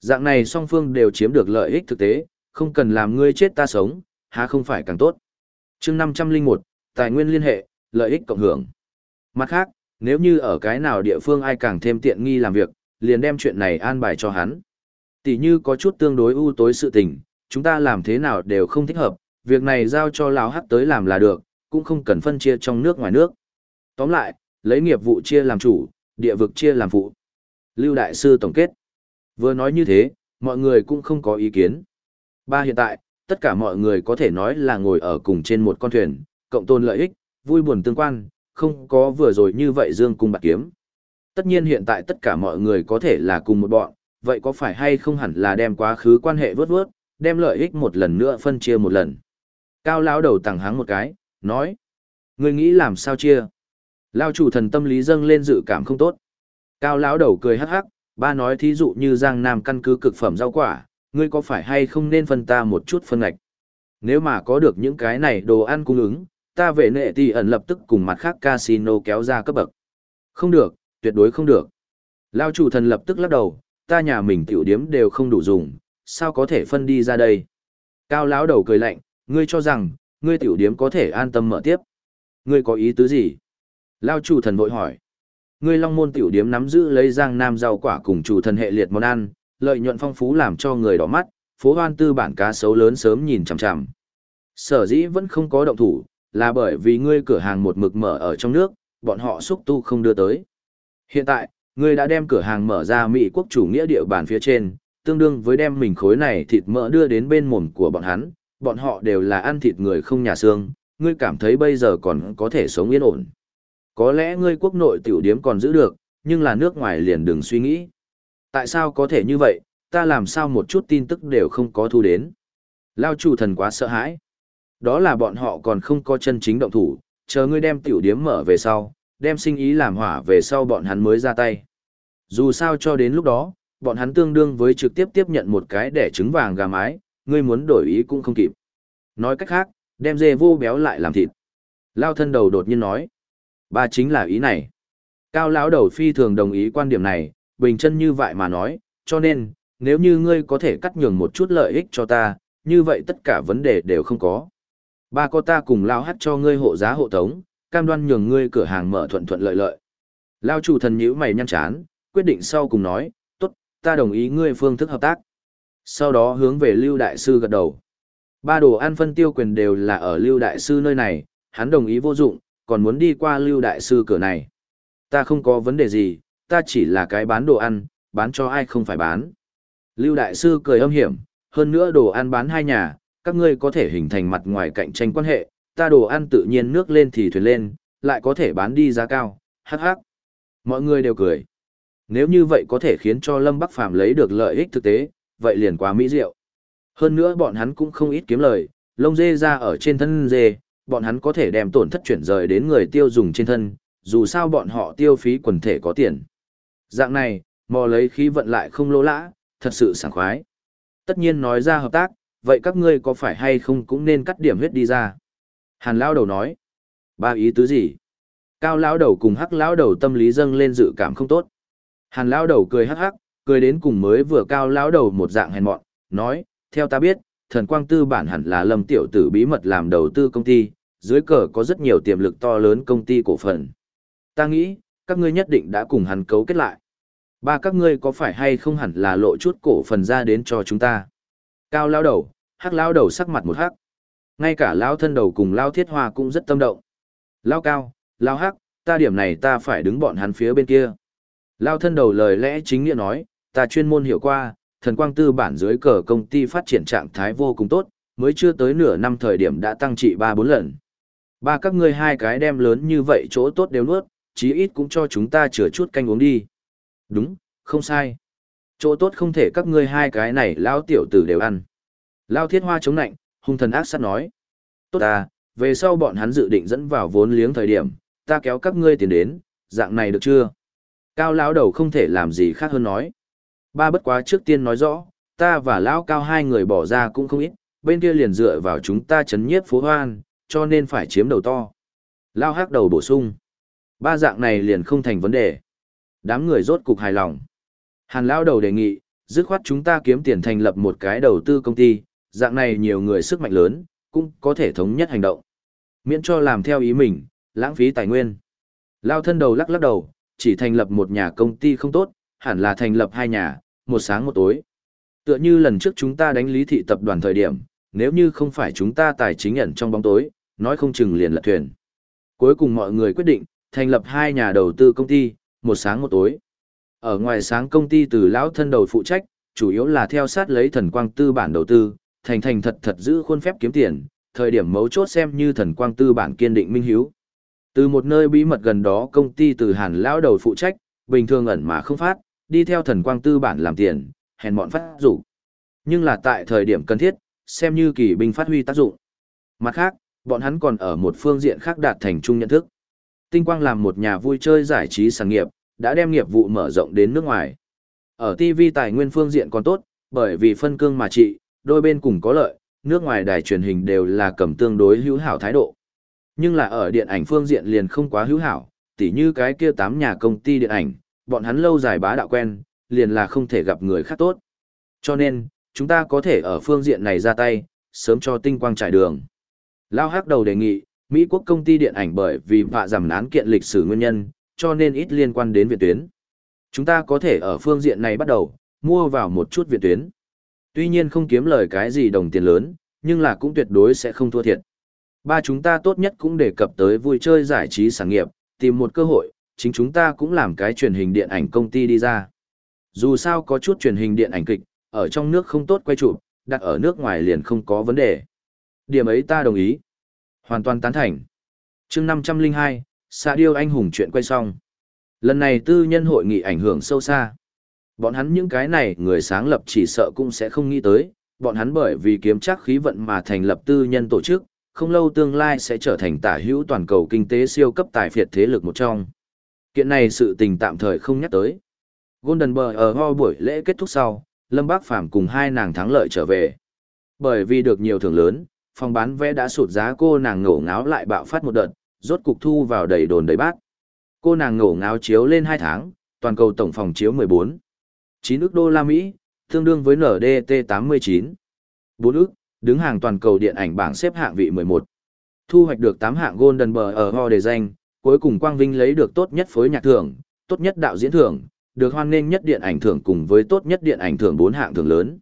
Dạng này song phương đều chiếm được lợi ích thực tế, không cần làm ngươi chết ta sống, há không phải càng tốt chương 501, tài nguyên liên hệ, lợi ích cộng hưởng. Mặt khác, nếu như ở cái nào địa phương ai càng thêm tiện nghi làm việc, liền đem chuyện này an bài cho hắn. Tỷ như có chút tương đối ưu tối sự tình, chúng ta làm thế nào đều không thích hợp, việc này giao cho lão hắc tới làm là được, cũng không cần phân chia trong nước ngoài nước. Tóm lại, lấy nghiệp vụ chia làm chủ, địa vực chia làm phụ. Lưu Đại Sư tổng kết. Vừa nói như thế, mọi người cũng không có ý kiến. Ba hiện tại, tất cả mọi người có thể nói là ngồi ở cùng trên một con thuyền, cộng tôn lợi ích, vui buồn tương quan, không có vừa rồi như vậy dương cung bạc kiếm. Tất nhiên hiện tại tất cả mọi người có thể là cùng một bọn, vậy có phải hay không hẳn là đem quá khứ quan hệ vớt vớt, đem lợi ích một lần nữa phân chia một lần. Cao lão đầu tàng háng một cái, nói. Người nghĩ làm sao chia? Lao chủ thần tâm lý dâng lên dự cảm không tốt. Cao lão đầu cười hắc hắc, ba nói thí dụ như Giang Nam căn cứ cực phẩm rau quả, ngươi có phải hay không nên phân ta một chút phân ngạch? Nếu mà có được những cái này đồ ăn cung ứng, ta về nệ thì ẩn lập tức cùng mặt khác casino kéo ra cấp bậc. Không được, tuyệt đối không được. Lao chủ thần lập tức lắc đầu, ta nhà mình tiểu điếm đều không đủ dùng, sao có thể phân đi ra đây? Cao lão đầu cười lạnh, ngươi cho rằng, ngươi tiểu điếm có thể an tâm mở tiếp. Ngươi có ý tứ gì? Lao chủ thần vội hỏi. Ngươi long môn tiểu điếm nắm giữ lấy giang nam rau quả cùng chủ thần hệ liệt món ăn, lợi nhuận phong phú làm cho người đỏ mắt, phố hoan tư bản cá sấu lớn sớm nhìn chằm chằm. Sở dĩ vẫn không có động thủ, là bởi vì ngươi cửa hàng một mực mở ở trong nước, bọn họ xúc tu không đưa tới. Hiện tại, ngươi đã đem cửa hàng mở ra Mỹ quốc chủ nghĩa địa bàn phía trên, tương đương với đem mình khối này thịt mỡ đưa đến bên mồm của bọn hắn, bọn họ đều là ăn thịt người không nhà xương, ngươi cảm thấy bây giờ còn có thể sống yên ổn. Có lẽ ngươi quốc nội tiểu điếm còn giữ được, nhưng là nước ngoài liền đừng suy nghĩ. Tại sao có thể như vậy, ta làm sao một chút tin tức đều không có thu đến. Lao chủ thần quá sợ hãi. Đó là bọn họ còn không có chân chính động thủ, chờ ngươi đem tiểu điếm mở về sau, đem sinh ý làm hỏa về sau bọn hắn mới ra tay. Dù sao cho đến lúc đó, bọn hắn tương đương với trực tiếp tiếp nhận một cái đẻ trứng vàng gà mái, ngươi muốn đổi ý cũng không kịp. Nói cách khác, đem dê vô béo lại làm thịt. Lao thân đầu đột nhiên nói. Ba chính là ý này. Cao lão đầu phi thường đồng ý quan điểm này, bình chân như vậy mà nói, cho nên, nếu như ngươi có thể cắt nhường một chút lợi ích cho ta, như vậy tất cả vấn đề đều không có. Ba có ta cùng lao hát cho ngươi hộ giá hộ tống, cam đoan nhường ngươi cửa hàng mở thuận thuận lợi lợi. Lao chủ thần nhíu mày nhăn chán, quyết định sau cùng nói, tốt, ta đồng ý ngươi phương thức hợp tác. Sau đó hướng về Lưu Đại Sư gật đầu. Ba đồ ăn phân tiêu quyền đều là ở Lưu Đại Sư nơi này, hắn đồng ý vô dụng, còn muốn đi qua Lưu Đại Sư cửa này. Ta không có vấn đề gì, ta chỉ là cái bán đồ ăn, bán cho ai không phải bán. Lưu Đại Sư cười âm hiểm, hơn nữa đồ ăn bán hai nhà, các ngươi có thể hình thành mặt ngoài cạnh tranh quan hệ, ta đồ ăn tự nhiên nước lên thì thuyền lên, lại có thể bán đi giá cao, hắc hắc. Mọi người đều cười. Nếu như vậy có thể khiến cho Lâm Bắc Phàm lấy được lợi ích thực tế, vậy liền quá mỹ diệu. Hơn nữa bọn hắn cũng không ít kiếm lời, lông dê ra ở trên thân dê, bọn hắn có thể đem tổn thất chuyển rời đến người tiêu dùng trên thân, dù sao bọn họ tiêu phí quần thể có tiền. Dạng này, mò lấy khí vận lại không lỗ lã, thật sự sảng khoái. Tất nhiên nói ra hợp tác, vậy các ngươi có phải hay không cũng nên cắt điểm huyết đi ra. Hàn lão đầu nói, ba ý tứ gì? Cao lão đầu cùng hắc lão đầu tâm lý dâng lên dự cảm không tốt. Hàn lão đầu cười hắc hắc, cười đến cùng mới vừa cao lão đầu một dạng hèn mọn, nói, theo ta biết, thần quang tư bản hẳn là lâm tiểu tử bí mật làm đầu tư công ty, dưới cờ có rất nhiều tiềm lực to lớn công ty cổ phần. Ta nghĩ, các ngươi nhất định đã cùng hắn cấu kết lại. Ba các ngươi có phải hay không hẳn là lộ chút cổ phần ra đến cho chúng ta. Cao lao đầu, hắc lao đầu sắc mặt một hắc. Ngay cả lao thân đầu cùng lao thiết hoa cũng rất tâm động. lao cao, lao hắc, ta điểm này ta phải đứng bọn hắn phía bên kia. lao thân đầu lời lẽ chính nghĩa nói, ta chuyên môn hiểu qua, thần quang tư bản dưới cờ công ty phát triển trạng thái vô cùng tốt, mới chưa tới nửa năm thời điểm đã tăng trị 3-4 lần. Ba các ngươi hai cái đem lớn như vậy chỗ tốt đều nuốt, chí ít cũng cho chúng ta chừa chút canh uống đi. Đúng, không sai. Chỗ tốt không thể các ngươi hai cái này lão tiểu tử đều ăn. Lao thiết hoa chống nạnh, hung thần ác sát nói. Tốt ta, về sau bọn hắn dự định dẫn vào vốn liếng thời điểm, ta kéo các ngươi tiền đến, dạng này được chưa? Cao lão đầu không thể làm gì khác hơn nói. Ba bất quá trước tiên nói rõ, ta và lão cao hai người bỏ ra cũng không ít, bên kia liền dựa vào chúng ta chấn nhiếp phố hoan, cho nên phải chiếm đầu to. Lao hắc đầu bổ sung. Ba dạng này liền không thành vấn đề. Đám người rốt cục hài lòng. Hàn lão đầu đề nghị, dứt khoát chúng ta kiếm tiền thành lập một cái đầu tư công ty, dạng này nhiều người sức mạnh lớn, cũng có thể thống nhất hành động. Miễn cho làm theo ý mình, lãng phí tài nguyên. Lao thân đầu lắc lắc đầu, chỉ thành lập một nhà công ty không tốt, hẳn là thành lập hai nhà, một sáng một tối. Tựa như lần trước chúng ta đánh lý thị tập đoàn thời điểm, nếu như không phải chúng ta tài chính ẩn trong bóng tối, nói không chừng liền lật thuyền. Cuối cùng mọi người quyết định, thành lập hai nhà đầu tư công ty, một sáng một tối. Ở ngoài sáng công ty từ lão thân đầu phụ trách, chủ yếu là theo sát lấy thần quang tư bản đầu tư, thành thành thật thật giữ khuôn phép kiếm tiền, thời điểm mấu chốt xem như thần quang tư bản kiên định minh hiếu. Từ một nơi bí mật gần đó công ty từ Hàn lão đầu phụ trách, bình thường ẩn mà không phát, đi theo thần quang tư bản làm tiền, hèn mọn phát rủ. Nhưng là tại thời điểm cần thiết, xem như kỳ binh phát huy tác dụng. Mặt khác, bọn hắn còn ở một phương diện khác đạt thành chung nhận thức. Tinh quang làm một nhà vui chơi giải trí sản nghiệp, đã đem nghiệp vụ mở rộng đến nước ngoài. Ở TV tài nguyên phương diện còn tốt, bởi vì phân cương mà trị, đôi bên cùng có lợi, nước ngoài đài truyền hình đều là cầm tương đối hữu hảo thái độ. Nhưng là ở điện ảnh phương diện liền không quá hữu hảo, tỉ như cái kia tám nhà công ty điện ảnh, bọn hắn lâu dài bá đạo quen, liền là không thể gặp người khác tốt. Cho nên, chúng ta có thể ở phương diện này ra tay, sớm cho tinh quang trải đường. Lao Hắc đầu đề nghị, Mỹ quốc công ty điện ảnh bởi vì vạ giảm án kiện lịch sử nguyên nhân, cho nên ít liên quan đến viện tuyến. Chúng ta có thể ở phương diện này bắt đầu, mua vào một chút viện tuyến. Tuy nhiên không kiếm lời cái gì đồng tiền lớn, nhưng là cũng tuyệt đối sẽ không thua thiệt. Ba chúng ta tốt nhất cũng đề cập tới vui chơi giải trí sản nghiệp, tìm một cơ hội, chính chúng ta cũng làm cái truyền hình điện ảnh công ty đi ra. Dù sao có chút truyền hình điện ảnh kịch, ở trong nước không tốt quay chụp, đặt ở nước ngoài liền không có vấn đề. Điểm ấy ta đồng ý. Hoàn toàn tán thành. chương 502, Sa Điêu Anh Hùng chuyện quay xong. Lần này tư nhân hội nghị ảnh hưởng sâu xa. Bọn hắn những cái này người sáng lập chỉ sợ cũng sẽ không nghĩ tới, bọn hắn bởi vì kiếm chắc khí vận mà thành lập tư nhân tổ chức, không lâu tương lai sẽ trở thành tả hữu toàn cầu kinh tế siêu cấp tài phiệt thế lực một trong. Kiện này sự tình tạm thời không nhắc tới. Golden Bờ ở ho buổi lễ kết thúc sau, Lâm Bác Phàm cùng hai nàng thắng lợi trở về. Bởi vì được nhiều thưởng lớn, phòng bán vé đã sụt giá cô nàng ngổ ngáo lại bạo phát một đợt, rốt cục thu vào đầy đồn đầy bát. Cô nàng ngổ ngáo chiếu lên 2 tháng, toàn cầu tổng phòng chiếu 14. 9 ức đô la Mỹ, tương đương với NDT 89. 4 ức, đứng hàng toàn cầu điện ảnh bảng xếp hạng vị 11. Thu hoạch được 8 hạng Golden Bờ ở Ho đề danh, cuối cùng Quang Vinh lấy được tốt nhất phối nhạc thưởng, tốt nhất đạo diễn thưởng, được hoan nghênh nhất điện ảnh thưởng cùng với tốt nhất điện ảnh thưởng 4 hạng thưởng lớn.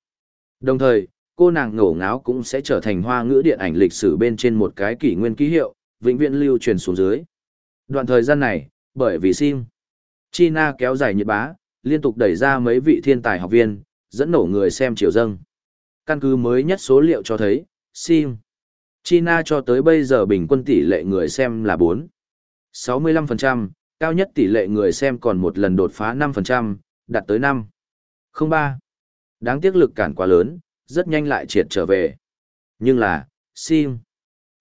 Đồng thời, cô nàng ngổ ngáo cũng sẽ trở thành hoa ngữ điện ảnh lịch sử bên trên một cái kỷ nguyên ký hiệu, vĩnh viễn lưu truyền xuống dưới. Đoạn thời gian này, bởi vì sim, China kéo dài nhiệt bá, liên tục đẩy ra mấy vị thiên tài học viên, dẫn nổ người xem chiều dâng. Căn cứ mới nhất số liệu cho thấy, sim, China cho tới bây giờ bình quân tỷ lệ người xem là 4. 65%, cao nhất tỷ lệ người xem còn một lần đột phá 5%, đạt tới 5. 03. Đáng tiếc lực cản quá lớn, rất nhanh lại triệt trở về. Nhưng là, sim,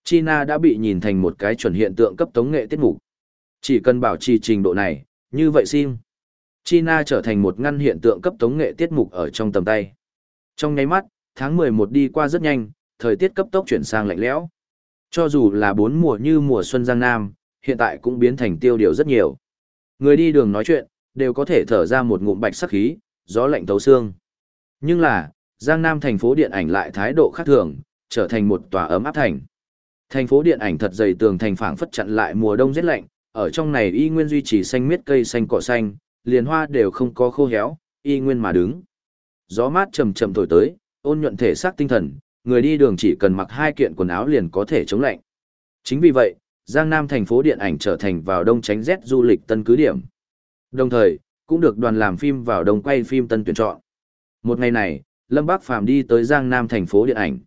China đã bị nhìn thành một cái chuẩn hiện tượng cấp tống nghệ tiết mục. Chỉ cần bảo trì trình độ này, như vậy sim. China trở thành một ngăn hiện tượng cấp tống nghệ tiết mục ở trong tầm tay. Trong nháy mắt, tháng 11 đi qua rất nhanh, thời tiết cấp tốc chuyển sang lạnh lẽo. Cho dù là bốn mùa như mùa xuân Giang Nam, hiện tại cũng biến thành tiêu điều rất nhiều. Người đi đường nói chuyện, đều có thể thở ra một ngụm bạch sắc khí, gió lạnh thấu xương. Nhưng là, Giang Nam thành phố điện ảnh lại thái độ khác thường, trở thành một tòa ấm áp thành. Thành phố điện ảnh thật dày tường thành phảng phất chặn lại mùa đông rét lạnh, ở trong này y nguyên duy trì xanh miết cây xanh cỏ xanh, liền hoa đều không có khô héo, y nguyên mà đứng. Gió mát trầm chậm thổi tới, ôn nhuận thể xác tinh thần, người đi đường chỉ cần mặc hai kiện quần áo liền có thể chống lạnh. Chính vì vậy, Giang Nam thành phố điện ảnh trở thành vào đông tránh rét du lịch tân cứ điểm. Đồng thời, cũng được đoàn làm phim vào đông quay phim tân tuyển chọn. Một ngày này, Lâm Bác Phàm đi tới Giang Nam thành phố điện ảnh.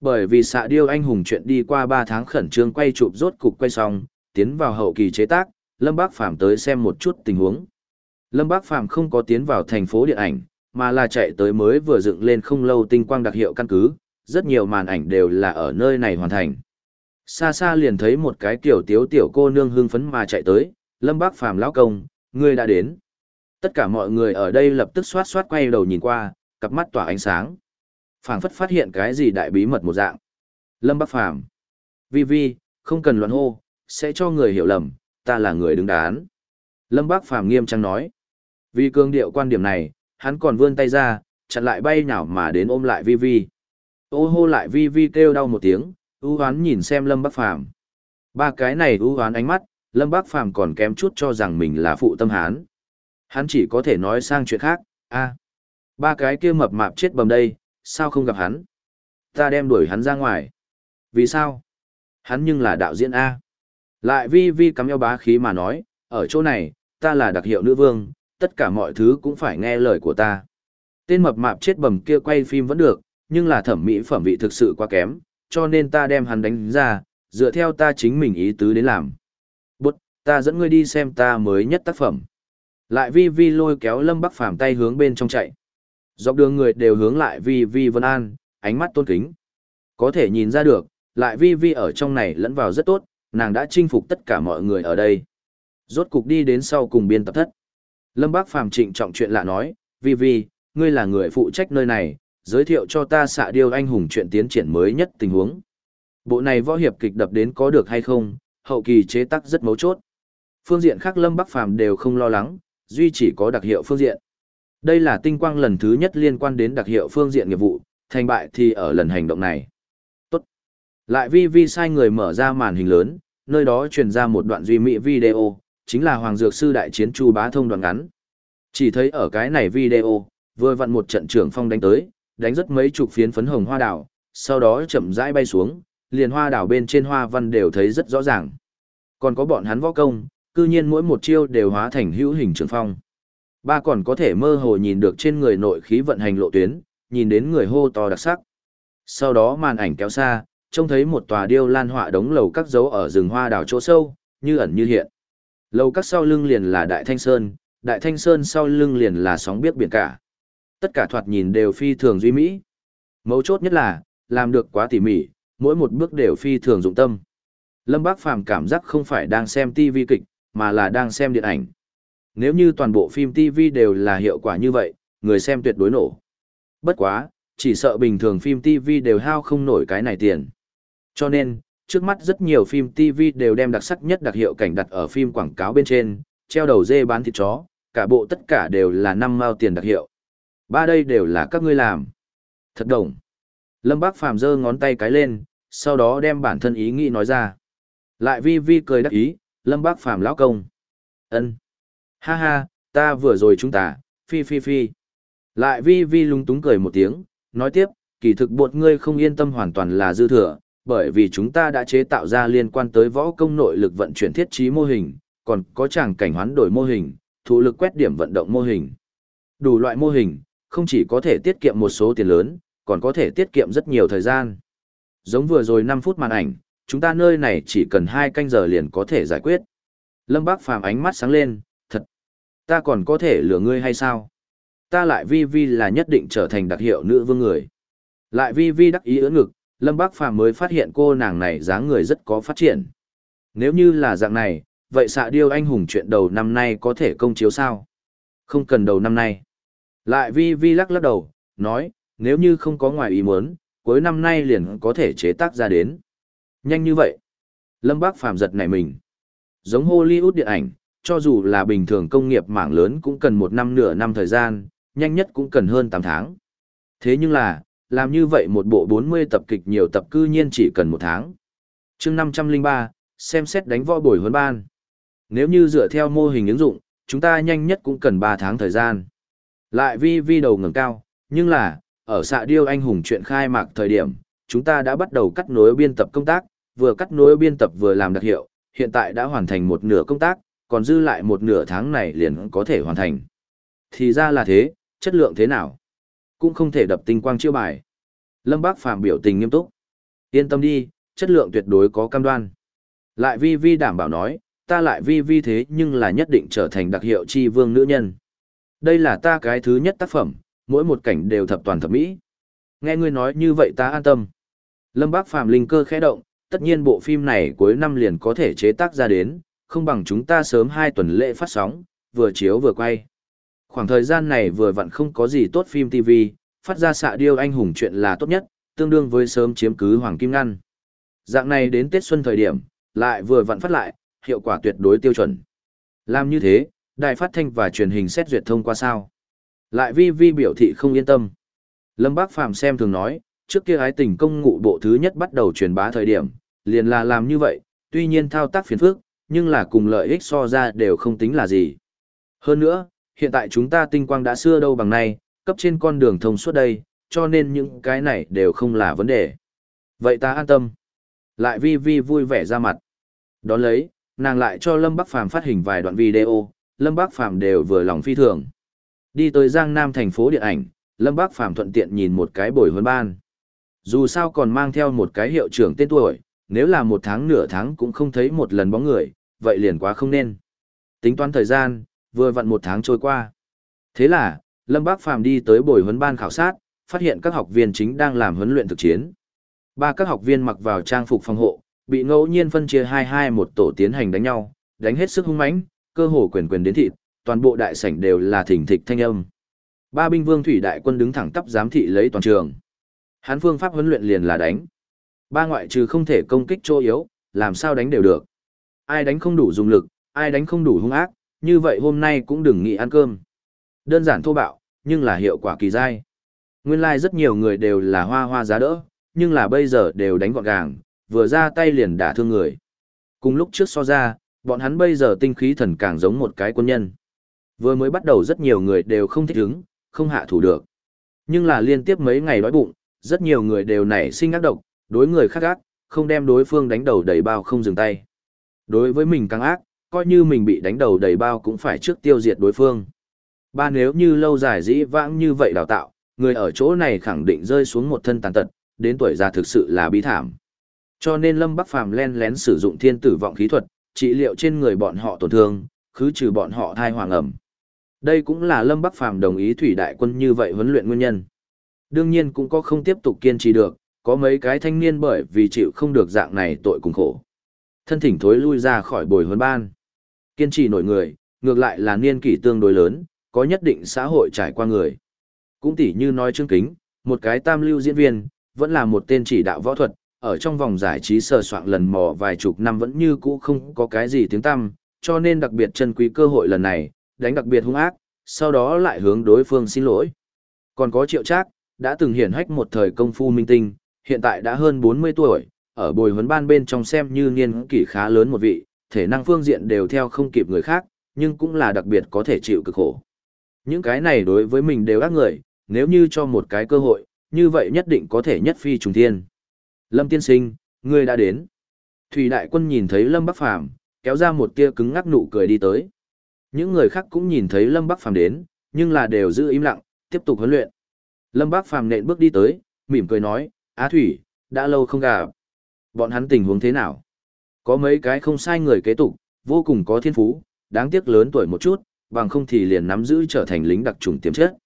Bởi vì xạ điêu anh hùng chuyện đi qua 3 tháng khẩn trương quay chụp rốt cục quay xong, tiến vào hậu kỳ chế tác, Lâm Bác Phàm tới xem một chút tình huống. Lâm Bác Phàm không có tiến vào thành phố điện ảnh, mà là chạy tới mới vừa dựng lên không lâu tinh quang đặc hiệu căn cứ, rất nhiều màn ảnh đều là ở nơi này hoàn thành. Xa xa liền thấy một cái kiểu tiếu tiểu cô nương hưng phấn mà chạy tới, Lâm Bác Phàm lão công, ngươi đã đến. Tất cả mọi người ở đây lập tức xoát xoát quay đầu nhìn qua, cặp mắt tỏa ánh sáng. phảng phất phát hiện cái gì đại bí mật một dạng. Lâm Bác Phàm Vi Vi, không cần loạn hô, sẽ cho người hiểu lầm, ta là người đứng đán. Lâm Bác Phàm nghiêm trang nói. Vì cương điệu quan điểm này, hắn còn vươn tay ra, chặn lại bay nào mà đến ôm lại Vi Vi. Ô hô lại Vi Vi kêu đau một tiếng, ưu hoán nhìn xem Lâm Bác Phàm Ba cái này ưu hoán ánh mắt, Lâm Bác Phàm còn kém chút cho rằng mình là phụ tâm hán. Hắn chỉ có thể nói sang chuyện khác, a ba cái kia mập mạp chết bầm đây, sao không gặp hắn? Ta đem đuổi hắn ra ngoài. Vì sao? Hắn nhưng là đạo diễn A. Lại vi vi cắm eo bá khí mà nói, ở chỗ này, ta là đặc hiệu nữ vương, tất cả mọi thứ cũng phải nghe lời của ta. Tên mập mạp chết bầm kia quay phim vẫn được, nhưng là thẩm mỹ phẩm vị thực sự quá kém, cho nên ta đem hắn đánh ra, dựa theo ta chính mình ý tứ đến làm. Bút, ta dẫn ngươi đi xem ta mới nhất tác phẩm. Lại vi vi lôi kéo lâm bắc phàm tay hướng bên trong chạy. Dọc đường người đều hướng lại vi vi vân an, ánh mắt tôn kính. Có thể nhìn ra được, lại vi vi ở trong này lẫn vào rất tốt, nàng đã chinh phục tất cả mọi người ở đây. Rốt cục đi đến sau cùng biên tập thất. Lâm Bác Phàm trịnh trọng chuyện lạ nói, vi vi, ngươi là người phụ trách nơi này, giới thiệu cho ta xạ điêu anh hùng chuyện tiến triển mới nhất tình huống. Bộ này võ hiệp kịch đập đến có được hay không, hậu kỳ chế tác rất mấu chốt. Phương diện khác Lâm Bắc Phàm đều không lo lắng, duy chỉ có đặc hiệu phương diện. Đây là tinh quang lần thứ nhất liên quan đến đặc hiệu phương diện nghiệp vụ, thành bại thì ở lần hành động này. Tốt. Lại vi vi sai người mở ra màn hình lớn, nơi đó truyền ra một đoạn duy mỹ video, chính là Hoàng Dược Sư Đại Chiến Chu Bá Thông đoạn ngắn. Chỉ thấy ở cái này video, vừa vặn một trận trưởng phong đánh tới, đánh rất mấy chục phiến phấn hồng hoa đảo, sau đó chậm rãi bay xuống, liền hoa đảo bên trên hoa văn đều thấy rất rõ ràng. Còn có bọn hắn võ công, cư nhiên mỗi một chiêu đều hóa thành hữu hình trường phong. Ba còn có thể mơ hồ nhìn được trên người nội khí vận hành lộ tuyến, nhìn đến người hô to đặc sắc. Sau đó màn ảnh kéo xa, trông thấy một tòa điêu lan họa đống lầu các dấu ở rừng hoa đảo chỗ sâu, như ẩn như hiện. Lầu các sau lưng liền là Đại Thanh Sơn, Đại Thanh Sơn sau lưng liền là sóng biết biển cả. Tất cả thoạt nhìn đều phi thường duy mỹ. Mấu chốt nhất là, làm được quá tỉ mỉ, mỗi một bước đều phi thường dụng tâm. Lâm Bác Phàm cảm giác không phải đang xem TV kịch, mà là đang xem điện ảnh. Nếu như toàn bộ phim TV đều là hiệu quả như vậy, người xem tuyệt đối nổ. Bất quá, chỉ sợ bình thường phim TV đều hao không nổi cái này tiền. Cho nên, trước mắt rất nhiều phim TV đều đem đặc sắc nhất đặc hiệu cảnh đặt ở phim quảng cáo bên trên, treo đầu dê bán thịt chó, cả bộ tất cả đều là năm mao tiền đặc hiệu. Ba đây đều là các ngươi làm. Thật đồng. Lâm Bác Phàm giơ ngón tay cái lên, sau đó đem bản thân ý nghĩ nói ra. Lại vi vi cười đắc ý, Lâm Bác Phàm lão công. ân Ha ha, ta vừa rồi chúng ta, phi phi phi. Lại vi vi lúng túng cười một tiếng, nói tiếp, kỳ thực bột ngươi không yên tâm hoàn toàn là dư thừa, bởi vì chúng ta đã chế tạo ra liên quan tới võ công nội lực vận chuyển thiết trí mô hình, còn có chàng cảnh hoán đổi mô hình, thụ lực quét điểm vận động mô hình. Đủ loại mô hình, không chỉ có thể tiết kiệm một số tiền lớn, còn có thể tiết kiệm rất nhiều thời gian. Giống vừa rồi 5 phút màn ảnh, chúng ta nơi này chỉ cần 2 canh giờ liền có thể giải quyết. Lâm Bác Phàm ánh mắt sáng lên. Ta còn có thể lừa ngươi hay sao? Ta lại vi vi là nhất định trở thành đặc hiệu nữ vương người. Lại vi vi đắc ý ưỡn ngực, Lâm Bác Phàm mới phát hiện cô nàng này dáng người rất có phát triển. Nếu như là dạng này, vậy xạ điêu anh hùng chuyện đầu năm nay có thể công chiếu sao? Không cần đầu năm nay. Lại vi vi lắc lắc đầu, nói, nếu như không có ngoài ý muốn, cuối năm nay liền có thể chế tác ra đến. Nhanh như vậy. Lâm Bác Phàm giật nảy mình. Giống Hollywood điện ảnh, cho dù là bình thường công nghiệp mảng lớn cũng cần một năm nửa năm thời gian, nhanh nhất cũng cần hơn 8 tháng. Thế nhưng là, làm như vậy một bộ 40 tập kịch nhiều tập cư nhiên chỉ cần một tháng. chương 503, xem xét đánh võ bồi huấn ban. Nếu như dựa theo mô hình ứng dụng, chúng ta nhanh nhất cũng cần 3 tháng thời gian. Lại vi vi đầu ngẩng cao, nhưng là, ở xạ điêu anh hùng chuyện khai mạc thời điểm, chúng ta đã bắt đầu cắt nối biên tập công tác, vừa cắt nối biên tập vừa làm đặc hiệu, hiện tại đã hoàn thành một nửa công tác, còn dư lại một nửa tháng này liền có thể hoàn thành. Thì ra là thế, chất lượng thế nào? Cũng không thể đập tinh quang chiêu bài. Lâm Bác Phàm biểu tình nghiêm túc. Yên tâm đi, chất lượng tuyệt đối có cam đoan. Lại vi vi đảm bảo nói, ta lại vi vi thế nhưng là nhất định trở thành đặc hiệu chi vương nữ nhân. Đây là ta cái thứ nhất tác phẩm, mỗi một cảnh đều thập toàn thập mỹ. Nghe ngươi nói như vậy ta an tâm. Lâm Bác Phàm linh cơ khẽ động, tất nhiên bộ phim này cuối năm liền có thể chế tác ra đến, không bằng chúng ta sớm hai tuần lễ phát sóng, vừa chiếu vừa quay. Khoảng thời gian này vừa vặn không có gì tốt phim TV, phát ra xạ điêu anh hùng chuyện là tốt nhất, tương đương với sớm chiếm cứ Hoàng Kim Ngăn. Dạng này đến Tết Xuân thời điểm, lại vừa vặn phát lại, hiệu quả tuyệt đối tiêu chuẩn. Làm như thế, đài phát thanh và truyền hình xét duyệt thông qua sao. Lại vi vi biểu thị không yên tâm. Lâm Bác Phàm xem thường nói, trước kia ái tình công ngụ bộ thứ nhất bắt đầu truyền bá thời điểm, liền là làm như vậy, tuy nhiên thao tác phiền phức, nhưng là cùng lợi ích so ra đều không tính là gì. Hơn nữa, hiện tại chúng ta tinh quang đã xưa đâu bằng nay, cấp trên con đường thông suốt đây, cho nên những cái này đều không là vấn đề. Vậy ta an tâm. Lại vi vi vui vẻ ra mặt. Đón lấy, nàng lại cho Lâm Bắc Phàm phát hình vài đoạn video, Lâm Bắc Phàm đều vừa lòng phi thường. Đi tới Giang Nam thành phố điện ảnh, Lâm Bắc Phàm thuận tiện nhìn một cái buổi huấn ban. Dù sao còn mang theo một cái hiệu trưởng tên tuổi, nếu là một tháng nửa tháng cũng không thấy một lần bóng người, vậy liền quá không nên. Tính toán thời gian, vừa vặn một tháng trôi qua. Thế là, Lâm Bác Phàm đi tới buổi huấn ban khảo sát, phát hiện các học viên chính đang làm huấn luyện thực chiến. Ba các học viên mặc vào trang phục phòng hộ, bị ngẫu nhiên phân chia hai hai một tổ tiến hành đánh nhau, đánh hết sức hung mãnh, cơ hồ quyền quyền đến thịt, toàn bộ đại sảnh đều là thỉnh thịch thanh âm. Ba binh vương thủy đại quân đứng thẳng tắp giám thị lấy toàn trường. Hán phương pháp huấn luyện liền là đánh. Ba ngoại trừ không thể công kích chỗ yếu, làm sao đánh đều được. Ai đánh không đủ dùng lực, ai đánh không đủ hung ác, như vậy hôm nay cũng đừng nghĩ ăn cơm. Đơn giản thô bạo, nhưng là hiệu quả kỳ dai. Nguyên lai like rất nhiều người đều là hoa hoa giá đỡ, nhưng là bây giờ đều đánh gọn gàng, vừa ra tay liền đả thương người. Cùng lúc trước so ra, bọn hắn bây giờ tinh khí thần càng giống một cái quân nhân. Vừa mới bắt đầu rất nhiều người đều không thích ứng, không hạ thủ được. Nhưng là liên tiếp mấy ngày đói bụng, rất nhiều người đều nảy sinh ác độc, đối người khác ác, không đem đối phương đánh đầu đầy bao không dừng tay. Đối với mình càng ác, coi như mình bị đánh đầu đầy bao cũng phải trước tiêu diệt đối phương. Ba nếu như lâu dài dĩ vãng như vậy đào tạo, người ở chỗ này khẳng định rơi xuống một thân tàn tật, đến tuổi già thực sự là bi thảm. Cho nên Lâm Bắc Phàm len lén sử dụng thiên tử vọng khí thuật, trị liệu trên người bọn họ tổn thương, khứ trừ bọn họ thai hoàng ẩm. Đây cũng là Lâm Bắc Phàm đồng ý thủy đại quân như vậy huấn luyện nguyên nhân. Đương nhiên cũng có không tiếp tục kiên trì được, có mấy cái thanh niên bởi vì chịu không được dạng này tội cùng khổ. Thân thỉnh thối lui ra khỏi bồi huấn ban. Kiên trì nổi người, ngược lại là niên kỷ tương đối lớn, có nhất định xã hội trải qua người. Cũng tỉ như nói chương Kính, một cái tam lưu diễn viên, vẫn là một tên chỉ đạo võ thuật, ở trong vòng giải trí sờ soạn lần mò vài chục năm vẫn như cũ không có cái gì tiếng tăm, cho nên đặc biệt chân quý cơ hội lần này, đánh đặc biệt hung ác, sau đó lại hướng đối phương xin lỗi. Còn có Triệu Trác, đã từng hiển hách một thời công phu minh tinh, hiện tại đã hơn 40 tuổi, ở bồi huấn ban bên trong xem như niên kỷ khá lớn một vị, thể năng phương diện đều theo không kịp người khác, nhưng cũng là đặc biệt có thể chịu cực khổ. Những cái này đối với mình đều ác người, nếu như cho một cái cơ hội, như vậy nhất định có thể nhất phi trùng thiên. Lâm tiên sinh, ngươi đã đến. Thủy đại quân nhìn thấy Lâm Bắc Phàm kéo ra một tia cứng ngắc nụ cười đi tới. Những người khác cũng nhìn thấy Lâm Bắc Phàm đến, nhưng là đều giữ im lặng, tiếp tục huấn luyện. Lâm Bắc Phàm nện bước đi tới, mỉm cười nói, Á Thủy, đã lâu không gặp. Bọn hắn tình huống thế nào? Có mấy cái không sai người kế tục, vô cùng có thiên phú, đáng tiếc lớn tuổi một chút, bằng không thì liền nắm giữ trở thành lính đặc trùng tiềm chất.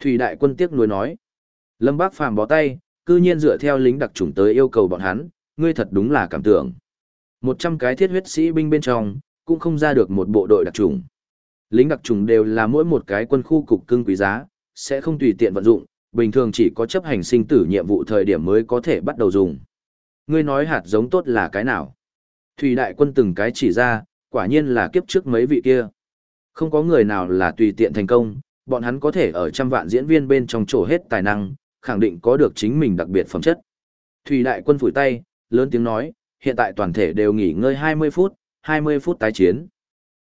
Thủy đại quân tiếc nuối nói. Lâm Bác Phàm bó tay, cư nhiên dựa theo lính đặc trùng tới yêu cầu bọn hắn, ngươi thật đúng là cảm tưởng. Một trăm cái thiết huyết sĩ binh bên trong, cũng không ra được một bộ đội đặc trùng. Lính đặc trùng đều là mỗi một cái quân khu cục cưng quý giá, sẽ không tùy tiện vận dụng, bình thường chỉ có chấp hành sinh tử nhiệm vụ thời điểm mới có thể bắt đầu dùng. Ngươi nói hạt giống tốt là cái nào? Thủy đại quân từng cái chỉ ra, quả nhiên là kiếp trước mấy vị kia. Không có người nào là tùy tiện thành công, bọn hắn có thể ở trăm vạn diễn viên bên trong chỗ hết tài năng, khẳng định có được chính mình đặc biệt phẩm chất. Thủy đại quân phủi tay, lớn tiếng nói, hiện tại toàn thể đều nghỉ ngơi 20 phút, 20 phút tái chiến.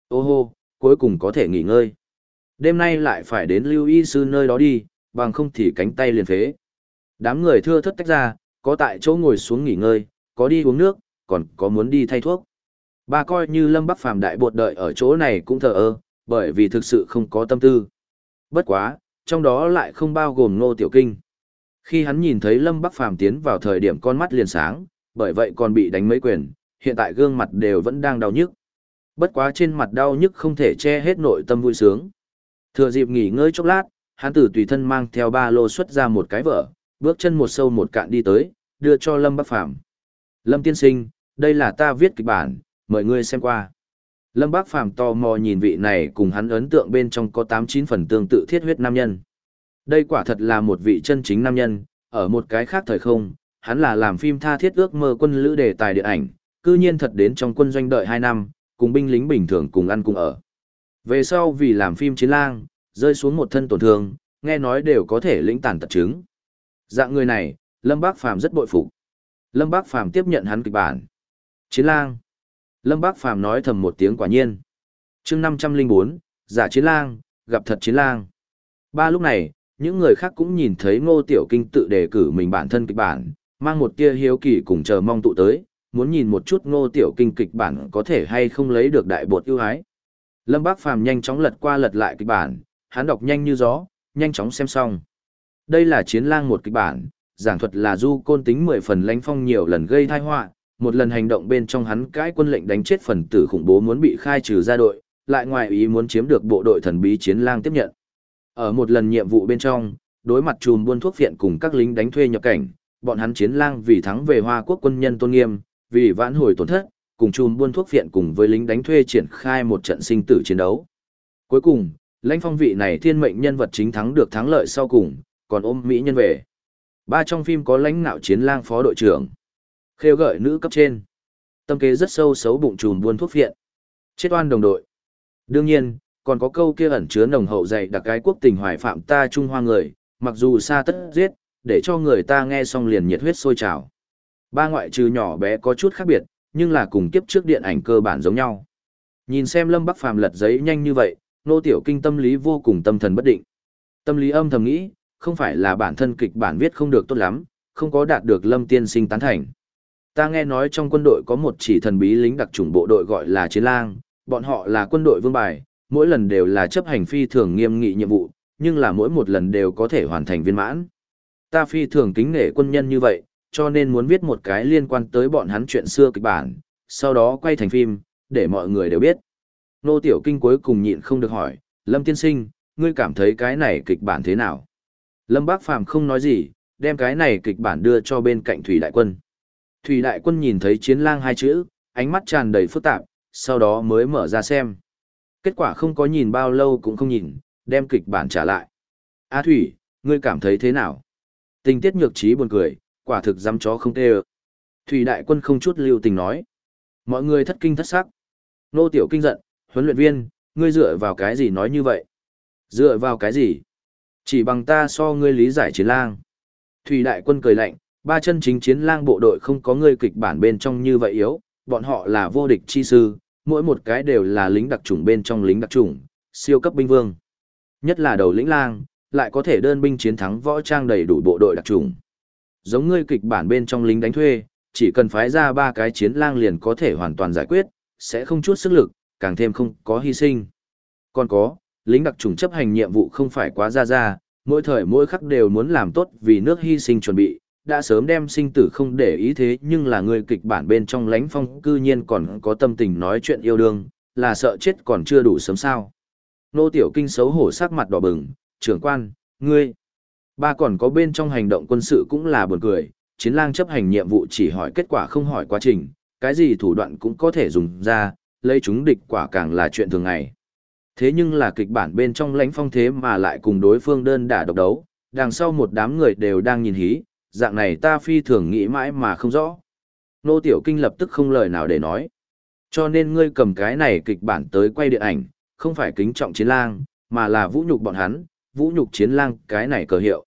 Ô hô, cuối cùng có thể nghỉ ngơi. Đêm nay lại phải đến lưu y sư nơi đó đi, bằng không thì cánh tay liền phế. Đám người thưa thất tách ra, có tại chỗ ngồi xuống nghỉ ngơi, có đi uống nước, còn có muốn đi thay thuốc. Ba coi như Lâm Bắc Phàm đại bột đợi ở chỗ này cũng thờ ơ, bởi vì thực sự không có tâm tư. Bất quá, trong đó lại không bao gồm Ngô Tiểu Kinh. Khi hắn nhìn thấy Lâm Bắc Phàm tiến vào thời điểm con mắt liền sáng, bởi vậy còn bị đánh mấy quyền, hiện tại gương mặt đều vẫn đang đau nhức. Bất quá trên mặt đau nhức không thể che hết nội tâm vui sướng. Thừa dịp nghỉ ngơi chốc lát, hắn tử tùy thân mang theo ba lô xuất ra một cái vở, bước chân một sâu một cạn đi tới, đưa cho Lâm Bắc Phàm. Lâm tiên sinh, đây là ta viết kịch bản, mời ngươi xem qua. Lâm Bác Phàm tò mò nhìn vị này cùng hắn ấn tượng bên trong có 8-9 phần tương tự thiết huyết nam nhân. Đây quả thật là một vị chân chính nam nhân, ở một cái khác thời không, hắn là làm phim tha thiết ước mơ quân lữ đề tài điện ảnh, cư nhiên thật đến trong quân doanh đợi 2 năm, cùng binh lính bình thường cùng ăn cùng ở. Về sau vì làm phim chiến lang, rơi xuống một thân tổn thương, nghe nói đều có thể lĩnh tàn tật chứng. Dạng người này, Lâm Bác Phàm rất bội phục. Lâm Bác Phàm tiếp nhận hắn kịch bản. Chiến lang. Lâm Bác Phàm nói thầm một tiếng quả nhiên. chương 504, giả chiến lang, gặp thật chiến lang. Ba lúc này, những người khác cũng nhìn thấy ngô tiểu kinh tự đề cử mình bản thân kịch bản, mang một tia hiếu kỳ cùng chờ mong tụ tới, muốn nhìn một chút ngô tiểu kinh kịch bản có thể hay không lấy được đại bột ưu ái. Lâm Bác Phàm nhanh chóng lật qua lật lại kịch bản, hắn đọc nhanh như gió, nhanh chóng xem xong. Đây là chiến lang một kịch bản, giảng thuật là du côn tính 10 phần lánh phong nhiều lần gây tai họa một lần hành động bên trong hắn cãi quân lệnh đánh chết phần tử khủng bố muốn bị khai trừ ra đội, lại ngoài ý muốn chiếm được bộ đội thần bí chiến lang tiếp nhận. Ở một lần nhiệm vụ bên trong, đối mặt chùm buôn thuốc viện cùng các lính đánh thuê nhập cảnh, bọn hắn chiến lang vì thắng về Hoa Quốc quân nhân tôn nghiêm, vì vãn hồi tổn thất, cùng chùm buôn thuốc viện cùng với lính đánh thuê triển khai một trận sinh tử chiến đấu. Cuối cùng, lãnh phong vị này thiên mệnh nhân vật chính thắng được thắng lợi sau cùng, còn ôm Mỹ nhân về. Ba trong phim có lãnh nạo chiến lang phó đội trưởng khêu gợi nữ cấp trên. Tâm kế rất sâu xấu bụng trùm buôn thuốc viện. Chết oan đồng đội. Đương nhiên, còn có câu kia ẩn chứa nồng hậu dạy đặc cái quốc tình hoài phạm ta Trung Hoa người, mặc dù xa tất giết, để cho người ta nghe xong liền nhiệt huyết sôi trào. Ba ngoại trừ nhỏ bé có chút khác biệt, nhưng là cùng kiếp trước điện ảnh cơ bản giống nhau. Nhìn xem Lâm Bắc Phàm lật giấy nhanh như vậy, nô tiểu kinh tâm lý vô cùng tâm thần bất định. Tâm lý âm thầm nghĩ, không phải là bản thân kịch bản viết không được tốt lắm, không có đạt được Lâm tiên sinh tán thành. Ta nghe nói trong quân đội có một chỉ thần bí lính đặc chủng bộ đội gọi là Chiến Lang, bọn họ là quân đội vương bài, mỗi lần đều là chấp hành phi thường nghiêm nghị nhiệm vụ, nhưng là mỗi một lần đều có thể hoàn thành viên mãn. Ta phi thường kính nể quân nhân như vậy, cho nên muốn viết một cái liên quan tới bọn hắn chuyện xưa kịch bản, sau đó quay thành phim, để mọi người đều biết. Nô Tiểu Kinh cuối cùng nhịn không được hỏi, Lâm Tiên Sinh, ngươi cảm thấy cái này kịch bản thế nào? Lâm Bác Phàm không nói gì, đem cái này kịch bản đưa cho bên cạnh Thủy Đại Quân. Thủy Đại Quân nhìn thấy chiến lang hai chữ, ánh mắt tràn đầy phức tạp, sau đó mới mở ra xem. Kết quả không có nhìn bao lâu cũng không nhìn, đem kịch bản trả lại. A Thủy, ngươi cảm thấy thế nào? Tình tiết nhược trí buồn cười, quả thực dám chó không tê ơ. Thủy Đại Quân không chút lưu tình nói. Mọi người thất kinh thất sắc. Nô Tiểu Kinh giận, huấn luyện viên, ngươi dựa vào cái gì nói như vậy? Dựa vào cái gì? Chỉ bằng ta so ngươi lý giải chiến lang. Thủy đại quân cười lạnh, ba chân chính chiến lang bộ đội không có ngươi kịch bản bên trong như vậy yếu, bọn họ là vô địch chi sư, mỗi một cái đều là lính đặc chủng bên trong lính đặc chủng, siêu cấp binh vương. Nhất là đầu lĩnh lang, lại có thể đơn binh chiến thắng võ trang đầy đủ bộ đội đặc chủng. Giống ngươi kịch bản bên trong lính đánh thuê, chỉ cần phái ra ba cái chiến lang liền có thể hoàn toàn giải quyết, sẽ không chút sức lực, càng thêm không có hy sinh. Còn có, lính đặc trùng chấp hành nhiệm vụ không phải quá ra ra, mỗi thời mỗi khắc đều muốn làm tốt vì nước hy sinh chuẩn bị, đã sớm đem sinh tử không để ý thế nhưng là người kịch bản bên trong lánh phong cư nhiên còn có tâm tình nói chuyện yêu đương, là sợ chết còn chưa đủ sớm sao. Nô Tiểu Kinh xấu hổ sắc mặt đỏ bừng, trưởng quan, ngươi. Ba còn có bên trong hành động quân sự cũng là buồn cười, chiến lang chấp hành nhiệm vụ chỉ hỏi kết quả không hỏi quá trình, cái gì thủ đoạn cũng có thể dùng ra, lấy chúng địch quả càng là chuyện thường ngày. Thế nhưng là kịch bản bên trong lãnh phong thế mà lại cùng đối phương đơn đả độc đấu, đằng sau một đám người đều đang nhìn hí, dạng này ta phi thường nghĩ mãi mà không rõ. Nô Tiểu Kinh lập tức không lời nào để nói. Cho nên ngươi cầm cái này kịch bản tới quay điện ảnh, không phải kính trọng chiến lang, mà là vũ nhục bọn hắn, vũ nhục chiến lang cái này cờ hiệu.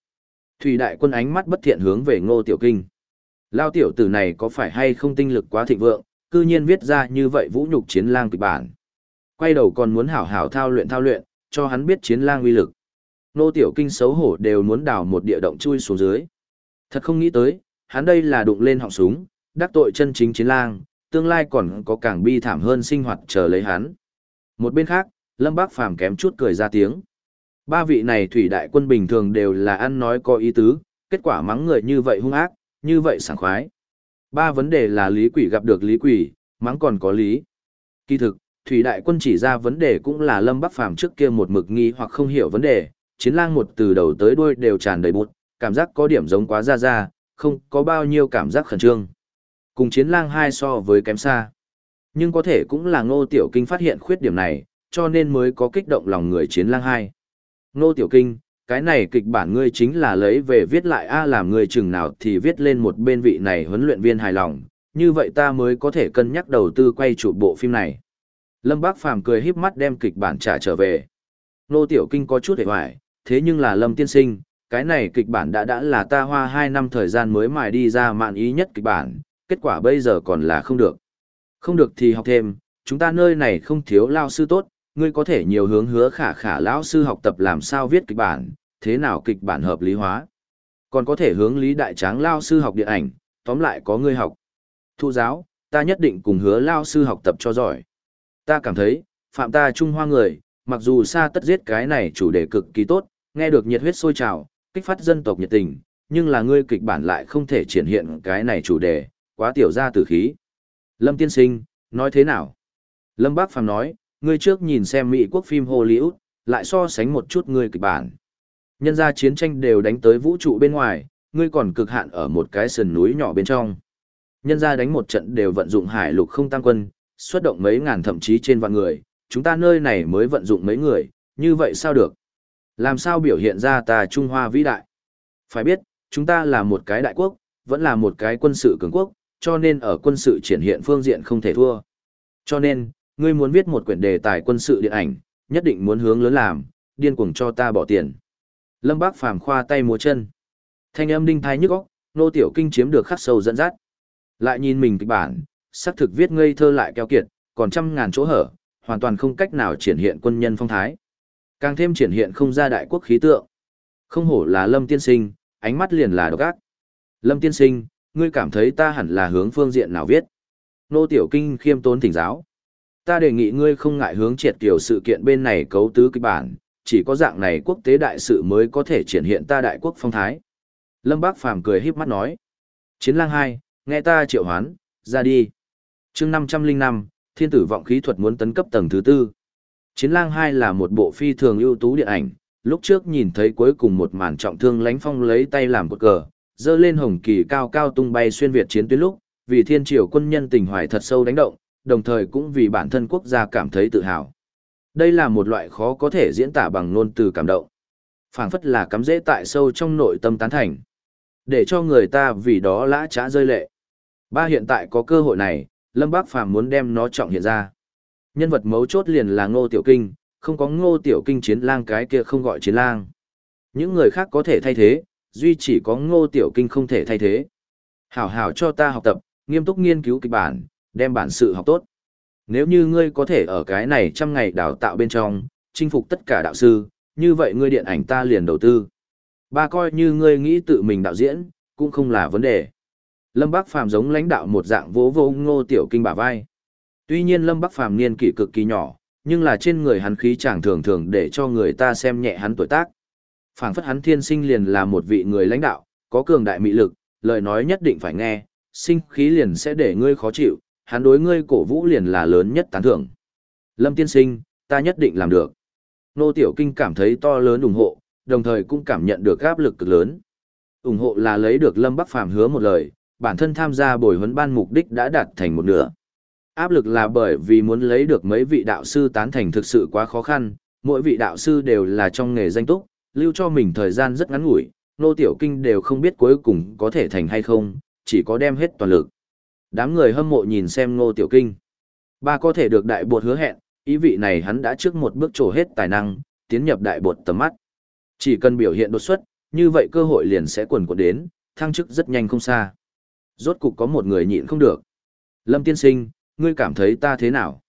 Thủy đại quân ánh mắt bất thiện hướng về Ngô Tiểu Kinh. Lao tiểu tử này có phải hay không tinh lực quá thịnh vượng, cư nhiên viết ra như vậy vũ nhục chiến lang kịch bản. Quay đầu còn muốn hảo hảo thao luyện thao luyện, cho hắn biết chiến lang uy lực. Nô tiểu kinh xấu hổ đều muốn đào một địa động chui xuống dưới. Thật không nghĩ tới, hắn đây là đụng lên họng súng, đắc tội chân chính chiến lang, tương lai còn có càng bi thảm hơn sinh hoạt chờ lấy hắn. Một bên khác, Lâm Bác Phàm kém chút cười ra tiếng. Ba vị này thủy đại quân bình thường đều là ăn nói có ý tứ, kết quả mắng người như vậy hung ác, như vậy sảng khoái. Ba vấn đề là lý quỷ gặp được lý quỷ, mắng còn có lý. Kỳ thực, Thủy Đại Quân chỉ ra vấn đề cũng là Lâm Bắc Phàm trước kia một mực nghi hoặc không hiểu vấn đề, chiến lang một từ đầu tới đuôi đều tràn đầy bụt, cảm giác có điểm giống quá ra ra, không có bao nhiêu cảm giác khẩn trương. Cùng chiến lang hai so với kém xa. Nhưng có thể cũng là Ngô Tiểu Kinh phát hiện khuyết điểm này, cho nên mới có kích động lòng người chiến lang hai. Ngô Tiểu Kinh, cái này kịch bản ngươi chính là lấy về viết lại a làm ngươi chừng nào thì viết lên một bên vị này huấn luyện viên hài lòng, như vậy ta mới có thể cân nhắc đầu tư quay trụ bộ phim này. Lâm Bác Phàm cười híp mắt đem kịch bản trả trở về. Nô Tiểu Kinh có chút hề hoài, thế nhưng là Lâm Tiên Sinh, cái này kịch bản đã đã là ta hoa 2 năm thời gian mới mài đi ra mạn ý nhất kịch bản, kết quả bây giờ còn là không được. Không được thì học thêm, chúng ta nơi này không thiếu lao sư tốt, ngươi có thể nhiều hướng hứa khả khả lão sư học tập làm sao viết kịch bản, thế nào kịch bản hợp lý hóa. Còn có thể hướng Lý Đại Tráng lao sư học điện ảnh, tóm lại có ngươi học. Thu giáo, ta nhất định cùng hứa lao sư học tập cho giỏi. Ta cảm thấy, phạm ta Trung Hoa người, mặc dù xa tất giết cái này chủ đề cực kỳ tốt, nghe được nhiệt huyết sôi trào, kích phát dân tộc nhiệt tình, nhưng là ngươi kịch bản lại không thể triển hiện cái này chủ đề, quá tiểu ra từ khí. Lâm Tiên Sinh, nói thế nào? Lâm Bác Phàm nói, ngươi trước nhìn xem Mỹ quốc phim Hollywood, lại so sánh một chút ngươi kịch bản. Nhân ra chiến tranh đều đánh tới vũ trụ bên ngoài, ngươi còn cực hạn ở một cái sườn núi nhỏ bên trong. Nhân ra đánh một trận đều vận dụng hải lục không tăng quân, xuất động mấy ngàn thậm chí trên vạn người, chúng ta nơi này mới vận dụng mấy người, như vậy sao được? Làm sao biểu hiện ra ta Trung Hoa vĩ đại? Phải biết, chúng ta là một cái đại quốc, vẫn là một cái quân sự cường quốc, cho nên ở quân sự triển hiện phương diện không thể thua. Cho nên, ngươi muốn viết một quyển đề tài quân sự điện ảnh, nhất định muốn hướng lớn làm, điên cuồng cho ta bỏ tiền. Lâm Bác Phàm khoa tay múa chân. Thanh âm đinh thái nhức óc, nô tiểu kinh chiếm được khắc sâu dẫn dắt. Lại nhìn mình kịch bản, xác thực viết ngây thơ lại keo kiệt, còn trăm ngàn chỗ hở, hoàn toàn không cách nào triển hiện quân nhân phong thái. Càng thêm triển hiện không ra đại quốc khí tượng. Không hổ là Lâm tiên sinh, ánh mắt liền là độc ác. Lâm tiên sinh, ngươi cảm thấy ta hẳn là hướng phương diện nào viết? Nô tiểu kinh khiêm tốn thỉnh giáo. Ta đề nghị ngươi không ngại hướng triệt tiểu sự kiện bên này cấu tứ kịch bản, chỉ có dạng này quốc tế đại sự mới có thể triển hiện ta đại quốc phong thái. Lâm Bác Phàm cười híp mắt nói. Chiến lang 2, nghe ta triệu hoán, ra đi. chương 505, thiên tử vọng khí thuật muốn tấn cấp tầng thứ tư. Chiến lang 2 là một bộ phi thường ưu tú điện ảnh, lúc trước nhìn thấy cuối cùng một màn trọng thương lánh phong lấy tay làm cột cờ, dơ lên hồng kỳ cao cao tung bay xuyên Việt chiến tuyến lúc, vì thiên triều quân nhân tình hoài thật sâu đánh động, đồng thời cũng vì bản thân quốc gia cảm thấy tự hào. Đây là một loại khó có thể diễn tả bằng ngôn từ cảm động. phảng phất là cắm dễ tại sâu trong nội tâm tán thành. Để cho người ta vì đó lã trá rơi lệ. Ba hiện tại có cơ hội này, Lâm Bác Phàm muốn đem nó trọng hiện ra. Nhân vật mấu chốt liền là Ngô Tiểu Kinh, không có Ngô Tiểu Kinh chiến lang cái kia không gọi chiến lang. Những người khác có thể thay thế, duy chỉ có Ngô Tiểu Kinh không thể thay thế. Hảo hảo cho ta học tập, nghiêm túc nghiên cứu kịch bản, đem bản sự học tốt. Nếu như ngươi có thể ở cái này trăm ngày đào tạo bên trong, chinh phục tất cả đạo sư, như vậy ngươi điện ảnh ta liền đầu tư. Ba coi như ngươi nghĩ tự mình đạo diễn, cũng không là vấn đề. Lâm Bắc Phàm giống lãnh đạo một dạng vỗ vô ngô tiểu kinh bả vai. Tuy nhiên Lâm Bắc Phàm niên kỷ cực kỳ nhỏ, nhưng là trên người hắn khí chẳng thường thường để cho người ta xem nhẹ hắn tuổi tác. phảng phất hắn thiên sinh liền là một vị người lãnh đạo, có cường đại mị lực, lời nói nhất định phải nghe, sinh khí liền sẽ để ngươi khó chịu, hắn đối ngươi cổ vũ liền là lớn nhất tán thưởng. Lâm tiên sinh, ta nhất định làm được. Nô Tiểu Kinh cảm thấy to lớn ủng hộ, đồng thời cũng cảm nhận được áp lực cực lớn. ủng hộ là lấy được Lâm Bắc Phàm hứa một lời, bản thân tham gia bồi huấn ban mục đích đã đạt thành một nửa. Áp lực là bởi vì muốn lấy được mấy vị đạo sư tán thành thực sự quá khó khăn, mỗi vị đạo sư đều là trong nghề danh túc, lưu cho mình thời gian rất ngắn ngủi, nô tiểu kinh đều không biết cuối cùng có thể thành hay không, chỉ có đem hết toàn lực. Đám người hâm mộ nhìn xem ngô tiểu kinh. Ba có thể được đại bột hứa hẹn, ý vị này hắn đã trước một bước trổ hết tài năng, tiến nhập đại bột tầm mắt. Chỉ cần biểu hiện đột xuất, như vậy cơ hội liền sẽ quần quần đến, thăng chức rất nhanh không xa. Rốt cục có một người nhịn không được. Lâm tiên sinh, ngươi cảm thấy ta thế nào?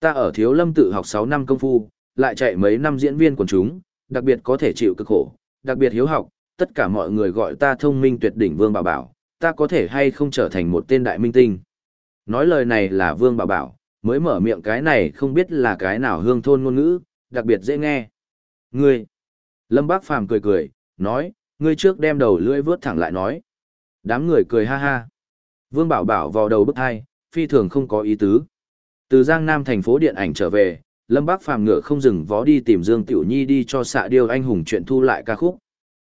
Ta ở thiếu lâm tự học 6 năm công phu, lại chạy mấy năm diễn viên quần chúng, đặc biệt có thể chịu cực khổ, đặc biệt hiếu học, tất cả mọi người gọi ta thông minh tuyệt đỉnh Vương Bảo Bảo, ta có thể hay không trở thành một tên đại minh tinh. Nói lời này là Vương Bảo Bảo, mới mở miệng cái này không biết là cái nào hương thôn ngôn ngữ, đặc biệt dễ nghe. Ngươi, Lâm Bác Phàm cười cười, nói, ngươi trước đem đầu lưỡi vướt thẳng lại nói. Đám người cười ha ha. Vương Bảo Bảo vào đầu bức hai, phi thường không có ý tứ. Từ Giang Nam thành phố điện ảnh trở về, Lâm Bác Phàm ngựa không dừng vó đi tìm Dương Tiểu Nhi đi cho xạ điêu anh hùng chuyện thu lại ca khúc.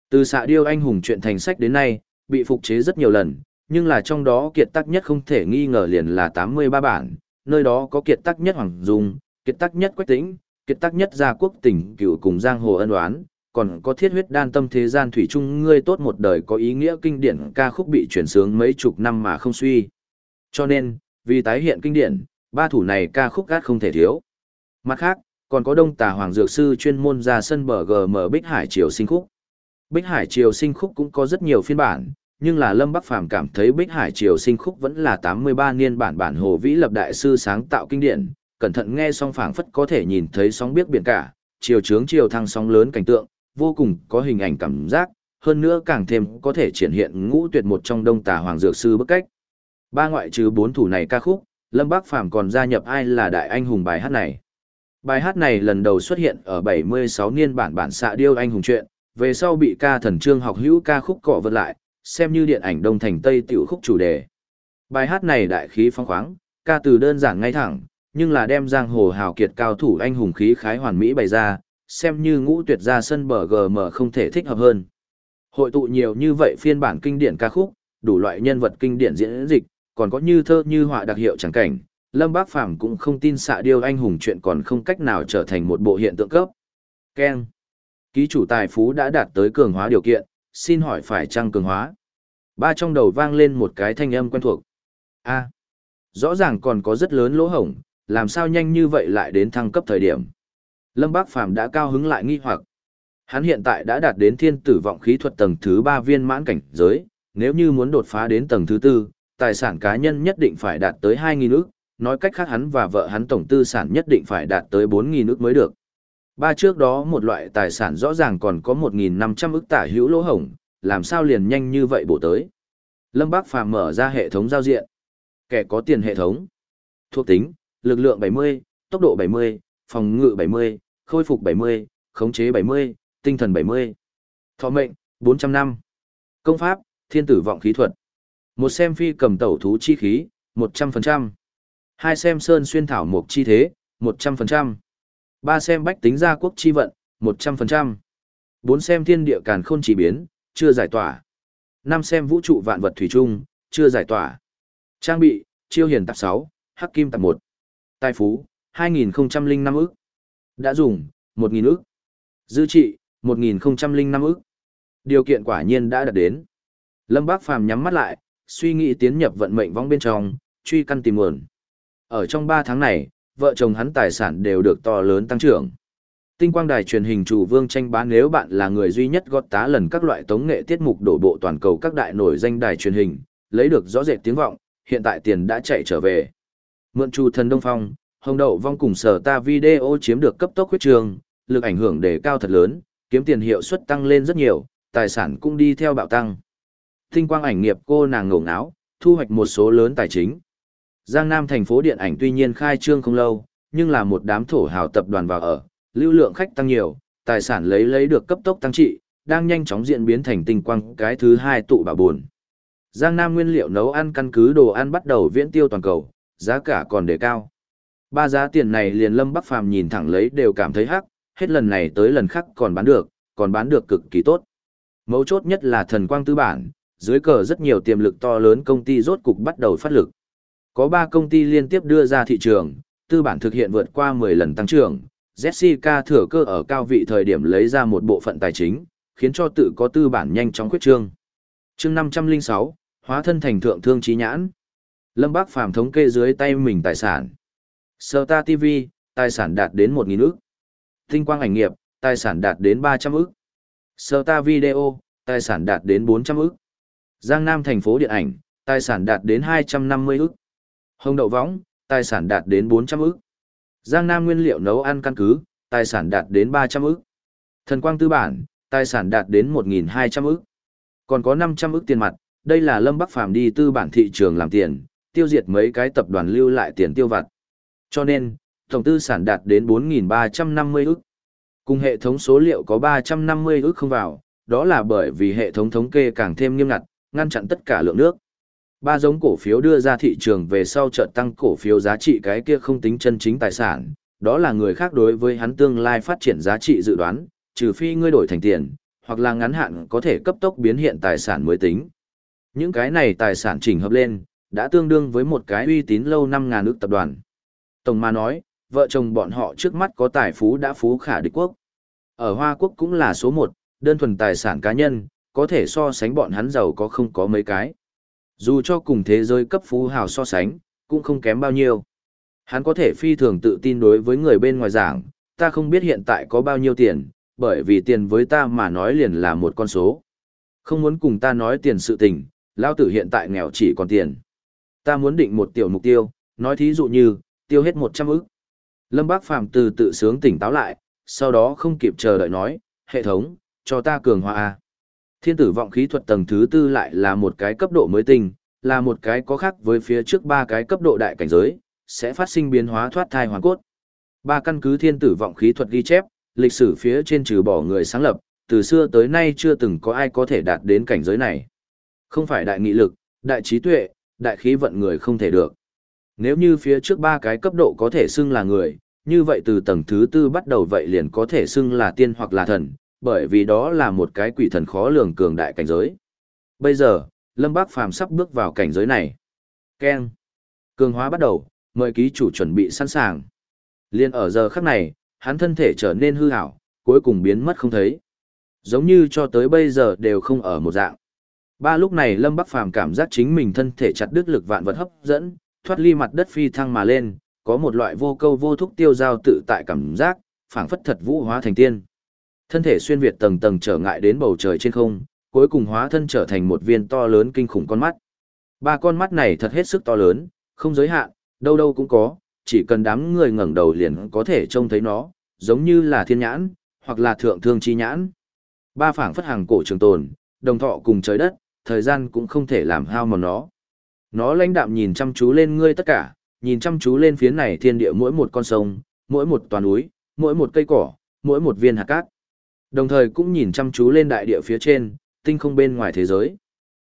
Từ xạ điêu anh hùng chuyện thành sách đến nay, bị phục chế rất nhiều lần, nhưng là trong đó kiệt tác nhất không thể nghi ngờ liền là 83 bản, nơi đó có kiệt tác nhất Hoàng Dung, kiệt tác nhất Quách Tĩnh, kiệt tác nhất Gia Quốc tỉnh cựu cùng Giang Hồ ân oán, còn có thiết huyết đan tâm thế gian thủy chung ngươi tốt một đời có ý nghĩa kinh điển ca khúc bị chuyển sướng mấy chục năm mà không suy. Cho nên, vì tái hiện kinh điển, ba thủ này ca khúc gác không thể thiếu. Mặt khác, còn có đông tà hoàng dược sư chuyên môn ra sân bờ GM Bích Hải Triều sinh khúc. Bích Hải Triều sinh khúc cũng có rất nhiều phiên bản, nhưng là Lâm Bắc Phàm cảm thấy Bích Hải Triều sinh khúc vẫn là 83 niên bản bản Hồ Vĩ Lập Đại Sư sáng tạo kinh điển, cẩn thận nghe song phảng phất có thể nhìn thấy sóng biết biển cả, chiều trướng chiều thăng sóng lớn cảnh tượng, vô cùng có hình ảnh cảm giác, hơn nữa càng thêm có thể triển hiện ngũ tuyệt một trong đông tà hoàng dược sư bức cách. Ba ngoại trừ bốn thủ này ca khúc, Lâm Bác Phàm còn gia nhập ai là đại anh hùng bài hát này. Bài hát này lần đầu xuất hiện ở 76 niên bản bản xạ điêu anh hùng truyện, về sau bị ca thần trương học hữu ca khúc cọ vật lại, xem như điện ảnh đông thành tây tiểu khúc chủ đề. Bài hát này đại khí phong khoáng, ca từ đơn giản ngay thẳng, nhưng là đem giang hồ hào kiệt cao thủ anh hùng khí khái hoàn mỹ bày ra, xem như ngũ tuyệt ra sân bờ GM không thể thích hợp hơn. Hội tụ nhiều như vậy phiên bản kinh điển ca khúc, đủ loại nhân vật kinh điển diễn dịch, còn có như thơ như họa đặc hiệu chẳng cảnh, Lâm Bác Phàm cũng không tin xạ điêu anh hùng chuyện còn không cách nào trở thành một bộ hiện tượng cấp. Ken. Ký chủ tài phú đã đạt tới cường hóa điều kiện, xin hỏi phải trăng cường hóa? Ba trong đầu vang lên một cái thanh âm quen thuộc. A. Rõ ràng còn có rất lớn lỗ hổng, làm sao nhanh như vậy lại đến thăng cấp thời điểm. Lâm Bác Phàm đã cao hứng lại nghi hoặc. Hắn hiện tại đã đạt đến thiên tử vọng khí thuật tầng thứ 3 viên mãn cảnh giới, nếu như muốn đột phá đến tầng thứ 4, tài sản cá nhân nhất định phải đạt tới 2.000 ức, nói cách khác hắn và vợ hắn tổng tư sản nhất định phải đạt tới 4.000 ức mới được. Ba trước đó một loại tài sản rõ ràng còn có 1.500 ức tả hữu lỗ hổng, làm sao liền nhanh như vậy bổ tới. Lâm Bác Phàm mở ra hệ thống giao diện. Kẻ có tiền hệ thống. Thuộc tính, lực lượng 70, tốc độ 70, phòng ngự 70, khôi phục 70, khống chế 70, tinh thần 70. Thọ mệnh, 400 năm. Công pháp, thiên tử vọng khí thuật. Một xem phi cầm tẩu thú chi khí, 100%. Hai xem sơn xuyên thảo mục chi thế, 100%. Ba xem bách tính gia quốc chi vận, 100%. Bốn xem thiên địa càn khôn chỉ biến, chưa giải tỏa. Năm xem vũ trụ vạn vật thủy chung, chưa giải tỏa. Trang bị, chiêu hiền tạp sáu hắc kim tạp một Tài phú, 2005 ức. Đã dùng, 1.000 ức. Dư trị, 1005 ức. Điều kiện quả nhiên đã đạt đến. Lâm Bác Phàm nhắm mắt lại, suy nghĩ tiến nhập vận mệnh vong bên trong, truy căn tìm nguồn. Ở trong 3 tháng này, vợ chồng hắn tài sản đều được to lớn tăng trưởng. Tinh quang đài truyền hình chủ vương tranh bá nếu bạn là người duy nhất gót tá lần các loại tống nghệ tiết mục đổ bộ toàn cầu các đại nổi danh đài truyền hình, lấy được rõ rệt tiếng vọng, hiện tại tiền đã chạy trở về. Mượn chủ thần Đông Phong, hồng đậu vong cùng sở ta video chiếm được cấp tốc huyết trường, lực ảnh hưởng đề cao thật lớn, kiếm tiền hiệu suất tăng lên rất nhiều, tài sản cũng đi theo bạo tăng. Tinh quang ảnh nghiệp cô nàng ngổ ngáo, thu hoạch một số lớn tài chính. Giang Nam thành phố điện ảnh tuy nhiên khai trương không lâu, nhưng là một đám thổ hào tập đoàn vào ở, lưu lượng khách tăng nhiều, tài sản lấy lấy được cấp tốc tăng trị, đang nhanh chóng diễn biến thành tinh quang cái thứ hai tụ bà buồn. Giang Nam nguyên liệu nấu ăn căn cứ đồ ăn bắt đầu viễn tiêu toàn cầu, giá cả còn đề cao. Ba giá tiền này liền Lâm Bắc Phàm nhìn thẳng lấy đều cảm thấy hắc, hết lần này tới lần khác còn bán được, còn bán được cực kỳ tốt. Mấu chốt nhất là thần quang tư bản, dưới cờ rất nhiều tiềm lực to lớn công ty rốt cục bắt đầu phát lực. Có 3 công ty liên tiếp đưa ra thị trường, tư bản thực hiện vượt qua 10 lần tăng trưởng. Jessica thừa cơ ở cao vị thời điểm lấy ra một bộ phận tài chính, khiến cho tự có tư bản nhanh chóng quyết trương. chương 506, hóa thân thành thượng thương trí nhãn. Lâm Bác Phàm thống kê dưới tay mình tài sản. Serta TV, tài sản đạt đến 1.000 ức. Tinh quang ảnh nghiệp, tài sản đạt đến 300 ức. Serta Video, tài sản đạt đến 400 ức. Giang Nam thành phố điện ảnh, tài sản đạt đến 250 ức. Hồng đậu võng, tài sản đạt đến 400 ức. Giang Nam nguyên liệu nấu ăn căn cứ, tài sản đạt đến 300 ức. Thần quang tư bản, tài sản đạt đến 1.200 ức. Còn có 500 ức tiền mặt, đây là Lâm Bắc Phàm đi tư bản thị trường làm tiền, tiêu diệt mấy cái tập đoàn lưu lại tiền tiêu vặt. Cho nên, tổng tư sản đạt đến 4.350 ức. Cùng hệ thống số liệu có 350 ức không vào, đó là bởi vì hệ thống thống kê càng thêm nghiêm ngặt, ngăn chặn tất cả lượng nước. Ba giống cổ phiếu đưa ra thị trường về sau chợt tăng cổ phiếu giá trị cái kia không tính chân chính tài sản, đó là người khác đối với hắn tương lai phát triển giá trị dự đoán, trừ phi ngươi đổi thành tiền, hoặc là ngắn hạn có thể cấp tốc biến hiện tài sản mới tính. Những cái này tài sản chỉnh hợp lên, đã tương đương với một cái uy tín lâu năm ngàn ước tập đoàn. Tổng mà nói, vợ chồng bọn họ trước mắt có tài phú đã phú khả địch quốc. Ở Hoa Quốc cũng là số một, đơn thuần tài sản cá nhân, có thể so sánh bọn hắn giàu có không có mấy cái. Dù cho cùng thế giới cấp phú hào so sánh, cũng không kém bao nhiêu. Hắn có thể phi thường tự tin đối với người bên ngoài giảng, ta không biết hiện tại có bao nhiêu tiền, bởi vì tiền với ta mà nói liền là một con số. Không muốn cùng ta nói tiền sự tình, lao tử hiện tại nghèo chỉ còn tiền. Ta muốn định một tiểu mục tiêu, nói thí dụ như, tiêu hết 100 ức. Lâm Bác Phàm từ tự sướng tỉnh táo lại, sau đó không kịp chờ đợi nói, hệ thống, cho ta cường hóa A. Thiên tử vọng khí thuật tầng thứ tư lại là một cái cấp độ mới tinh, là một cái có khác với phía trước ba cái cấp độ đại cảnh giới, sẽ phát sinh biến hóa thoát thai hoàn cốt. Ba căn cứ thiên tử vọng khí thuật ghi chép, lịch sử phía trên trừ bỏ người sáng lập, từ xưa tới nay chưa từng có ai có thể đạt đến cảnh giới này. Không phải đại nghị lực, đại trí tuệ, đại khí vận người không thể được. Nếu như phía trước ba cái cấp độ có thể xưng là người, như vậy từ tầng thứ tư bắt đầu vậy liền có thể xưng là tiên hoặc là thần, bởi vì đó là một cái quỷ thần khó lường cường đại cảnh giới. Bây giờ, Lâm Bác Phàm sắp bước vào cảnh giới này. Ken. Cường hóa bắt đầu, mời ký chủ chuẩn bị sẵn sàng. Liên ở giờ khắc này, hắn thân thể trở nên hư ảo, cuối cùng biến mất không thấy. Giống như cho tới bây giờ đều không ở một dạng. Ba lúc này Lâm Bắc Phàm cảm giác chính mình thân thể chặt đứt lực vạn vật hấp dẫn, thoát ly mặt đất phi thăng mà lên, có một loại vô câu vô thúc tiêu giao tự tại cảm giác, phảng phất thật vũ hóa thành tiên. Thân thể xuyên việt tầng tầng trở ngại đến bầu trời trên không, cuối cùng hóa thân trở thành một viên to lớn kinh khủng con mắt. Ba con mắt này thật hết sức to lớn, không giới hạn, đâu đâu cũng có, chỉ cần đám người ngẩng đầu liền có thể trông thấy nó, giống như là thiên nhãn, hoặc là thượng thương chi nhãn. Ba phảng phất hàng cổ trường tồn, đồng thọ cùng trời đất, thời gian cũng không thể làm hao mòn nó. Nó lãnh đạm nhìn chăm chú lên ngươi tất cả, nhìn chăm chú lên phía này thiên địa mỗi một con sông, mỗi một toàn núi, mỗi một cây cỏ, mỗi một viên hạt cát. Đồng thời cũng nhìn chăm chú lên đại địa phía trên, tinh không bên ngoài thế giới.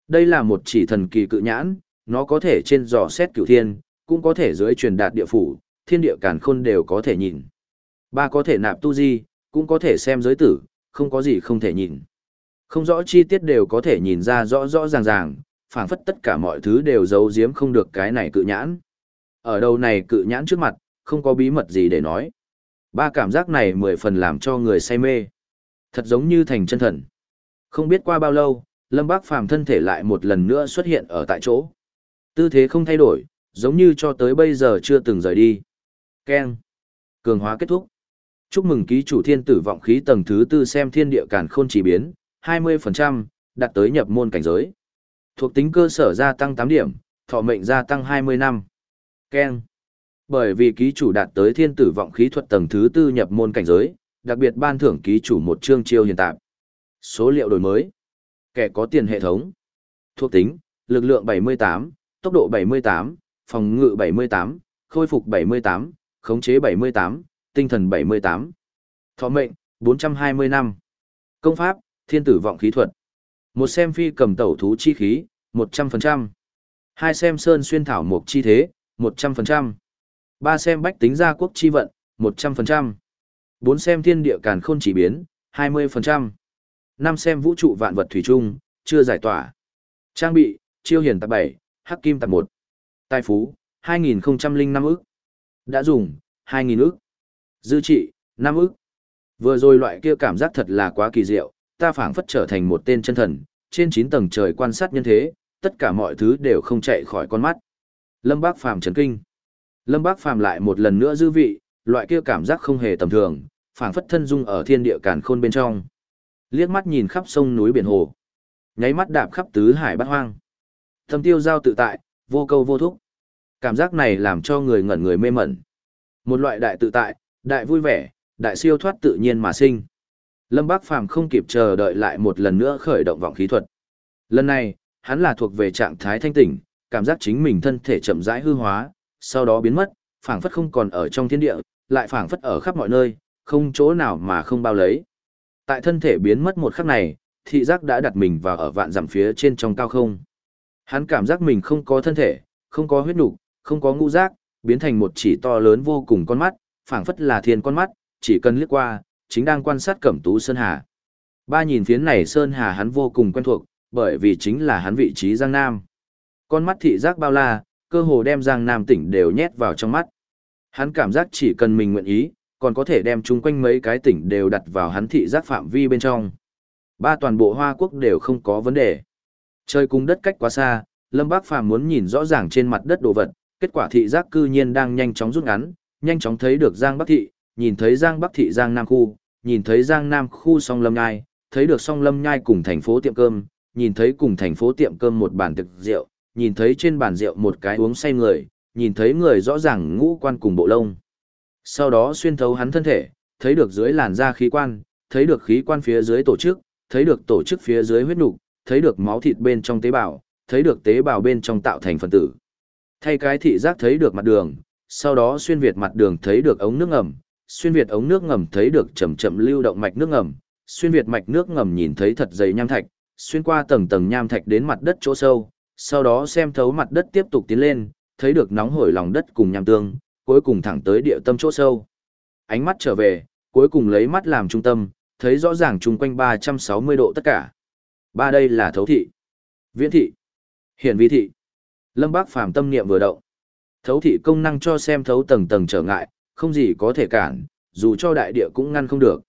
Đây là một chỉ thần kỳ cự nhãn, nó có thể trên dò xét cửu thiên, cũng có thể dưới truyền đạt địa phủ, thiên địa càn khôn đều có thể nhìn. Ba có thể nạp tu di, cũng có thể xem giới tử, không có gì không thể nhìn. Không rõ chi tiết đều có thể nhìn ra rõ rõ ràng ràng, phảng phất tất cả mọi thứ đều giấu giếm không được cái này cự nhãn. Ở đầu này cự nhãn trước mặt, không có bí mật gì để nói. Ba cảm giác này mười phần làm cho người say mê. Thật giống như thành chân thần. Không biết qua bao lâu, Lâm Bác Phàm thân thể lại một lần nữa xuất hiện ở tại chỗ. Tư thế không thay đổi, giống như cho tới bây giờ chưa từng rời đi. Ken. Cường hóa kết thúc. Chúc mừng ký chủ thiên tử vọng khí tầng thứ tư xem thiên địa cản khôn chỉ biến, 20%, đạt tới nhập môn cảnh giới. Thuộc tính cơ sở gia tăng 8 điểm, thọ mệnh gia tăng 20 năm. Ken. Bởi vì ký chủ đạt tới thiên tử vọng khí thuật tầng thứ tư nhập môn cảnh giới, đặc biệt ban thưởng ký chủ một chương chiêu hiện tại. Số liệu đổi mới. Kẻ có tiền hệ thống. Thuộc tính, lực lượng 78, tốc độ 78, phòng ngự 78, khôi phục 78, khống chế 78, tinh thần 78. Thọ mệnh, 420 năm. Công pháp, thiên tử vọng khí thuật. Một xem phi cầm tẩu thú chi khí, 100%. Hai xem sơn xuyên thảo mục chi thế, 100%. Ba xem bách tính gia quốc chi vận, 100%. Bốn xem thiên địa càn khôn chỉ biến, 20%. Năm xem vũ trụ vạn vật thủy chung, chưa giải tỏa. Trang bị, chiêu hiển tạp 7, hắc kim tạp 1. Tài phú, 2005 ức. Đã dùng, 2000 ức. Dư trị, 5 ức. Vừa rồi loại kia cảm giác thật là quá kỳ diệu, ta phảng phất trở thành một tên chân thần, trên 9 tầng trời quan sát nhân thế, tất cả mọi thứ đều không chạy khỏi con mắt. Lâm Bác Phàm chấn kinh. Lâm Bác Phàm lại một lần nữa dư vị, loại kia cảm giác không hề tầm thường, phảng phất thân dung ở thiên địa càn khôn bên trong. Liếc mắt nhìn khắp sông núi biển hồ, nháy mắt đạp khắp tứ hải bát hoang. Thâm tiêu giao tự tại, vô câu vô thúc. Cảm giác này làm cho người ngẩn người mê mẩn. Một loại đại tự tại, đại vui vẻ, đại siêu thoát tự nhiên mà sinh. Lâm Bác Phàm không kịp chờ đợi lại một lần nữa khởi động vọng khí thuật. Lần này, hắn là thuộc về trạng thái thanh tỉnh, cảm giác chính mình thân thể chậm rãi hư hóa, sau đó biến mất, phảng phất không còn ở trong thiên địa, lại phảng phất ở khắp mọi nơi, không chỗ nào mà không bao lấy. Tại thân thể biến mất một khắc này, thị giác đã đặt mình vào ở vạn dặm phía trên trong cao không. Hắn cảm giác mình không có thân thể, không có huyết nục, không có ngũ giác, biến thành một chỉ to lớn vô cùng con mắt, phảng phất là thiên con mắt, chỉ cần liếc qua, chính đang quan sát Cẩm Tú Sơn Hà. Ba nhìn phiến này Sơn Hà hắn vô cùng quen thuộc, bởi vì chính là hắn vị trí Giang Nam. Con mắt thị giác bao la, cơ hồ đem Giang Nam tỉnh đều nhét vào trong mắt. Hắn cảm giác chỉ cần mình nguyện ý, còn có thể đem chung quanh mấy cái tỉnh đều đặt vào hắn thị giác phạm vi bên trong. Ba toàn bộ Hoa Quốc đều không có vấn đề. Trời cung đất cách quá xa, Lâm Bác Phàm muốn nhìn rõ ràng trên mặt đất đồ vật, kết quả thị giác cư nhiên đang nhanh chóng rút ngắn, nhanh chóng thấy được Giang Bắc thị, nhìn thấy Giang Bắc thị Giang Nam khu, nhìn thấy Giang Nam khu song lâm nhai, thấy được song lâm nhai cùng thành phố tiệm cơm, nhìn thấy cùng thành phố tiệm cơm một bàn thực rượu, nhìn thấy trên bàn rượu một cái uống say người, nhìn thấy người rõ ràng ngũ quan cùng bộ lông. Sau đó xuyên thấu hắn thân thể, thấy được dưới làn da khí quan, thấy được khí quan phía dưới tổ chức, thấy được tổ chức phía dưới huyết nục, thấy được máu thịt bên trong tế bào, thấy được tế bào bên trong tạo thành phân tử. Thay cái thị giác thấy được mặt đường, sau đó xuyên việt mặt đường thấy được ống nước ngầm, xuyên việt ống nước ngầm thấy được chậm chậm lưu động mạch nước ngầm, xuyên việt mạch nước ngầm nhìn thấy thật dày nham thạch, xuyên qua tầng tầng nham thạch đến mặt đất chỗ sâu, sau đó xem thấu mặt đất tiếp tục tiến lên, thấy được nóng hổi lòng đất cùng nham tương, cuối cùng thẳng tới địa tâm chỗ sâu. Ánh mắt trở về, cuối cùng lấy mắt làm trung tâm, thấy rõ ràng chung quanh 360 độ tất cả. Ba đây là thấu thị, viễn thị, hiển vi thị. Lâm Bác phàm tâm niệm vừa động. Thấu thị công năng cho xem thấu tầng tầng trở ngại, không gì có thể cản, dù cho đại địa cũng ngăn không được.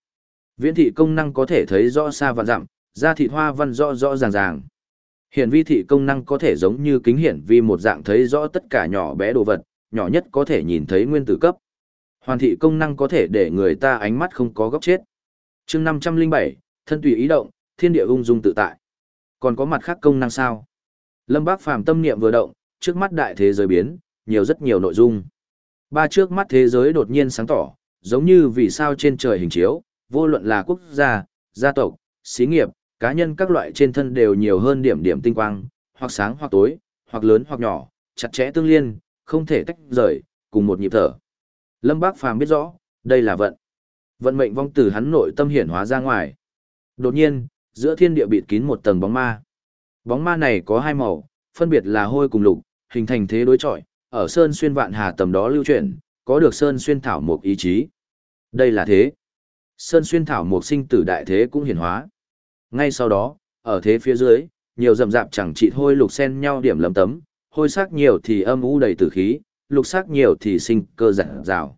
Viễn thị công năng có thể thấy rõ xa và dặm, ra thị hoa văn rõ rõ ràng ràng. Hiển vi thị công năng có thể giống như kính hiển vi một dạng thấy rõ tất cả nhỏ bé đồ vật, nhỏ nhất có thể nhìn thấy nguyên tử cấp. Hoàn thị công năng có thể để người ta ánh mắt không có góc chết. chương 507, thân tùy ý động, thiên địa ung dung tự tại. Còn có mặt khác công năng sao? Lâm Bác Phàm tâm niệm vừa động, trước mắt đại thế giới biến, nhiều rất nhiều nội dung. Ba trước mắt thế giới đột nhiên sáng tỏ, giống như vì sao trên trời hình chiếu, vô luận là quốc gia, gia tộc, xí nghiệp, cá nhân các loại trên thân đều nhiều hơn điểm điểm tinh quang, hoặc sáng hoặc tối, hoặc lớn hoặc nhỏ, chặt chẽ tương liên, không thể tách rời, cùng một nhịp thở. Lâm Bác Phàm biết rõ, đây là vận. Vận mệnh vong từ hắn nội tâm hiển hóa ra ngoài. Đột nhiên, giữa thiên địa bịt kín một tầng bóng ma. Bóng ma này có hai màu, phân biệt là hôi cùng lục, hình thành thế đối chọi, ở sơn xuyên vạn hà tầm đó lưu chuyển, có được sơn xuyên thảo một ý chí. Đây là thế. Sơn xuyên thảo một sinh tử đại thế cũng hiển hóa. Ngay sau đó, ở thế phía dưới, nhiều rậm rạp chẳng trị hôi lục xen nhau điểm lấm tấm, hôi sắc nhiều thì âm u đầy tử khí, lục sắc nhiều thì sinh cơ giả rào.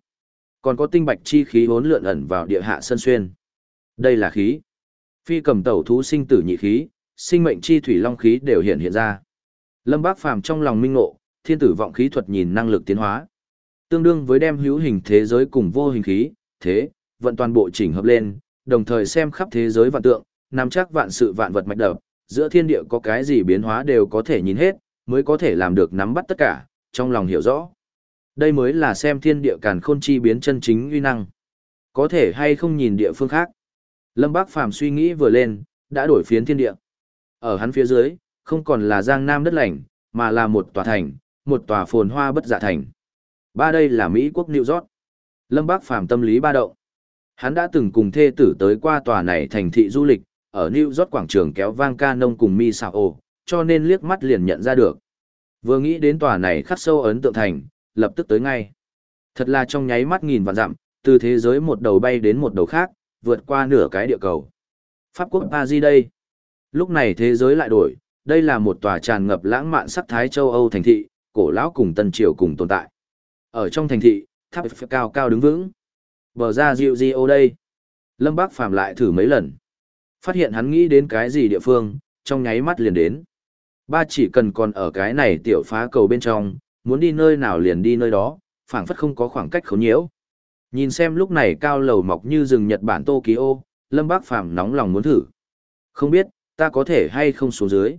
Còn có tinh bạch chi khí hỗn lượn ẩn vào địa hạ sơn xuyên. Đây là khí. Phi cầm tẩu thú sinh tử nhị khí, sinh mệnh chi thủy long khí đều hiện hiện ra. Lâm Bác Phàm trong lòng minh ngộ, thiên tử vọng khí thuật nhìn năng lực tiến hóa. Tương đương với đem hữu hình thế giới cùng vô hình khí, thế, vận toàn bộ chỉnh hợp lên, đồng thời xem khắp thế giới vạn tượng, nắm chắc vạn sự vạn vật mạch đập, giữa thiên địa có cái gì biến hóa đều có thể nhìn hết, mới có thể làm được nắm bắt tất cả, trong lòng hiểu rõ. Đây mới là xem thiên địa càn khôn chi biến chân chính uy năng. Có thể hay không nhìn địa phương khác. Lâm Bác Phàm suy nghĩ vừa lên, đã đổi phiến thiên địa. Ở hắn phía dưới, không còn là giang nam đất lành, mà là một tòa thành, một tòa phồn hoa bất dạ thành. Ba đây là Mỹ quốc New York. Lâm Bác Phàm tâm lý ba động. Hắn đã từng cùng thê tử tới qua tòa này thành thị du lịch, ở New York quảng trường kéo vang ca nông cùng mi Sao, cho nên liếc mắt liền nhận ra được. Vừa nghĩ đến tòa này khắc sâu ấn tượng thành, lập tức tới ngay. Thật là trong nháy mắt nghìn vạn dặm, từ thế giới một đầu bay đến một đầu khác, vượt qua nửa cái địa cầu. Pháp quốc Paris đây. Lúc này thế giới lại đổi, đây là một tòa tràn ngập lãng mạn sắc thái châu Âu thành thị, cổ lão cùng tân triều cùng tồn tại. Ở trong thành thị, tháp cao cao đứng vững. Bờ ra dịu di ô đây. Lâm Bác Phàm lại thử mấy lần. Phát hiện hắn nghĩ đến cái gì địa phương, trong nháy mắt liền đến. Ba chỉ cần còn ở cái này tiểu phá cầu bên trong, muốn đi nơi nào liền đi nơi đó, phảng phất không có khoảng cách khốn nhiễu. Nhìn xem lúc này cao lầu mọc như rừng Nhật Bản Tokyo, Lâm Bác Phàm nóng lòng muốn thử. Không biết, ta có thể hay không xuống dưới.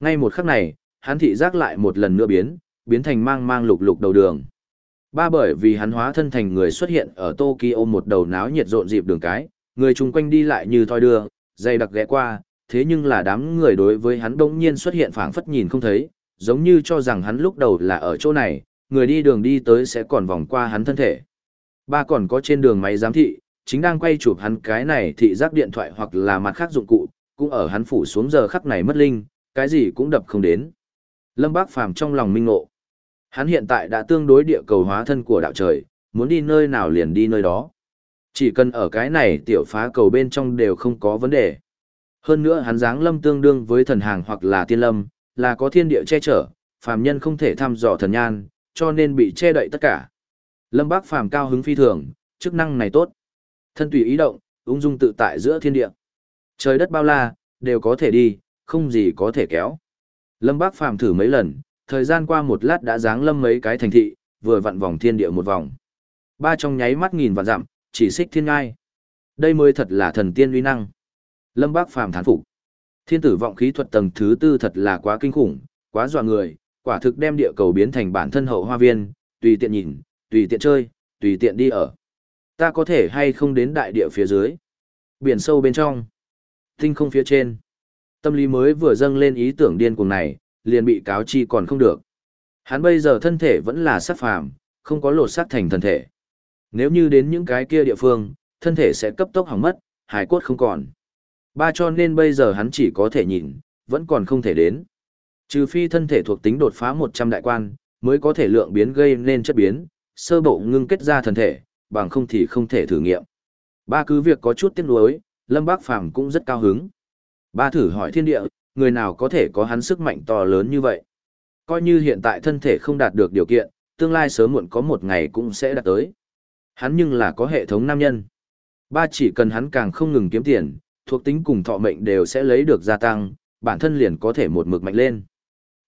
Ngay một khắc này, hắn thị giác lại một lần nữa biến, biến thành mang mang lục lục đầu đường. Ba bởi vì hắn hóa thân thành người xuất hiện ở Tokyo một đầu náo nhiệt rộn dịp đường cái, người chung quanh đi lại như thoi đưa, dày đặc ghé qua, thế nhưng là đám người đối với hắn đông nhiên xuất hiện phảng phất nhìn không thấy, giống như cho rằng hắn lúc đầu là ở chỗ này, người đi đường đi tới sẽ còn vòng qua hắn thân thể. Ba còn có trên đường máy giám thị, chính đang quay chụp hắn cái này thị giác điện thoại hoặc là mặt khác dụng cụ, cũng ở hắn phủ xuống giờ khắc này mất linh, cái gì cũng đập không đến. Lâm Bác Phàm trong lòng minh ngộ. Hắn hiện tại đã tương đối địa cầu hóa thân của đạo trời, muốn đi nơi nào liền đi nơi đó. Chỉ cần ở cái này tiểu phá cầu bên trong đều không có vấn đề. Hơn nữa hắn dáng lâm tương đương với thần hàng hoặc là tiên lâm, là có thiên địa che chở, phàm nhân không thể thăm dò thần nhan, cho nên bị che đậy tất cả. Lâm Bác phàm cao hứng phi thường, chức năng này tốt. Thân tùy ý động, ung dung tự tại giữa thiên địa. Trời đất bao la, đều có thể đi, không gì có thể kéo. Lâm Bác phàm thử mấy lần, thời gian qua một lát đã dáng lâm mấy cái thành thị, vừa vặn vòng thiên địa một vòng. Ba trong nháy mắt nghìn vạn dặm, chỉ xích thiên ngai. Đây mới thật là thần tiên uy năng. Lâm Bác phàm thán phục. Thiên tử vọng khí thuật tầng thứ tư thật là quá kinh khủng, quá dọa người, quả thực đem địa cầu biến thành bản thân hậu hoa viên, tùy tiện nhìn, tùy tiện chơi, tùy tiện đi ở. Ta có thể hay không đến đại địa phía dưới, biển sâu bên trong, tinh không phía trên. Tâm lý mới vừa dâng lên ý tưởng điên cuồng này, liền bị cáo chi còn không được. Hắn bây giờ thân thể vẫn là sắc phàm, không có lột xác thành thân thể. Nếu như đến những cái kia địa phương, thân thể sẽ cấp tốc hỏng mất, hải cốt không còn. Ba cho nên bây giờ hắn chỉ có thể nhìn, vẫn còn không thể đến. Trừ phi thân thể thuộc tính đột phá 100 đại quan, mới có thể lượng biến gây nên chất biến, sơ bộ ngưng kết ra thân thể, bằng không thì không thể thử nghiệm. Ba cứ việc có chút tiếc nuối, Lâm Bác Phàm cũng rất cao hứng. Ba thử hỏi thiên địa, người nào có thể có hắn sức mạnh to lớn như vậy? Coi như hiện tại thân thể không đạt được điều kiện, tương lai sớm muộn có một ngày cũng sẽ đạt tới. Hắn nhưng là có hệ thống nam nhân. Ba chỉ cần hắn càng không ngừng kiếm tiền, thuộc tính cùng thọ mệnh đều sẽ lấy được gia tăng, bản thân liền có thể một mực mạnh lên.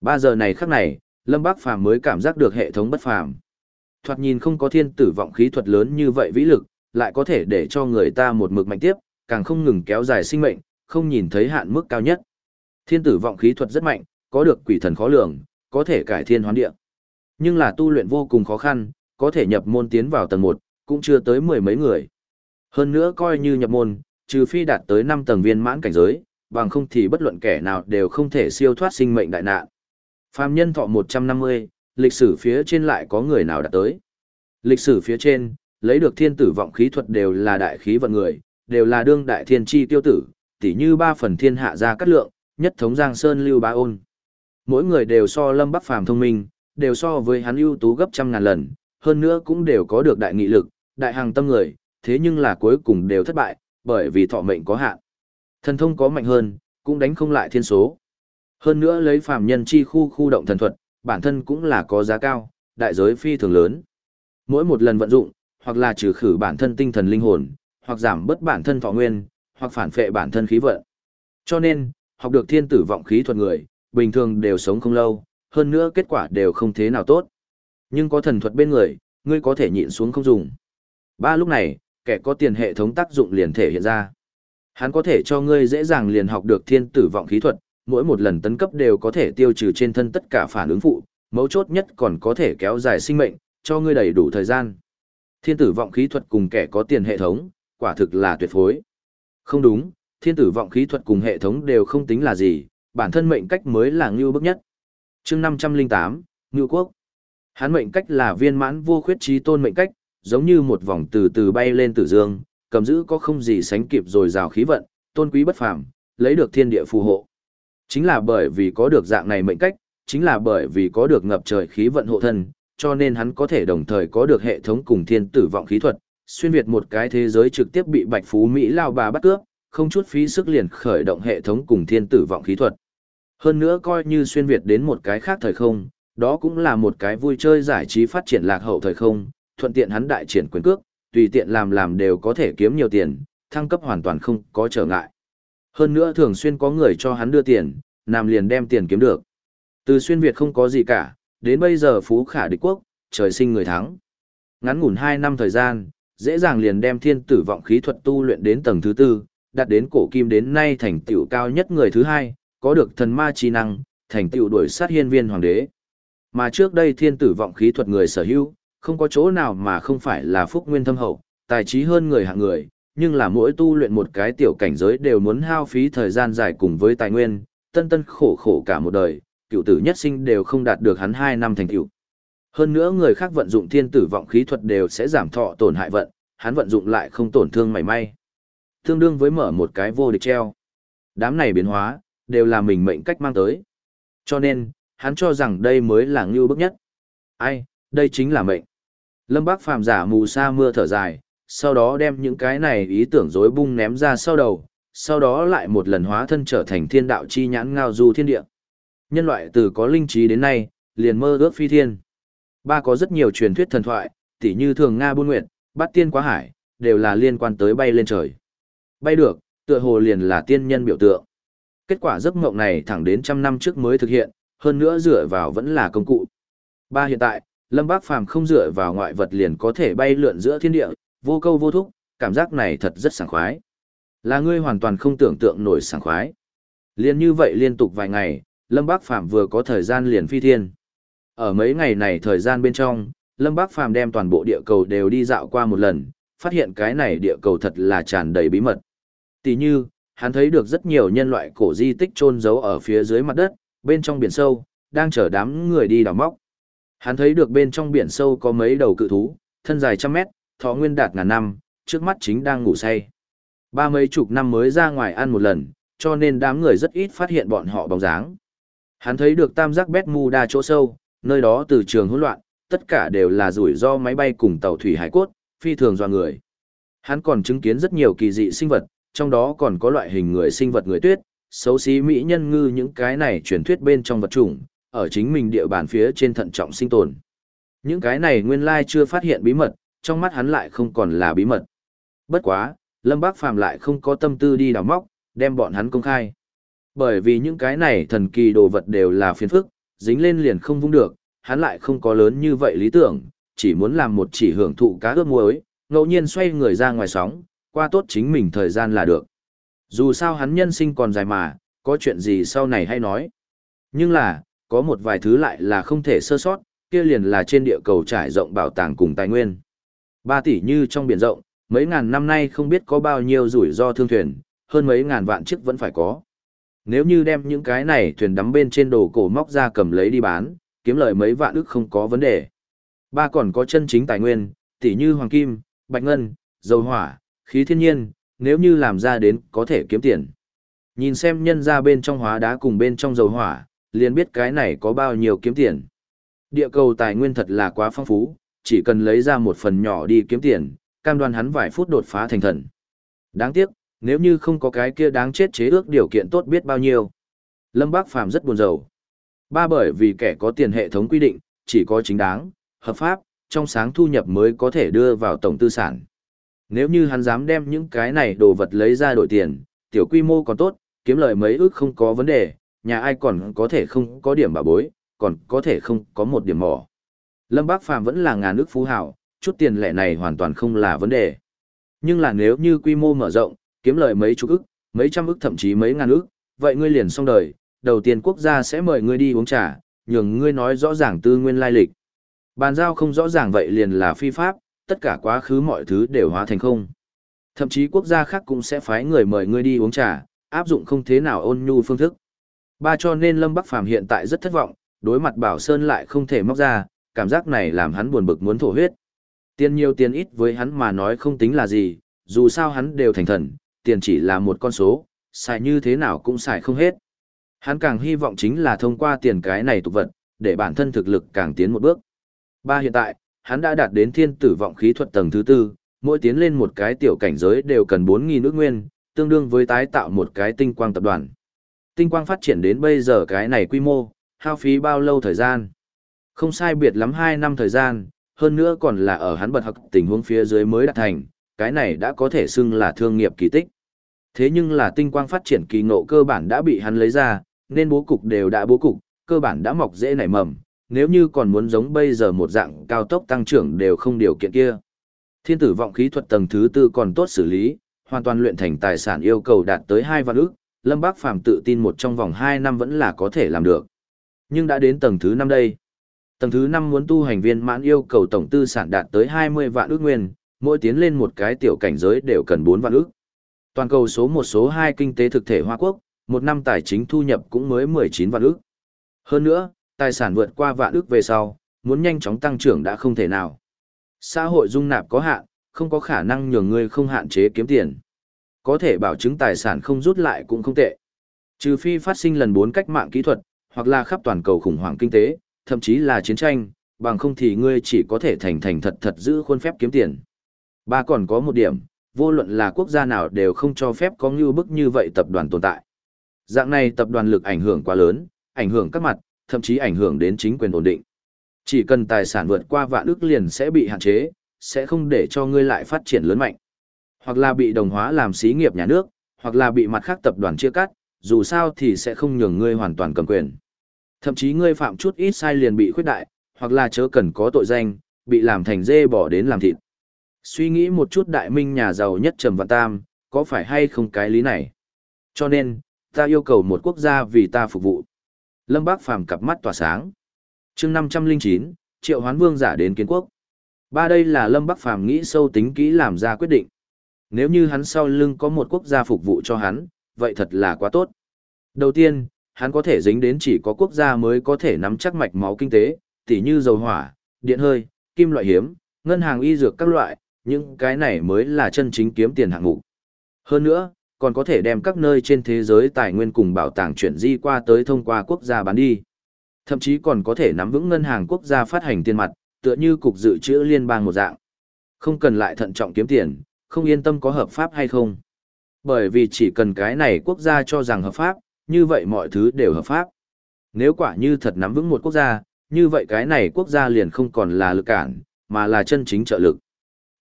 Ba giờ này khắc này, Lâm Bác Phàm mới cảm giác được hệ thống bất phàm. Thoạt nhìn không có thiên tử vọng khí thuật lớn như vậy vĩ lực, lại có thể để cho người ta một mực mạnh tiếp, càng không ngừng kéo dài sinh mệnh, không nhìn thấy hạn mức cao nhất. Thiên tử vọng khí thuật rất mạnh, có được quỷ thần khó lường, có thể cải thiên hoán địa. Nhưng là tu luyện vô cùng khó khăn, có thể nhập môn tiến vào tầng 1, cũng chưa tới mười mấy người. Hơn nữa coi như nhập môn, trừ phi đạt tới 5 tầng viên mãn cảnh giới, bằng không thì bất luận kẻ nào đều không thể siêu thoát sinh mệnh đại nạn. Phàm nhân thọ 150, lịch sử phía trên lại có người nào đạt tới. Lịch sử phía trên, lấy được thiên tử vọng khí thuật đều là đại khí vận người, đều là đương đại thiên chi tiêu tử, tỉ như ba phần thiên hạ ra cắt lượng, nhất thống giang sơn lưu ba ôn. Mỗi người đều so lâm bắc phàm thông minh, đều so với hắn ưu tú gấp trăm ngàn lần, hơn nữa cũng đều có được đại nghị lực, đại hàng tâm người, thế nhưng là cuối cùng đều thất bại, bởi vì thọ mệnh có hạn. Thần thông có mạnh hơn, cũng đánh không lại thiên số. Hơn nữa lấy phàm nhân chi khu khu động thần thuật, bản thân cũng là có giá cao, đại giới phi thường lớn. Mỗi một lần vận dụng, hoặc là trừ khử bản thân tinh thần linh hồn, hoặc giảm bớt bản thân thọ nguyên, hoặc phản phệ bản thân khí vận. Cho nên, học được thiên tử vọng khí thuật người, bình thường đều sống không lâu, hơn nữa kết quả đều không thế nào tốt. Nhưng có thần thuật bên người, ngươi có thể nhịn xuống không dùng. Ba lúc này, kẻ có tiền hệ thống tác dụng liền thể hiện ra. Hắn có thể cho ngươi dễ dàng liền học được thiên tử vọng khí thuật, mỗi một lần tấn cấp đều có thể tiêu trừ trên thân tất cả phản ứng phụ, mấu chốt nhất còn có thể kéo dài sinh mệnh, cho ngươi đầy đủ thời gian. Thiên tử vọng khí thuật cùng kẻ có tiền hệ thống, quả thực là tuyệt phối. Không đúng, thiên tử vọng khí thuật cùng hệ thống đều không tính là gì, bản thân mệnh cách mới là ngưu bức nhất. chương 508, Ngưu Quốc. Hắn mệnh cách là viên mãn vô khuyết trí tôn mệnh cách, giống như một vòng từ từ bay lên tử dương, cầm giữ có không gì sánh kịp rồi rào khí vận, tôn quý bất phàm, lấy được thiên địa phù hộ. Chính là bởi vì có được dạng này mệnh cách, chính là bởi vì có được ngập trời khí vận hộ thân, cho nên hắn có thể đồng thời có được hệ thống cùng thiên tử vọng khí thuật, xuyên việt một cái thế giới trực tiếp bị Bạch Phú Mỹ lao bà bắt cướp, không chút phí sức liền khởi động hệ thống cùng thiên tử vọng khí thuật. Hơn nữa coi như xuyên việt đến một cái khác thời không, đó cũng là một cái vui chơi giải trí phát triển lạc hậu thời không, thuận tiện hắn đại triển quyền cước, tùy tiện làm làm đều có thể kiếm nhiều tiền, thăng cấp hoàn toàn không có trở ngại. Hơn nữa thường xuyên có người cho hắn đưa tiền, làm liền đem tiền kiếm được. Từ xuyên Việt không có gì cả, đến bây giờ phú khả địch quốc, trời sinh người thắng. Ngắn ngủn 2 năm thời gian, dễ dàng liền đem thiên tử vọng khí thuật tu luyện đến tầng thứ tư, đạt đến cổ kim đến nay thành tựu cao nhất người thứ hai, có được thần ma chi năng, thành tựu đuổi sát hiên viên hoàng đế. Mà trước đây thiên tử vọng khí thuật người sở hữu, không có chỗ nào mà không phải là phúc nguyên thâm hậu, tài trí hơn người hạng người, nhưng là mỗi tu luyện một cái tiểu cảnh giới đều muốn hao phí thời gian dài cùng với tài nguyên, tân tân khổ khổ cả một đời, cựu tử nhất sinh đều không đạt được hắn 2 năm thành tựu Hơn nữa người khác vận dụng thiên tử vọng khí thuật đều sẽ giảm thọ tổn hại vận, hắn vận dụng lại không tổn thương mảy may. Tương đương với mở một cái vô địch treo. Đám này biến hóa, đều là mình mệnh cách mang tới. Cho nên, hắn cho rằng đây mới là ngưu bức nhất. Ai, đây chính là mệnh. Lâm Bác phàm giả mù sa mưa thở dài, sau đó đem những cái này ý tưởng rối bung ném ra sau đầu, sau đó lại một lần hóa thân trở thành thiên đạo chi nhãn ngao du thiên địa. Nhân loại từ có linh trí đến nay, liền mơ ước phi thiên. Ba có rất nhiều truyền thuyết thần thoại, tỉ như thường Nga buôn nguyệt, bát tiên quá hải, đều là liên quan tới bay lên trời. Bay được, tựa hồ liền là tiên nhân biểu tượng. Kết quả giấc mộng này thẳng đến trăm năm trước mới thực hiện, hơn nữa dựa vào vẫn là công cụ. Ba hiện tại, Lâm Bác Phàm không dựa vào ngoại vật liền có thể bay lượn giữa thiên địa, vô câu vô thúc, cảm giác này thật rất sảng khoái. Là ngươi hoàn toàn không tưởng tượng nổi sảng khoái. Liên như vậy liên tục vài ngày, Lâm Bác Phàm vừa có thời gian liền phi thiên. Ở mấy ngày này thời gian bên trong, Lâm Bác Phàm đem toàn bộ địa cầu đều đi dạo qua một lần, phát hiện cái này địa cầu thật là tràn đầy bí mật. Tỷ như, hắn thấy được rất nhiều nhân loại cổ di tích chôn giấu ở phía dưới mặt đất, bên trong biển sâu, đang chở đám người đi đào móc. Hắn thấy được bên trong biển sâu có mấy đầu cự thú, thân dài trăm mét, thọ nguyên đạt ngàn năm, trước mắt chính đang ngủ say. Ba mấy chục năm mới ra ngoài ăn một lần, cho nên đám người rất ít phát hiện bọn họ bóng dáng. Hắn thấy được tam giác bét mu đa chỗ sâu, nơi đó từ trường hỗn loạn, tất cả đều là rủi ro máy bay cùng tàu thủy hải cốt, phi thường do người. Hắn còn chứng kiến rất nhiều kỳ dị sinh vật, trong đó còn có loại hình người sinh vật người tuyết, xấu xí mỹ nhân ngư những cái này truyền thuyết bên trong vật chủng, ở chính mình địa bàn phía trên thận trọng sinh tồn. Những cái này nguyên lai chưa phát hiện bí mật, trong mắt hắn lại không còn là bí mật. Bất quá, Lâm Bác Phàm lại không có tâm tư đi đào móc, đem bọn hắn công khai. Bởi vì những cái này thần kỳ đồ vật đều là phiền phức, dính lên liền không vung được, hắn lại không có lớn như vậy lý tưởng, chỉ muốn làm một chỉ hưởng thụ cá ướp muối, ngẫu nhiên xoay người ra ngoài sóng, qua tốt chính mình thời gian là được. Dù sao hắn nhân sinh còn dài mà, có chuyện gì sau này hay nói. Nhưng là, có một vài thứ lại là không thể sơ sót, kia liền là trên địa cầu trải rộng bảo tàng cùng tài nguyên. Ba tỷ như trong biển rộng, mấy ngàn năm nay không biết có bao nhiêu rủi ro thương thuyền, hơn mấy ngàn vạn chiếc vẫn phải có. Nếu như đem những cái này thuyền đắm bên trên đồ cổ móc ra cầm lấy đi bán, kiếm lời mấy vạn ức không có vấn đề. Ba còn có chân chính tài nguyên, tỷ như hoàng kim, bạch ngân, dầu hỏa, khí thiên nhiên, nếu như làm ra đến có thể kiếm tiền. Nhìn xem nhân ra bên trong hóa đá cùng bên trong dầu hỏa, liền biết cái này có bao nhiêu kiếm tiền. Địa cầu tài nguyên thật là quá phong phú, chỉ cần lấy ra một phần nhỏ đi kiếm tiền, cam đoan hắn vài phút đột phá thành thần. Đáng tiếc, nếu như không có cái kia đáng chết chế ước điều kiện tốt biết bao nhiêu. Lâm Bác Phàm rất buồn rầu. Ba bởi vì kẻ có tiền hệ thống quy định, chỉ có chính đáng, hợp pháp, trong sáng thu nhập mới có thể đưa vào tổng tư sản. Nếu như hắn dám đem những cái này đồ vật lấy ra đổi tiền, tiểu quy mô còn tốt, kiếm lời mấy ước không có vấn đề, nhà ai còn có thể không có điểm bà bối, còn có thể không có một điểm mỏ. Lâm Bác Phàm vẫn là ngàn ước phú hảo, chút tiền lẻ này hoàn toàn không là vấn đề. Nhưng là nếu như quy mô mở rộng, kiếm lời mấy chục ức, mấy trăm ức thậm chí mấy ngàn ức, vậy ngươi liền xong đời, đầu tiên quốc gia sẽ mời ngươi đi uống trà, nhường ngươi nói rõ ràng tư nguyên lai lịch. Bàn giao không rõ ràng vậy liền là phi pháp, tất cả quá khứ mọi thứ đều hóa thành không. Thậm chí quốc gia khác cũng sẽ phái người mời ngươi đi uống trà, áp dụng không thế nào ôn nhu phương thức. Ba cho nên Lâm Bắc Phàm hiện tại rất thất vọng, đối mặt Bảo Sơn lại không thể móc ra, cảm giác này làm hắn buồn bực muốn thổ huyết. Tiền nhiều tiền ít với hắn mà nói không tính là gì, dù sao hắn đều thành thần, tiền chỉ là một con số, xài như thế nào cũng xài không hết. Hắn càng hy vọng chính là thông qua tiền cái này tục vật, để bản thân thực lực càng tiến một bước. Ba hiện tại, hắn đã đạt đến thiên tử vọng khí thuật tầng thứ tư, mỗi tiến lên một cái tiểu cảnh giới đều cần 4.000 nước nguyên, tương đương với tái tạo một cái tinh quang tập đoàn. Tinh quang phát triển đến bây giờ cái này quy mô, hao phí bao lâu thời gian? Không sai biệt lắm 2 năm thời gian, hơn nữa còn là ở hắn bật học tình huống phía dưới mới đạt thành, cái này đã có thể xưng là thương nghiệp kỳ tích. Thế nhưng là tinh quang phát triển kỳ ngộ cơ bản đã bị hắn lấy ra, nên bố cục đều đã bố cục, cơ bản đã mọc dễ nảy mầm, nếu như còn muốn giống bây giờ một dạng cao tốc tăng trưởng đều không điều kiện kia. Thiên tử vọng khí thuật tầng thứ tư còn tốt xử lý, hoàn toàn luyện thành tài sản yêu cầu đạt tới 2 vạn ức, Lâm Bác Phàm tự tin một trong vòng 2 năm vẫn là có thể làm được. Nhưng đã đến tầng thứ 5 đây. Tầng thứ 5 muốn tu hành viên mãn yêu cầu tổng tư sản đạt tới 20 vạn ước nguyên, mỗi tiến lên một cái tiểu cảnh giới đều cần 4 vạn ước. Toàn cầu số một số 2 kinh tế thực thể Hoa Quốc, một năm tài chính thu nhập cũng mới 19 vạn ước. Hơn nữa, tài sản vượt qua vạn ước về sau, muốn nhanh chóng tăng trưởng đã không thể nào. Xã hội dung nạp có hạn, không có khả năng nhường người không hạn chế kiếm tiền. Có thể bảo chứng tài sản không rút lại cũng không tệ. Trừ phi phát sinh lần bốn cách mạng kỹ thuật, hoặc là khắp toàn cầu khủng hoảng kinh tế, thậm chí là chiến tranh, bằng không thì ngươi chỉ có thể thành thành thật thật giữ khuôn phép kiếm tiền. Ba còn có một điểm, vô luận là quốc gia nào đều không cho phép có như bức như vậy tập đoàn tồn tại. Dạng này tập đoàn lực ảnh hưởng quá lớn, ảnh hưởng các mặt, thậm chí ảnh hưởng đến chính quyền ổn định. Chỉ cần tài sản vượt qua vạn ước liền sẽ bị hạn chế, sẽ không để cho ngươi lại phát triển lớn mạnh. Hoặc là bị đồng hóa làm xí nghiệp nhà nước, hoặc là bị mặt khác tập đoàn chia cắt, dù sao thì sẽ không nhường ngươi hoàn toàn cầm quyền. Thậm chí ngươi phạm chút ít sai liền bị khuyết đại, hoặc là chớ cần có tội danh, bị làm thành dê bỏ đến làm thịt. Suy nghĩ một chút đại minh nhà giàu nhất Trầm Văn Tam, có phải hay không cái lý này? Cho nên, ta yêu cầu một quốc gia vì ta phục vụ. Lâm Bác Phàm cặp mắt tỏa sáng. chương 509, Triệu Hoán Vương giả đến kiến quốc. Ba đây là Lâm Bắc Phàm nghĩ sâu tính kỹ làm ra quyết định. Nếu như hắn sau lưng có một quốc gia phục vụ cho hắn, vậy thật là quá tốt. Đầu tiên, hắn có thể dính đến chỉ có quốc gia mới có thể nắm chắc mạch máu kinh tế, tỉ như dầu hỏa, điện hơi, kim loại hiếm, ngân hàng y dược các loại, những cái này mới là chân chính kiếm tiền hạng mục. Hơn nữa, còn có thể đem các nơi trên thế giới tài nguyên cùng bảo tàng chuyển di qua tới thông qua quốc gia bán đi. Thậm chí còn có thể nắm vững ngân hàng quốc gia phát hành tiền mặt, tựa như cục dự trữ liên bang một dạng. Không cần lại thận trọng kiếm tiền, không yên tâm có hợp pháp hay không. Bởi vì chỉ cần cái này quốc gia cho rằng hợp pháp, như vậy mọi thứ đều hợp pháp. Nếu quả như thật nắm vững một quốc gia, như vậy cái này quốc gia liền không còn là lực cản, mà là chân chính trợ lực.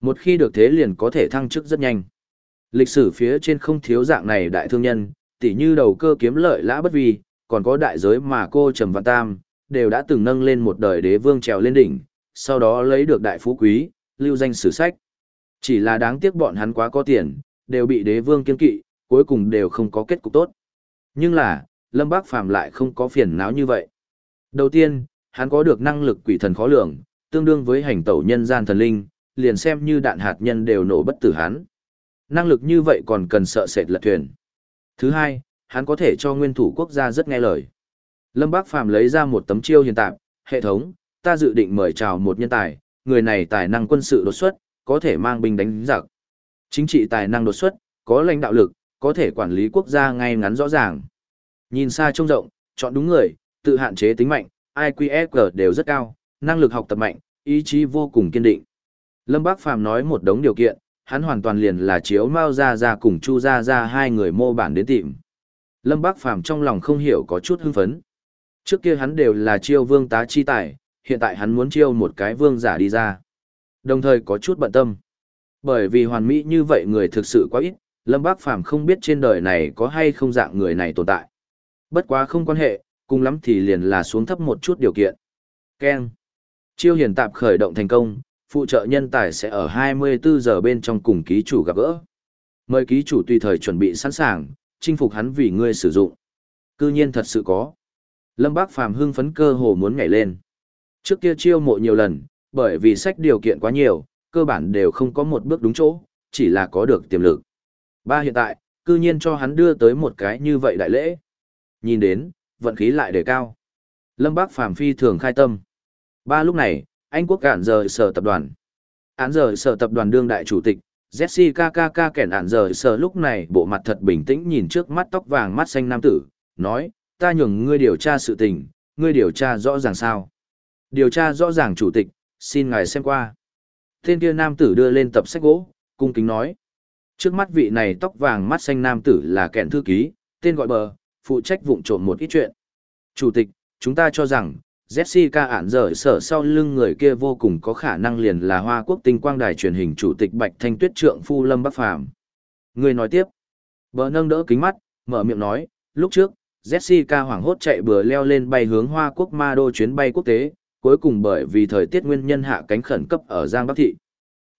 Một khi được thế liền có thể thăng chức rất nhanh. Lịch sử phía trên không thiếu dạng này đại thương nhân, tỉ như đầu cơ kiếm lợi lã bất vi, còn có đại giới mà cô Trầm Văn Tam, đều đã từng nâng lên một đời đế vương trèo lên đỉnh, sau đó lấy được đại phú quý, lưu danh sử sách. Chỉ là đáng tiếc bọn hắn quá có tiền, đều bị đế vương kiên kỵ, cuối cùng đều không có kết cục tốt. Nhưng là, Lâm Bác Phàm lại không có phiền não như vậy. Đầu tiên, hắn có được năng lực quỷ thần khó lường, tương đương với hành tẩu nhân gian thần linh, liền xem như đạn hạt nhân đều nổ bất tử hắn. Năng lực như vậy còn cần sợ sệt lật thuyền. Thứ hai, hắn có thể cho nguyên thủ quốc gia rất nghe lời. Lâm Bác Phàm lấy ra một tấm chiêu hiện tạp, hệ thống, ta dự định mời chào một nhân tài, người này tài năng quân sự đột xuất, có thể mang binh đánh giặc. Chính trị tài năng đột xuất, có lãnh đạo lực, có thể quản lý quốc gia ngay ngắn rõ ràng. Nhìn xa trông rộng, chọn đúng người, tự hạn chế tính mạnh, IQFG đều rất cao, năng lực học tập mạnh, ý chí vô cùng kiên định. Lâm Bác Phàm nói một đống điều kiện, hắn hoàn toàn liền là chiếu Mao Gia Gia cùng Chu Gia Gia hai người mô bản đến tìm. Lâm Bác Phàm trong lòng không hiểu có chút hưng phấn. Trước kia hắn đều là chiêu vương tá chi tài, hiện tại hắn muốn chiêu một cái vương giả đi ra. Đồng thời có chút bận tâm. Bởi vì hoàn mỹ như vậy người thực sự quá ít, Lâm Bác Phàm không biết trên đời này có hay không dạng người này tồn tại. Bất quá không quan hệ, cùng lắm thì liền là xuống thấp một chút điều kiện. Ken. Chiêu hiển tạp khởi động thành công, phụ trợ nhân tài sẽ ở 24 giờ bên trong cùng ký chủ gặp gỡ. Mời ký chủ tùy thời chuẩn bị sẵn sàng, chinh phục hắn vì ngươi sử dụng. Cư nhiên thật sự có. Lâm Bác Phàm hưng phấn cơ hồ muốn nhảy lên. Trước kia chiêu mộ nhiều lần, bởi vì sách điều kiện quá nhiều, cơ bản đều không có một bước đúng chỗ, chỉ là có được tiềm lực. Ba hiện tại, cư nhiên cho hắn đưa tới một cái như vậy đại lễ. Nhìn đến, vận khí lại đề cao. Lâm Bác Phàm phi thường khai tâm. Ba lúc này, Anh quốc cản rời sở tập đoàn. Án rời sở tập đoàn đương đại chủ tịch, Jessica Kaka kẻn ản rời sở lúc này bộ mặt thật bình tĩnh nhìn trước mắt tóc vàng mắt xanh nam tử, nói, ta nhường ngươi điều tra sự tình, ngươi điều tra rõ ràng sao. Điều tra rõ ràng chủ tịch, xin ngài xem qua. Tên kia nam tử đưa lên tập sách gỗ, cung kính nói. Trước mắt vị này tóc vàng mắt xanh nam tử là kẻn thư ký, tên gọi bờ, phụ trách vụng trộm một ít chuyện. Chủ tịch, chúng ta cho rằng, Jessica ản dở sở sau lưng người kia vô cùng có khả năng liền là Hoa Quốc tinh quang đài truyền hình chủ tịch Bạch Thanh Tuyết trượng phu Lâm Bắc Phàm. Người nói tiếp. Bờ nâng đỡ kính mắt, mở miệng nói, lúc trước, Jessica hoảng hốt chạy bừa leo lên bay hướng Hoa Quốc ma đô chuyến bay quốc tế, cuối cùng bởi vì thời tiết nguyên nhân hạ cánh khẩn cấp ở Giang Bắc Thị.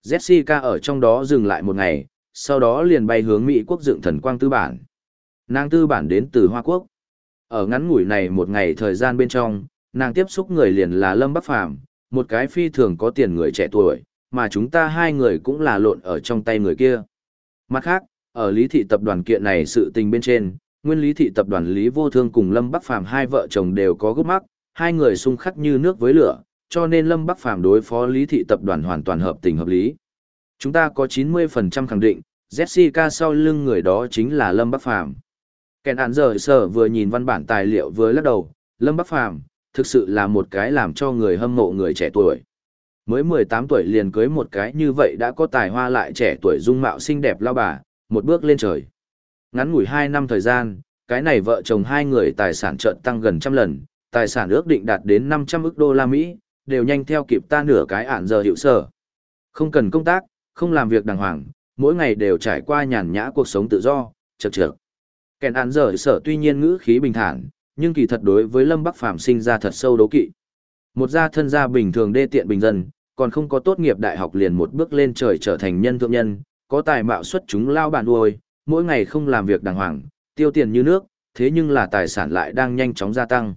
Jessica ở trong đó dừng lại một ngày, sau đó liền bay hướng Mỹ quốc dựng thần quang tư bản. Nàng tư bản đến từ Hoa Quốc. Ở ngắn ngủi này một ngày thời gian bên trong, nàng tiếp xúc người liền là Lâm Bắc Phàm một cái phi thường có tiền người trẻ tuổi, mà chúng ta hai người cũng là lộn ở trong tay người kia. Mặt khác, ở lý thị tập đoàn kiện này sự tình bên trên, nguyên lý thị tập đoàn Lý Vô Thương cùng Lâm Bắc Phàm hai vợ chồng đều có gốc mắc, hai người xung khắc như nước với lửa, cho nên Lâm Bắc Phàm đối phó lý thị tập đoàn hoàn toàn hợp tình hợp lý. Chúng ta có 90% khẳng định, Jessica sau lưng người đó chính là Lâm Bắc Phàm Kèn án giờ sở vừa nhìn văn bản tài liệu vừa lắc đầu, Lâm Bắc Phàm thực sự là một cái làm cho người hâm mộ người trẻ tuổi. Mới 18 tuổi liền cưới một cái như vậy đã có tài hoa lại trẻ tuổi dung mạo xinh đẹp lao bà, một bước lên trời. Ngắn ngủi 2 năm thời gian, cái này vợ chồng hai người tài sản trợn tăng gần trăm lần, tài sản ước định đạt đến 500 ức đô la Mỹ, đều nhanh theo kịp ta nửa cái ản giờ hiệu sở. Không cần công tác, không làm việc đàng hoàng, mỗi ngày đều trải qua nhàn nhã cuộc sống tự do, chật chật. Kèn ản giờ sở tuy nhiên ngữ khí bình thản, nhưng kỳ thật đối với Lâm Bắc Phàm sinh ra thật sâu đấu kỵ. Một gia thân gia bình thường đê tiện bình dân, còn không có tốt nghiệp đại học liền một bước lên trời trở thành nhân thượng nhân, có tài mạo xuất chúng lao bản đuôi, mỗi ngày không làm việc đàng hoàng, tiêu tiền như nước, thế nhưng là tài sản lại đang nhanh chóng gia tăng.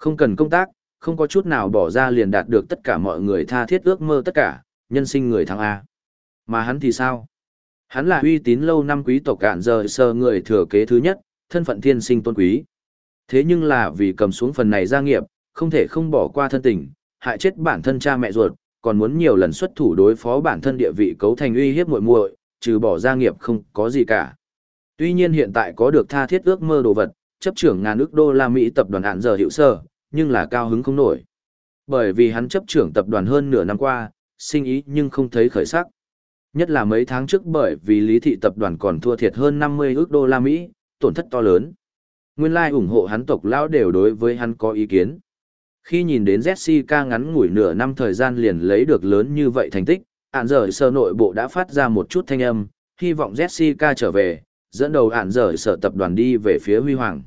Không cần công tác, không có chút nào bỏ ra liền đạt được tất cả mọi người tha thiết ước mơ tất cả, nhân sinh người thắng A. Mà hắn thì sao? Hắn là uy tín lâu năm quý tộc cạn giờ sơ người thừa kế thứ nhất, thân phận thiên sinh tôn quý. Thế nhưng là vì cầm xuống phần này gia nghiệp, không thể không bỏ qua thân tình, hại chết bản thân cha mẹ ruột, còn muốn nhiều lần xuất thủ đối phó bản thân địa vị cấu thành uy hiếp muội muội, trừ bỏ gia nghiệp không có gì cả. Tuy nhiên hiện tại có được tha thiết ước mơ đồ vật, chấp trưởng ngàn ước đô la Mỹ tập đoàn hạn giờ hiệu sơ, nhưng là cao hứng không nổi. Bởi vì hắn chấp trưởng tập đoàn hơn nửa năm qua, sinh ý nhưng không thấy khởi sắc. Nhất là mấy tháng trước bởi vì lý thị tập đoàn còn thua thiệt hơn 50 ước đô la Mỹ, tổn thất to lớn. Nguyên lai ủng hộ hắn tộc lão đều đối với hắn có ý kiến. Khi nhìn đến Jessica ngắn ngủi nửa năm thời gian liền lấy được lớn như vậy thành tích, ản giờ sở nội bộ đã phát ra một chút thanh âm, hy vọng Jessica trở về, dẫn đầu ản giờ sở tập đoàn đi về phía huy hoàng.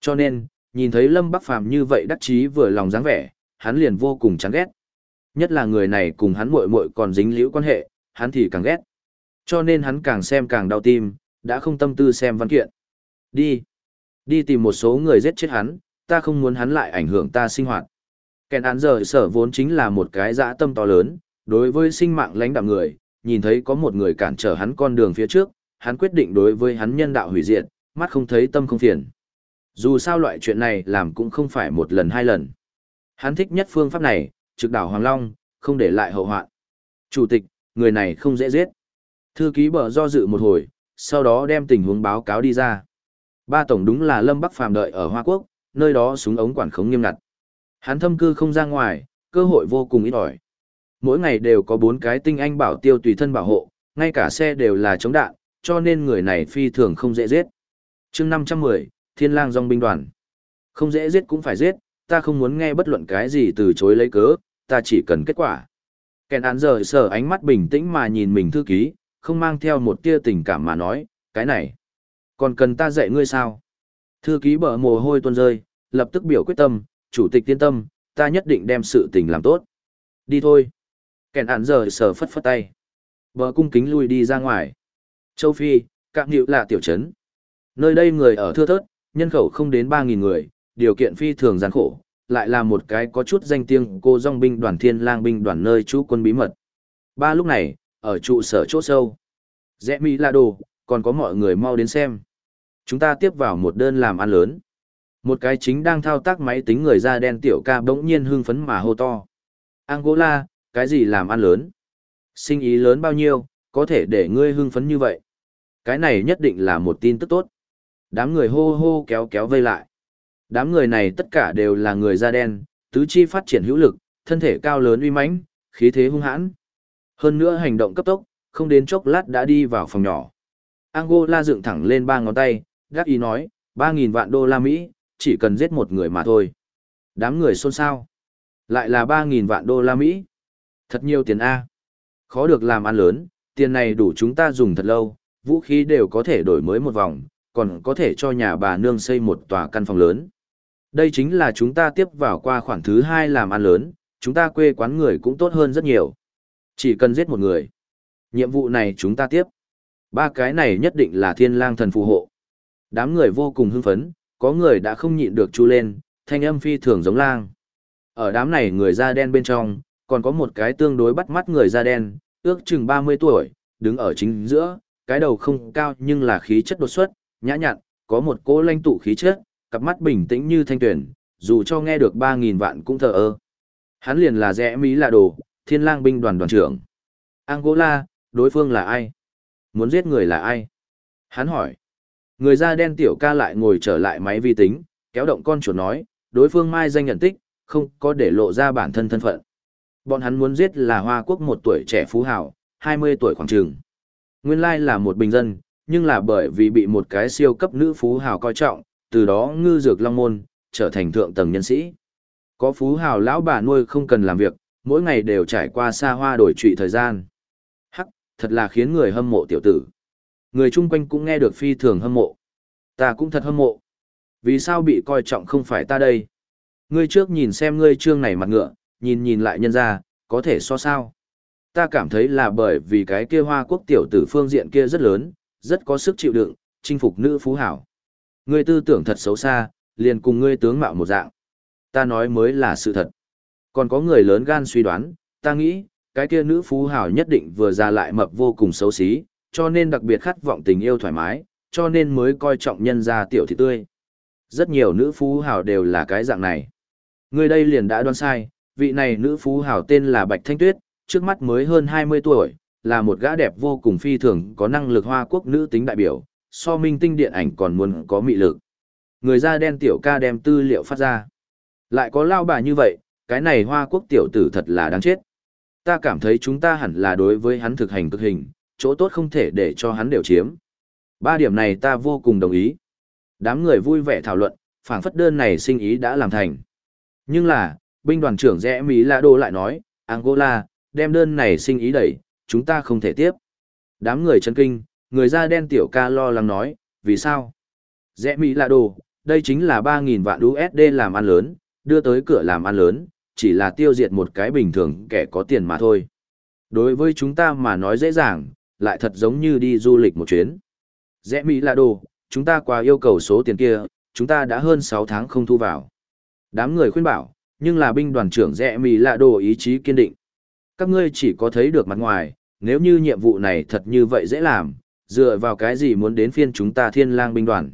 Cho nên, nhìn thấy Lâm Bắc Phàm như vậy đắc chí vừa lòng dáng vẻ, hắn liền vô cùng chán ghét. Nhất là người này cùng hắn muội muội còn dính liễu quan hệ, hắn thì càng ghét. Cho nên hắn càng xem càng đau tim, đã không tâm tư xem văn kiện. Đi. Đi tìm một số người giết chết hắn, ta không muốn hắn lại ảnh hưởng ta sinh hoạt. Kèn án giờ sở vốn chính là một cái dã tâm to lớn, đối với sinh mạng lãnh đạm người, nhìn thấy có một người cản trở hắn con đường phía trước, hắn quyết định đối với hắn nhân đạo hủy diệt, mắt không thấy tâm không phiền. Dù sao loại chuyện này làm cũng không phải một lần hai lần. Hắn thích nhất phương pháp này, trực đảo Hoàng Long, không để lại hậu hoạn. Chủ tịch, người này không dễ giết. Thư ký bờ do dự một hồi, sau đó đem tình huống báo cáo đi ra. Ba tổng đúng là Lâm Bắc Phàm đợi ở Hoa Quốc, nơi đó súng ống quản khống nghiêm ngặt. Hắn thâm cư không ra ngoài, cơ hội vô cùng ít ỏi. Mỗi ngày đều có bốn cái tinh anh bảo tiêu tùy thân bảo hộ, ngay cả xe đều là chống đạn, cho nên người này phi thường không dễ giết. chương 510, Thiên lang dòng binh đoàn. Không dễ giết cũng phải giết, ta không muốn nghe bất luận cái gì từ chối lấy cớ, ta chỉ cần kết quả. Kèn án giờ sở ánh mắt bình tĩnh mà nhìn mình thư ký, không mang theo một tia tình cảm mà nói, cái này. Còn cần ta dạy ngươi sao? Thư ký bở mồ hôi tuôn rơi, lập tức biểu quyết tâm, chủ tịch tiên tâm, ta nhất định đem sự tình làm tốt. Đi thôi. Kèn án giờ sở phất phất tay. Bờ cung kính lui đi ra ngoài. Châu Phi, cạm nhịu là tiểu trấn. Nơi đây người ở thưa thớt, nhân khẩu không đến 3.000 người, điều kiện phi thường gian khổ, lại là một cái có chút danh tiếng cô dòng binh đoàn thiên lang binh đoàn nơi trú quân bí mật. Ba lúc này, ở trụ sở chỗ sâu. Rẽ Mỹ là đồ, còn có mọi người mau đến xem. Chúng ta tiếp vào một đơn làm ăn lớn. Một cái chính đang thao tác máy tính người da đen tiểu ca bỗng nhiên hưng phấn mà hô to. Angola, cái gì làm ăn lớn? Sinh ý lớn bao nhiêu, có thể để ngươi hưng phấn như vậy? Cái này nhất định là một tin tức tốt. Đám người hô hô kéo kéo vây lại. Đám người này tất cả đều là người da đen, tứ chi phát triển hữu lực, thân thể cao lớn uy mãnh, khí thế hung hãn. Hơn nữa hành động cấp tốc, không đến chốc lát đã đi vào phòng nhỏ. Angola dựng thẳng lên ba ngón tay, gác ý nói, 3.000 vạn đô la Mỹ, chỉ cần giết một người mà thôi. Đám người xôn xao. Lại là 3.000 vạn đô la Mỹ. Thật nhiều tiền A. Khó được làm ăn lớn, tiền này đủ chúng ta dùng thật lâu, vũ khí đều có thể đổi mới một vòng, còn có thể cho nhà bà nương xây một tòa căn phòng lớn. Đây chính là chúng ta tiếp vào qua khoản thứ hai làm ăn lớn, chúng ta quê quán người cũng tốt hơn rất nhiều. Chỉ cần giết một người. Nhiệm vụ này chúng ta tiếp. Ba cái này nhất định là thiên lang thần phù hộ. Đám người vô cùng hưng phấn, có người đã không nhịn được chu lên, thanh âm phi thường giống lang. Ở đám này người da đen bên trong, còn có một cái tương đối bắt mắt người da đen, ước chừng 30 tuổi, đứng ở chính giữa, cái đầu không cao nhưng là khí chất đột xuất, nhã nhặn, có một cỗ lanh tụ khí chất, cặp mắt bình tĩnh như thanh tuyển, dù cho nghe được 3.000 vạn cũng thờ ơ. Hắn liền là rẽ Mỹ là đồ, thiên lang binh đoàn đoàn trưởng. Angola, đối phương là ai? Muốn giết người là ai? Hắn hỏi. Người da đen tiểu ca lại ngồi trở lại máy vi tính, kéo động con chuột nói, đối phương mai danh nhận tích, không có để lộ ra bản thân thân phận. Bọn hắn muốn giết là Hoa Quốc một tuổi trẻ phú hào, 20 tuổi khoảng trường. Nguyên lai là một bình dân, nhưng là bởi vì bị một cái siêu cấp nữ phú hào coi trọng, từ đó ngư dược long môn, trở thành thượng tầng nhân sĩ. Có phú hào lão bà nuôi không cần làm việc, mỗi ngày đều trải qua xa hoa đổi trụy thời gian. Hắc, thật là khiến người hâm mộ tiểu tử. Người chung quanh cũng nghe được phi thường hâm mộ. Ta cũng thật hâm mộ. Vì sao bị coi trọng không phải ta đây? Ngươi trước nhìn xem ngươi trương này mặt ngựa, nhìn nhìn lại nhân ra, có thể so sao. Ta cảm thấy là bởi vì cái kia hoa quốc tiểu tử phương diện kia rất lớn, rất có sức chịu đựng, chinh phục nữ phú hảo. Ngươi tư tưởng thật xấu xa, liền cùng ngươi tướng mạo một dạng. Ta nói mới là sự thật. Còn có người lớn gan suy đoán, ta nghĩ, cái kia nữ phú hảo nhất định vừa ra lại mập vô cùng xấu xí, cho nên đặc biệt khát vọng tình yêu thoải mái, cho nên mới coi trọng nhân gia tiểu thị tươi. Rất nhiều nữ phú hảo đều là cái dạng này. Ngươi đây liền đã đoán sai, vị này nữ phú hảo tên là Bạch Thanh Tuyết, trước mắt mới hơn 20 tuổi, là một gã đẹp vô cùng phi thường có năng lực hoa quốc nữ tính đại biểu, so minh tinh điện ảnh còn muốn có mị lực. Người da đen tiểu ca đem tư liệu phát ra. Lại có lao bà như vậy, cái này hoa quốc tiểu tử thật là đáng chết. Ta cảm thấy chúng ta hẳn là đối với hắn thực hành cực hình, chỗ tốt không thể để cho hắn đều chiếm. Ba điểm này ta vô cùng đồng ý. Đám người vui vẻ thảo luận, phảng phất đơn này sinh ý đã làm thành. Nhưng là, binh đoàn trưởng rẽ Mỹ Lạ Đô lại nói, Angola, đem đơn này sinh ý đẩy, chúng ta không thể tiếp. Đám người chân kinh, người da đen tiểu ca lo lắng nói, vì sao? Rẽ Mỹ là đồ, đây chính là 3.000 vạn USD làm ăn lớn, đưa tới cửa làm ăn lớn, chỉ là tiêu diệt một cái bình thường kẻ có tiền mà thôi. Đối với chúng ta mà nói dễ dàng, lại thật giống như đi du lịch một chuyến. Rẽ Mỹ là đồ, chúng ta qua yêu cầu số tiền kia, chúng ta đã hơn 6 tháng không thu vào. Đám người khuyên bảo, nhưng là binh đoàn trưởng rẽ Mỹ là đồ ý chí kiên định. Các ngươi chỉ có thấy được mặt ngoài, nếu như nhiệm vụ này thật như vậy dễ làm, dựa vào cái gì muốn đến phiên chúng ta thiên lang binh đoàn.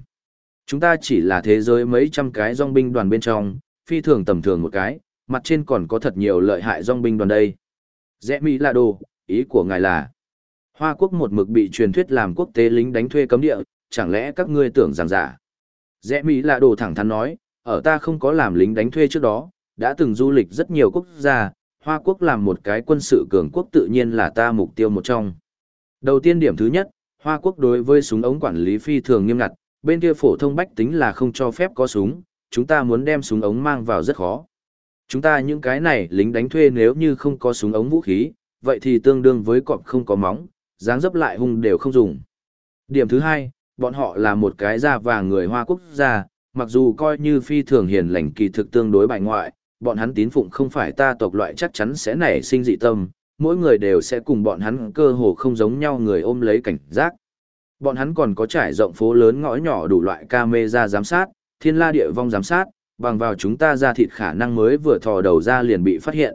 Chúng ta chỉ là thế giới mấy trăm cái dòng binh đoàn bên trong, phi thường tầm thường một cái, mặt trên còn có thật nhiều lợi hại dòng binh đoàn đây. Rẽ Mỹ là đồ, ý của ngài là, Hoa quốc một mực bị truyền thuyết làm quốc tế lính đánh thuê cấm địa, chẳng lẽ các ngươi tưởng rằng giả. Rẽ Mỹ là đồ thẳng thắn nói, ở ta không có làm lính đánh thuê trước đó, đã từng du lịch rất nhiều quốc gia, Hoa quốc làm một cái quân sự cường quốc tự nhiên là ta mục tiêu một trong. Đầu tiên điểm thứ nhất, Hoa quốc đối với súng ống quản lý phi thường nghiêm ngặt, bên kia phổ thông bách tính là không cho phép có súng, chúng ta muốn đem súng ống mang vào rất khó. Chúng ta những cái này lính đánh thuê nếu như không có súng ống vũ khí, vậy thì tương đương với cọp không có móng, dáng dấp lại hung đều không dùng. Điểm thứ hai, bọn họ là một cái da vàng người Hoa quốc gia, mặc dù coi như phi thường hiền lành kỳ thực tương đối bài ngoại, bọn hắn tín phụng không phải ta tộc loại chắc chắn sẽ nảy sinh dị tâm, mỗi người đều sẽ cùng bọn hắn cơ hồ không giống nhau người ôm lấy cảnh giác. Bọn hắn còn có trải rộng phố lớn ngõ nhỏ đủ loại camera giám sát, thiên la địa vong giám sát, bằng vào chúng ta ra thịt khả năng mới vừa thò đầu ra liền bị phát hiện.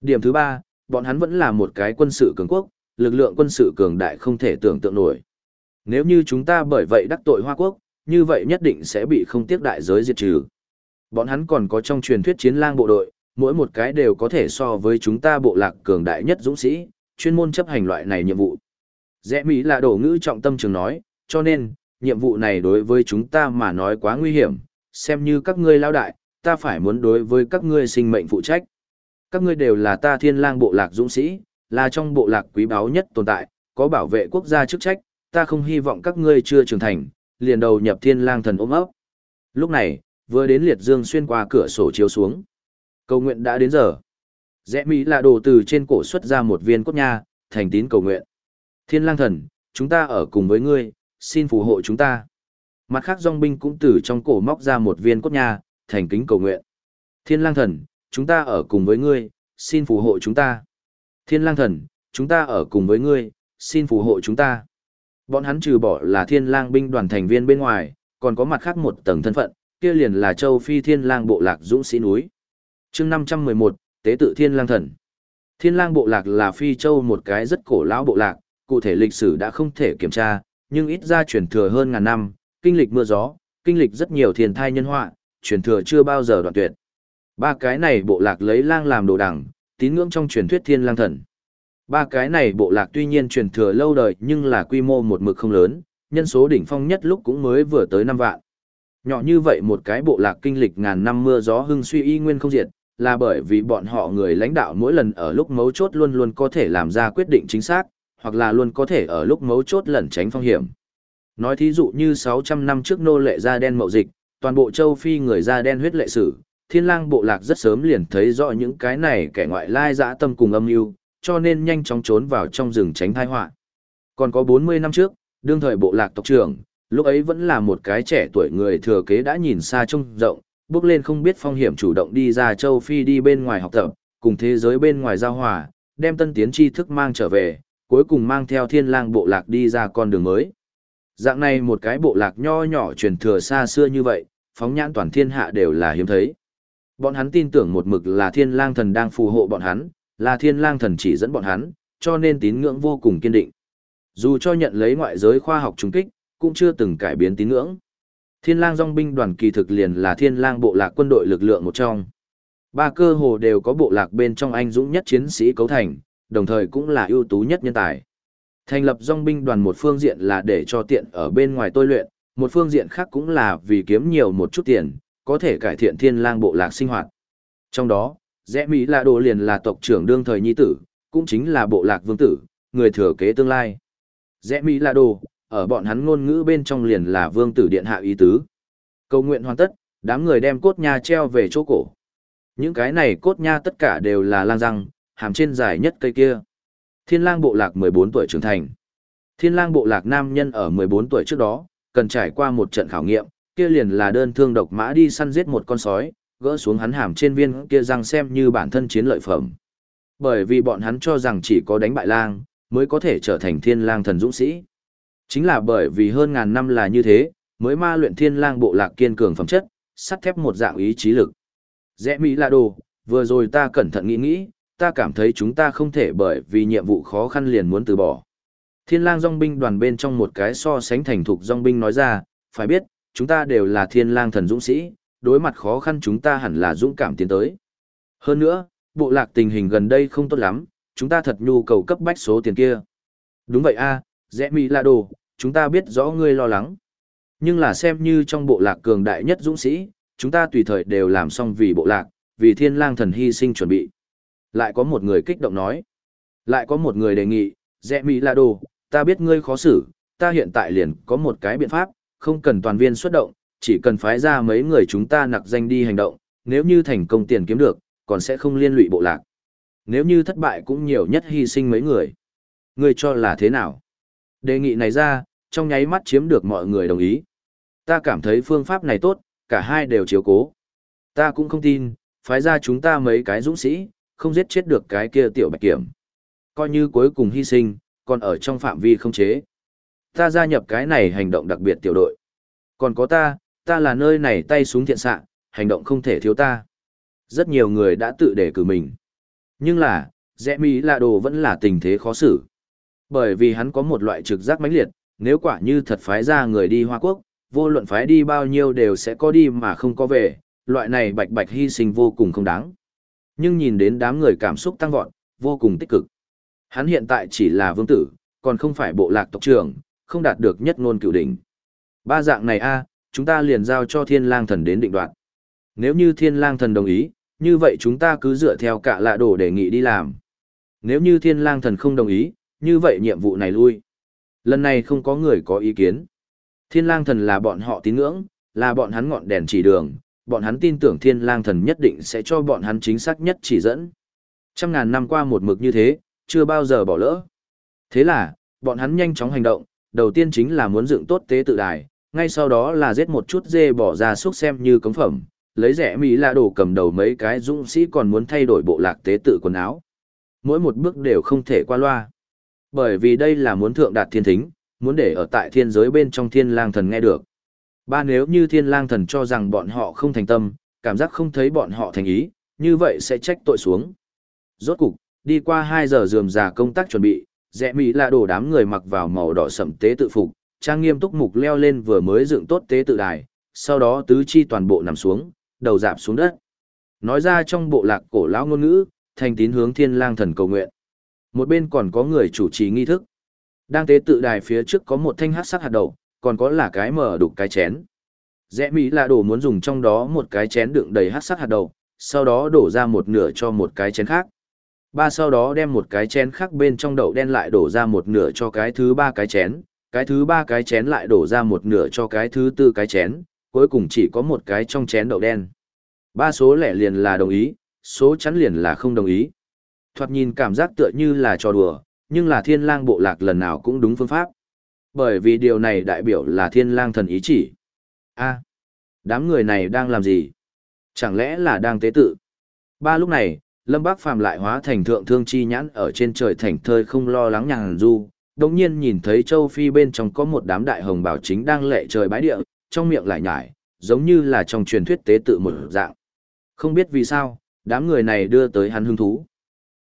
Điểm thứ ba, bọn hắn vẫn là một cái quân sự cường quốc, lực lượng quân sự cường đại không thể tưởng tượng nổi. Nếu như chúng ta bởi vậy đắc tội Hoa Quốc, như vậy nhất định sẽ bị không tiếc đại giới diệt trừ. Bọn hắn còn có trong truyền thuyết chiến lang bộ đội, mỗi một cái đều có thể so với chúng ta bộ lạc cường đại nhất dũng sĩ, chuyên môn chấp hành loại này nhiệm vụ. Rẽ Mỹ là đổ ngữ trọng tâm trường nói, cho nên, nhiệm vụ này đối với chúng ta mà nói quá nguy hiểm, xem như các ngươi lao đại, ta phải muốn đối với các ngươi sinh mệnh phụ trách. Các ngươi đều là ta thiên lang bộ lạc dũng sĩ, là trong bộ lạc quý báu nhất tồn tại, có bảo vệ quốc gia chức trách, ta không hy vọng các ngươi chưa trưởng thành, liền đầu nhập thiên lang thần ôm ấp. Lúc này, vừa đến liệt dương xuyên qua cửa sổ chiếu xuống. Cầu nguyện đã đến giờ. Rẽ Mỹ là đồ từ trên cổ xuất ra một viên cốt nha, thành tín cầu nguyện. Thiên lang thần, chúng ta ở cùng với ngươi, xin phù hộ chúng ta. Mặt khác dòng binh cũng từ trong cổ móc ra một viên cốt nha, thành kính cầu nguyện. Thiên lang thần, chúng ta ở cùng với ngươi, xin phù hộ chúng ta. Thiên lang thần, chúng ta ở cùng với ngươi, xin phù hộ chúng ta. Bọn hắn trừ bỏ là thiên lang binh đoàn thành viên bên ngoài, còn có mặt khác một tầng thân phận, kia liền là châu phi thiên lang bộ lạc dũng sĩ núi. chương 511, tế tự thiên lang thần. Thiên lang bộ lạc là phi châu một cái rất cổ lão bộ lạc, cụ thể lịch sử đã không thể kiểm tra, nhưng ít ra truyền thừa hơn ngàn năm, kinh lịch mưa gió, kinh lịch rất nhiều thiên thai nhân họa, truyền thừa chưa bao giờ đoạn tuyệt. Ba cái này bộ lạc lấy lang làm đồ đẳng, tín ngưỡng trong truyền thuyết thiên lang thần. Ba cái này bộ lạc tuy nhiên truyền thừa lâu đời nhưng là quy mô một mực không lớn, nhân số đỉnh phong nhất lúc cũng mới vừa tới năm vạn. Nhỏ như vậy một cái bộ lạc kinh lịch ngàn năm mưa gió hưng suy y nguyên không diệt, là bởi vì bọn họ người lãnh đạo mỗi lần ở lúc mấu chốt luôn luôn có thể làm ra quyết định chính xác, hoặc là luôn có thể ở lúc mấu chốt lẩn tránh phong hiểm. Nói thí dụ như 600 năm trước nô lệ da đen mậu dịch, toàn bộ châu Phi người da đen huyết lệ sử, thiên lang bộ lạc rất sớm liền thấy rõ những cái này kẻ ngoại lai dã tâm cùng âm mưu, cho nên nhanh chóng trốn vào trong rừng tránh tai họa. Còn có 40 năm trước, đương thời bộ lạc tộc trưởng, lúc ấy vẫn là một cái trẻ tuổi người thừa kế đã nhìn xa trông rộng, bước lên không biết phong hiểm chủ động đi ra châu Phi đi bên ngoài học tập, cùng thế giới bên ngoài giao hòa, đem tân tiến tri thức mang trở về, cuối cùng mang theo thiên lang bộ lạc đi ra con đường mới. Dạng này một cái bộ lạc nho nhỏ truyền thừa xa xưa như vậy, phóng nhãn toàn thiên hạ đều là hiếm thấy. Bọn hắn tin tưởng một mực là thiên lang thần đang phù hộ bọn hắn, là thiên lang thần chỉ dẫn bọn hắn, cho nên tín ngưỡng vô cùng kiên định. Dù cho nhận lấy ngoại giới khoa học trùng kích, cũng chưa từng cải biến tín ngưỡng. Thiên lang dòng binh đoàn kỳ thực liền là thiên lang bộ lạc quân đội lực lượng một trong. Ba cơ hồ đều có bộ lạc bên trong anh dũng nhất chiến sĩ cấu thành, đồng thời cũng là ưu tú nhất nhân tài. Thành lập dòng binh đoàn một phương diện là để cho tiện ở bên ngoài tôi luyện, một phương diện khác cũng là vì kiếm nhiều một chút tiền, có thể cải thiện thiên lang bộ lạc sinh hoạt. Trong đó, rẽ Mỹ là đồ liền là tộc trưởng đương thời nhi tử, cũng chính là bộ lạc vương tử, người thừa kế tương lai. Rẽ Mỹ là đồ, ở bọn hắn ngôn ngữ bên trong liền là vương tử điện hạ ý tứ. Cầu nguyện hoàn tất, đám người đem cốt nha treo về chỗ cổ. Những cái này cốt nha tất cả đều là lang răng, hàm trên dài nhất cây kia. Thiên lang bộ lạc 14 tuổi trưởng thành. Thiên lang bộ lạc nam nhân ở 14 tuổi trước đó, cần trải qua một trận khảo nghiệm, kia liền là đơn thương độc mã đi săn giết một con sói, gỡ xuống hắn hàm trên viên kia răng xem như bản thân chiến lợi phẩm. Bởi vì bọn hắn cho rằng chỉ có đánh bại lang, mới có thể trở thành thiên lang thần dũng sĩ. Chính là bởi vì hơn ngàn năm là như thế, mới ma luyện thiên lang bộ lạc kiên cường phẩm chất, sắt thép một dạng ý chí lực. Rẽ Mỹ là đồ, vừa rồi ta cẩn thận nghĩ nghĩ, ta cảm thấy chúng ta không thể bởi vì nhiệm vụ khó khăn liền muốn từ bỏ. Thiên lang dòng binh đoàn bên trong một cái so sánh thành thục dòng binh nói ra, phải biết, chúng ta đều là thiên lang thần dũng sĩ, đối mặt khó khăn chúng ta hẳn là dũng cảm tiến tới. Hơn nữa, bộ lạc tình hình gần đây không tốt lắm, chúng ta thật nhu cầu cấp bách số tiền kia. Đúng vậy a, rẽ mỹ là đồ, chúng ta biết rõ ngươi lo lắng. Nhưng là xem như trong bộ lạc cường đại nhất dũng sĩ, chúng ta tùy thời đều làm xong vì bộ lạc, vì thiên lang thần hy sinh chuẩn bị. Lại có một người kích động nói. Lại có một người đề nghị, rẽ mỹ là đồ, ta biết ngươi khó xử, ta hiện tại liền có một cái biện pháp, không cần toàn viên xuất động, chỉ cần phái ra mấy người chúng ta nặc danh đi hành động, nếu như thành công tiền kiếm được, còn sẽ không liên lụy bộ lạc. Nếu như thất bại cũng nhiều nhất hy sinh mấy người. Ngươi cho là thế nào? Đề nghị này ra, trong nháy mắt chiếm được mọi người đồng ý. Ta cảm thấy phương pháp này tốt, cả hai đều chiếu cố. Ta cũng không tin, phái ra chúng ta mấy cái dũng sĩ, không giết chết được cái kia tiểu bạch kiểm. Coi như cuối cùng hy sinh, còn ở trong phạm vi không chế. Ta gia nhập cái này hành động đặc biệt tiểu đội. Còn có ta, ta là nơi này tay súng thiện xạ, hành động không thể thiếu ta. Rất nhiều người đã tự đề cử mình. Nhưng là, rẽ mỹ lạ đồ vẫn là tình thế khó xử. Bởi vì hắn có một loại trực giác mãnh liệt, nếu quả như thật phái ra người đi Hoa Quốc, vô luận phái đi bao nhiêu đều sẽ có đi mà không có về, loại này bạch bạch hy sinh vô cùng không đáng. Nhưng nhìn đến đám người cảm xúc tăng vọt, vô cùng tích cực. Hắn hiện tại chỉ là vương tử, còn không phải bộ lạc tộc trưởng, không đạt được nhất ngôn cửu đỉnh. Ba dạng này a, chúng ta liền giao cho thiên lang thần đến định đoạt. Nếu như thiên lang thần đồng ý, như vậy chúng ta cứ dựa theo cả lạ đồ đề nghị đi làm. Nếu như thiên lang thần không đồng ý, như vậy nhiệm vụ này lui. Lần này không có người có ý kiến. Thiên lang thần là bọn họ tín ngưỡng, là bọn hắn ngọn đèn chỉ đường, bọn hắn tin tưởng thiên lang thần nhất định sẽ cho bọn hắn chính xác nhất chỉ dẫn. Trăm ngàn năm qua một mực như thế, chưa bao giờ bỏ lỡ. Thế là, bọn hắn nhanh chóng hành động, đầu tiên chính là muốn dựng tốt tế tự đài, ngay sau đó là giết một chút dê bỏ ra xúc xem như cống phẩm, lấy rẻ Mỹ là đồ cầm đầu mấy cái dũng sĩ còn muốn thay đổi bộ lạc tế tự quần áo. Mỗi một bước đều không thể qua loa. Bởi vì đây là muốn thượng đạt thiên thính, muốn để ở tại thiên giới bên trong thiên lang thần nghe được. Ba nếu như thiên lang thần cho rằng bọn họ không thành tâm, cảm giác không thấy bọn họ thành ý, như vậy sẽ trách tội xuống. Rốt cục, đi qua 2 giờ dườm già công tác chuẩn bị, rẽ mỹ là đổ đám người mặc vào màu đỏ sậm tế tự phục, trang nghiêm túc mục leo lên vừa mới dựng tốt tế tự đài, sau đó tứ chi toàn bộ nằm xuống, đầu dạp xuống đất. Nói ra trong bộ lạc cổ lão ngôn ngữ, thành tín hướng thiên lang thần cầu nguyện. Một bên còn có người chủ trì nghi thức. Đang tế tự đài phía trước có một thanh hát sắc hạt đậu, còn có là cái mở đục cái chén. Rẽ Mỹ là đổ muốn dùng trong đó một cái chén đựng đầy hát sắc hạt đậu, sau đó đổ ra một nửa cho một cái chén khác. Ba sau đó đem một cái chén khác bên trong đậu đen lại đổ ra một nửa cho cái thứ ba cái chén, cái thứ ba cái chén lại đổ ra một nửa cho cái thứ tư cái chén, cuối cùng chỉ có một cái trong chén đậu đen. Ba số lẻ liền là đồng ý, số chắn liền là không đồng ý. Thoạt nhìn cảm giác tựa như là trò đùa, nhưng là thiên lang bộ lạc lần nào cũng đúng phương pháp. Bởi vì điều này đại biểu là thiên lang thần ý chỉ. a đám người này đang làm gì? Chẳng lẽ là đang tế tự? Ba lúc này, Lâm Bác Phàm lại hóa thành thượng thương chi nhãn ở trên trời thành thơi không lo lắng nhàn du, đồng nhiên nhìn thấy châu Phi bên trong có một đám đại hồng bảo chính đang lệ trời bái địa, trong miệng lại nhải, giống như là trong truyền thuyết tế tự một dạng. Không biết vì sao, đám người này đưa tới hắn hứng thú.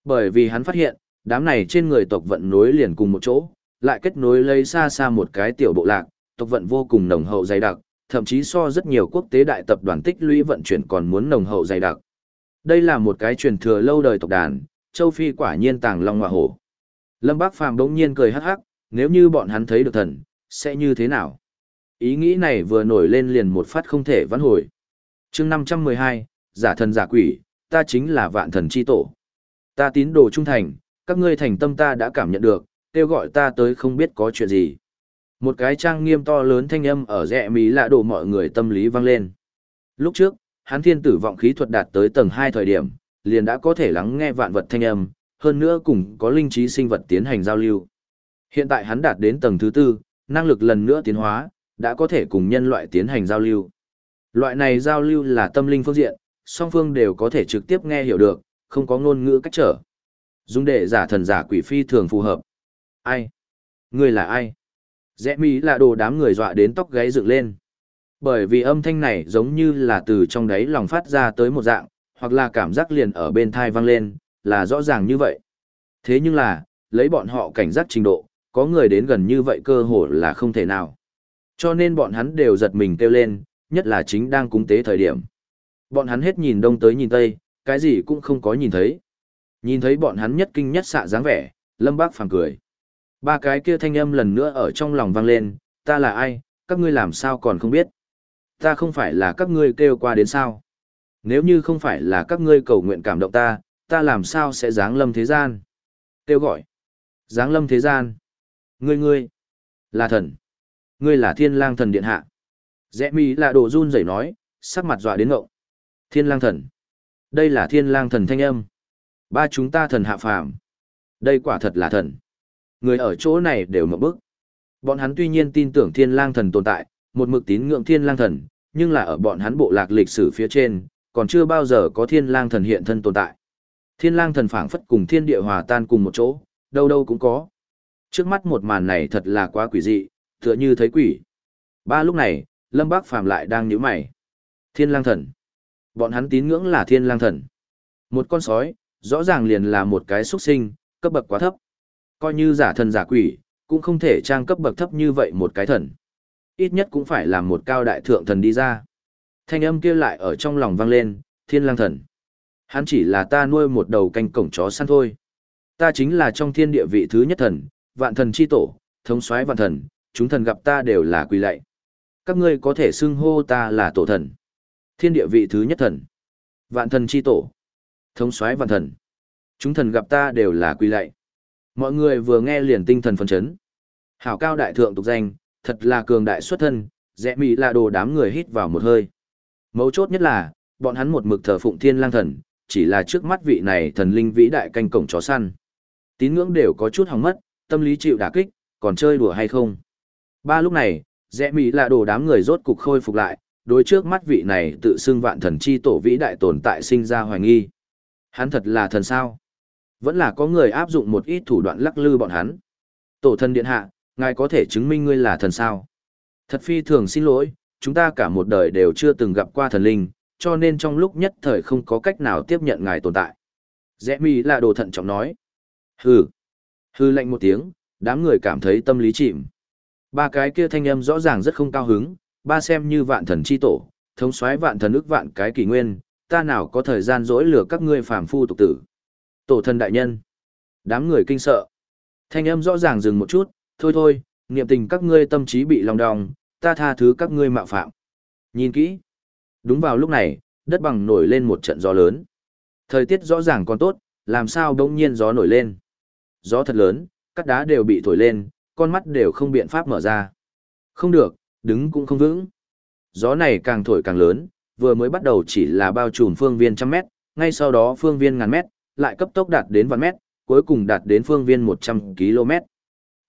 Bởi vì hắn phát hiện, đám này trên người tộc vận nối liền cùng một chỗ, lại kết nối lấy xa xa một cái tiểu bộ lạc, tộc vận vô cùng nồng hậu dày đặc, thậm chí so rất nhiều quốc tế đại tập đoàn tích lũy vận chuyển còn muốn nồng hậu dày đặc. Đây là một cái truyền thừa lâu đời tộc đàn, châu Phi quả nhiên tàng long ngọa hổ. Lâm Bác Phàm đống nhiên cười hắc hắc, nếu như bọn hắn thấy được thần, sẽ như thế nào? Ý nghĩ này vừa nổi lên liền một phát không thể vãn hồi. chương 512, giả thần giả quỷ, ta chính là vạn thần chi tổ. Ta tín đồ trung thành, các ngươi thành tâm ta đã cảm nhận được, kêu gọi ta tới không biết có chuyện gì. Một cái trang nghiêm to lớn thanh âm ở rẽ mí lạ đổ mọi người tâm lý vang lên. Lúc trước, hắn thiên tử vọng khí thuật đạt tới tầng 2 thời điểm, liền đã có thể lắng nghe vạn vật thanh âm, hơn nữa cùng có linh trí sinh vật tiến hành giao lưu. Hiện tại hắn đạt đến tầng thứ tư, năng lực lần nữa tiến hóa, đã có thể cùng nhân loại tiến hành giao lưu. Loại này giao lưu là tâm linh phương diện, song phương đều có thể trực tiếp nghe hiểu được, không có ngôn ngữ cách trở. Dùng để giả thần giả quỷ phi thường phù hợp. Ai? Người là ai? Rẽ mỹ là đồ đám người dọa đến tóc gáy dựng lên. Bởi vì âm thanh này giống như là từ trong đáy lòng phát ra tới một dạng, hoặc là cảm giác liền ở bên thai vang lên, là rõ ràng như vậy. Thế nhưng là, lấy bọn họ cảnh giác trình độ, có người đến gần như vậy cơ hồ là không thể nào. Cho nên bọn hắn đều giật mình kêu lên, nhất là chính đang cúng tế thời điểm. Bọn hắn hết nhìn đông tới nhìn tây, cái gì cũng không có nhìn thấy. Nhìn thấy bọn hắn nhất kinh nhất xạ dáng vẻ, Lâm Bác phàm cười. Ba cái kia thanh âm lần nữa ở trong lòng vang lên, ta là ai, các ngươi làm sao còn không biết. Ta không phải là các ngươi kêu qua đến sao. Nếu như không phải là các ngươi cầu nguyện cảm động ta, ta làm sao sẽ giáng lâm thế gian. Kêu gọi. Giáng lâm thế gian. Ngươi ngươi. Là thần. Ngươi là thiên lang thần điện hạ. Rẽ mi là đồ run rẩy nói, sắc mặt dọa đến ngậu. Thiên lang thần. Đây là thiên lang thần thanh âm. Ba chúng ta thần hạ phàm. Đây quả thật là thần. Người ở chỗ này đều mở bức. Bọn hắn tuy nhiên tin tưởng thiên lang thần tồn tại, một mực tín ngưỡng thiên lang thần, nhưng là ở bọn hắn bộ lạc lịch sử phía trên, còn chưa bao giờ có thiên lang thần hiện thân tồn tại. Thiên lang thần phảng phất cùng thiên địa hòa tan cùng một chỗ, đâu đâu cũng có. Trước mắt một màn này thật là quá quỷ dị, tựa như thấy quỷ. Ba lúc này, Lâm Bác Phàm lại đang nhíu mày. Thiên lang thần. Bọn hắn tín ngưỡng là thiên lang thần. Một con sói, rõ ràng liền là một cái xuất sinh, cấp bậc quá thấp. Coi như giả thần giả quỷ, cũng không thể trang cấp bậc thấp như vậy một cái thần. Ít nhất cũng phải là một cao đại thượng thần đi ra. Thanh âm kia lại ở trong lòng vang lên, thiên lang thần. Hắn chỉ là ta nuôi một đầu canh cổng chó săn thôi. Ta chính là trong thiên địa vị thứ nhất thần, vạn thần chi tổ, thống soái vạn thần, chúng thần gặp ta đều là quỳ lạy. Các ngươi có thể xưng hô ta là tổ thần. Thiên địa vị thứ nhất thần, vạn thần chi tổ, thống soái vạn thần. Chúng thần gặp ta đều là quy lạy. Mọi người vừa nghe liền tinh thần phấn chấn. Hảo cao đại thượng tục danh, thật là cường đại xuất thân, rẽ mị là đồ đám người hít vào một hơi. Mấu chốt nhất là, bọn hắn một mực thờ phụng thiên lang thần, chỉ là trước mắt vị này thần linh vĩ đại canh cổng chó săn. Tín ngưỡng đều có chút hỏng mất, tâm lý chịu đả kích, còn chơi đùa hay không. Ba lúc này, rẽ mỹ là đồ đám người rốt cục khôi phục lại, đối trước mắt vị này tự xưng vạn thần chi tổ vĩ đại tồn tại sinh ra hoài nghi. Hắn thật là thần sao? Vẫn là có người áp dụng một ít thủ đoạn lắc lư bọn hắn. Tổ thần điện hạ, ngài có thể chứng minh ngươi là thần sao? Thật phi thường xin lỗi, chúng ta cả một đời đều chưa từng gặp qua thần linh, cho nên trong lúc nhất thời không có cách nào tiếp nhận ngài tồn tại. Rẽ mi là đồ thận trọng nói. Hừ. Hừ lạnh một tiếng, đám người cảm thấy tâm lý chìm. Ba cái kia thanh âm rõ ràng rất không cao hứng, ba xem như vạn thần chi tổ, thống soái vạn thần ức vạn cái kỳ nguyên, ta nào có thời gian dỗi lừa các ngươi phàm phu tục tử. Tổ thần đại nhân. Đám người kinh sợ. Thanh âm rõ ràng dừng một chút, thôi thôi, niệm tình các ngươi tâm trí bị lòng đong, ta tha thứ các ngươi mạo phạm. Nhìn kỹ. Đúng vào lúc này, đất bằng nổi lên một trận gió lớn. Thời tiết rõ ràng còn tốt, làm sao đống nhiên gió nổi lên. Gió thật lớn, các đá đều bị thổi lên, con mắt đều không biện pháp mở ra. Không được, đứng cũng không vững. Gió này càng thổi càng lớn, vừa mới bắt đầu chỉ là bao trùm phương viên trăm mét, ngay sau đó phương viên ngàn mét, lại cấp tốc đạt đến vạn mét, cuối cùng đạt đến phương viên 100 km.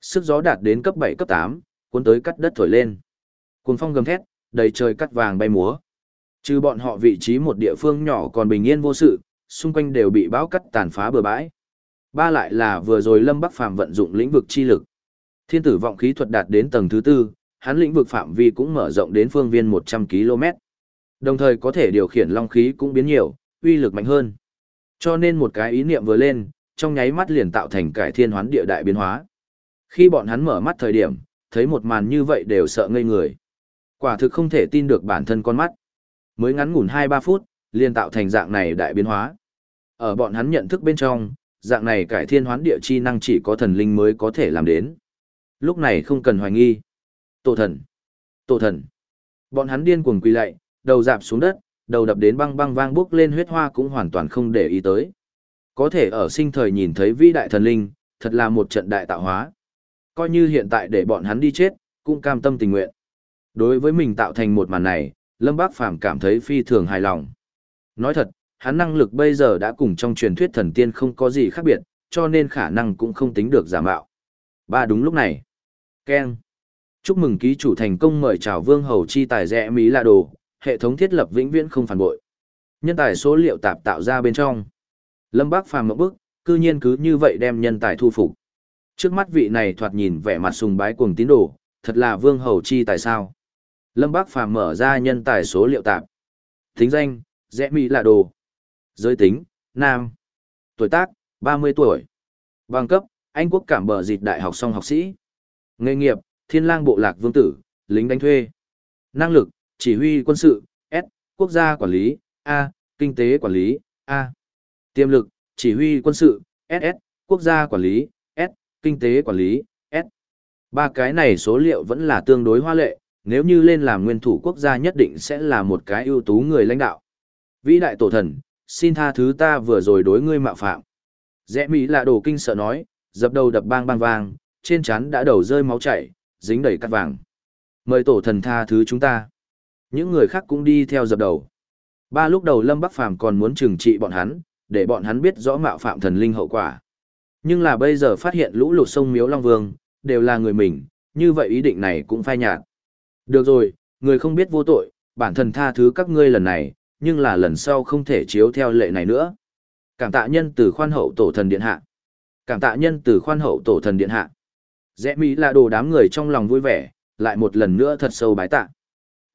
Sức gió đạt đến cấp 7 cấp 8, cuốn tới cắt đất thổi lên. Cuồng phong gầm thét, đầy trời cắt vàng bay múa. Trừ bọn họ vị trí một địa phương nhỏ còn bình yên vô sự, xung quanh đều bị bão cắt tàn phá bừa bãi. Ba lại là vừa rồi Lâm Bắc Phàm vận dụng lĩnh vực chi lực. Thiên tử vọng khí thuật đạt đến tầng thứ tư, hắn lĩnh vực phạm vi cũng mở rộng đến phương viên 100 km. Đồng thời có thể điều khiển long khí cũng biến nhiều, uy lực mạnh hơn. Cho nên một cái ý niệm vừa lên, trong nháy mắt liền tạo thành cải thiên hoán địa đại biến hóa. Khi bọn hắn mở mắt thời điểm, thấy một màn như vậy đều sợ ngây người. Quả thực không thể tin được bản thân con mắt. Mới ngắn ngủn 2-3 phút, liền tạo thành dạng này đại biến hóa. Ở bọn hắn nhận thức bên trong, dạng này cải thiên hoán địa chi năng chỉ có thần linh mới có thể làm đến. Lúc này không cần hoài nghi. Tổ thần! Tổ thần! Bọn hắn điên cuồng quỳ lạy, đầu dạp xuống đất, đầu đập đến băng băng vang bước lên huyết hoa cũng hoàn toàn không để ý tới. Có thể ở sinh thời nhìn thấy vĩ đại thần linh, thật là một trận đại tạo hóa. Coi như hiện tại để bọn hắn đi chết, cũng cam tâm tình nguyện. Đối với mình tạo thành một màn này, Lâm Bác Phàm cảm thấy phi thường hài lòng. Nói thật, hắn năng lực bây giờ đã cùng trong truyền thuyết thần tiên không có gì khác biệt, cho nên khả năng cũng không tính được giả mạo. Ba đúng lúc này. Ken. Chúc mừng ký chủ thành công mời chào Vương Hầu Chi tài rẽ Mỹ là đồ, hệ thống thiết lập vĩnh viễn không phản bội. Nhân tài số liệu tạp tạo ra bên trong. Lâm Bác phàm một bức, cư nhiên cứ như vậy đem nhân tài thu phục. Trước mắt vị này thoạt nhìn vẻ mặt sùng bái cuồng tín đồ, thật là vương hầu chi tại sao. Lâm Bác phàm mở ra nhân tài số liệu tạp. Thính danh, rẽ mỹ là đồ. Giới tính, nam. Tuổi tác, 30 tuổi. Bằng cấp, Anh quốc cảm bờ dịch đại học song học sĩ. Nghề nghiệp, thiên lang bộ lạc vương tử, lính đánh thuê. Năng lực, chỉ huy quân sự, S, quốc gia quản lý, A, kinh tế quản lý, A. Tiềm lực, chỉ huy quân sự, SS, quốc gia quản lý, S, kinh tế quản lý, S. Ba cái này số liệu vẫn là tương đối hoa lệ, nếu như lên làm nguyên thủ quốc gia nhất định sẽ là một cái ưu tú người lãnh đạo. Vĩ đại tổ thần, xin tha thứ ta vừa rồi đối ngươi mạo phạm. Rẽ Mỹ là đồ kinh sợ nói, dập đầu đập bang bang vang, trên chắn đã đầu rơi máu chảy, dính đầy cắt vàng. Mời tổ thần tha thứ chúng ta. Những người khác cũng đi theo dập đầu. Ba lúc đầu Lâm Bắc Phàm còn muốn trừng trị bọn hắn, để bọn hắn biết rõ mạo phạm thần linh hậu quả. Nhưng là bây giờ phát hiện lũ lụt sông Miếu Long Vương, đều là người mình, như vậy ý định này cũng phai nhạt. Được rồi, người không biết vô tội, bản thân tha thứ các ngươi lần này, nhưng là lần sau không thể chiếu theo lệ này nữa. Cảm tạ nhân từ khoan hậu tổ thần điện hạ. Cảm tạ nhân từ khoan hậu tổ thần điện hạ. Rẽ Mỹ là đồ đám người trong lòng vui vẻ, lại một lần nữa thật sâu bái tạ.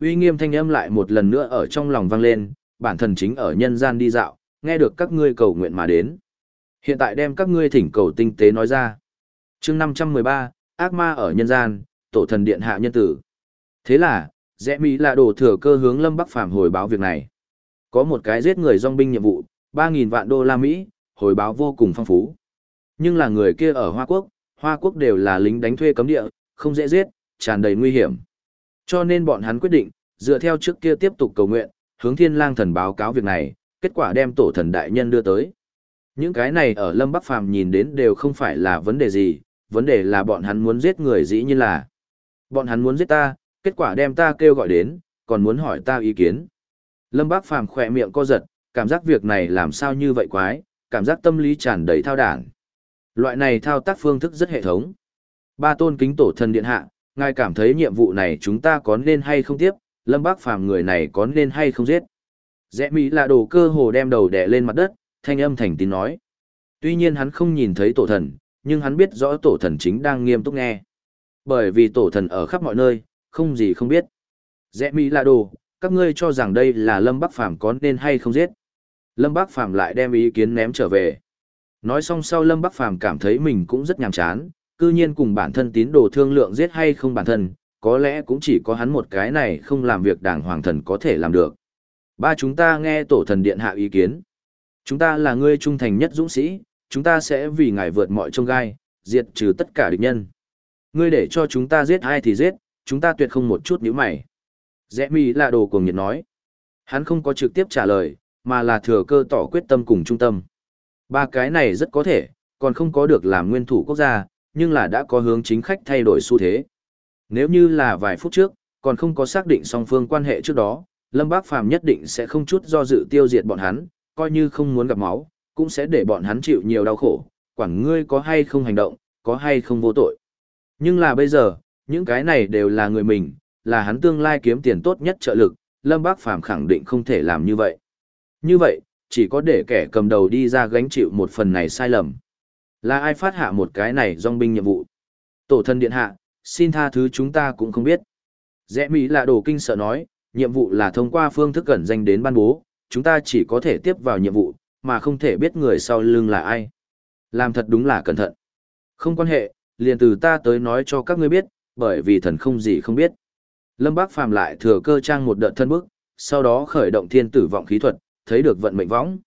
Uy nghiêm thanh âm lại một lần nữa ở trong lòng vang lên, bản thân chính ở nhân gian đi dạo, nghe được các ngươi cầu nguyện mà đến. Hiện tại đem các ngươi thỉnh cầu tinh tế nói ra. chương 513, ác ma ở nhân gian, tổ thần điện hạ nhân tử. Thế là, rẽ Mỹ là đồ thừa cơ hướng Lâm Bắc Phàm hồi báo việc này. Có một cái giết người dòng binh nhiệm vụ, 3.000 vạn đô la Mỹ, hồi báo vô cùng phong phú. Nhưng là người kia ở Hoa Quốc, Hoa Quốc đều là lính đánh thuê cấm địa, không dễ giết, tràn đầy nguy hiểm. Cho nên bọn hắn quyết định, dựa theo trước kia tiếp tục cầu nguyện, hướng thiên lang thần báo cáo việc này, kết quả đem tổ thần đại nhân đưa tới. Những cái này ở Lâm Bắc Phàm nhìn đến đều không phải là vấn đề gì, vấn đề là bọn hắn muốn giết người dĩ nhiên là. Bọn hắn muốn giết ta, kết quả đem ta kêu gọi đến, còn muốn hỏi ta ý kiến. Lâm Bác Phàm khỏe miệng co giật, cảm giác việc này làm sao như vậy quái, cảm giác tâm lý tràn đầy thao đảng. Loại này thao tác phương thức rất hệ thống. Ba tôn kính tổ thần điện hạ, ngài cảm thấy nhiệm vụ này chúng ta có nên hay không tiếp, Lâm Bác Phàm người này có nên hay không giết. Rẽ Mỹ là đồ cơ hồ đem đầu đè lên mặt đất, thanh âm thành tín nói. Tuy nhiên hắn không nhìn thấy tổ thần, nhưng hắn biết rõ tổ thần chính đang nghiêm túc nghe. Bởi vì tổ thần ở khắp mọi nơi, không gì không biết. Rẽ Mỹ là đồ, các ngươi cho rằng đây là Lâm Bắc Phàm có nên hay không giết. Lâm Bắc Phàm lại đem ý kiến ném trở về. Nói xong sau Lâm Bắc Phàm cảm thấy mình cũng rất nhàm chán, cư nhiên cùng bản thân tín đồ thương lượng giết hay không bản thân, có lẽ cũng chỉ có hắn một cái này không làm việc đảng hoàng thần có thể làm được. Ba chúng ta nghe tổ thần điện hạ ý kiến. Chúng ta là người trung thành nhất dũng sĩ, chúng ta sẽ vì ngài vượt mọi trông gai, diệt trừ tất cả địch nhân. Ngươi để cho chúng ta giết ai thì giết, chúng ta tuyệt không một chút nhíu mày. Rẽ mi là đồ cuồng nhiệt nói. Hắn không có trực tiếp trả lời, mà là thừa cơ tỏ quyết tâm cùng trung tâm. Ba cái này rất có thể, còn không có được làm nguyên thủ quốc gia, nhưng là đã có hướng chính khách thay đổi xu thế. Nếu như là vài phút trước, còn không có xác định song phương quan hệ trước đó, Lâm Bác Phàm nhất định sẽ không chút do dự tiêu diệt bọn hắn, coi như không muốn gặp máu, cũng sẽ để bọn hắn chịu nhiều đau khổ, quản ngươi có hay không hành động, có hay không vô tội. Nhưng là bây giờ, những cái này đều là người mình, là hắn tương lai kiếm tiền tốt nhất trợ lực, Lâm Bác Phàm khẳng định không thể làm như vậy. Như vậy, chỉ có để kẻ cầm đầu đi ra gánh chịu một phần này sai lầm. Là ai phát hạ một cái này dòng binh nhiệm vụ? Tổ thân điện hạ, xin tha thứ chúng ta cũng không biết. Rẽ Mỹ là đồ kinh sợ nói, nhiệm vụ là thông qua phương thức cẩn danh đến ban bố, chúng ta chỉ có thể tiếp vào nhiệm vụ, mà không thể biết người sau lưng là ai. Làm thật đúng là cẩn thận. Không quan hệ, liền từ ta tới nói cho các ngươi biết, bởi vì thần không gì không biết. Lâm Bác Phàm lại thừa cơ trang một đợt thân bức, sau đó khởi động thiên tử vọng khí thuật, thấy được vận mệnh võng.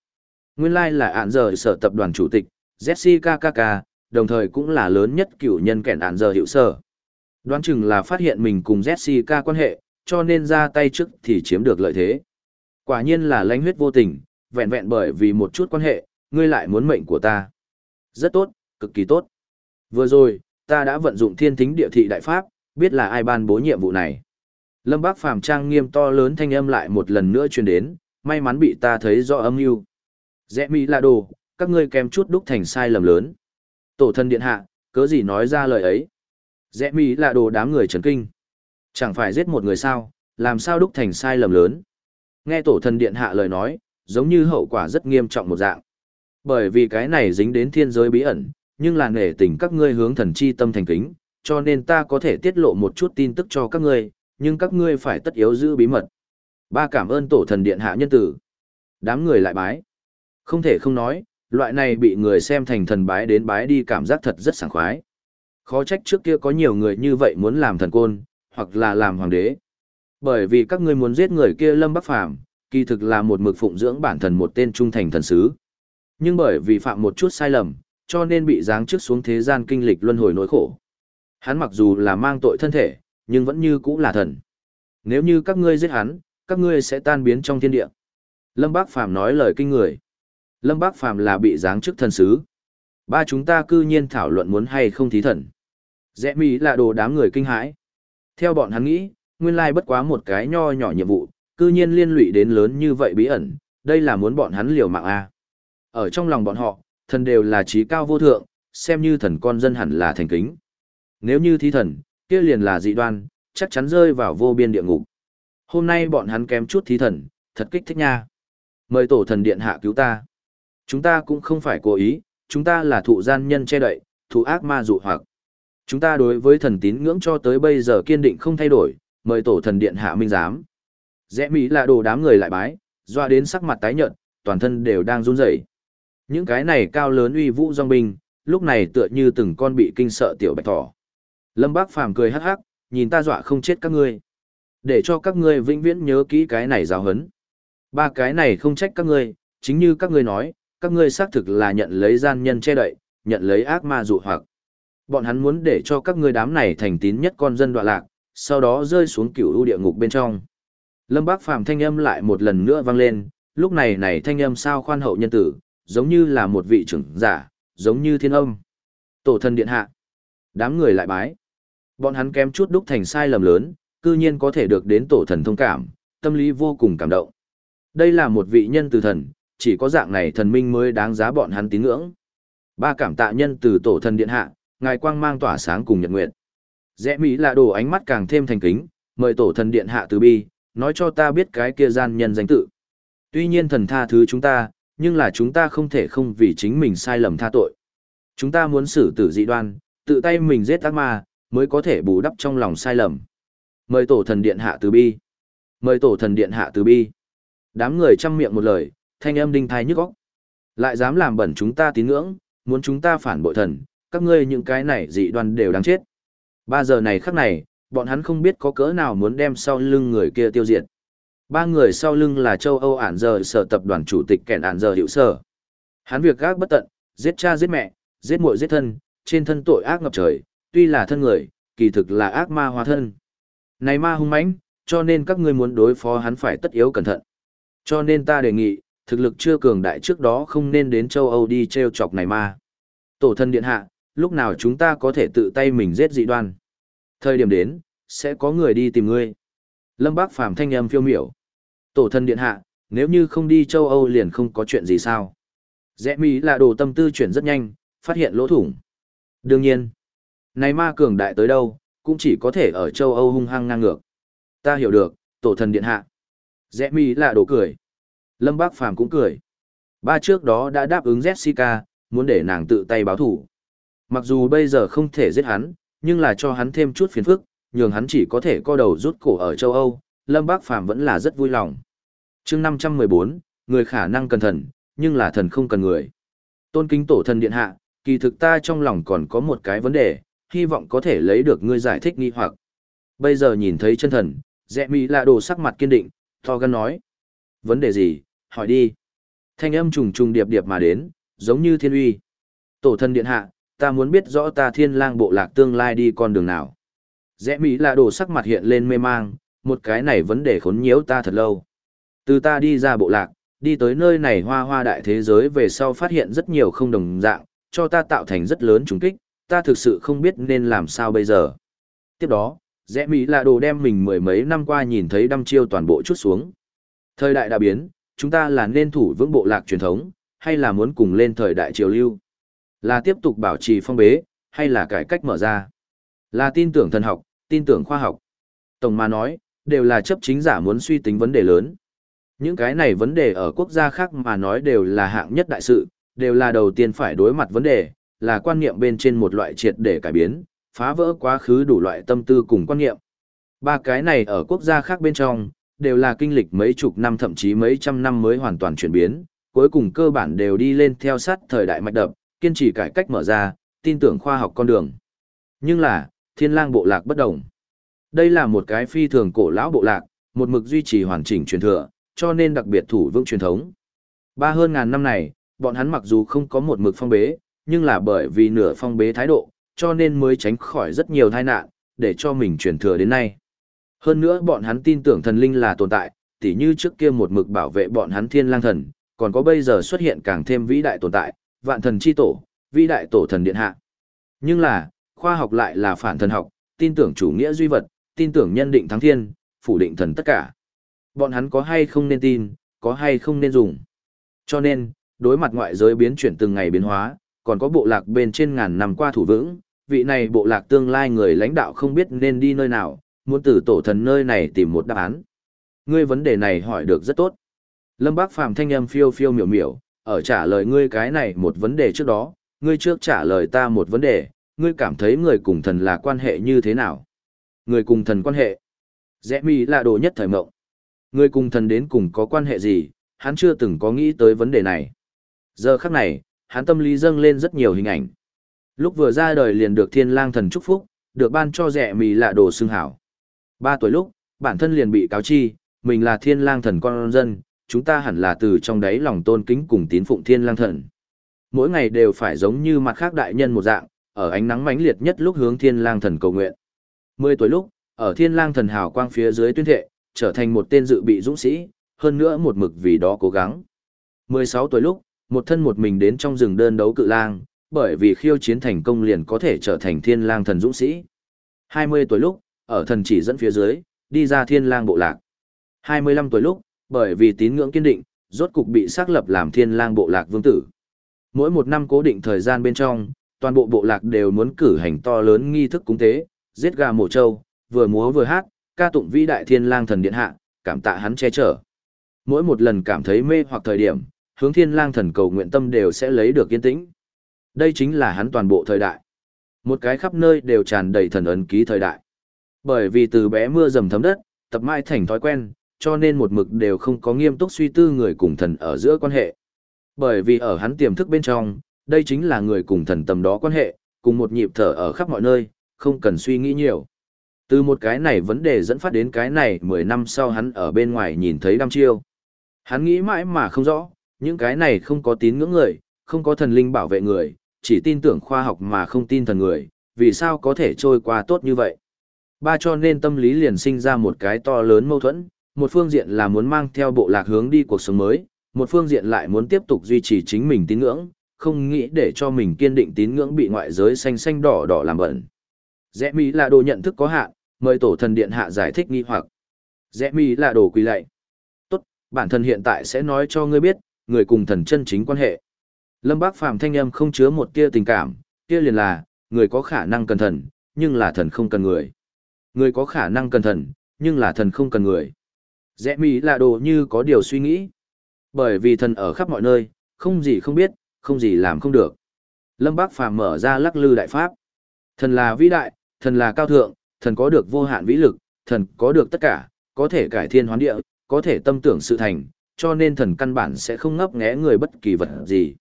Nguyên lai là ạn giờ sở tập đoàn chủ tịch, Jessica Kaka, đồng thời cũng là lớn nhất cựu nhân kẻn ạn giờ hiệu sở. Đoán chừng là phát hiện mình cùng Jessica quan hệ, cho nên ra tay trước thì chiếm được lợi thế. Quả nhiên là lãnh huyết vô tình, vẹn vẹn bởi vì một chút quan hệ, ngươi lại muốn mệnh của ta. Rất tốt, cực kỳ tốt. Vừa rồi, ta đã vận dụng thiên thính địa thị đại pháp, biết là ai ban bố nhiệm vụ này. Lâm Bác Phàm trang nghiêm to lớn thanh âm lại một lần nữa truyền đến, may mắn bị ta thấy rõ âm mưu. Rẽ mỹ là đồ, các ngươi kèm chút đúc thành sai lầm lớn. Tổ thân điện hạ, cớ gì nói ra lời ấy. Rẽ mỹ là đồ đám người chấn kinh. Chẳng phải giết một người sao, làm sao đúc thành sai lầm lớn. Nghe tổ thần điện hạ lời nói, giống như hậu quả rất nghiêm trọng một dạng. Bởi vì cái này dính đến thiên giới bí ẩn, nhưng là nể tình các ngươi hướng thần chi tâm thành kính, cho nên ta có thể tiết lộ một chút tin tức cho các ngươi, nhưng các ngươi phải tất yếu giữ bí mật. Ba cảm ơn tổ thần điện hạ nhân tử. Đám người lại bái. Không thể không nói, loại này bị người xem thành thần bái đến bái đi cảm giác thật rất sảng khoái. Khó trách trước kia có nhiều người như vậy muốn làm thần côn, hoặc là làm hoàng đế. Bởi vì các ngươi muốn giết người kia Lâm Bắc Phàm, kỳ thực là một mực phụng dưỡng bản thần một tên trung thành thần sứ. Nhưng bởi vì phạm một chút sai lầm, cho nên bị giáng chức xuống thế gian kinh lịch luân hồi nỗi khổ. Hắn mặc dù là mang tội thân thể, nhưng vẫn như cũng là thần. Nếu như các ngươi giết hắn, các ngươi sẽ tan biến trong thiên địa. Lâm Bác Phàm nói lời kinh người. Lâm Bác Phàm là bị giáng chức thần sứ. Ba chúng ta cư nhiên thảo luận muốn hay không thí thần. Rẽ mỹ là đồ đám người kinh hãi. Theo bọn hắn nghĩ, nguyên lai bất quá một cái nho nhỏ nhiệm vụ, cư nhiên liên lụy đến lớn như vậy bí ẩn, đây là muốn bọn hắn liều mạng a. À. Ở trong lòng bọn họ, thần đều là trí cao vô thượng, xem như thần con dân hẳn là thành kính. Nếu như thí thần, kia liền là dị đoan, chắc chắn rơi vào vô biên địa ngục. Hôm nay bọn hắn kém chút thí thần, thật kích thích nha. Mời tổ thần điện hạ cứu ta. Chúng ta cũng không phải cố ý, chúng ta là thụ gian nhân che đậy, thụ ác ma dụ hoặc. Chúng ta đối với thần tín ngưỡng cho tới bây giờ kiên định không thay đổi, mời tổ thần điện hạ minh giám. Rẽ Mỹ là đồ đám người lại bái, doa đến sắc mặt tái nhợt, toàn thân đều đang run rẩy. Những cái này cao lớn uy vũ dòng binh, lúc này tựa như từng con bị kinh sợ tiểu bạch thỏ. Lâm Bác Phàm cười hắc hắc, nhìn ta dọa không chết các ngươi. Để cho các ngươi vĩnh viễn nhớ kỹ cái này giáo hấn. Ba cái này không trách các ngươi, chính như các ngươi nói, các ngươi xác thực là nhận lấy gian nhân che đậy, nhận lấy ác ma dụ hoặc. Bọn hắn muốn để cho các ngươi đám này thành tín nhất con dân đoạn lạc, sau đó rơi xuống cửu u địa ngục bên trong. Lâm Bác Phàm thanh âm lại một lần nữa vang lên, lúc này này thanh âm sao khoan hậu nhân tử, giống như là một vị trưởng giả, giống như thiên âm. Tổ thân điện hạ. Đám người lại bái. Bọn hắn kém chút đúc thành sai lầm lớn, cư nhiên có thể được đến tổ thần thông cảm, tâm lý vô cùng cảm động. Đây là một vị nhân từ thần, chỉ có dạng này thần minh mới đáng giá bọn hắn tín ngưỡng. Ba cảm tạ nhân từ tổ thần điện hạ, ngài quang mang tỏa sáng cùng nhật nguyện. Rẽ Mỹ là đồ ánh mắt càng thêm thành kính, mời tổ thần điện hạ từ bi, nói cho ta biết cái kia gian nhân danh tự. Tuy nhiên thần tha thứ chúng ta, nhưng là chúng ta không thể không vì chính mình sai lầm tha tội. Chúng ta muốn xử tử dị đoan, tự tay mình giết ác ma, mới có thể bù đắp trong lòng sai lầm. Mời tổ thần điện hạ từ bi. Mời tổ thần điện hạ từ bi. Đám người chăm miệng một lời, thanh âm đinh thai nhức óc. Lại dám làm bẩn chúng ta tín ngưỡng, muốn chúng ta phản bội thần, các ngươi những cái này dị đoan đều đáng chết. Ba giờ này khắc này, bọn hắn không biết có cỡ nào muốn đem sau lưng người kia tiêu diệt. Ba người sau lưng là châu Âu ản giờ sở tập đoàn chủ tịch kẻn ản giờ hiệu sở. Hắn việc gác bất tận, giết cha giết mẹ, giết muội giết thân, trên thân tội ác ngập trời, tuy là thân người, kỳ thực là ác ma hóa thân. Này ma hung mãnh, cho nên các ngươi muốn đối phó hắn phải tất yếu cẩn thận. Cho nên ta đề nghị, thực lực chưa cường đại trước đó không nên đến châu Âu đi treo chọc này ma. Tổ thân điện hạ, lúc nào chúng ta có thể tự tay mình giết dị đoan. Thời điểm đến, sẽ có người đi tìm ngươi. Lâm Bác Phàm thanh âm phiêu miểu. Tổ thân điện hạ, nếu như không đi châu Âu liền không có chuyện gì sao. Rẽ Mỹ là đồ tâm tư chuyển rất nhanh, phát hiện lỗ thủng. Đương nhiên, này ma cường đại tới đâu, cũng chỉ có thể ở châu Âu hung hăng ngang ngược. Ta hiểu được, tổ thần điện hạ. Rẽ mi là đổ cười. Lâm Bác Phàm cũng cười. Ba trước đó đã đáp ứng Jessica, muốn để nàng tự tay báo thủ. Mặc dù bây giờ không thể giết hắn, nhưng là cho hắn thêm chút phiền phức, nhường hắn chỉ có thể co đầu rút cổ ở châu Âu, Lâm Bác Phàm vẫn là rất vui lòng. chương 514, người khả năng cần thần, nhưng là thần không cần người. Tôn kính tổ thần điện hạ, kỳ thực ta trong lòng còn có một cái vấn đề, hy vọng có thể lấy được ngươi giải thích nghi hoặc. Bây giờ nhìn thấy chân thần, dẹ mỹ là đồ sắc mặt kiên định, to gan nói. Vấn đề gì, hỏi đi. Thanh âm trùng trùng điệp điệp mà đến, giống như thiên uy. Tổ thần điện hạ, ta muốn biết rõ ta thiên lang bộ lạc tương lai đi con đường nào. Rẽ Mỹ là đồ sắc mặt hiện lên mê mang, một cái này vấn đề khốn nhiễu ta thật lâu. Từ ta đi ra bộ lạc, đi tới nơi này hoa hoa đại thế giới về sau phát hiện rất nhiều không đồng dạng, cho ta tạo thành rất lớn trùng kích, ta thực sự không biết nên làm sao bây giờ. Tiếp đó, rẽ Mỹ là đồ đem mình mười mấy năm qua nhìn thấy đăm chiêu toàn bộ chút xuống. Thời đại đã biến, chúng ta là nên thủ vững bộ lạc truyền thống, hay là muốn cùng lên thời đại triều lưu? Là tiếp tục bảo trì phong bế, hay là cải cách mở ra? Là tin tưởng thần học, tin tưởng khoa học. Tổng mà nói, đều là chấp chính giả muốn suy tính vấn đề lớn. Những cái này vấn đề ở quốc gia khác mà nói đều là hạng nhất đại sự, đều là đầu tiên phải đối mặt vấn đề, là quan niệm bên trên một loại triệt để cải biến, phá vỡ quá khứ đủ loại tâm tư cùng quan niệm. Ba cái này ở quốc gia khác bên trong, đều là kinh lịch mấy chục năm thậm chí mấy trăm năm mới hoàn toàn chuyển biến, cuối cùng cơ bản đều đi lên theo sát thời đại mạch đập, kiên trì cải cách mở ra, tin tưởng khoa học con đường. Nhưng là, thiên lang bộ lạc bất đồng. Đây là một cái phi thường cổ lão bộ lạc, một mực duy trì hoàn chỉnh truyền thừa, cho nên đặc biệt thủ vững truyền thống. Ba hơn ngàn năm này, bọn hắn mặc dù không có một mực phong bế, nhưng là bởi vì nửa phong bế thái độ, cho nên mới tránh khỏi rất nhiều tai nạn, để cho mình truyền thừa đến nay. Hơn nữa bọn hắn tin tưởng thần linh là tồn tại, tỉ như trước kia một mực bảo vệ bọn hắn thiên lang thần, còn có bây giờ xuất hiện càng thêm vĩ đại tồn tại, vạn thần chi tổ, vĩ đại tổ thần điện hạ. Nhưng là, khoa học lại là phản thần học, tin tưởng chủ nghĩa duy vật, tin tưởng nhân định thắng thiên, phủ định thần tất cả. Bọn hắn có hay không nên tin, có hay không nên dùng. Cho nên, đối mặt ngoại giới biến chuyển từng ngày biến hóa, còn có bộ lạc bên trên ngàn năm qua thủ vững, vị này bộ lạc tương lai người lãnh đạo không biết nên đi nơi nào, muốn từ tổ thần nơi này tìm một đáp án. Ngươi vấn đề này hỏi được rất tốt. Lâm Bác Phàm thanh âm phiêu phiêu miểu miểu, ở trả lời ngươi cái này một vấn đề trước đó, ngươi trước trả lời ta một vấn đề, ngươi cảm thấy người cùng thần là quan hệ như thế nào? Người cùng thần quan hệ. Rẽ mi là đồ nhất thời mộng. Người cùng thần đến cùng có quan hệ gì, hắn chưa từng có nghĩ tới vấn đề này. Giờ khắc này, hắn tâm lý dâng lên rất nhiều hình ảnh. Lúc vừa ra đời liền được thiên lang thần chúc phúc, được ban cho rẻ mì lạ đồ xương hảo. Ba tuổi lúc, bản thân liền bị cáo chi, mình là thiên lang thần con dân, chúng ta hẳn là từ trong đáy lòng tôn kính cùng tín phụng thiên lang thần. Mỗi ngày đều phải giống như mặt khác đại nhân một dạng, ở ánh nắng mãnh liệt nhất lúc hướng thiên lang thần cầu nguyện. Mười tuổi lúc, ở thiên lang thần hào quang phía dưới tuyên thệ, trở thành một tên dự bị dũng sĩ, hơn nữa một mực vì đó cố gắng. Mười sáu tuổi lúc, một thân một mình đến trong rừng đơn đấu cự lang, bởi vì khiêu chiến thành công liền có thể trở thành thiên lang thần dũng sĩ. Hai mươi tuổi lúc, ở thần chỉ dẫn phía dưới, đi ra thiên lang bộ lạc. Hai mươi lăm tuổi lúc, bởi vì tín ngưỡng kiên định, rốt cục bị xác lập làm thiên lang bộ lạc vương tử. Mỗi một năm cố định thời gian bên trong, toàn bộ bộ lạc đều muốn cử hành to lớn nghi thức cúng tế, giết gà mổ trâu, vừa múa vừa hát, ca tụng vĩ đại thiên lang thần điện hạ, cảm tạ hắn che chở. Mỗi một lần cảm thấy mê hoặc thời điểm, hướng thiên lang thần cầu nguyện tâm đều sẽ lấy được yên tĩnh. Đây chính là hắn toàn bộ thời đại. Một cái khắp nơi đều tràn đầy thần ấn ký thời đại. Bởi vì từ bé mưa dầm thấm đất, tập mãi thành thói quen, cho nên một mực đều không có nghiêm túc suy tư người cùng thần ở giữa quan hệ. Bởi vì ở hắn tiềm thức bên trong, đây chính là người cùng thần tầm đó quan hệ, cùng một nhịp thở ở khắp mọi nơi, không cần suy nghĩ nhiều. Từ một cái này vấn đề dẫn phát đến cái này 10 năm sau hắn ở bên ngoài nhìn thấy đam chiêu. Hắn nghĩ mãi mà không rõ, những cái này không có tín ngưỡng người, không có thần linh bảo vệ người, chỉ tin tưởng khoa học mà không tin thần người, vì sao có thể trôi qua tốt như vậy. Ba cho nên tâm lý liền sinh ra một cái to lớn mâu thuẫn, một phương diện là muốn mang theo bộ lạc hướng đi cuộc sống mới, một phương diện lại muốn tiếp tục duy trì chính mình tín ngưỡng, không nghĩ để cho mình kiên định tín ngưỡng bị ngoại giới xanh xanh đỏ đỏ làm bẩn. Rẽ mỹ là đồ nhận thức có hạn, mời tổ thần điện hạ giải thích nghi hoặc. Rẽ mỹ là đồ quỳ lạy. Tốt, bản thân hiện tại sẽ nói cho ngươi biết, người cùng thần chân chính quan hệ. Lâm Bác Phàm thanh âm không chứa một tia tình cảm, kia liền là, người có khả năng cần thần, nhưng là thần không cần người. Người có khả năng cần thần, nhưng là thần không cần người. Rẽ mỹ là đồ như có điều suy nghĩ. Bởi vì thần ở khắp mọi nơi, không gì không biết, không gì làm không được. Lâm Bác Phàm mở ra lắc lư đại pháp. Thần là vĩ đại, thần là cao thượng, thần có được vô hạn vĩ lực, thần có được tất cả, có thể cải thiên hoán địa, có thể tâm tưởng sự thành, cho nên thần căn bản sẽ không ngấp nghé người bất kỳ vật gì.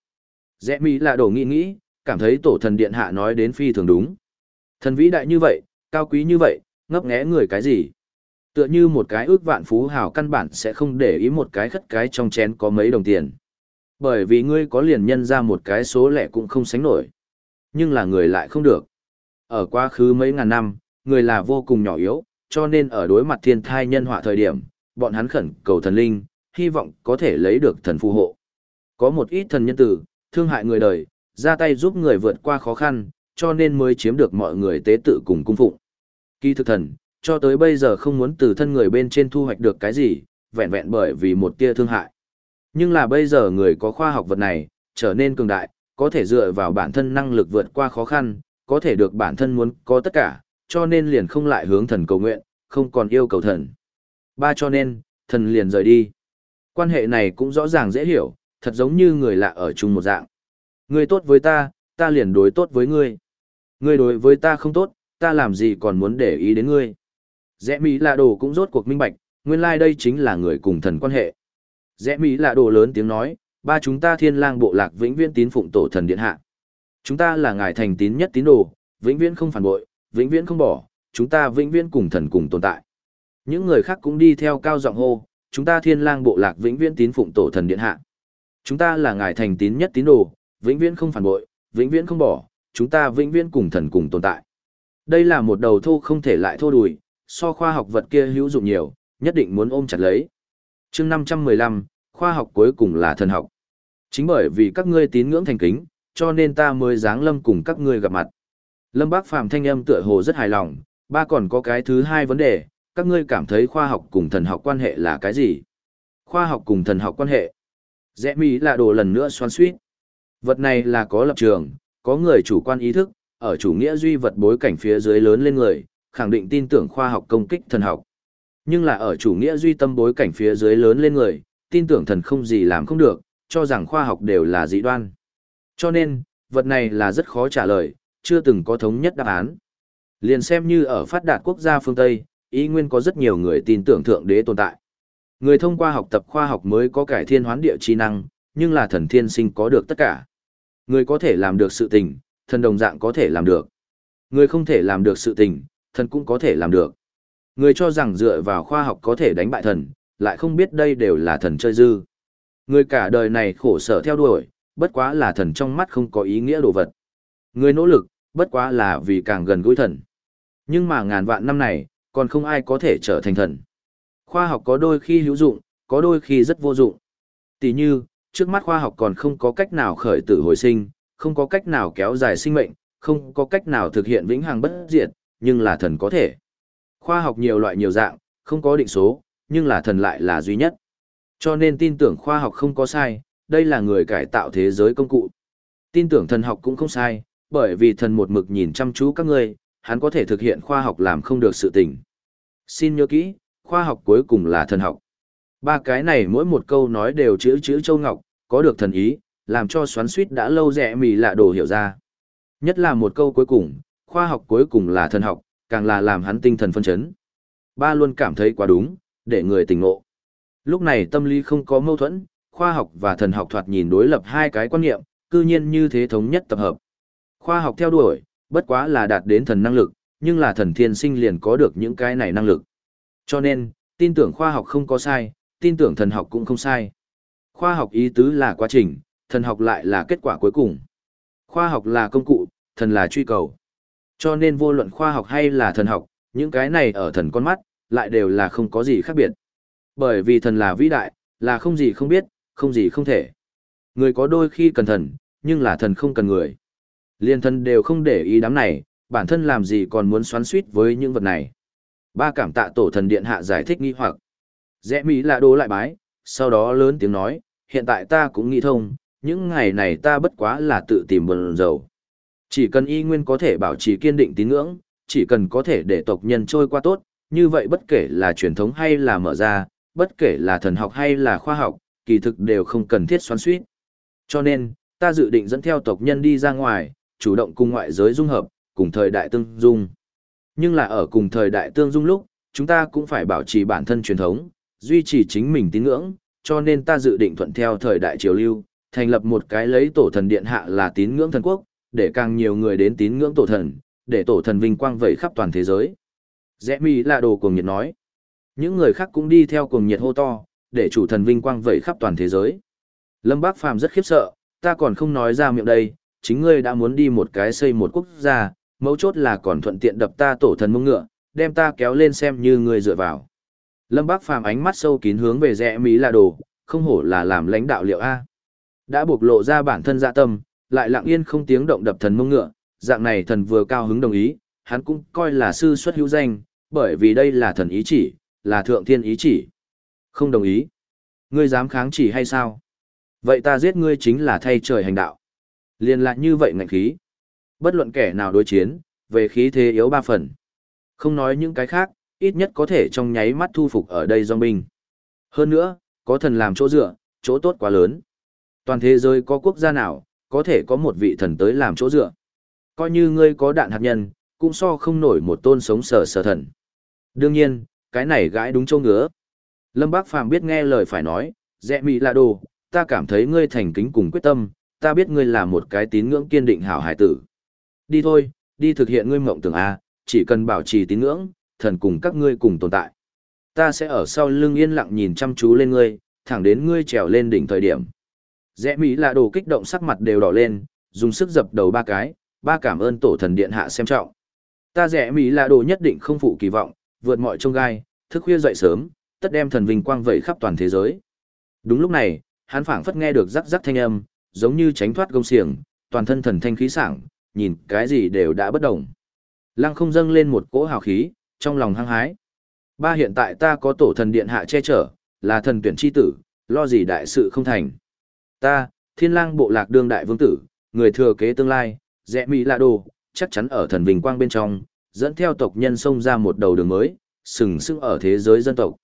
Rẽ mỹ là đổ nghĩ nghĩ, cảm thấy tổ thần điện hạ nói đến phi thường đúng. Thần vĩ đại như vậy, cao quý như vậy, ngấp nghé người cái gì? Tựa như một cái ước vạn phú hào căn bản sẽ không để ý một cái khất cái trong chén có mấy đồng tiền. Bởi vì ngươi có liền nhân ra một cái số lẻ cũng không sánh nổi. Nhưng là người lại không được. Ở quá khứ mấy ngàn năm, người là vô cùng nhỏ yếu, cho nên ở đối mặt thiên thai nhân họa thời điểm, bọn hắn khẩn cầu thần linh, hy vọng có thể lấy được thần phù hộ. Có một ít thần nhân tử, thương hại người đời, ra tay giúp người vượt qua khó khăn, cho nên mới chiếm được mọi người tế tự cùng cung phụng. Kỳ thực thần, cho tới bây giờ không muốn từ thân người bên trên thu hoạch được cái gì, vẹn vẹn bởi vì một tia thương hại. Nhưng là bây giờ người có khoa học vật này, trở nên cường đại, có thể dựa vào bản thân năng lực vượt qua khó khăn, có thể được bản thân muốn có tất cả, cho nên liền không lại hướng thần cầu nguyện, không còn yêu cầu thần. Ba cho nên, thần liền rời đi. Quan hệ này cũng rõ ràng dễ hiểu, thật giống như người lạ ở chung một dạng. Ngươi tốt với ta, ta liền đối tốt với ngươi. Ngươi đối với ta không tốt, ta làm gì còn muốn để ý đến ngươi. Rẽ Mỹ lạ đồ cũng rốt cuộc minh bạch, nguyên lai like đây chính là người cùng thần quan hệ. Rẽ Mỹ lạ đồ lớn tiếng nói, ba chúng ta thiên lang bộ lạc vĩnh viễn tín phụng tổ thần điện hạ. Chúng ta là ngài thành tín nhất tín đồ, vĩnh viễn không phản bội, vĩnh viễn không bỏ, chúng ta vĩnh viễn cùng thần cùng tồn tại. Những người khác cũng đi theo cao giọng hô, chúng ta thiên lang bộ lạc vĩnh viễn tín phụng tổ thần điện hạ. Chúng ta là ngài thành tín nhất tín đồ, vĩnh viễn không phản bội, vĩnh viễn không bỏ, chúng ta vĩnh viễn cùng thần cùng tồn tại. Đây là một đầu thô không thể lại thô đùi, so khoa học vật kia hữu dụng nhiều, nhất định muốn ôm chặt lấy. chương 515, khoa học cuối cùng là thần học. Chính bởi vì các ngươi tín ngưỡng thành kính, cho nên ta mới dáng lâm cùng các ngươi gặp mặt. Lâm Bác Phàm thanh âm tựa hồ rất hài lòng, ba còn có cái thứ hai vấn đề, các ngươi cảm thấy khoa học cùng thần học quan hệ là cái gì? Khoa học cùng thần học quan hệ. Rẽ mỹ là đồ lần nữa xoan suýt. Vật này là có lập trường, có người chủ quan ý thức, ở chủ nghĩa duy vật bối cảnh phía dưới lớn lên người, khẳng định tin tưởng khoa học công kích thần học. Nhưng là ở chủ nghĩa duy tâm bối cảnh phía dưới lớn lên người, tin tưởng thần không gì làm không được, cho rằng khoa học đều là dị đoan. Cho nên, vật này là rất khó trả lời, chưa từng có thống nhất đáp án. Liền xem như ở phát đạt quốc gia phương Tây, ý nguyên có rất nhiều người tin tưởng thượng đế tồn tại. Người thông qua học tập khoa học mới có cải thiên hoán địa trí năng, nhưng là thần thiên sinh có được tất cả. Người có thể làm được sự tình, thần đồng dạng có thể làm được. Người không thể làm được sự tình, thần cũng có thể làm được. Người cho rằng dựa vào khoa học có thể đánh bại thần, lại không biết đây đều là thần chơi dư. Người cả đời này khổ sở theo đuổi, bất quá là thần trong mắt không có ý nghĩa đồ vật. Người nỗ lực, bất quá là vì càng gần gũi thần. Nhưng mà ngàn vạn năm này, còn không ai có thể trở thành thần. Khoa học có đôi khi hữu dụng, có đôi khi rất vô dụng. Tỷ như, trước mắt khoa học còn không có cách nào khởi tử hồi sinh, không có cách nào kéo dài sinh mệnh, không có cách nào thực hiện vĩnh hằng bất diệt, nhưng là thần có thể. Khoa học nhiều loại nhiều dạng, không có định số, nhưng là thần lại là duy nhất. Cho nên tin tưởng khoa học không có sai, đây là người cải tạo thế giới công cụ. Tin tưởng thần học cũng không sai, bởi vì thần một mực nhìn chăm chú các ngươi, hắn có thể thực hiện khoa học làm không được sự tình. Xin nhớ kỹ, khoa học cuối cùng là thần học. Ba cái này mỗi một câu nói đều chữ chữ châu ngọc, có được thần ý, làm cho xoắn suýt đã lâu rẻ mì lạ đồ hiểu ra. Nhất là một câu cuối cùng, khoa học cuối cùng là thần học, càng là làm hắn tinh thần phân chấn. Ba luôn cảm thấy quá đúng, để người tỉnh ngộ. Lúc này tâm lý không có mâu thuẫn, khoa học và thần học thoạt nhìn đối lập hai cái quan niệm, cư nhiên như thế thống nhất tập hợp. Khoa học theo đuổi, bất quá là đạt đến thần năng lực, nhưng là thần thiên sinh liền có được những cái này năng lực. Cho nên, tin tưởng khoa học không có sai, tin tưởng thần học cũng không sai. Khoa học ý tứ là quá trình, thần học lại là kết quả cuối cùng. Khoa học là công cụ, thần là truy cầu. Cho nên vô luận khoa học hay là thần học, những cái này ở thần con mắt, lại đều là không có gì khác biệt. Bởi vì thần là vĩ đại, là không gì không biết, không gì không thể. Người có đôi khi cần thần, nhưng là thần không cần người. Liên thân đều không để ý đám này, bản thân làm gì còn muốn xoắn suýt với những vật này. Ba cảm tạ tổ thần điện hạ giải thích nghi hoặc. Rẽ Mỹ là đố lại bái, sau đó lớn tiếng nói, hiện tại ta cũng nghĩ thông, những ngày này ta bất quá là tự tìm buồn dầu. Chỉ cần y nguyên có thể bảo trì kiên định tín ngưỡng, chỉ cần có thể để tộc nhân trôi qua tốt, như vậy bất kể là truyền thống hay là mở ra, bất kể là thần học hay là khoa học, kỳ thực đều không cần thiết xoắn suýt. Cho nên, ta dự định dẫn theo tộc nhân đi ra ngoài, chủ động cùng ngoại giới dung hợp, cùng thời đại tương dung. Nhưng là ở cùng thời đại tương dung lúc, chúng ta cũng phải bảo trì bản thân truyền thống, duy trì chính mình tín ngưỡng, cho nên ta dự định thuận theo thời đại triều lưu, thành lập một cái lấy tổ thần điện hạ là tín ngưỡng thần quốc, để càng nhiều người đến tín ngưỡng tổ thần, để tổ thần vinh quang vẩy khắp toàn thế giới. Rẽ mi là đồ cuồng nhiệt nói. Những người khác cũng đi theo cuồng nhiệt hô to, để chủ thần vinh quang vẩy khắp toàn thế giới. Lâm Bác Phàm rất khiếp sợ, ta còn không nói ra miệng đây, chính ngươi đã muốn đi một cái xây một quốc gia, mấu chốt là còn thuận tiện đập ta tổ thần mông ngựa, đem ta kéo lên xem như ngươi dựa vào. Lâm Bác Phàm ánh mắt sâu kín hướng về rẽ Mỹ là đồ, không hổ là làm lãnh đạo liệu A. Đã bộc lộ ra bản thân dạ tâm, lại lặng yên không tiếng động đập thần mông ngựa, dạng này thần vừa cao hứng đồng ý, hắn cũng coi là sư xuất hữu danh, bởi vì đây là thần ý chỉ, là thượng thiên ý chỉ. Không đồng ý. Ngươi dám kháng chỉ hay sao? Vậy ta giết ngươi chính là thay trời hành đạo. Liên lại như vậy ngạnh khí. Bất luận kẻ nào đối chiến, về khí thế yếu ba phần. Không nói những cái khác, ít nhất có thể trong nháy mắt thu phục ở đây do binh. Hơn nữa, có thần làm chỗ dựa, chỗ tốt quá lớn. Toàn thế giới có quốc gia nào, có thể có một vị thần tới làm chỗ dựa. Coi như ngươi có đạn hạt nhân, cũng so không nổi một tôn sống sờ sờ thần. Đương nhiên, cái này gãi đúng châu ngứa. Lâm Bác Phàm biết nghe lời phải nói, dẹ mị là đồ, ta cảm thấy ngươi thành kính cùng quyết tâm, ta biết ngươi là một cái tín ngưỡng kiên định hảo hải tử. Đi thôi, đi thực hiện ngươi mộng tưởng A, chỉ cần bảo trì tín ngưỡng, thần cùng các ngươi cùng tồn tại. Ta sẽ ở sau lưng yên lặng nhìn chăm chú lên ngươi, thẳng đến ngươi trèo lên đỉnh thời điểm. Rẽ Mỹ là đồ kích động sắc mặt đều đỏ lên, dùng sức dập đầu ba cái, ba cảm ơn tổ thần điện hạ xem trọng. Ta rẽ Mỹ là đồ nhất định không phụ kỳ vọng, vượt mọi trông gai, thức khuya dậy sớm, tất đem thần vinh quang vẩy khắp toàn thế giới. Đúng lúc này, hắn phảng phất nghe được rắc rắc thanh âm, giống như tránh thoát gông xiềng, toàn thân thần thanh khí sảng, nhìn cái gì đều đã bất động. Lăng không dâng lên một cỗ hào khí, trong lòng hăng hái. Ba hiện tại ta có tổ thần điện hạ che chở, là thần tuyển chi tử, lo gì đại sự không thành. Ta, thiên lang bộ lạc đương đại vương tử, người thừa kế tương lai, rẽ mỹ lạ đồ, chắc chắn ở thần vinh quang bên trong, dẫn theo tộc nhân xông ra một đầu đường mới, sừng sững ở thế giới dân tộc.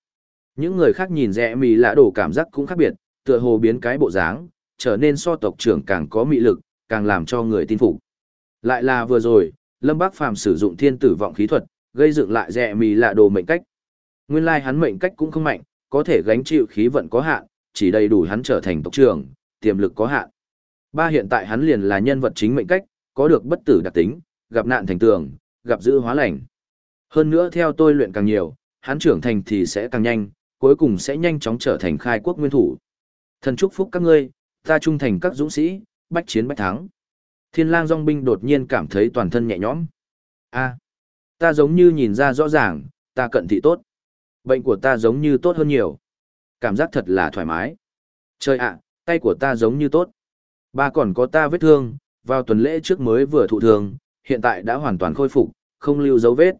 Những người khác nhìn rẽ mỹ lạ đồ cảm giác cũng khác biệt, tựa hồ biến cái bộ dáng, trở nên so tộc trưởng càng có mị lực, càng làm cho người tin phục. Lại là vừa rồi, Lâm Bác Phàm sử dụng thiên tử vọng khí thuật, gây dựng lại rẻ mì lạ đồ mệnh cách. Nguyên lai hắn mệnh cách cũng không mạnh, có thể gánh chịu khí vận có hạn, chỉ đầy đủ hắn trở thành tộc trưởng, tiềm lực có hạn. Ba hiện tại hắn liền là nhân vật chính mệnh cách, có được bất tử đặc tính, gặp nạn thành tường, gặp dữ hóa lành. Hơn nữa theo tôi luyện càng nhiều, hắn trưởng thành thì sẽ càng nhanh, cuối cùng sẽ nhanh chóng trở thành khai quốc nguyên thủ. Thần chúc phúc các ngươi, ta trung thành các dũng sĩ, bách chiến bách thắng. Thiên lang dòng binh đột nhiên cảm thấy toàn thân nhẹ nhõm. A, ta giống như nhìn ra rõ ràng, ta cận thị tốt. Bệnh của ta giống như tốt hơn nhiều. Cảm giác thật là thoải mái. Trời ạ, tay của ta giống như tốt. Ba còn có ta vết thương, vào tuần lễ trước mới vừa thụ thương, hiện tại đã hoàn toàn khôi phục, không lưu dấu vết.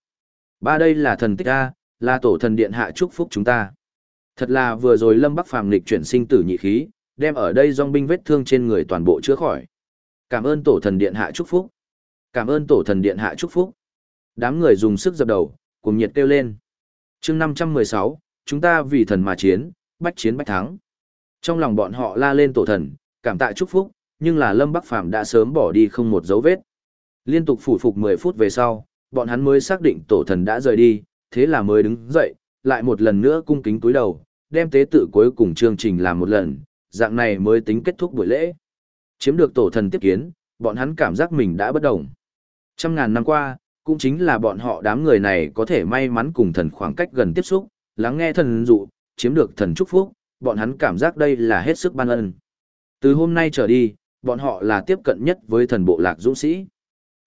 Ba đây là thần tích A, là tổ thần điện hạ chúc phúc chúng ta. Thật là vừa rồi Lâm Bắc Phàm lịch chuyển sinh tử nhị khí, đem ở đây dòng binh vết thương trên người toàn bộ chữa khỏi. Cảm ơn tổ thần điện hạ chúc phúc. Cảm ơn tổ thần điện hạ chúc phúc. Đám người dùng sức dập đầu, cùng nhiệt kêu lên. chương 516, chúng ta vì thần mà chiến, bách chiến bách thắng. Trong lòng bọn họ la lên tổ thần, cảm tạ chúc phúc, nhưng là Lâm Bắc Phàm đã sớm bỏ đi không một dấu vết. Liên tục phủ phục 10 phút về sau, bọn hắn mới xác định tổ thần đã rời đi, thế là mới đứng dậy, lại một lần nữa cung kính túi đầu, đem tế tự cuối cùng chương trình làm một lần, dạng này mới tính kết thúc buổi lễ. Chiếm được tổ thần tiếp kiến, bọn hắn cảm giác mình đã bất đồng. Trăm ngàn năm qua, cũng chính là bọn họ đám người này có thể may mắn cùng thần khoảng cách gần tiếp xúc, lắng nghe thần dụ, chiếm được thần chúc phúc, bọn hắn cảm giác đây là hết sức ban ân. Từ hôm nay trở đi, bọn họ là tiếp cận nhất với thần bộ lạc dũng sĩ.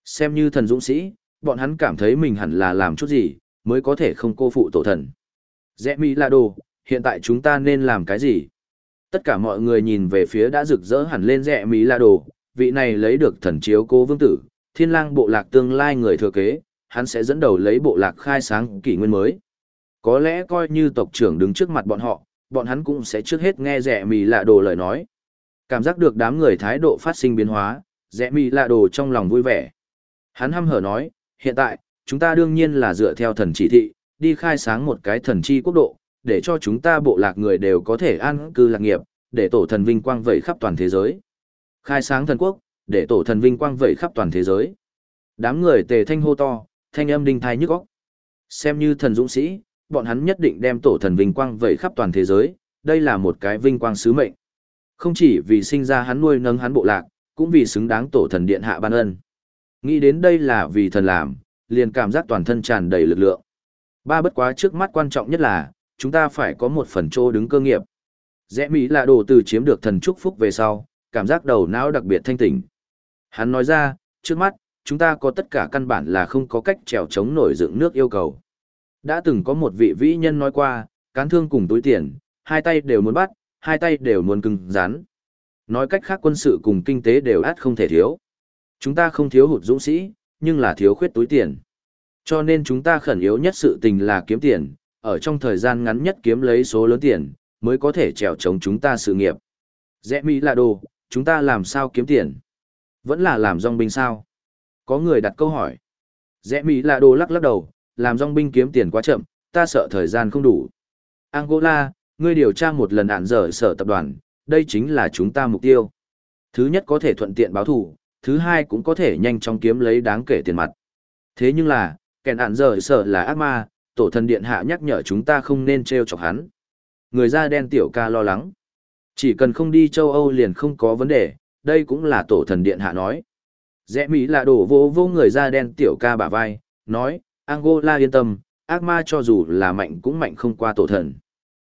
Xem như thần dũng sĩ, bọn hắn cảm thấy mình hẳn là làm chút gì, mới có thể không cô phụ tổ thần. Rẽ mỹ là đồ, hiện tại chúng ta nên làm cái gì? Tất cả mọi người nhìn về phía đã rực rỡ hẳn lên rẽ mỹ la đồ, vị này lấy được thần chiếu cố vương tử, thiên lang bộ lạc tương lai người thừa kế, hắn sẽ dẫn đầu lấy bộ lạc khai sáng kỷ nguyên mới. Có lẽ coi như tộc trưởng đứng trước mặt bọn họ, bọn hắn cũng sẽ trước hết nghe rẽ mỹ lạ đồ lời nói. Cảm giác được đám người thái độ phát sinh biến hóa, rẽ mỹ lạ đồ trong lòng vui vẻ. Hắn hăm hở nói, hiện tại, chúng ta đương nhiên là dựa theo thần chỉ thị, đi khai sáng một cái thần chi quốc độ, để cho chúng ta bộ lạc người đều có thể an cư lạc nghiệp, để tổ thần vinh quang vẩy khắp toàn thế giới. Khai sáng thần quốc, để tổ thần vinh quang vẩy khắp toàn thế giới. Đám người tề thanh hô to, thanh âm đinh thai nhức óc. Xem như thần dũng sĩ, bọn hắn nhất định đem tổ thần vinh quang vẩy khắp toàn thế giới, đây là một cái vinh quang sứ mệnh. Không chỉ vì sinh ra hắn nuôi nâng hắn bộ lạc, cũng vì xứng đáng tổ thần điện hạ ban ân. Nghĩ đến đây là vì thần làm, liền cảm giác toàn thân tràn đầy lực lượng. Ba bất quá trước mắt quan trọng nhất là, chúng ta phải có một phần chỗ đứng cơ nghiệp. Rẽ Mỹ là đồ từ chiếm được thần chúc phúc về sau, cảm giác đầu não đặc biệt thanh tỉnh. Hắn nói ra, trước mắt, chúng ta có tất cả căn bản là không có cách trèo chống nổi dựng nước yêu cầu. Đã từng có một vị vĩ nhân nói qua, cán thương cùng túi tiền, hai tay đều muốn bắt, hai tay đều muốn cứng rắn. Nói cách khác quân sự cùng kinh tế đều át không thể thiếu. Chúng ta không thiếu hụt dũng sĩ, nhưng là thiếu khuyết túi tiền. Cho nên chúng ta khẩn yếu nhất sự tình là kiếm tiền, ở trong thời gian ngắn nhất kiếm lấy số lớn tiền, mới có thể trèo chống chúng ta sự nghiệp. Rẽ Mỹ là đồ, chúng ta làm sao kiếm tiền? Vẫn là làm dòng binh sao? Có người đặt câu hỏi. Rẽ Mỹ là đồ lắc lắc đầu, làm dòng binh kiếm tiền quá chậm, ta sợ thời gian không đủ. Angola, Ngươi điều tra một lần ản dở sở tập đoàn, đây chính là chúng ta mục tiêu. Thứ nhất có thể thuận tiện báo thù, thứ hai cũng có thể nhanh chóng kiếm lấy đáng kể tiền mặt. Thế nhưng là, kẻ ản dở sở là ác ma, tổ thần điện hạ nhắc nhở chúng ta không nên treo chọc hắn. Người da đen tiểu ca lo lắng. Chỉ cần không đi châu Âu liền không có vấn đề, đây cũng là tổ thần điện hạ nói. Rẽ Mỹ là đổ vô vô người da đen tiểu ca bả vai, nói, Angola yên tâm, ác ma cho dù là mạnh cũng mạnh không qua tổ thần.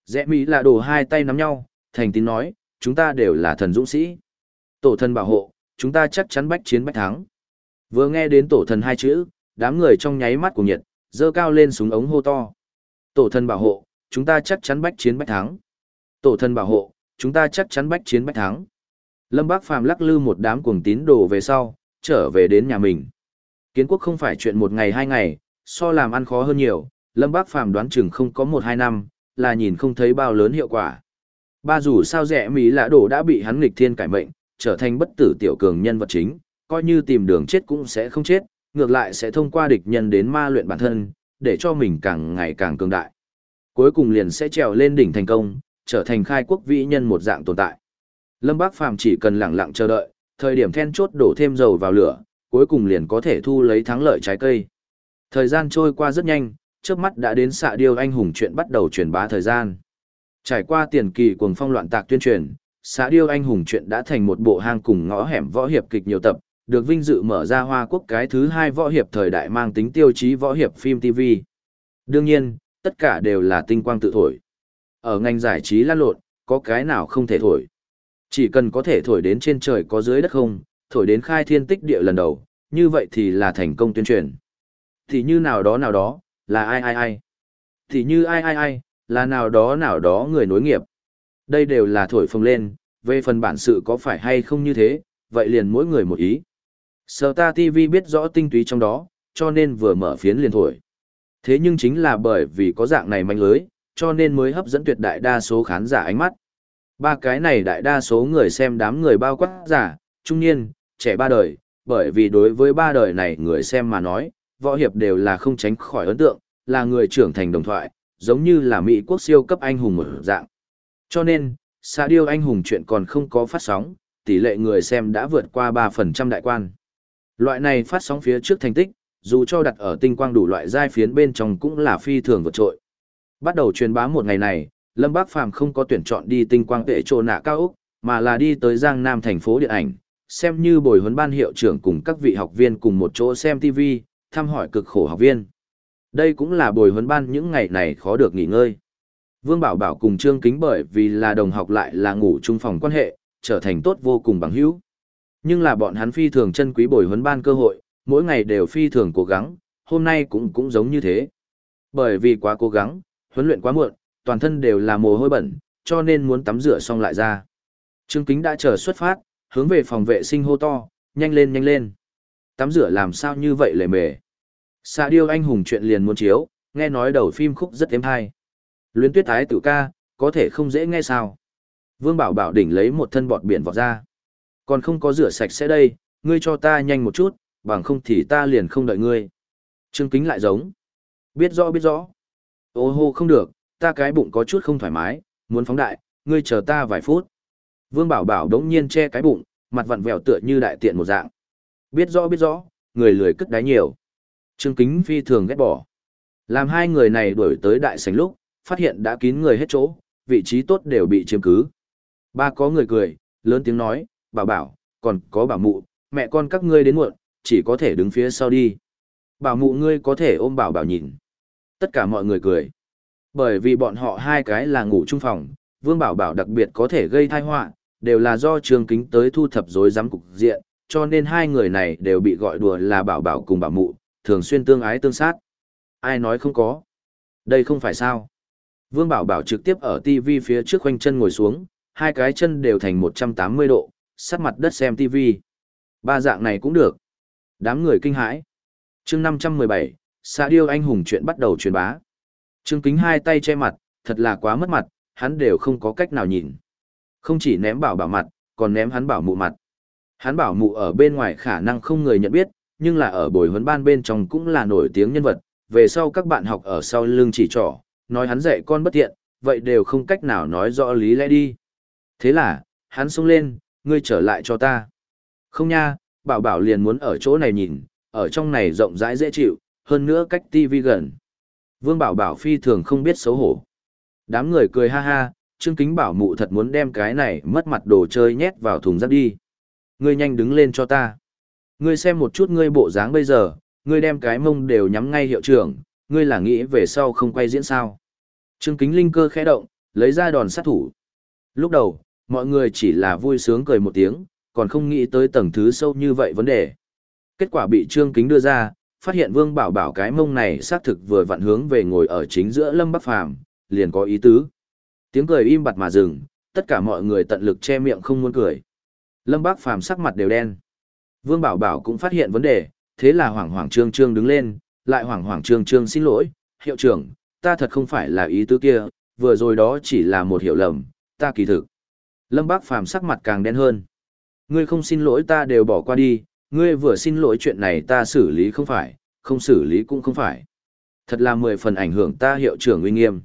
Rẽ Mỹ là đổ hai tay nắm nhau, thành tín nói, chúng ta đều là thần dũng sĩ. Tổ thần bảo hộ, chúng ta chắc chắn bách chiến bách thắng. Vừa nghe đến tổ thần hai chữ, đám người trong nháy mắt của nhiệt, dơ cao lên súng ống hô to. Tổ thần bảo hộ, chúng ta chắc chắn bách chiến bách thắng. Tổ thần bảo hộ, chúng ta chắc chắn bách chiến bách thắng. Lâm Bác Phàm lắc lư một đám cuồng tín đồ về sau, trở về đến nhà mình. Kiến quốc không phải chuyện một ngày hai ngày, so làm ăn khó hơn nhiều, Lâm Bác Phàm đoán chừng không có một hai năm, là nhìn không thấy bao lớn hiệu quả. Ba dù sao rẻ Mỹ lạ đổ đã bị hắn nghịch thiên cải mệnh, trở thành bất tử tiểu cường nhân vật chính, coi như tìm đường chết cũng sẽ không chết, ngược lại sẽ thông qua địch nhân đến ma luyện bản thân, để cho mình càng ngày càng cường đại. Cuối cùng liền sẽ trèo lên đỉnh thành công, trở thành khai quốc vĩ nhân một dạng tồn tại. Lâm Bác Phàm chỉ cần lặng lặng chờ đợi, thời điểm then chốt đổ thêm dầu vào lửa, cuối cùng liền có thể thu lấy thắng lợi trái cây. Thời gian trôi qua rất nhanh, trước mắt đã đến xạ điêu anh hùng chuyện bắt đầu truyền bá thời gian. Trải qua tiền kỳ cuồng phong loạn tạc tuyên truyền, xạ điêu anh hùng chuyện đã thành một bộ hang cùng ngõ hẻm võ hiệp kịch nhiều tập, được vinh dự mở ra Hoa Quốc cái thứ hai võ hiệp thời đại mang tính tiêu chí võ hiệp phim TV. Đương nhiên, tất cả đều là tinh quang tự thổi. Ở ngành giải trí lan lộn, có cái nào không thể thổi. Chỉ cần có thể thổi đến trên trời có dưới đất không, thổi đến khai thiên tích địa lần đầu, như vậy thì là thành công tuyên truyền. Thì như nào đó nào đó, là ai ai ai. Thì như ai ai ai, là nào đó nào đó người nối nghiệp. Đây đều là thổi phồng lên, về phần bản sự có phải hay không như thế, vậy liền mỗi người một ý. Sở ta TV biết rõ tinh túy trong đó, cho nên vừa mở phiến liền thổi. Thế nhưng chính là bởi vì có dạng này manh lưới, cho nên mới hấp dẫn tuyệt đại đa số khán giả ánh mắt. Ba cái này đại đa số người xem đám người bao quát giả, trung niên, trẻ ba đời, bởi vì đối với ba đời này người xem mà nói, võ hiệp đều là không tránh khỏi ấn tượng, là người trưởng thành đồng thoại, giống như là Mỹ quốc siêu cấp anh hùng một dạng. Cho nên, xa điêu anh hùng chuyện còn không có phát sóng, tỷ lệ người xem đã vượt qua 3% đại quan. Loại này phát sóng phía trước thành tích, dù cho đặt ở tinh quang đủ loại giai phiến bên trong cũng là phi thường vượt trội. Bắt đầu truyền bá một ngày này, Lâm Bác Phàm không có tuyển chọn đi tinh quang tệ trồ nạ cao Úc, mà là đi tới Giang Nam thành phố điện ảnh, xem như bồi huấn ban hiệu trưởng cùng các vị học viên cùng một chỗ xem TV, thăm hỏi cực khổ học viên. Đây cũng là bồi huấn ban những ngày này khó được nghỉ ngơi. Vương Bảo Bảo cùng Trương Kính bởi vì là đồng học lại là ngủ chung phòng quan hệ, trở thành tốt vô cùng bằng hữu. Nhưng là bọn hắn phi thường chân quý bồi huấn ban cơ hội, mỗi ngày đều phi thường cố gắng, hôm nay cũng cũng giống như thế. Bởi vì quá cố gắng, huấn luyện quá muộn, toàn thân đều là mồ hôi bẩn, cho nên muốn tắm rửa xong lại ra. Trương Kính đã chờ xuất phát, hướng về phòng vệ sinh hô to, nhanh lên nhanh lên. Tắm rửa làm sao như vậy lề mề. Xạ điêu anh hùng chuyện liền muốn chiếu, nghe nói đầu phim khúc rất êm hay. Luyến tuyết thái tử ca, có thể không dễ nghe sao. Vương Bảo Bảo đỉnh lấy một thân bọt biển vọt ra. Còn không có rửa sạch sẽ đây, ngươi cho ta nhanh một chút, bằng không thì ta liền không đợi ngươi. Trương Kính lại giống. Biết rõ biết rõ. Ô hô không được, ta cái bụng có chút không thoải mái, muốn phóng đại, ngươi chờ ta vài phút. Vương Bảo Bảo đống nhiên che cái bụng, mặt vặn vẹo tựa như đại tiện một dạng. Biết rõ biết rõ, người lười cất đáy nhiều. Trương Kính phi thường ghét bỏ. Làm hai người này đuổi tới đại sảnh lúc, phát hiện đã kín người hết chỗ, vị trí tốt đều bị chiếm cứ. Ba có người cười, lớn tiếng nói, bảo bảo, còn có bảo mụ, mẹ con các ngươi đến muộn, chỉ có thể đứng phía sau đi. Bảo mụ ngươi có thể ôm bảo bảo nhìn. Tất cả mọi người cười. Bởi vì bọn họ hai cái là ngủ chung phòng, Vương Bảo Bảo đặc biệt có thể gây tai họa, đều là do Trương Kính tới thu thập rối rắm cục diện, cho nên hai người này đều bị gọi đùa là Bảo Bảo cùng Bảo Mụ, thường xuyên tương ái tương sát. Ai nói không có? Đây không phải sao? Vương Bảo Bảo trực tiếp ở TV phía trước khoanh chân ngồi xuống, hai cái chân đều thành 180 độ, sát mặt đất xem TV. Ba dạng này cũng được. Đám người kinh hãi. chương 517, xã điêu anh hùng chuyện bắt đầu truyền bá. Trương Kính hai tay che mặt, thật là quá mất mặt, hắn đều không có cách nào nhìn. Không chỉ ném bảo bảo mặt, còn ném hắn bảo mụ mặt. Hắn bảo mụ ở bên ngoài khả năng không người nhận biết, nhưng là ở bồi huấn ban bên trong cũng là nổi tiếng nhân vật. Về sau các bạn học ở sau lưng chỉ trỏ, nói hắn dạy con bất tiện, vậy đều không cách nào nói rõ lý lẽ đi. Thế là, hắn xông lên, ngươi trở lại cho ta. Không nha, bảo bảo liền muốn ở chỗ này nhìn, ở trong này rộng rãi dễ chịu, hơn nữa cách tivi gần. Vương bảo bảo phi thường không biết xấu hổ. Đám người cười ha ha, Trương Kính bảo mụ thật muốn đem cái này mất mặt đồ chơi nhét vào thùng rác đi. Ngươi nhanh đứng lên cho ta. Ngươi xem một chút ngươi bộ dáng bây giờ, ngươi đem cái mông đều nhắm ngay hiệu trưởng, ngươi là nghĩ về sau không quay diễn sao. Trương Kính linh cơ khẽ động, lấy ra đòn sát thủ. Lúc đầu, mọi người chỉ là vui sướng cười một tiếng, còn không nghĩ tới tầng thứ sâu như vậy vấn đề. Kết quả bị Trương Kính đưa ra, phát hiện Vương Bảo Bảo cái mông này xác thực vừa vặn hướng về ngồi ở chính giữa Lâm Bắc Phàm, liền có ý tứ. Tiếng cười im bặt mà dừng, tất cả mọi người tận lực che miệng không muốn cười. Lâm Bắc Phàm sắc mặt đều đen. Vương Bảo Bảo cũng phát hiện vấn đề, thế là hoảng hoảng trương trương đứng lên, lại hoảng hoảng trương trương xin lỗi, hiệu trưởng, ta thật không phải là ý tứ kia, vừa rồi đó chỉ là một hiểu lầm, ta kỳ thực. Lâm Bác Phàm sắc mặt càng đen hơn. Ngươi không xin lỗi ta đều bỏ qua đi, ngươi vừa xin lỗi chuyện này ta xử lý không phải, không xử lý cũng không phải. Thật là mười phần ảnh hưởng ta hiệu trưởng uy nghiêm.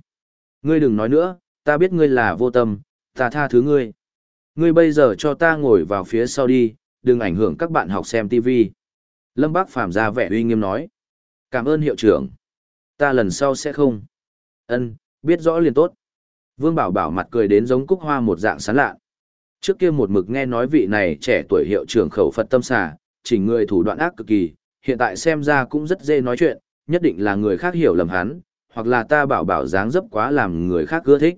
Ngươi đừng nói nữa, ta biết ngươi là vô tâm, ta tha thứ ngươi. Ngươi bây giờ cho ta ngồi vào phía sau đi, đừng ảnh hưởng các bạn học xem TV. Lâm Bác Phàm ra vẻ uy nghiêm nói. Cảm ơn hiệu trưởng. Ta lần sau sẽ không. Ân, biết rõ liền tốt. Vương Bảo Bảo mặt cười đến giống cúc hoa một dạng sán lạ. Trước kia một mực nghe nói vị này trẻ tuổi hiệu trưởng khẩu Phật tâm xà, chỉ người thủ đoạn ác cực kỳ, hiện tại xem ra cũng rất dễ nói chuyện, nhất định là người khác hiểu lầm hắn, hoặc là ta bảo bảo dáng dấp quá làm người khác ưa thích.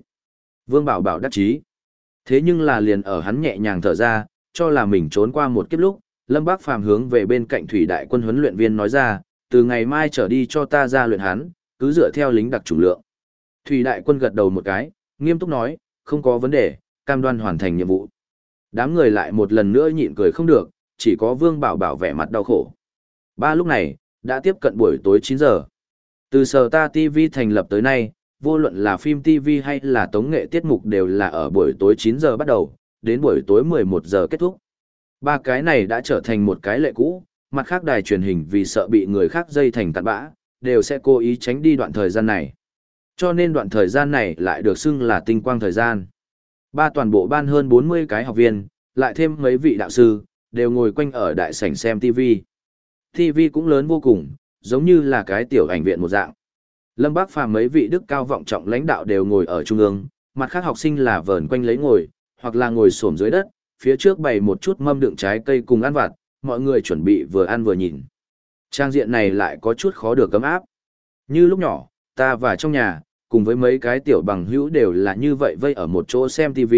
Vương Bảo Bảo đắc chí. Thế nhưng là liền ở hắn nhẹ nhàng thở ra, cho là mình trốn qua một kiếp lúc, Lâm Bác Phàm hướng về bên cạnh thủy đại quân huấn luyện viên nói ra, từ ngày mai trở đi cho ta ra luyện hắn, cứ dựa theo lính đặc chủ lượng. Thủy đại quân gật đầu một cái, nghiêm túc nói, không có vấn đề, cam đoan hoàn thành nhiệm vụ. Đám người lại một lần nữa nhịn cười không được, chỉ có Vương Bảo Bảo vẻ mặt đau khổ. Ba lúc này, đã tiếp cận buổi tối 9 giờ. Từ sở ta TV thành lập tới nay, vô luận là phim TV hay là tống nghệ tiết mục đều là ở buổi tối 9 giờ bắt đầu, đến buổi tối 11 giờ kết thúc. Ba cái này đã trở thành một cái lệ cũ, mặt khác đài truyền hình vì sợ bị người khác dây thành tận bã, đều sẽ cố ý tránh đi đoạn thời gian này. Cho nên đoạn thời gian này lại được xưng là tinh quang thời gian. Ba toàn bộ ban hơn 40 cái học viên, lại thêm mấy vị đạo sư, đều ngồi quanh ở đại sảnh xem TV. TV cũng lớn vô cùng, giống như là cái tiểu ảnh viện một dạng. Lâm Bác Phàm mấy vị đức cao vọng trọng lãnh đạo đều ngồi ở trung ương, mặt khác học sinh là vờn quanh lấy ngồi, hoặc là ngồi xổm dưới đất, phía trước bày một chút mâm đựng trái cây cùng ăn vặt, mọi người chuẩn bị vừa ăn vừa nhìn. Trang diện này lại có chút khó được cấm áp. Như lúc nhỏ, ta và trong nhà, cùng với mấy cái tiểu bằng hữu đều là như vậy vây ở một chỗ xem TV,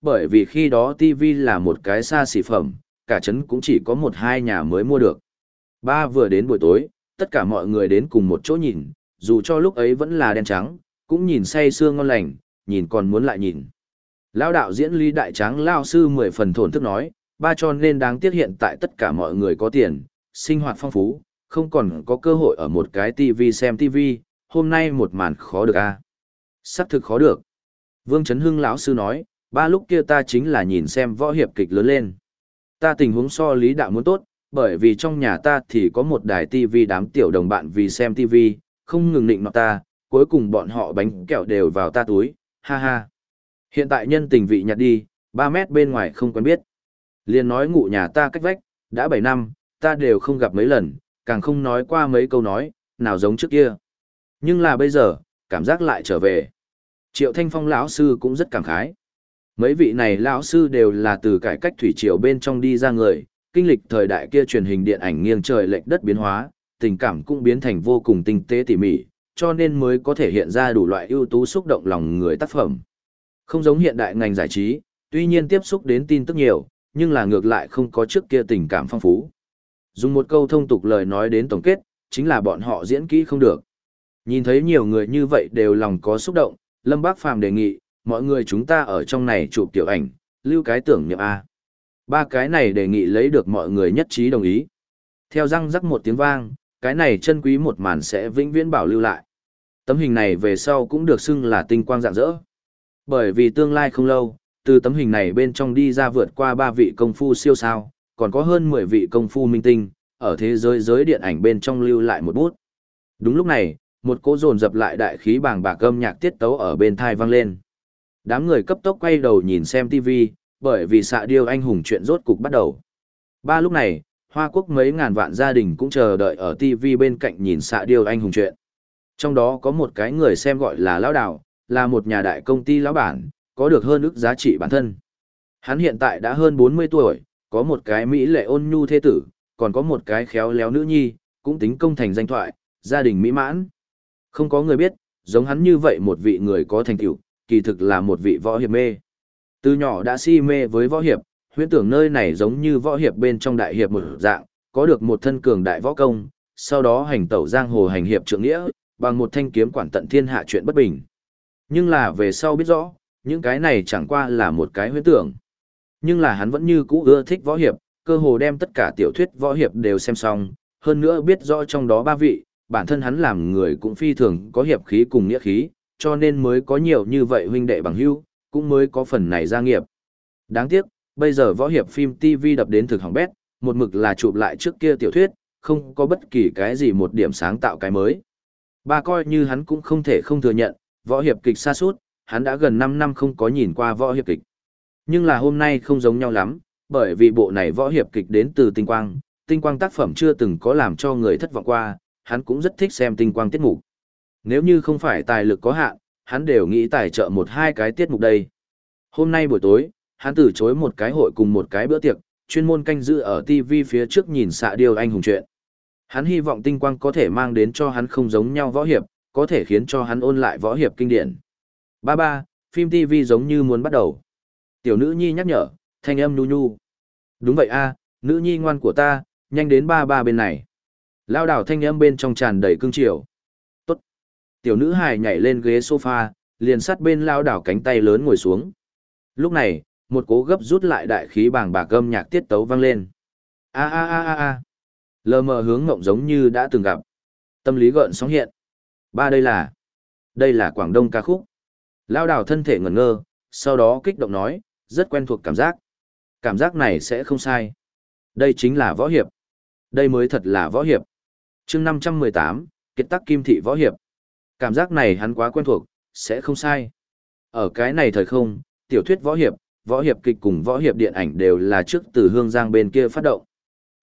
bởi vì khi đó TV là một cái xa xỉ phẩm, cả trấn cũng chỉ có một hai nhà mới mua được. Ba vừa đến buổi tối, tất cả mọi người đến cùng một chỗ nhìn, dù cho lúc ấy vẫn là đen trắng, cũng nhìn say sương ngon lành, nhìn còn muốn lại nhìn. Lão đạo diễn Lý Đại Tráng Lao Sư mười phần thổn thức nói, ba cho nên đáng tiếc hiện tại tất cả mọi người có tiền, sinh hoạt phong phú, không còn có cơ hội ở một cái TV xem TV, hôm nay một màn khó được a à? Thực khó được. Vương Trấn Hưng lão sư nói, ba lúc kia ta chính là nhìn xem võ hiệp kịch lớn lên. Ta tình huống so lý đạo muốn tốt, bởi vì trong nhà ta thì có một đài TV đám tiểu đồng bạn vì xem TV, không ngừng định nọ ta, cuối cùng bọn họ bánh kẹo đều vào ta túi, ha ha. Hiện tại nhân tình vị nhặt đi, ba mét bên ngoài không quen biết. Liên nói ngụ nhà ta cách vách, đã bảy năm, ta đều không gặp mấy lần, càng không nói qua mấy câu nói, nào giống trước kia. Nhưng là bây giờ, cảm giác lại trở về. Triệu Thanh Phong lão sư cũng rất cảm khái. Mấy vị này lão sư đều là từ cải cách thủy triều bên trong đi ra người, kinh lịch thời đại kia truyền hình điện ảnh nghiêng trời lệch đất biến hóa, tình cảm cũng biến thành vô cùng tinh tế tỉ mỉ, cho nên mới có thể hiện ra đủ loại ưu tú xúc động lòng người tác phẩm. Không giống hiện đại ngành giải trí, tuy nhiên tiếp xúc đến tin tức nhiều, nhưng là ngược lại không có trước kia tình cảm phong phú. Dùng một câu thông tục lời nói đến tổng kết, chính là bọn họ diễn kỹ không được. Nhìn thấy nhiều người như vậy đều lòng có xúc động, Lâm Bác Phàm đề nghị, mọi người chúng ta ở trong này chụp tiểu ảnh, lưu cái tưởng niệm A. Ba cái này đề nghị lấy được mọi người nhất trí đồng ý. Theo răng rắc một tiếng vang, cái này chân quý một màn sẽ vĩnh viễn bảo lưu lại. Tấm hình này về sau cũng được xưng là tinh quang rạng rỡ, Bởi vì tương lai không lâu, từ tấm hình này bên trong đi ra vượt qua ba vị công phu siêu sao, còn có hơn 10 vị công phu minh tinh, ở thế giới giới điện ảnh bên trong lưu lại một bút. Đúng lúc này, một cỗ dồn dập lại đại khí bàng bạc âm nhạc tiết tấu ở bên thai vang lên. Đám người cấp tốc quay đầu nhìn xem TV, bởi vì xạ điêu anh hùng chuyện rốt cục bắt đầu. Ba lúc này, Hoa Quốc mấy ngàn vạn gia đình cũng chờ đợi ở TV bên cạnh nhìn xạ điêu anh hùng chuyện. Trong đó có một cái người xem gọi là Lão Đào, là một nhà đại công ty lão bản, có được hơn ức giá trị bản thân. Hắn hiện tại đã hơn 40 tuổi, có một cái mỹ lệ ôn nhu thế tử, còn có một cái khéo léo nữ nhi, cũng tính công thành danh thoại, gia đình mỹ mãn. Không có người biết, giống hắn như vậy một vị người có thành tựu, kỳ thực là một vị võ hiệp mê. Từ nhỏ đã si mê với võ hiệp, huyễn tưởng nơi này giống như võ hiệp bên trong đại hiệp một dạng, có được một thân cường đại võ công, sau đó hành tẩu giang hồ hành hiệp trượng nghĩa, bằng một thanh kiếm quản tận thiên hạ chuyện bất bình. Nhưng là về sau biết rõ, những cái này chẳng qua là một cái huyễn tưởng. Nhưng là hắn vẫn như cũ ưa thích võ hiệp, cơ hồ đem tất cả tiểu thuyết võ hiệp đều xem xong, hơn nữa biết rõ trong đó ba vị, bản thân hắn làm người cũng phi thường có hiệp khí cùng nghĩa khí, cho nên mới có nhiều như vậy huynh đệ bằng hữu, cũng mới có phần này gia nghiệp. Đáng tiếc, bây giờ võ hiệp phim TV đập đến thực hỏng bét, một mực là chụp lại trước kia tiểu thuyết, không có bất kỳ cái gì một điểm sáng tạo cái mới. Ba coi như hắn cũng không thể không thừa nhận, võ hiệp kịch xa suốt, hắn đã gần 5 năm không có nhìn qua võ hiệp kịch. Nhưng là hôm nay không giống nhau lắm, bởi vì bộ này võ hiệp kịch đến từ tinh quang, tinh quang tác phẩm chưa từng có làm cho người thất vọng qua, hắn cũng rất thích xem tinh quang tiết mục. Nếu như không phải tài lực có hạn, hắn đều nghĩ tài trợ một hai cái tiết mục đây. Hôm nay buổi tối, hắn từ chối một cái hội cùng một cái bữa tiệc, chuyên môn canh giữ ở TV phía trước nhìn xạ điều anh hùng chuyện. Hắn hy vọng tinh quang có thể mang đến cho hắn không giống nhau võ hiệp, có thể khiến cho hắn ôn lại võ hiệp kinh điển. Ba ba, phim TV giống như muốn bắt đầu. Tiểu nữ nhi nhắc nhở, thanh âm nhu nhu. Đúng vậy a, nữ nhi ngoan của ta, nhanh đến ba ba bên này. Lao đảo thanh âm bên trong tràn đầy cương triều. Tốt. Tiểu nữ hài nhảy lên ghế sofa, liền sát bên lao đảo cánh tay lớn ngồi xuống. Lúc này, một cố gấp rút lại đại khí bàng bạc gâm nhạc tiết tấu vang lên. A a a a a. Lờ mờ hướng ngộng giống như đã từng gặp. Tâm lý gợn sóng hiện. Ba đây là. Đây là Quảng Đông ca khúc. Lao đảo thân thể ngẩn ngơ, sau đó kích động nói, rất quen thuộc cảm giác. Cảm giác này sẽ không sai. Đây chính là võ hiệp. Đây mới thật là võ hiệp chương 518, kiệt tắc kim thị võ hiệp. Cảm giác này hắn quá quen thuộc, sẽ không sai. Ở cái này thời không, tiểu thuyết võ hiệp, võ hiệp kịch cùng võ hiệp điện ảnh đều là trước từ hương giang bên kia phát động.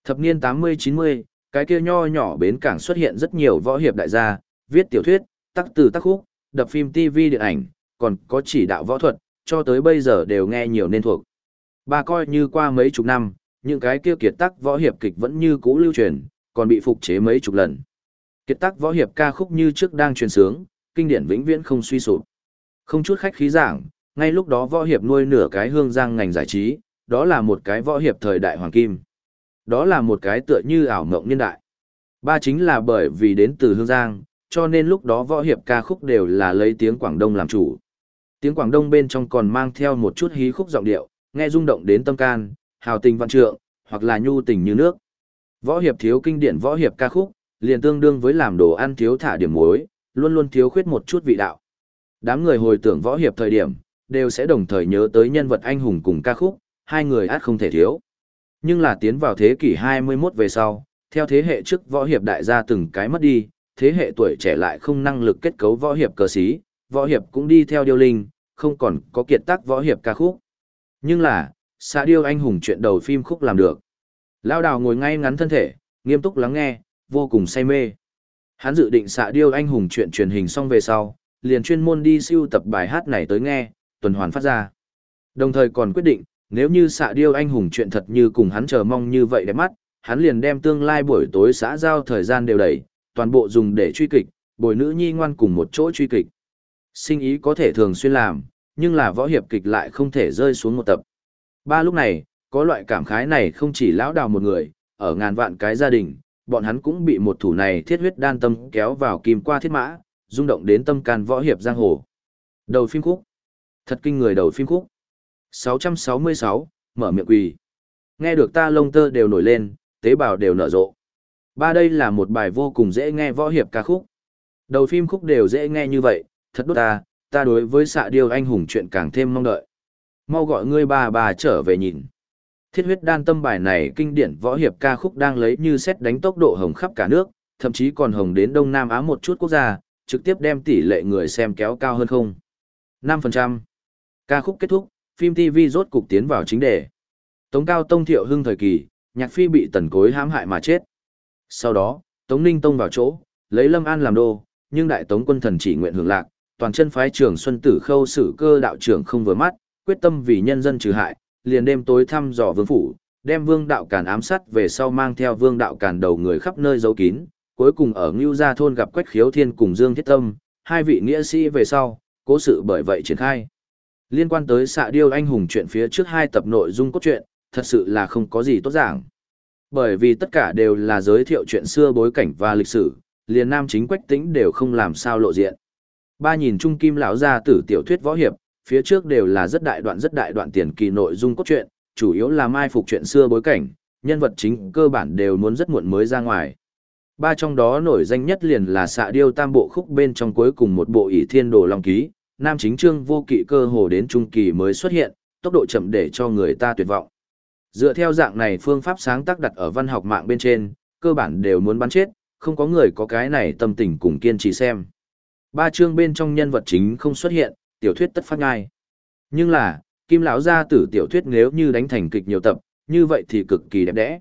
Thập niên 80-90, cái kia nho nhỏ bến cảng xuất hiện rất nhiều võ hiệp đại gia, viết tiểu thuyết, tác từ tác khúc, đập phim TV điện ảnh, còn có chỉ đạo võ thuật, cho tới bây giờ đều nghe nhiều nên thuộc. bà coi như qua mấy chục năm, những cái kia kiệt tác võ hiệp kịch vẫn như cũ lưu truyền, còn bị phục chế mấy chục lần. Kiệt tác võ hiệp ca khúc như trước đang truyền sướng, kinh điển vĩnh viễn không suy sụp. Không chút khách khí giảng, ngay lúc đó võ hiệp nuôi nửa cái hương giang ngành giải trí, đó là một cái võ hiệp thời đại hoàng kim. Đó là một cái tựa như ảo mộng niên đại. Ba chính là bởi vì đến từ hương giang, cho nên lúc đó võ hiệp ca khúc đều là lấy tiếng Quảng Đông làm chủ. Tiếng Quảng Đông bên trong còn mang theo một chút hí khúc giọng điệu, nghe rung động đến tâm can, hào tình văn trượng, hoặc là nhu tình như nước. Võ hiệp thiếu kinh điển võ hiệp ca khúc, liền tương đương với làm đồ ăn thiếu thả điểm muối, luôn luôn thiếu khuyết một chút vị đạo. Đám người hồi tưởng võ hiệp thời điểm, đều sẽ đồng thời nhớ tới nhân vật anh hùng cùng ca khúc, hai người át không thể thiếu. Nhưng là tiến vào thế kỷ 21 về sau, theo thế hệ trước võ hiệp đại gia từng cái mất đi, thế hệ tuổi trẻ lại không năng lực kết cấu võ hiệp cờ sĩ, võ hiệp cũng đi theo điêu linh, không còn có kiệt tác võ hiệp ca khúc. Nhưng là, xã điêu anh hùng chuyện đầu phim khúc làm được. Lao đào ngồi ngay ngắn thân thể, nghiêm túc lắng nghe, vô cùng say mê. Hắn dự định xạ điêu anh hùng chuyện truyền hình xong về sau, liền chuyên môn đi siêu tập bài hát này tới nghe, tuần hoàn phát ra. Đồng thời còn quyết định, nếu như xạ điêu anh hùng chuyện thật như cùng hắn chờ mong như vậy đẹp mắt, hắn liền đem tương lai buổi tối xã giao thời gian đều đẩy, toàn bộ dùng để truy kịch, bồi nữ nhi ngoan cùng một chỗ truy kịch. Sinh ý có thể thường xuyên làm, nhưng là võ hiệp kịch lại không thể rơi xuống một tập. Ba lúc này, có loại cảm khái này không chỉ lão đào một người, ở ngàn vạn cái gia đình, bọn hắn cũng bị một thủ này thiết huyết đan tâm kéo vào kim qua thiết mã, rung động đến tâm can võ hiệp giang hồ. Đầu phim khúc. Thật kinh người đầu phim khúc. 666, mở miệng quỳ. Nghe được ta lông tơ đều nổi lên, tế bào đều nở rộ. Ba đây là một bài vô cùng dễ nghe võ hiệp ca khúc. Đầu phim khúc đều dễ nghe như vậy, thật đốt ta, ta đối với xạ điêu anh hùng chuyện càng thêm mong đợi. Mau gọi ngươi bà bà trở về nhìn. Thiết huyết đan tâm bài này kinh điển võ hiệp ca khúc đang lấy như xét đánh tốc độ hồng khắp cả nước, thậm chí còn hồng đến Đông Nam Á một chút quốc gia, trực tiếp đem tỷ lệ người xem kéo cao hơn không. 5%. Ca khúc kết thúc, phim TV rốt cục tiến vào chính đề. Tống Cao Tông Thiệu Hưng thời kỳ, nhạc phi bị tần cối hãm hại mà chết. Sau đó, Tống Ninh Tông vào chỗ, lấy Lâm An làm đô, nhưng đại tống quân thần chỉ nguyện hưởng lạc, toàn chân phái trưởng Xuân Tử Khâu sử cơ đạo trưởng không vừa mắt, quyết tâm vì nhân dân trừ hại, liền đêm tối thăm dò vương phủ, đem vương đạo càn ám sát về sau mang theo vương đạo càn đầu người khắp nơi giấu kín, cuối cùng ở Ngưu Gia Thôn gặp Quách Khiếu Thiên cùng Dương Thiết Tâm, hai vị nghĩa sĩ về sau, cố sự bởi vậy triển khai. Liên quan tới xạ điêu anh hùng chuyện phía trước hai tập nội dung cốt truyện, thật sự là không có gì tốt giảng. Bởi vì tất cả đều là giới thiệu chuyện xưa bối cảnh và lịch sử, liền nam chính quách tĩnh đều không làm sao lộ diện. Ba nhìn trung kim lão gia tử tiểu thuyết võ hiệp, phía trước đều là rất đại đoạn rất đại đoạn tiền kỳ nội dung cốt truyện, chủ yếu là mai phục chuyện xưa bối cảnh, nhân vật chính cơ bản đều muốn rất muộn mới ra ngoài. Ba trong đó nổi danh nhất liền là xạ điêu tam bộ khúc bên trong cuối cùng một bộ ỷ thiên đồ long ký, nam chính trương vô kỵ cơ hồ đến trung kỳ mới xuất hiện, tốc độ chậm để cho người ta tuyệt vọng. Dựa theo dạng này phương pháp sáng tác đặt ở văn học mạng bên trên, cơ bản đều muốn bắn chết, không có người có cái này tâm tình cùng kiên trì xem. Ba chương bên trong nhân vật chính không xuất hiện, tiểu thuyết tất phát ngay. Nhưng là, Kim lão gia tử tiểu thuyết nếu như đánh thành kịch nhiều tập, như vậy thì cực kỳ đẹp đẽ.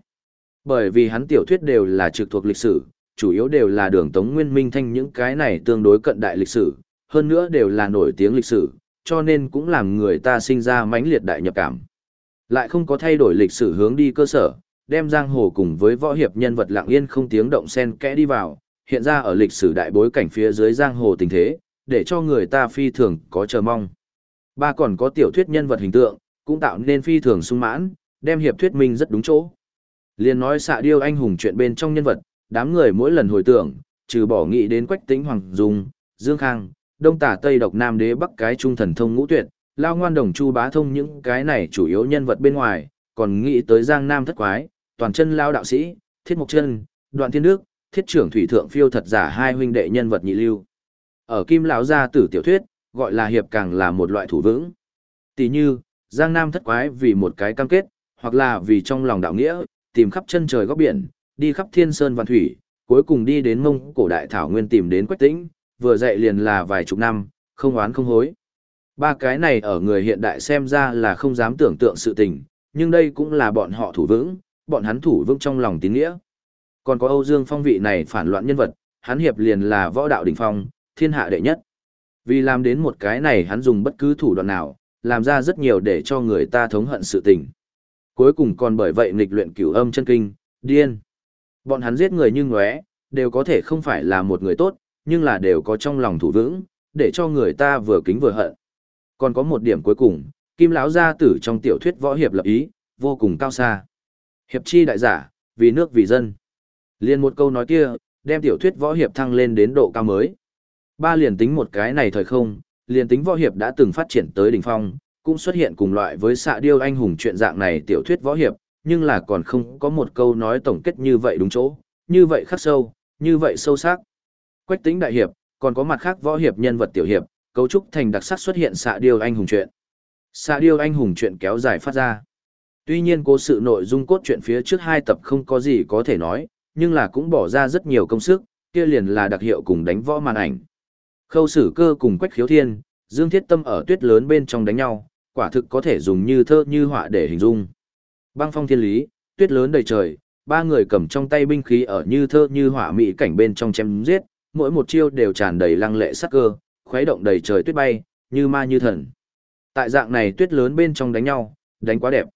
Bởi vì hắn tiểu thuyết đều là trực thuộc lịch sử, chủ yếu đều là đường Tống Nguyên Minh Thanh những cái này tương đối cận đại lịch sử, hơn nữa đều là nổi tiếng lịch sử, cho nên cũng làm người ta sinh ra mãnh liệt đại nhập cảm. Lại không có thay đổi lịch sử hướng đi cơ sở, đem giang hồ cùng với võ hiệp nhân vật lặng yên không tiếng động xen kẽ đi vào, hiện ra ở lịch sử đại bối cảnh phía dưới giang hồ tình thế, để cho người ta phi thường có chờ mong. Ba còn có tiểu thuyết nhân vật hình tượng, cũng tạo nên phi thường sung mãn, đem hiệp thuyết minh rất đúng chỗ. Liên nói xạ điêu anh hùng chuyện bên trong nhân vật, đám người mỗi lần hồi tưởng, trừ bỏ nghĩ đến Quách Tĩnh Hoàng Dung, Dương Khang, Đông Tả Tây Độc Nam Đế Bắc cái trung thần thông ngũ tuyệt, lao ngoan đồng chu bá thông những cái này chủ yếu nhân vật bên ngoài, còn nghĩ tới Giang Nam thất quái, toàn chân lao đạo sĩ, Thiết Mộc Chân, Đoạn Thiên Đức, Thiết trưởng thủy thượng phiêu thật giả hai huynh đệ nhân vật nhị lưu. Ở Kim lão gia tử tiểu thuyết, gọi là hiệp càng là một loại thủ vững. Tỷ như, Giang Nam thất quái vì một cái cam kết, hoặc là vì trong lòng đạo nghĩa, tìm khắp chân trời góc biển, đi khắp thiên sơn văn thủy, cuối cùng đi đến mông cổ đại thảo nguyên tìm đến quách tĩnh, vừa dạy liền là vài chục năm, không oán không hối. Ba cái này ở người hiện đại xem ra là không dám tưởng tượng sự tình, nhưng đây cũng là bọn họ thủ vững, bọn hắn thủ vững trong lòng tín nghĩa. Còn có Âu Dương Phong vị này phản loạn nhân vật, hắn hiệp liền là võ đạo đỉnh phong, thiên hạ đệ nhất. Vì làm đến một cái này hắn dùng bất cứ thủ đoạn nào, làm ra rất nhiều để cho người ta thống hận sự tình. Cuối cùng còn bởi vậy nghịch luyện cửu âm chân kinh, điên. Bọn hắn giết người như ngóe, đều có thể không phải là một người tốt, nhưng là đều có trong lòng thủ vững, để cho người ta vừa kính vừa hận. Còn có một điểm cuối cùng, Kim lão gia tử trong tiểu thuyết võ hiệp lập ý, vô cùng cao xa. Hiệp chi đại giả, vì nước vì dân. Liên một câu nói kia, đem tiểu thuyết võ hiệp thăng lên đến độ cao mới. Ba liền tính một cái này thời không, liền tính võ hiệp đã từng phát triển tới đỉnh phong, cũng xuất hiện cùng loại với xạ điêu anh hùng chuyện dạng này tiểu thuyết võ hiệp, nhưng là còn không có một câu nói tổng kết như vậy đúng chỗ, như vậy khắc sâu, như vậy sâu sắc. Quách tính đại hiệp, còn có mặt khác võ hiệp nhân vật tiểu hiệp, cấu trúc thành đặc sắc xuất hiện xạ điêu anh hùng chuyện. Xạ điêu anh hùng chuyện kéo dài phát ra. Tuy nhiên cố sự nội dung cốt truyện phía trước hai tập không có gì có thể nói, nhưng là cũng bỏ ra rất nhiều công sức, kia liền là đặc hiệu cùng đánh võ màn ảnh. Khâu sử cơ cùng quách khiếu thiên, dương thiết tâm ở tuyết lớn bên trong đánh nhau, quả thực có thể dùng như thơ như họa để hình dung. Băng phong thiên lý, tuyết lớn đầy trời, ba người cầm trong tay binh khí ở như thơ như họa mỹ cảnh bên trong chém giết, mỗi một chiêu đều tràn đầy lăng lệ sắc cơ, khuấy động đầy trời tuyết bay, như ma như thần. Tại dạng này tuyết lớn bên trong đánh nhau, đánh quá đẹp.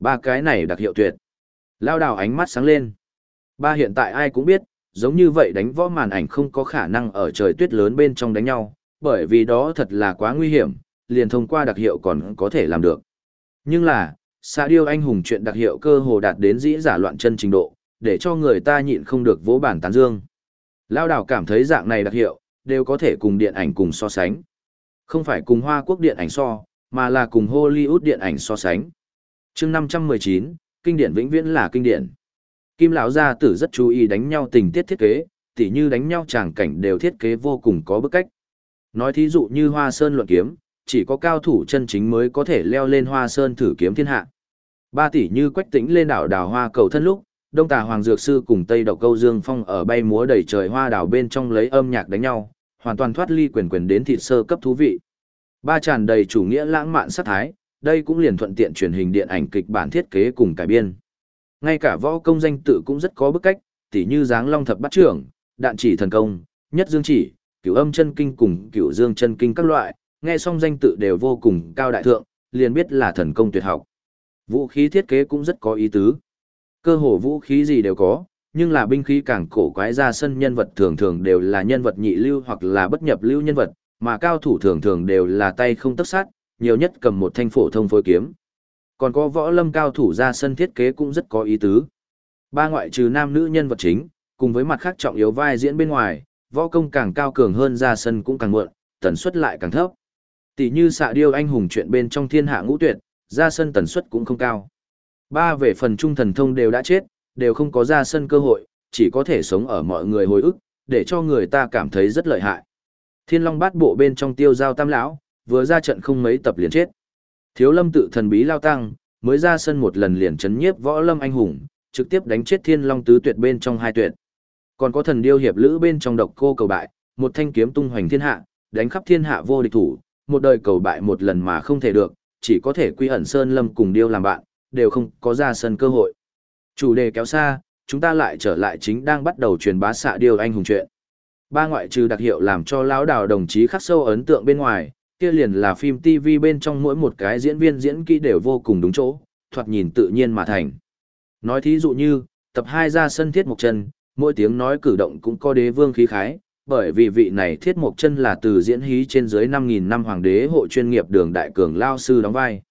Ba cái này đặc hiệu tuyệt. Lao đào ánh mắt sáng lên. Ba hiện tại ai cũng biết, giống như vậy đánh võ màn ảnh không có khả năng ở trời tuyết lớn bên trong đánh nhau, bởi vì đó thật là quá nguy hiểm, liền thông qua đặc hiệu còn có thể làm được. Nhưng là, xa điêu anh hùng chuyện đặc hiệu cơ hồ đạt đến dĩ giả loạn chân trình độ, để cho người ta nhịn không được vỗ bản tán dương. Lao đảo cảm thấy dạng này đặc hiệu, đều có thể cùng điện ảnh cùng so sánh. Không phải cùng Hoa Quốc điện ảnh so, mà là cùng Hollywood điện ảnh so sánh. chương 519, kinh điển vĩnh viễn là kinh điển. Kim lão gia tử rất chú ý đánh nhau tình tiết thiết kế, tỉ như đánh nhau tràng cảnh đều thiết kế vô cùng có bức cách. Nói thí dụ như Hoa Sơn luận kiếm, chỉ có cao thủ chân chính mới có thể leo lên Hoa Sơn thử kiếm thiên hạ. Ba tỷ như quách tĩnh lên đảo đào hoa cầu thân lúc, Đông Tà Hoàng Dược Sư cùng Tây Độc Câu Dương Phong ở bay múa đầy trời hoa đảo bên trong lấy âm nhạc đánh nhau, hoàn toàn thoát ly quyền quyền đến thịt sơ cấp thú vị. Ba tràn đầy chủ nghĩa lãng mạn sát thái, đây cũng liền thuận tiện truyền hình điện ảnh kịch bản thiết kế cùng cải biên. Ngay cả võ công danh tự cũng rất có bức cách, tỉ như dáng long thập bát trưởng, đạn chỉ thần công, nhất dương chỉ, cửu âm chân kinh cùng cửu dương chân kinh các loại, nghe xong danh tự đều vô cùng cao đại thượng, liền biết là thần công tuyệt học. Vũ khí thiết kế cũng rất có ý tứ. Cơ hồ vũ khí gì đều có, nhưng là binh khí càng cổ quái ra sân nhân vật thường thường đều là nhân vật nhị lưu hoặc là bất nhập lưu nhân vật, mà cao thủ thường thường đều là tay không tất sát, nhiều nhất cầm một thanh phổ thông phối kiếm. Còn có võ lâm cao thủ ra sân thiết kế cũng rất có ý tứ. Ba ngoại trừ nam nữ nhân vật chính, cùng với mặt khác trọng yếu vai diễn bên ngoài, võ công càng cao cường hơn ra sân cũng càng muộn, tần suất lại càng thấp. Tỷ như xạ điêu anh hùng chuyện bên trong thiên hạ ngũ tuyệt, ra sân tần suất cũng không cao. Ba về phần trung thần thông đều đã chết, đều không có ra sân cơ hội, chỉ có thể sống ở mọi người hồi ức, để cho người ta cảm thấy rất lợi hại. Thiên Long bát bộ bên trong tiêu giao tam lão, vừa ra trận không mấy tập liền chết. Thiếu lâm tự thần bí lao tăng, mới ra sân một lần liền chấn nhiếp võ lâm anh hùng, trực tiếp đánh chết thiên long tứ tuyệt bên trong hai tuyệt. Còn có thần điêu hiệp lữ bên trong độc cô cầu bại, một thanh kiếm tung hoành thiên hạ, đánh khắp thiên hạ vô địch thủ, một đời cầu bại một lần mà không thể được, chỉ có thể quy ẩn sơn lâm cùng điêu làm bạn, đều không có ra sân cơ hội. Chủ đề kéo xa, chúng ta lại trở lại chính đang bắt đầu truyền bá xạ điêu anh hùng chuyện. Ba ngoại trừ đặc hiệu làm cho lão đào đồng chí khắc sâu ấn tượng bên ngoài, kia liền là phim TV bên trong mỗi một cái diễn viên diễn kỹ đều vô cùng đúng chỗ, thoạt nhìn tự nhiên mà thành. Nói thí dụ như, tập 2 ra sân thiết mục chân, mỗi tiếng nói cử động cũng có đế vương khí khái, bởi vì vị này thiết mục chân là từ diễn hí trên dưới 5.000 năm hoàng đế hộ chuyên nghiệp đường đại cường lao sư đóng vai.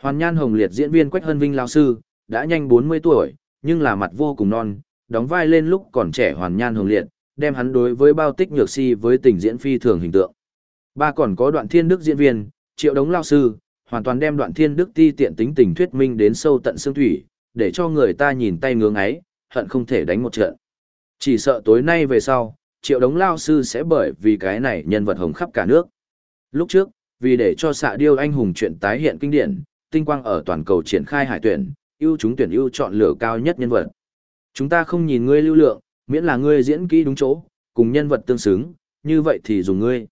Hoàn Nhan Hồng Liệt diễn viên Quách Hân Vinh lao sư, đã nhanh 40 tuổi, nhưng là mặt vô cùng non, đóng vai lên lúc còn trẻ Hoàn Nhan Hồng Liệt, đem hắn đối với bao tích nhược si với tình diễn phi thường hình tượng. Ba còn có đoạn thiên đức diễn viên, triệu đống lao sư, hoàn toàn đem đoạn thiên đức ti tiện tính tình thuyết minh đến sâu tận xương thủy, để cho người ta nhìn tay ngưỡng ấy, hận không thể đánh một trận. Chỉ sợ tối nay về sau, triệu đống lao sư sẽ bởi vì cái này nhân vật hồng khắp cả nước. Lúc trước, vì để cho xạ điêu anh hùng chuyện tái hiện kinh điển, tinh quang ở toàn cầu triển khai hải tuyển, ưu chúng tuyển ưu chọn lựa cao nhất nhân vật. Chúng ta không nhìn ngươi lưu lượng, miễn là ngươi diễn kỹ đúng chỗ, cùng nhân vật tương xứng, như vậy thì dùng ngươi.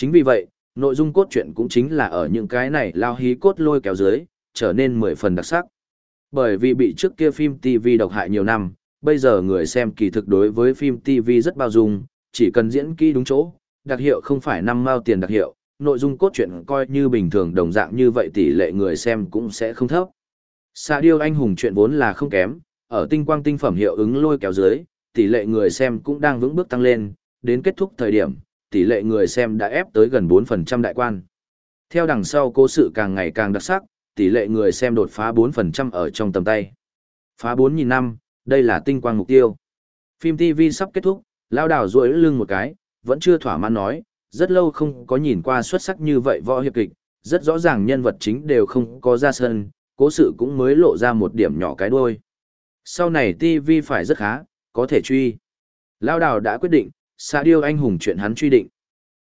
Chính vì vậy, nội dung cốt truyện cũng chính là ở những cái này lao hí cốt lôi kéo dưới, trở nên mười phần đặc sắc. Bởi vì bị trước kia phim TV độc hại nhiều năm, bây giờ người xem kỳ thực đối với phim TV rất bao dung, chỉ cần diễn kỹ đúng chỗ, đặc hiệu không phải năm mao tiền đặc hiệu, nội dung cốt truyện coi như bình thường đồng dạng như vậy tỷ lệ người xem cũng sẽ không thấp. Sa điêu anh hùng chuyện vốn là không kém, ở tinh quang tinh phẩm hiệu ứng lôi kéo dưới, tỷ lệ người xem cũng đang vững bước tăng lên, đến kết thúc thời điểm, tỷ lệ người xem đã ép tới gần 4% đại quan. Theo đằng sau cố sự càng ngày càng đặc sắc, tỷ lệ người xem đột phá 4% ở trong tầm tay. Phá 4.000 năm, đây là tinh quang mục tiêu. Phim TV sắp kết thúc, lao đảo duỗi lưng một cái, vẫn chưa thỏa mãn nói, rất lâu không có nhìn qua xuất sắc như vậy võ hiệp kịch, rất rõ ràng nhân vật chính đều không có ra sân, cố sự cũng mới lộ ra một điểm nhỏ cái đuôi. Sau này TV phải rất khá, có thể truy. Lao đảo đã quyết định, xa điêu anh hùng chuyện hắn truy định.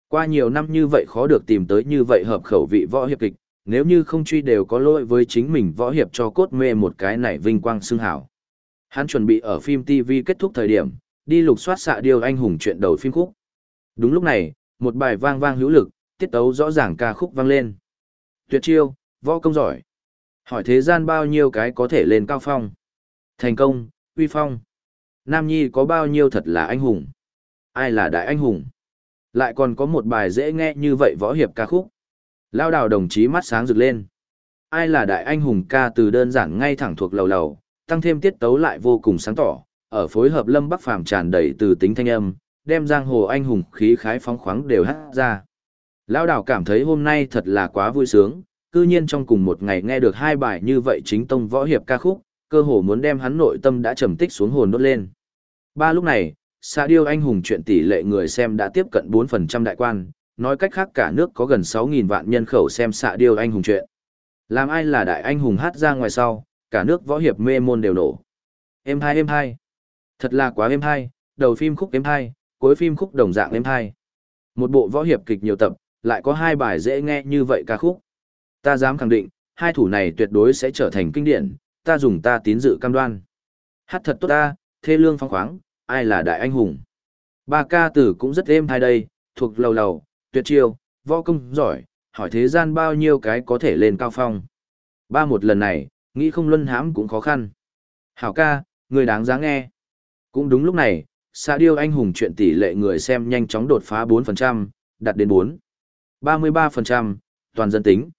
Qua nhiều năm như vậy khó được tìm tới như vậy hợp khẩu vị võ hiệp kịch, nếu như không truy đều có lỗi với chính mình võ hiệp cho cốt mê một cái này vinh quang xưng hảo. Hắn chuẩn bị ở phim TV kết thúc thời điểm, đi lục soát xạ điêu anh hùng chuyện đầu phim khúc. Đúng lúc này, một bài vang vang hữu lực, tiết tấu rõ ràng ca khúc vang lên. Tuyệt chiêu, võ công giỏi. Hỏi thế gian bao nhiêu cái có thể lên cao phong. Thành công, uy phong. Nam Nhi có bao nhiêu thật là anh hùng. Ai là đại anh hùng. Lại còn có một bài dễ nghe như vậy võ hiệp ca khúc. Lao đào đồng chí mắt sáng rực lên. Ai là đại anh hùng ca từ đơn giản ngay thẳng thuộc lầu lầu, tăng thêm tiết tấu lại vô cùng sáng tỏ, ở phối hợp lâm bắc phàm tràn đầy từ tính thanh âm, đem giang hồ anh hùng khí khái phóng khoáng đều hát ra. Lao đào cảm thấy hôm nay thật là quá vui sướng, cư nhiên trong cùng một ngày nghe được hai bài như vậy chính tông võ hiệp ca khúc, cơ hồ muốn đem hắn nội tâm đã trầm tích xuống hồn đốt lên. Ba lúc này, xa điêu anh hùng chuyện tỷ lệ người xem đã tiếp cận 4% đại quan, nói cách khác cả nước có gần 6.000 vạn nhân khẩu xem xạ điêu anh hùng chuyện. Làm ai là đại anh hùng hát ra ngoài sau, cả nước võ hiệp mê môn đều nổ. Em hai em hai. Thật là quá em hai, đầu phim khúc em hai, cuối phim khúc đồng dạng em hai. Một bộ võ hiệp kịch nhiều tập, lại có hai bài dễ nghe như vậy ca khúc. Ta dám khẳng định, hai thủ này tuyệt đối sẽ trở thành kinh điển, ta dùng ta tín dự cam đoan. Hát thật tốt ta, thê lương phong khoáng, ai là đại anh hùng. Ba ca tử cũng rất êm hai đây, thuộc lầu lầu, tuyệt chiêu, võ công giỏi, hỏi thế gian bao nhiêu cái có thể lên cao phong. Ba một lần này, nghĩ không luân hãm cũng khó khăn. Hảo ca, người đáng giá nghe. Cũng đúng lúc này, xã điêu anh hùng chuyện tỷ lệ người xem nhanh chóng đột phá 4%, đạt đến 4. 33%, toàn dân tính.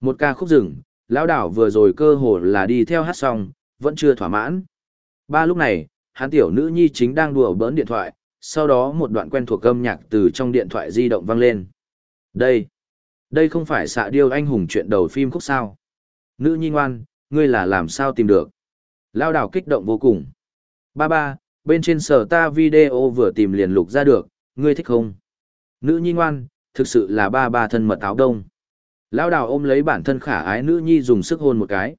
Một ca khúc rừng, lão đảo vừa rồi cơ hồ là đi theo hát xong, vẫn chưa thỏa mãn. Ba lúc này, hắn tiểu nữ nhi chính đang đùa bỡn điện thoại, sau đó một đoạn quen thuộc âm nhạc từ trong điện thoại di động vang lên. Đây, đây không phải xạ điêu anh hùng chuyện đầu phim khúc sao. Nữ nhi ngoan, ngươi là làm sao tìm được. Lao đảo kích động vô cùng. Ba ba, bên trên sở ta video vừa tìm liền lục ra được, ngươi thích không? Nữ nhi ngoan, thực sự là ba ba thân mật áo đông. Lao đảo ôm lấy bản thân khả ái nữ nhi dùng sức hôn một cái.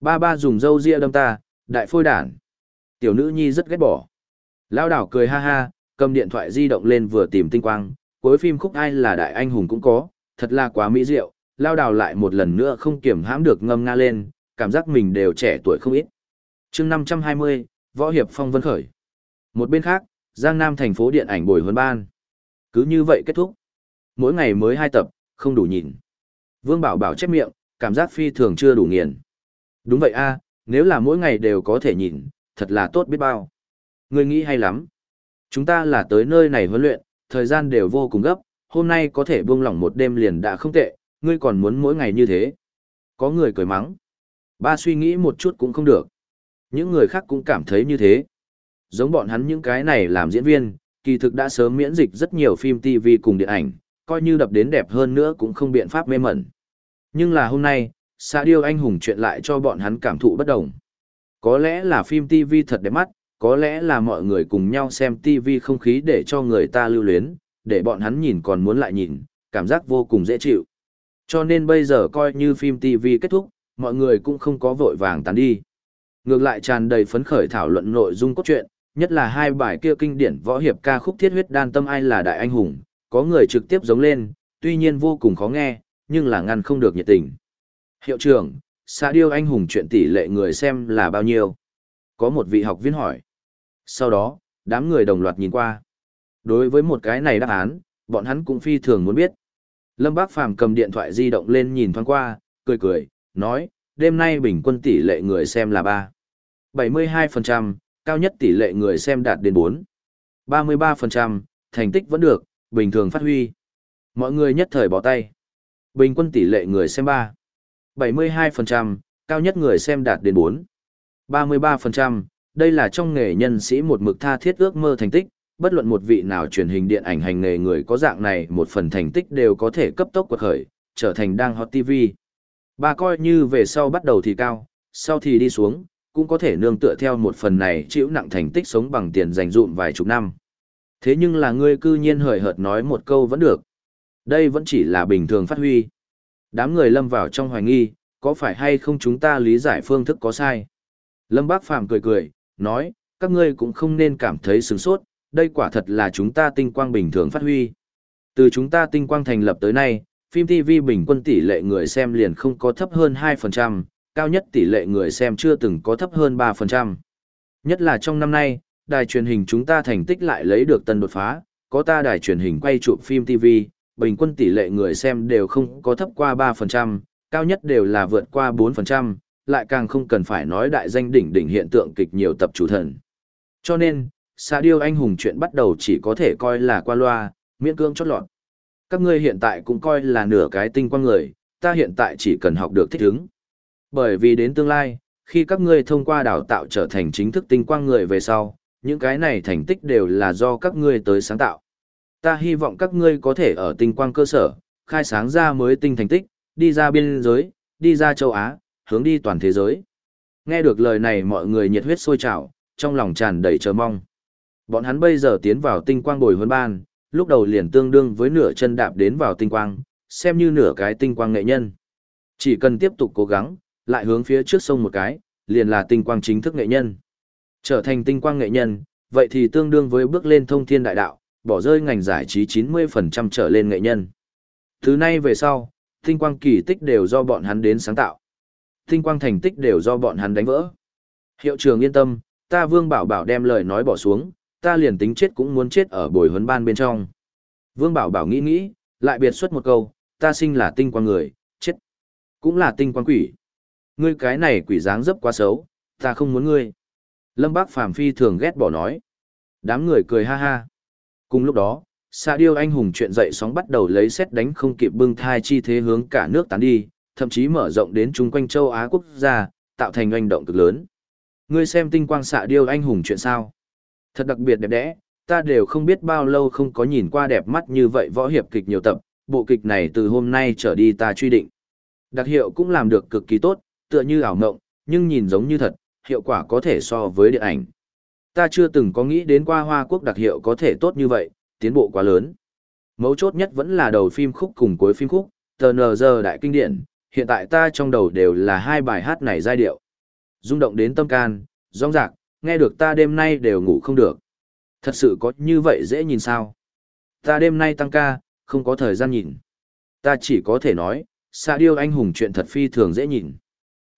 Ba ba dùng dâu ria đâm ta, đại phôi đản. Tiểu nữ nhi rất ghét bỏ. Lao đảo cười ha ha, cầm điện thoại di động lên vừa tìm tinh quang, cuối phim khúc ai là đại anh hùng cũng có, thật là quá mỹ diệu. Lao đảo lại một lần nữa không kiểm hãm được ngâm nga lên, cảm giác mình đều trẻ tuổi không ít. chương 520, Võ Hiệp Phong Vân Khởi. Một bên khác, Giang Nam thành phố điện ảnh bồi huấn ban. Cứ như vậy kết thúc. Mỗi ngày mới hai tập, không đủ nhìn. Vương Bảo Bảo chép miệng, cảm giác phi thường chưa đủ nghiền. Đúng vậy a, nếu là mỗi ngày đều có thể nhìn, thật là tốt biết bao. Người nghĩ hay lắm. Chúng ta là tới nơi này huấn luyện, thời gian đều vô cùng gấp, hôm nay có thể buông lỏng một đêm liền đã không tệ, ngươi còn muốn mỗi ngày như thế. Có người cười mắng. Ba suy nghĩ một chút cũng không được. Những người khác cũng cảm thấy như thế. Giống bọn hắn những cái này làm diễn viên, kỳ thực đã sớm miễn dịch rất nhiều phim TV cùng điện ảnh, coi như đập đến đẹp hơn nữa cũng không biện pháp mê mẩn. Nhưng là hôm nay, xã điêu anh hùng chuyện lại cho bọn hắn cảm thụ bất đồng. Có lẽ là phim TV thật đẹp mắt, có lẽ là mọi người cùng nhau xem TV không khí để cho người ta lưu luyến, để bọn hắn nhìn còn muốn lại nhìn, cảm giác vô cùng dễ chịu. Cho nên bây giờ coi như phim TV kết thúc, mọi người cũng không có vội vàng tán đi. Ngược lại tràn đầy phấn khởi thảo luận nội dung cốt truyện, nhất là hai bài kia kinh điển võ hiệp ca khúc thiết huyết đan tâm ai là đại anh hùng, có người trực tiếp giống lên, tuy nhiên vô cùng khó nghe, nhưng là ngăn không được nhiệt tình. Hiệu trưởng, xã điêu anh hùng chuyện tỷ lệ người xem là bao nhiêu? Có một vị học viên hỏi. Sau đó, đám người đồng loạt nhìn qua. Đối với một cái này đáp án, bọn hắn cũng phi thường muốn biết. Lâm Bác Phàm cầm điện thoại di động lên nhìn thoáng qua, cười cười, nói, đêm nay bình quân tỷ lệ người xem là 3. 72%, cao nhất tỷ lệ người xem đạt đến 4. 33%, thành tích vẫn được, bình thường phát huy. Mọi người nhất thời bỏ tay. Bình quân tỷ lệ người xem 3. 72%, cao nhất người xem đạt đến 4. 33%, đây là trong nghề nhân sĩ một mực tha thiết ước mơ thành tích, bất luận một vị nào truyền hình điện ảnh hành nghề người có dạng này một phần thành tích đều có thể cấp tốc quật khởi, trở thành đang hot TV. Ba coi như về sau bắt đầu thì cao, sau thì đi xuống, cũng có thể nương tựa theo một phần này chịu nặng thành tích sống bằng tiền dành dụm vài chục năm. Thế nhưng là ngươi cư nhiên hời hợt nói một câu vẫn được. Đây vẫn chỉ là bình thường phát huy. Đám người lâm vào trong hoài nghi, có phải hay không chúng ta lý giải phương thức có sai? Lâm Bác Phàm cười cười, nói, các ngươi cũng không nên cảm thấy sướng sốt, đây quả thật là chúng ta tinh quang bình thường phát huy. Từ chúng ta tinh quang thành lập tới nay, phim TV bình quân tỷ lệ người xem liền không có thấp hơn 2%, cao nhất tỷ lệ người xem chưa từng có thấp hơn 3%. Nhất là trong năm nay, đài truyền hình chúng ta thành tích lại lấy được tân đột phá, có ta đài truyền hình quay chụp phim TV, bình quân tỷ lệ người xem đều không có thấp qua 3%, cao nhất đều là vượt qua 4%, lại càng không cần phải nói đại danh đỉnh đỉnh hiện tượng kịch nhiều tập chủ thần. Cho nên, xa điêu anh hùng chuyện bắt đầu chỉ có thể coi là qua loa, miễn cưỡng chót lọt. Các ngươi hiện tại cũng coi là nửa cái tinh quang người, ta hiện tại chỉ cần học được thích ứng. Bởi vì đến tương lai, khi các ngươi thông qua đào tạo trở thành chính thức tinh quang người về sau, những cái này thành tích đều là do các ngươi tới sáng tạo. Ta hy vọng các ngươi có thể ở tinh quang cơ sở, khai sáng ra mới tinh thành tích, đi ra biên giới, đi ra châu Á, hướng đi toàn thế giới. Nghe được lời này mọi người nhiệt huyết sôi trào, trong lòng tràn đầy chờ mong. Bọn hắn bây giờ tiến vào tinh quang bồi huấn ban, lúc đầu liền tương đương với nửa chân đạp đến vào tinh quang, xem như nửa cái tinh quang nghệ nhân. Chỉ cần tiếp tục cố gắng, lại hướng phía trước sông một cái, liền là tinh quang chính thức nghệ nhân. Trở thành tinh quang nghệ nhân, vậy thì tương đương với bước lên thông thiên đại đạo, bỏ rơi ngành giải trí 90% trở lên nghệ nhân. Thứ nay về sau, tinh quang kỳ tích đều do bọn hắn đến sáng tạo. Tinh quang thành tích đều do bọn hắn đánh vỡ. Hiệu trường yên tâm, ta vương bảo bảo đem lời nói bỏ xuống, ta liền tính chết cũng muốn chết ở bồi huấn ban bên trong. Vương Bảo Bảo nghĩ nghĩ, lại biệt xuất một câu, ta sinh là tinh quang người, chết. Cũng là tinh quang quỷ. Ngươi cái này quỷ dáng dấp quá xấu, ta không muốn ngươi. Lâm Bác Phàm phi thường ghét bỏ nói. Đám người cười ha ha. Cùng lúc đó, xạ điêu anh hùng chuyện dậy sóng bắt đầu lấy xét đánh không kịp bưng thai chi thế hướng cả nước tán đi, thậm chí mở rộng đến chung quanh châu Á quốc gia, tạo thành oanh động cực lớn. Ngươi xem tinh quang xạ điêu anh hùng chuyện sao? Thật đặc biệt đẹp đẽ, ta đều không biết bao lâu không có nhìn qua đẹp mắt như vậy võ hiệp kịch nhiều tập, bộ kịch này từ hôm nay trở đi ta truy định. Đặc hiệu cũng làm được cực kỳ tốt, tựa như ảo mộng, nhưng nhìn giống như thật, hiệu quả có thể so với điện ảnh. Ta chưa từng có nghĩ đến qua Hoa Quốc đặc hiệu có thể tốt như vậy, tiến bộ quá lớn. Mấu chốt nhất vẫn là đầu phim khúc cùng cuối phim khúc, tờ nờ giờ đại kinh điển, hiện tại ta trong đầu đều là hai bài hát này giai điệu. rung động đến tâm can, rong rạc, nghe được ta đêm nay đều ngủ không được. Thật sự có như vậy dễ nhìn sao? Ta đêm nay tăng ca, không có thời gian nhìn. Ta chỉ có thể nói, xa điêu anh hùng chuyện thật phi thường dễ nhìn.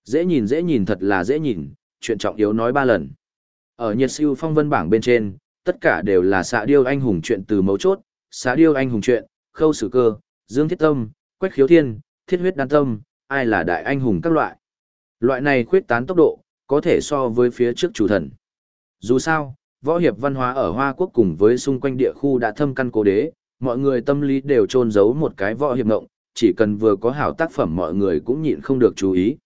Dễ nhìn dễ nhìn thật là dễ nhìn, chuyện trọng yếu nói ba lần. Ở nhiệt siêu phong vân bảng bên trên, tất cả đều là xạ điêu anh hùng chuyện từ mấu chốt, xạ điêu anh hùng chuyện, khâu sử cơ, dương thiết tâm, quách khiếu thiên, thiết huyết đan tâm, ai là đại anh hùng các loại. Loại này khuyết tán tốc độ, có thể so với phía trước chủ thần. Dù sao, võ hiệp văn hóa ở Hoa Quốc cùng với xung quanh địa khu đã thâm căn cố đế, mọi người tâm lý đều trôn giấu một cái võ hiệp ngộng, chỉ cần vừa có hảo tác phẩm mọi người cũng nhịn không được chú ý.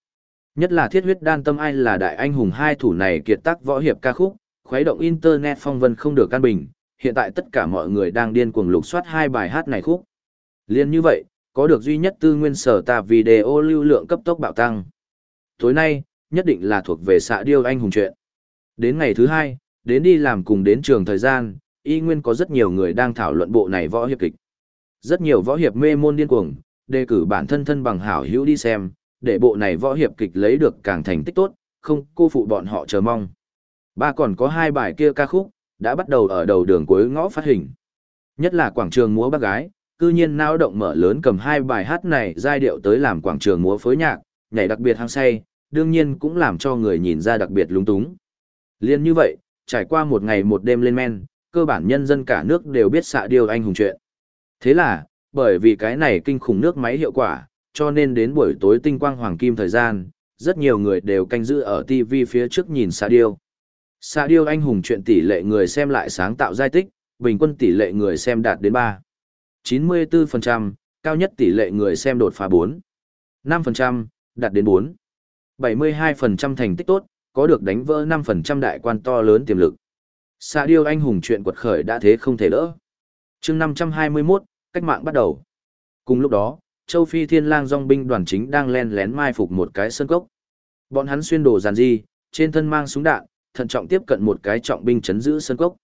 Nhất là thiết huyết đan tâm ai là đại anh hùng hai thủ này kiệt tác võ hiệp ca khúc, khuấy động internet phong vân không được căn bình, hiện tại tất cả mọi người đang điên cuồng lục soát hai bài hát này khúc. Liên như vậy, có được duy nhất tư nguyên sở ta video lưu lượng cấp tốc bạo tăng. Tối nay, nhất định là thuộc về xạ điêu anh hùng chuyện. Đến ngày thứ hai, đến đi làm cùng đến trường thời gian, y nguyên có rất nhiều người đang thảo luận bộ này võ hiệp kịch. Rất nhiều võ hiệp mê môn điên cuồng, đề cử bản thân thân bằng hảo hữu đi xem, để bộ này võ hiệp kịch lấy được càng thành tích tốt, không cô phụ bọn họ chờ mong. Ba còn có hai bài kia ca khúc, đã bắt đầu ở đầu đường cuối ngõ phát hình. Nhất là quảng trường múa bác gái, cư nhiên nao động mở lớn cầm hai bài hát này giai điệu tới làm quảng trường múa phối nhạc, nhảy đặc biệt hăng say, đương nhiên cũng làm cho người nhìn ra đặc biệt lúng túng. Liên như vậy, trải qua một ngày một đêm lên men, cơ bản nhân dân cả nước đều biết xạ điều anh hùng chuyện. Thế là, bởi vì cái này kinh khủng nước máy hiệu quả, cho nên đến buổi tối tinh quang hoàng kim thời gian, rất nhiều người đều canh giữ ở TV phía trước nhìn xa điêu. Xa điêu anh hùng chuyện tỷ lệ người xem lại sáng tạo giai tích, bình quân tỷ lệ người xem đạt đến 3. 94%, cao nhất tỷ lệ người xem đột phá 4. 5%, đạt đến 4. 72% thành tích tốt, có được đánh vỡ 5% đại quan to lớn tiềm lực. Xa điêu anh hùng chuyện quật khởi đã thế không thể đỡ. chương 521, cách mạng bắt đầu. Cùng lúc đó, châu Phi thiên lang dòng binh đoàn chính đang len lén mai phục một cái sân cốc. Bọn hắn xuyên đồ giàn di, trên thân mang súng đạn, thận trọng tiếp cận một cái trọng binh chấn giữ sân cốc.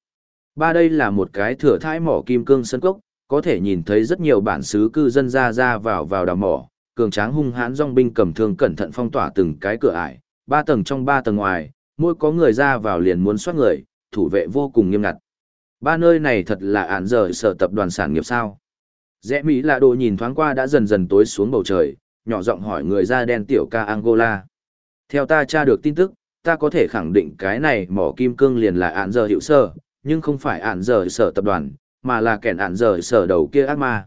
Ba đây là một cái thửa thai mỏ kim cương sân cốc, có thể nhìn thấy rất nhiều bản xứ cư dân ra ra vào vào đào mỏ, cường tráng hung hãn dòng binh cầm thương cẩn thận phong tỏa từng cái cửa ải, ba tầng trong ba tầng ngoài, mỗi có người ra vào liền muốn soát người, thủ vệ vô cùng nghiêm ngặt. Ba nơi này thật là ản giờ sở tập đoàn sản nghiệp sao. Rẽ Mỹ là đồ nhìn thoáng qua đã dần dần tối xuống bầu trời, nhỏ giọng hỏi người da đen tiểu ca Angola. Theo ta tra được tin tức, ta có thể khẳng định cái này mỏ kim cương liền là ản giờ hiệu sơ, nhưng không phải ản giờ sở tập đoàn, mà là kẻn ản giờ sở đầu kia ác ma.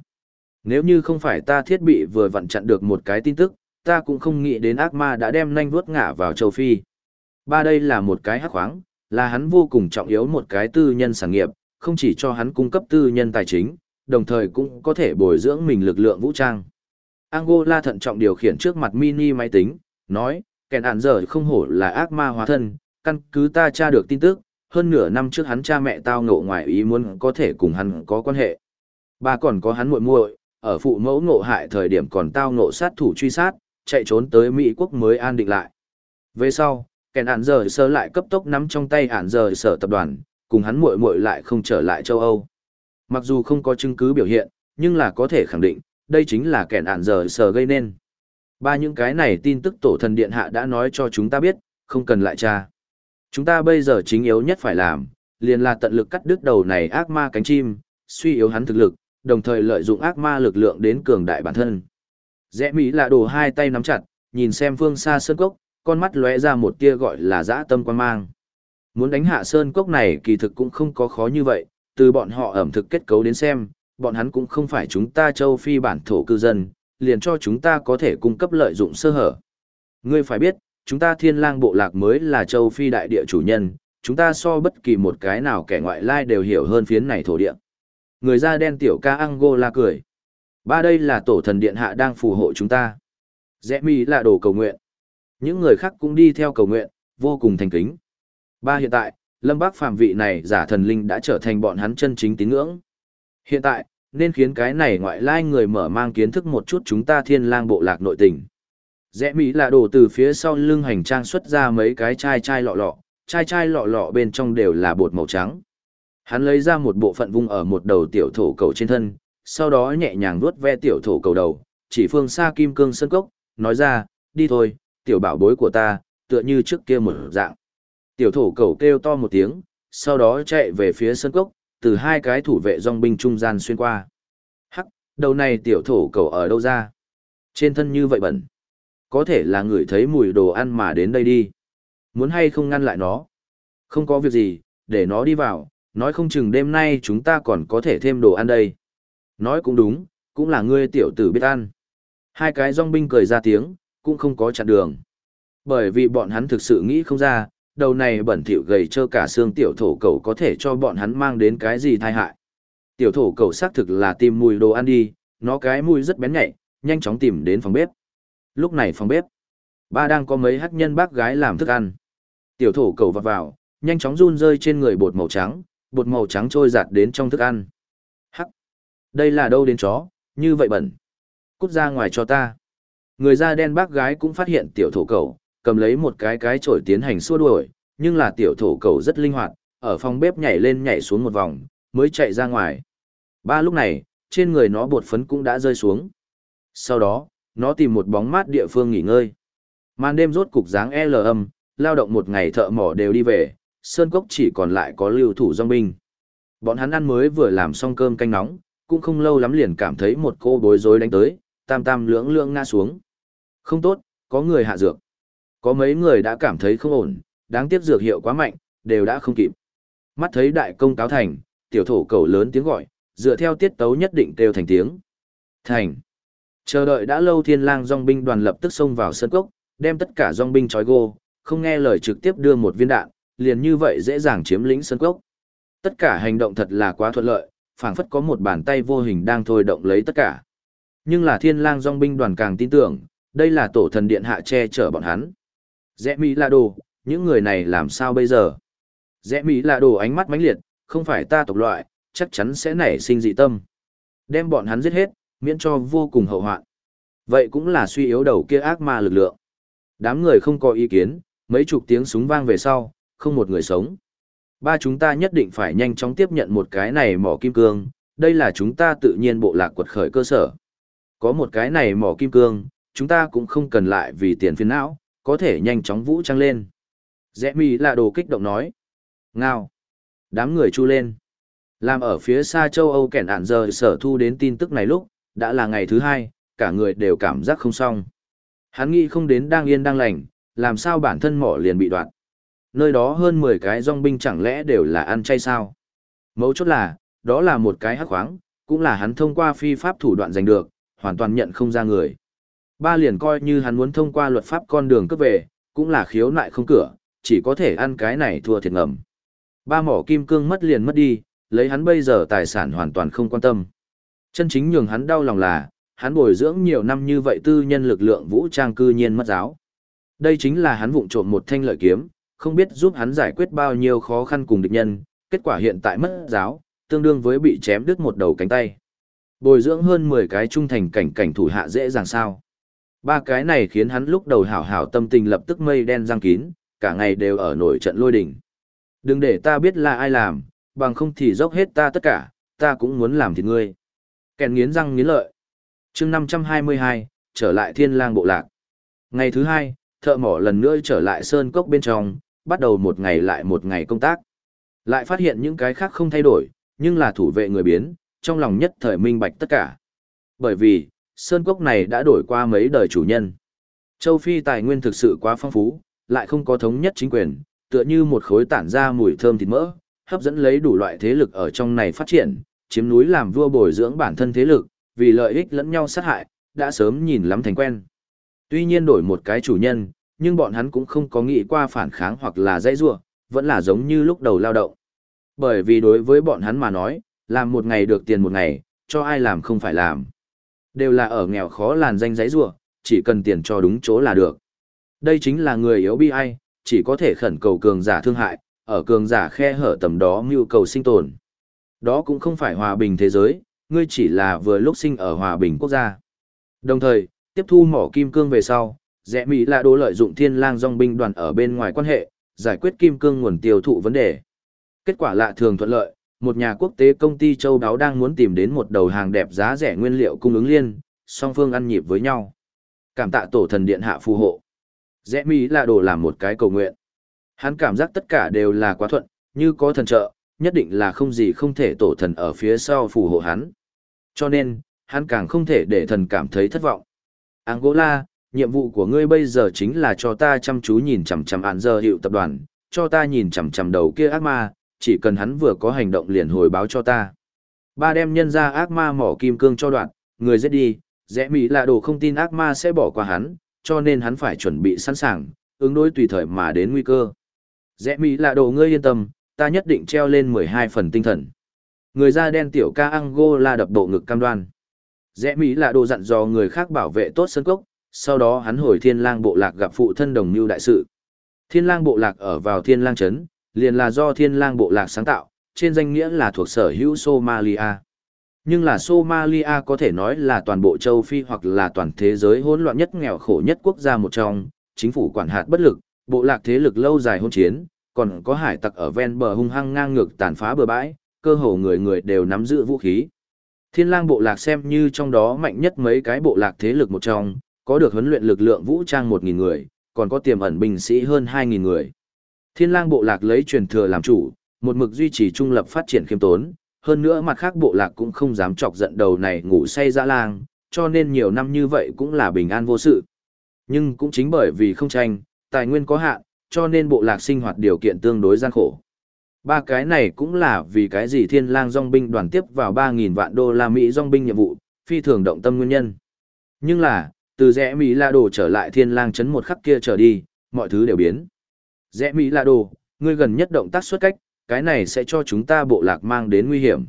Nếu như không phải ta thiết bị vừa vặn chặn được một cái tin tức, ta cũng không nghĩ đến ác ma đã đem nanh vuốt ngả vào châu Phi. Ba đây là một cái hắc khoáng, là hắn vô cùng trọng yếu một cái tư nhân sản nghiệp, không chỉ cho hắn cung cấp tư nhân tài chính, đồng thời cũng có thể bồi dưỡng mình lực lượng vũ trang. Angola thận trọng điều khiển trước mặt mini máy tính, nói, kèn ản giờ không hổ là ác ma hóa thân, căn cứ ta tra được tin tức, hơn nửa năm trước hắn cha mẹ tao ngộ ngoài ý muốn có thể cùng hắn có quan hệ. bà còn có hắn muội muội, ở phụ mẫu ngộ hại thời điểm còn tao ngộ sát thủ truy sát, chạy trốn tới Mỹ quốc mới an định lại. Về sau, kèn ản giờ sơ lại cấp tốc nắm trong tay ản giờ sở tập đoàn, cùng hắn muội muội lại không trở lại châu Âu. Mặc dù không có chứng cứ biểu hiện, nhưng là có thể khẳng định, đây chính là kẻ nạn giờ sờ gây nên. Ba những cái này tin tức tổ thần điện hạ đã nói cho chúng ta biết, không cần lại tra. Chúng ta bây giờ chính yếu nhất phải làm, liền là tận lực cắt đứt đầu này ác ma cánh chim, suy yếu hắn thực lực, đồng thời lợi dụng ác ma lực lượng đến cường đại bản thân. Rẽ Mỹ là đồ hai tay nắm chặt, nhìn xem phương xa sơn cốc, con mắt lóe ra một tia gọi là dã tâm quan mang. Muốn đánh hạ sơn cốc này kỳ thực cũng không có khó như vậy, từ bọn họ ẩm thực kết cấu đến xem, Bọn hắn cũng không phải chúng ta châu Phi bản thổ cư dân, liền cho chúng ta có thể cung cấp lợi dụng sơ hở. Ngươi phải biết, chúng ta thiên lang bộ lạc mới là châu Phi đại địa chủ nhân, chúng ta so bất kỳ một cái nào kẻ ngoại lai đều hiểu hơn phiến này thổ địa. Người da đen tiểu ca Angola cười. Ba đây là tổ thần điện hạ đang phù hộ chúng ta. Rẽ mi là đồ cầu nguyện. Những người khác cũng đi theo cầu nguyện, vô cùng thành kính. Ba hiện tại, Lâm Bác Phàm vị này giả thần linh đã trở thành bọn hắn chân chính tín ngưỡng. Hiện tại, nên khiến cái này ngoại lai người mở mang kiến thức một chút chúng ta thiên lang bộ lạc nội tình. Rẽ Mỹ là đổ từ phía sau lưng hành trang xuất ra mấy cái chai chai lọ lọ, chai chai lọ lọ bên trong đều là bột màu trắng. Hắn lấy ra một bộ phận vung ở một đầu tiểu thổ cầu trên thân, sau đó nhẹ nhàng vuốt ve tiểu thổ cầu đầu, chỉ phương xa kim cương sơn cốc, nói ra, đi thôi, tiểu bảo bối của ta, tựa như trước kia một dạng. Tiểu thổ cầu kêu to một tiếng, sau đó chạy về phía sân cốc, từ hai cái thủ vệ dòng binh trung gian xuyên qua. Hắc, đầu này tiểu thổ cầu ở đâu ra? Trên thân như vậy bẩn. Có thể là người thấy mùi đồ ăn mà đến đây đi. Muốn hay không ngăn lại nó? Không có việc gì, để nó đi vào, nói không chừng đêm nay chúng ta còn có thể thêm đồ ăn đây. Nói cũng đúng, cũng là ngươi tiểu tử biết ăn. Hai cái dòng binh cười ra tiếng, cũng không có chặn đường. Bởi vì bọn hắn thực sự nghĩ không ra, đầu này bẩn thỉu gầy trơ cả xương tiểu thổ cầu có thể cho bọn hắn mang đến cái gì tai hại. Tiểu thổ cầu xác thực là tìm mùi đồ ăn đi, nó cái mùi rất bén nhạy, nhanh chóng tìm đến phòng bếp. Lúc này phòng bếp, ba đang có mấy hắc nhân bác gái làm thức ăn. Tiểu thổ cầu vọt vào, nhanh chóng run rơi trên người bột màu trắng, bột màu trắng trôi giạt đến trong thức ăn. Hắc, đây là đâu đến chó, như vậy bẩn. Cút ra ngoài cho ta. Người da đen bác gái cũng phát hiện tiểu thổ cầu, cầm lấy một cái cái chổi tiến hành xua đuổi, nhưng là tiểu thổ cầu rất linh hoạt, ở phòng bếp nhảy lên nhảy xuống một vòng, mới chạy ra ngoài. Ba lúc này, trên người nó bột phấn cũng đã rơi xuống. Sau đó, nó tìm một bóng mát địa phương nghỉ ngơi. Màn đêm rốt cục dáng L âm, lao động một ngày thợ mỏ đều đi về, sơn cốc chỉ còn lại có lưu thủ dòng binh. Bọn hắn ăn mới vừa làm xong cơm canh nóng, cũng không lâu lắm liền cảm thấy một cô bối rối đánh tới, tam tam lưỡng lưỡng ngã xuống. Không tốt, có người hạ dược. Có mấy người đã cảm thấy không ổn, đáng tiếc dược hiệu quá mạnh, đều đã không kịp. Mắt thấy đại công cáo thành, tiểu thổ cầu lớn tiếng gọi, dựa theo tiết tấu nhất định kêu thành tiếng. Thành. Chờ đợi đã lâu thiên lang dòng binh đoàn lập tức xông vào sân cốc, đem tất cả dòng binh trói gô, không nghe lời trực tiếp đưa một viên đạn, liền như vậy dễ dàng chiếm lĩnh sân cốc. Tất cả hành động thật là quá thuận lợi, phảng phất có một bàn tay vô hình đang thôi động lấy tất cả. Nhưng là thiên lang dòng binh đoàn càng tin tưởng, đây là tổ thần điện hạ che chở bọn hắn. Rẽ Mỹ là đồ, những người này làm sao bây giờ? Rẽ Mỹ là đồ ánh mắt mãnh liệt, không phải ta tộc loại, chắc chắn sẽ nảy sinh dị tâm. Đem bọn hắn giết hết, miễn cho vô cùng hậu hoạn. Vậy cũng là suy yếu đầu kia ác ma lực lượng. Đám người không có ý kiến, mấy chục tiếng súng vang về sau, không một người sống. Ba chúng ta nhất định phải nhanh chóng tiếp nhận một cái này mỏ kim cương, đây là chúng ta tự nhiên bộ lạc quật khởi cơ sở. Có một cái này mỏ kim cương, chúng ta cũng không cần lại vì tiền phiền não, có thể nhanh chóng vũ trang lên. Rẽ mì là đồ kích động nói. Ngao. Đám người chu lên. Làm ở phía xa châu Âu kẻn ản giờ sở thu đến tin tức này lúc, đã là ngày thứ hai, cả người đều cảm giác không xong. Hắn nghĩ không đến đang yên đang lành, làm sao bản thân mỏ liền bị đoạn. Nơi đó hơn 10 cái dòng binh chẳng lẽ đều là ăn chay sao? Mấu chốt là, đó là một cái hắc khoáng, cũng là hắn thông qua phi pháp thủ đoạn giành được, hoàn toàn nhận không ra người. Ba liền coi như hắn muốn thông qua luật pháp con đường cướp về, cũng là khiếu nại không cửa, chỉ có thể ăn cái này thua thiệt ngầm. Ba mỏ kim cương mất liền mất đi, lấy hắn bây giờ tài sản hoàn toàn không quan tâm. Chân chính nhường hắn đau lòng là, hắn bồi dưỡng nhiều năm như vậy tư nhân lực lượng vũ trang cư nhiên mất giáo. Đây chính là hắn vụng trộm một thanh lợi kiếm, không biết giúp hắn giải quyết bao nhiêu khó khăn cùng địch nhân, kết quả hiện tại mất giáo, tương đương với bị chém đứt một đầu cánh tay. Bồi dưỡng hơn 10 cái trung thành cảnh cảnh thủ hạ dễ dàng sao. Ba cái này khiến hắn lúc đầu hảo hảo tâm tình lập tức mây đen răng kín, cả ngày đều ở nổi trận lôi đỉnh. Đừng để ta biết là ai làm, bằng không thì dốc hết ta tất cả, ta cũng muốn làm thịt ngươi. Kèn nghiến răng nghiến lợi. chương 522, trở lại thiên lang bộ lạc. Ngày thứ hai, thợ mỏ lần nữa trở lại sơn cốc bên trong, bắt đầu một ngày lại một ngày công tác. Lại phát hiện những cái khác không thay đổi, nhưng là thủ vệ người biến, trong lòng nhất thời minh bạch tất cả. Bởi vì, sơn cốc này đã đổi qua mấy đời chủ nhân. Châu Phi tài nguyên thực sự quá phong phú, lại không có thống nhất chính quyền, tựa như một khối tản ra mùi thơm thịt mỡ, hấp dẫn lấy đủ loại thế lực ở trong này phát triển, chiếm núi làm vua bồi dưỡng bản thân thế lực, vì lợi ích lẫn nhau sát hại, đã sớm nhìn lắm thành quen. Tuy nhiên đổi một cái chủ nhân, nhưng bọn hắn cũng không có nghĩ qua phản kháng hoặc là dãy rua, vẫn là giống như lúc đầu lao động. Bởi vì đối với bọn hắn mà nói, làm một ngày được tiền một ngày, cho ai làm không phải làm. Đều là ở nghèo khó làn danh giấy rùa, chỉ cần tiền cho đúng chỗ là được. Đây chính là người yếu bi ai, chỉ có thể khẩn cầu cường giả thương hại, ở cường giả khe hở tầm đó mưu cầu sinh tồn. Đó cũng không phải hòa bình thế giới, ngươi chỉ là vừa lúc sinh ở hòa bình quốc gia. Đồng thời, tiếp thu mỏ kim cương về sau, rẽ Mỹ là đồ lợi dụng thiên lang dòng binh đoàn ở bên ngoài quan hệ, giải quyết kim cương nguồn tiêu thụ vấn đề. Kết quả lạ thường thuận lợi, một nhà quốc tế công ty châu đáo đang muốn tìm đến một đầu hàng đẹp giá rẻ nguyên liệu cung ứng liên, song phương ăn nhịp với nhau. Cảm tạ tổ thần điện hạ phù hộ. Rẽ Mỹ là đồ làm một cái cầu nguyện. Hắn cảm giác tất cả đều là quá thuận, như có thần trợ, nhất định là không gì không thể tổ thần ở phía sau phù hộ hắn. Cho nên, hắn càng không thể để thần cảm thấy thất vọng. Angola, nhiệm vụ của ngươi bây giờ chính là cho ta chăm chú nhìn chằm chằm án giờ hiệu tập đoàn, cho ta nhìn chằm chằm đầu kia ác ma, chỉ cần hắn vừa có hành động liền hồi báo cho ta. Ba đem nhân ra ác ma mỏ kim cương cho đoạn, người giết đi, rẽ mỹ là đồ không tin ác ma sẽ bỏ qua hắn, cho nên hắn phải chuẩn bị sẵn sàng, ứng đối tùy thời mà đến nguy cơ. Rẽ mỹ là đồ ngươi yên tâm, ta nhất định treo lên 12 phần tinh thần. Người da đen tiểu ca Angola đập bộ ngực cam đoan. Rẽ Mỹ là đồ dặn dò người khác bảo vệ tốt sân cốc, sau đó hắn hồi thiên lang bộ lạc gặp phụ thân đồng mưu đại sự. Thiên lang bộ lạc ở vào thiên lang chấn, liền là do thiên lang bộ lạc sáng tạo, trên danh nghĩa là thuộc sở hữu Somalia. Nhưng là Somalia có thể nói là toàn bộ châu Phi hoặc là toàn thế giới hỗn loạn nhất nghèo khổ nhất quốc gia một trong, chính phủ quản hạt bất lực, bộ lạc thế lực lâu dài hôn chiến, còn có hải tặc ở ven bờ hung hăng ngang ngược tàn phá bờ bãi, cơ hồ người người đều nắm giữ vũ khí. Thiên lang bộ lạc xem như trong đó mạnh nhất mấy cái bộ lạc thế lực một trong, có được huấn luyện lực lượng vũ trang 1.000 người, còn có tiềm ẩn binh sĩ hơn 2.000 người. Thiên lang bộ lạc lấy truyền thừa làm chủ, một mực duy trì trung lập phát triển khiêm tốn, hơn nữa mặt khác bộ lạc cũng không dám chọc giận đầu này ngủ say dã lang, cho nên nhiều năm như vậy cũng là bình an vô sự. Nhưng cũng chính bởi vì không tranh, tài nguyên có hạn, cho nên bộ lạc sinh hoạt điều kiện tương đối gian khổ. Ba cái này cũng là vì cái gì thiên lang dòng binh đoàn tiếp vào 3.000 vạn đô la Mỹ dòng binh nhiệm vụ, phi thường động tâm nguyên nhân. Nhưng là, từ rẽ Mỹ La Đồ trở lại thiên lang chấn một khắc kia trở đi, mọi thứ đều biến. Rẽ Mỹ là Đồ, ngươi gần nhất động tác xuất cách, cái này sẽ cho chúng ta bộ lạc mang đến nguy hiểm.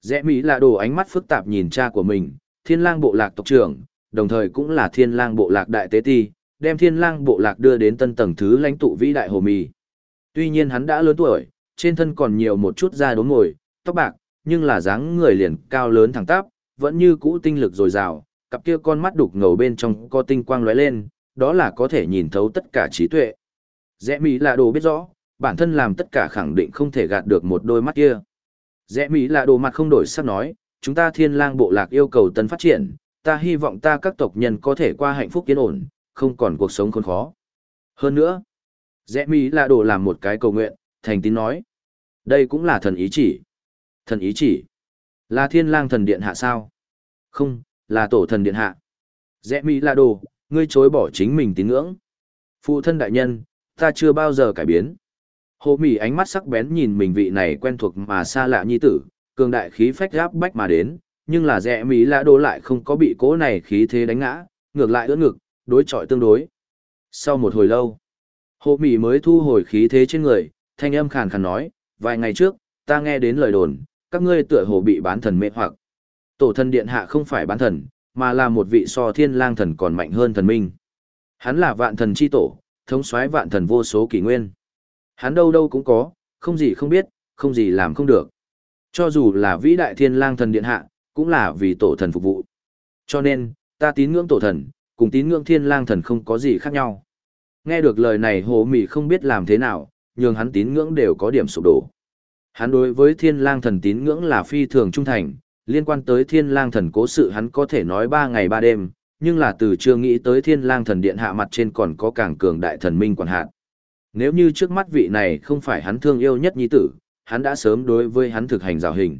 Rẽ Mỹ là Đồ ánh mắt phức tạp nhìn cha của mình, thiên lang bộ lạc tộc trưởng, đồng thời cũng là thiên lang bộ lạc đại tế ti, đem thiên lang bộ lạc đưa đến tân tầng thứ lãnh tụ vĩ đại hồ mì. Tuy nhiên hắn đã lớn tuổi, trên thân còn nhiều một chút da đốm ngồi, tóc bạc, nhưng là dáng người liền cao lớn thẳng tắp, vẫn như cũ tinh lực dồi dào, cặp kia con mắt đục ngầu bên trong có tinh quang lóe lên, đó là có thể nhìn thấu tất cả trí tuệ. Rẽ Mỹ là đồ biết rõ, bản thân làm tất cả khẳng định không thể gạt được một đôi mắt kia. Rẽ Mỹ là đồ mặt không đổi sắc nói, chúng ta thiên lang bộ lạc yêu cầu tân phát triển, ta hy vọng ta các tộc nhân có thể qua hạnh phúc yên ổn, không còn cuộc sống khốn khó. Hơn nữa, rẽ Mỹ là đồ làm một cái cầu nguyện, thành tín nói. Đây cũng là thần ý chỉ. Thần ý chỉ. Là thiên lang thần điện hạ sao? Không, là tổ thần điện hạ. Rẽ Mỹ là đồ, ngươi chối bỏ chính mình tín ngưỡng. Phụ thân đại nhân, ta chưa bao giờ cải biến. Hồ Mỹ ánh mắt sắc bén nhìn mình vị này quen thuộc mà xa lạ nhi tử, cường đại khí phách gáp bách mà đến, nhưng là rẽ Mỹ lạ đô lại không có bị cố này khí thế đánh ngã, ngược lại ưỡn ngực, đối chọi tương đối. Sau một hồi lâu, Hồ Mỹ mới thu hồi khí thế trên người, thanh âm khàn khàn nói, vài ngày trước, ta nghe đến lời đồn, các ngươi tựa hồ bị bán thần mê hoặc. Tổ thần điện hạ không phải bán thần, mà là một vị so thiên lang thần còn mạnh hơn thần minh. Hắn là vạn thần chi tổ, thống soái vạn thần vô số kỷ nguyên. Hắn đâu đâu cũng có, không gì không biết, không gì làm không được. Cho dù là vĩ đại thiên lang thần điện hạ, cũng là vì tổ thần phục vụ. Cho nên, ta tín ngưỡng tổ thần, cùng tín ngưỡng thiên lang thần không có gì khác nhau. Nghe được lời này hồ mị không biết làm thế nào, nhưng hắn tín ngưỡng đều có điểm sụp đổ. Hắn đối với thiên lang thần tín ngưỡng là phi thường trung thành, liên quan tới thiên lang thần cố sự hắn có thể nói ba ngày ba đêm, nhưng là từ chưa nghĩ tới thiên lang thần điện hạ mặt trên còn có càng cường đại thần minh quản hạt. Nếu như trước mắt vị này không phải hắn thương yêu nhất nhi tử, hắn đã sớm đối với hắn thực hành rào hình.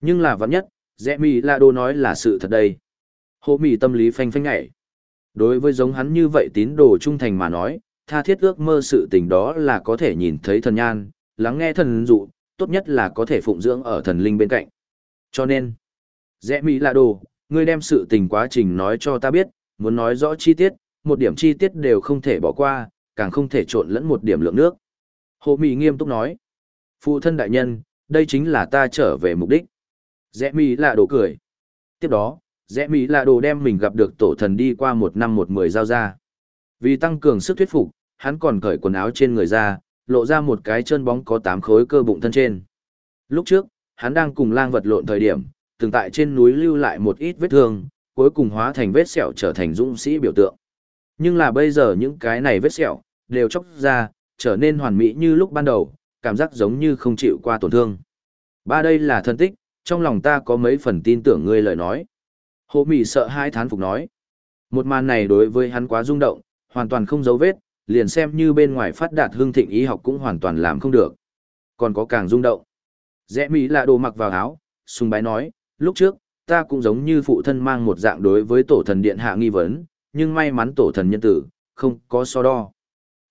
Nhưng là vẫn nhất, dẹ Mì là đồ nói là sự thật đây. Hồ Mì tâm lý phanh phanh ngại. Đối với giống hắn như vậy tín đồ trung thành mà nói, tha thiết ước mơ sự tình đó là có thể nhìn thấy thần nhan, lắng nghe thần dụ, tốt nhất là có thể phụng dưỡng ở thần linh bên cạnh. Cho nên, dẹ mì là đồ, ngươi đem sự tình quá trình nói cho ta biết, muốn nói rõ chi tiết, một điểm chi tiết đều không thể bỏ qua, càng không thể trộn lẫn một điểm lượng nước. Hồ Mỹ nghiêm túc nói, phụ thân đại nhân, đây chính là ta trở về mục đích. Rẽ mỹ là đồ cười. Tiếp đó, rẽ mỹ là đồ đem mình gặp được tổ thần đi qua một năm một mười giao ra. Vì tăng cường sức thuyết phục, hắn còn cởi quần áo trên người ra, lộ ra một cái chân bóng có tám khối cơ bụng thân trên. Lúc trước, hắn đang cùng lang vật lộn thời điểm, từng tại trên núi lưu lại một ít vết thương, cuối cùng hóa thành vết sẹo trở thành dũng sĩ biểu tượng. Nhưng là bây giờ những cái này vết sẹo, đều chóc ra, trở nên hoàn mỹ như lúc ban đầu, cảm giác giống như không chịu qua tổn thương. Ba đây là thân tích, trong lòng ta có mấy phần tin tưởng ngươi lời nói. Hồ Mỹ sợ hai thán phục nói. Một màn này đối với hắn quá rung động, hoàn toàn không dấu vết, liền xem như bên ngoài phát đạt hương thịnh ý học cũng hoàn toàn làm không được. Còn có càng rung động. Rẽ Mỹ là đồ mặc vào áo, sung bái nói, lúc trước, ta cũng giống như phụ thân mang một dạng đối với tổ thần điện hạ nghi vấn, nhưng may mắn tổ thần nhân tử, không có so đo.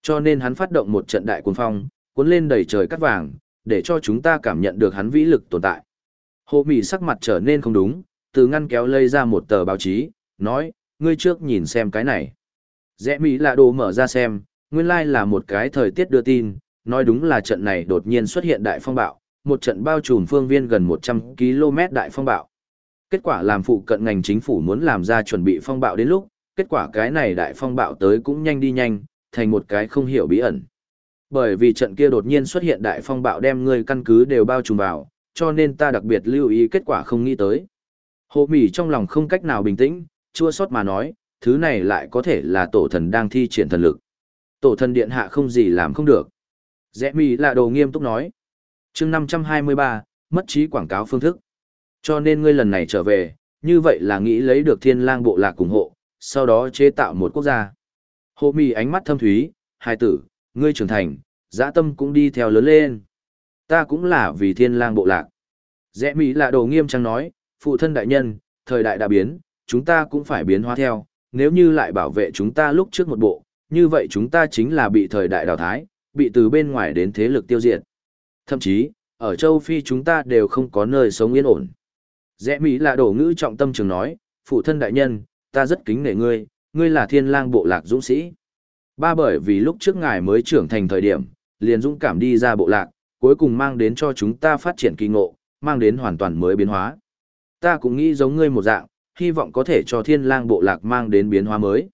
Cho nên hắn phát động một trận đại cuồng phong, cuốn lên đầy trời cắt vàng, để cho chúng ta cảm nhận được hắn vĩ lực tồn tại. Hồ Mỹ sắc mặt trở nên không đúng, từ ngăn kéo lây ra một tờ báo chí, nói, ngươi trước nhìn xem cái này. Rẽ Mỹ là đồ mở ra xem, nguyên lai là một cái thời tiết đưa tin, nói đúng là trận này đột nhiên xuất hiện đại phong bạo, một trận bao trùm phương viên gần 100 km đại phong bạo. Kết quả làm phụ cận ngành chính phủ muốn làm ra chuẩn bị phong bạo đến lúc, kết quả cái này đại phong bạo tới cũng nhanh đi nhanh, thành một cái không hiểu bí ẩn. Bởi vì trận kia đột nhiên xuất hiện đại phong bạo đem người căn cứ đều bao trùm vào, cho nên ta đặc biệt lưu ý kết quả không nghĩ tới. Hồ Mỉ trong lòng không cách nào bình tĩnh, chua xót mà nói, thứ này lại có thể là tổ thần đang thi triển thần lực. Tổ thần điện hạ không gì làm không được. Rẽ Mỉ là đồ nghiêm túc nói chương 523, mất trí quảng cáo phương thức. Cho nên ngươi lần này trở về, như vậy là nghĩ lấy được thiên lang bộ lạc ủng hộ, sau đó chế tạo một quốc gia. Hồ mì ánh mắt thâm thúy, hai tử, ngươi trưởng thành, dã tâm cũng đi theo lớn lên. Ta cũng là vì thiên lang bộ lạc. Dẹ Mỹ là đồ nghiêm trang nói, phụ thân đại nhân, thời đại đã biến, chúng ta cũng phải biến hóa theo, nếu như lại bảo vệ chúng ta lúc trước một bộ, như vậy chúng ta chính là bị thời đại đào thái, bị từ bên ngoài đến thế lực tiêu diệt. Thậm chí, ở châu Phi chúng ta đều không có nơi sống yên ổn. Rẽ Mỹ là đổ ngữ trọng tâm trường nói, phụ thân đại nhân, ta rất kính nể ngươi, ngươi là thiên lang bộ lạc dũng sĩ. Ba bởi vì lúc trước ngài mới trưởng thành thời điểm, liền dũng cảm đi ra bộ lạc, cuối cùng mang đến cho chúng ta phát triển kỳ ngộ, mang đến hoàn toàn mới biến hóa. Ta cũng nghĩ giống ngươi một dạng, hy vọng có thể cho thiên lang bộ lạc mang đến biến hóa mới.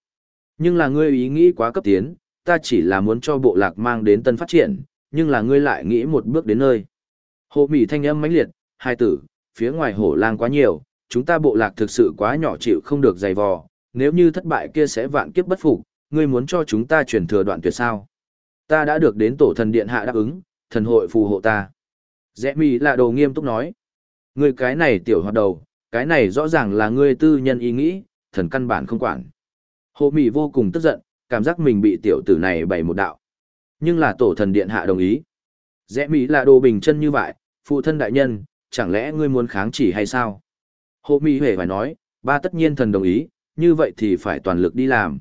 Nhưng là ngươi ý nghĩ quá cấp tiến, ta chỉ là muốn cho bộ lạc mang đến tân phát triển, nhưng là ngươi lại nghĩ một bước đến nơi. Hồ mỉ thanh âm mãnh liệt, hai tử, phía ngoài hổ lang quá nhiều, chúng ta bộ lạc thực sự quá nhỏ chịu không được dày vò, nếu như thất bại kia sẽ vạn kiếp bất phục, ngươi muốn cho chúng ta truyền thừa đoạn tuyệt sao. Ta đã được đến tổ thần điện hạ đáp ứng, thần hội phù hộ ta. Rẽ mỉ là đồ nghiêm túc nói. Ngươi cái này tiểu hoạt đầu, cái này rõ ràng là ngươi tư nhân ý nghĩ, thần căn bản không quản. Hồ Mị vô cùng tức giận, cảm giác mình bị tiểu tử này bày một đạo. Nhưng là tổ thần điện hạ đồng ý. Rẽ Mỹ là đồ bình chân như vậy, phụ thân đại nhân, chẳng lẽ ngươi muốn kháng chỉ hay sao? Hồ mỹ hề phải nói, ba tất nhiên thần đồng ý, như vậy thì phải toàn lực đi làm.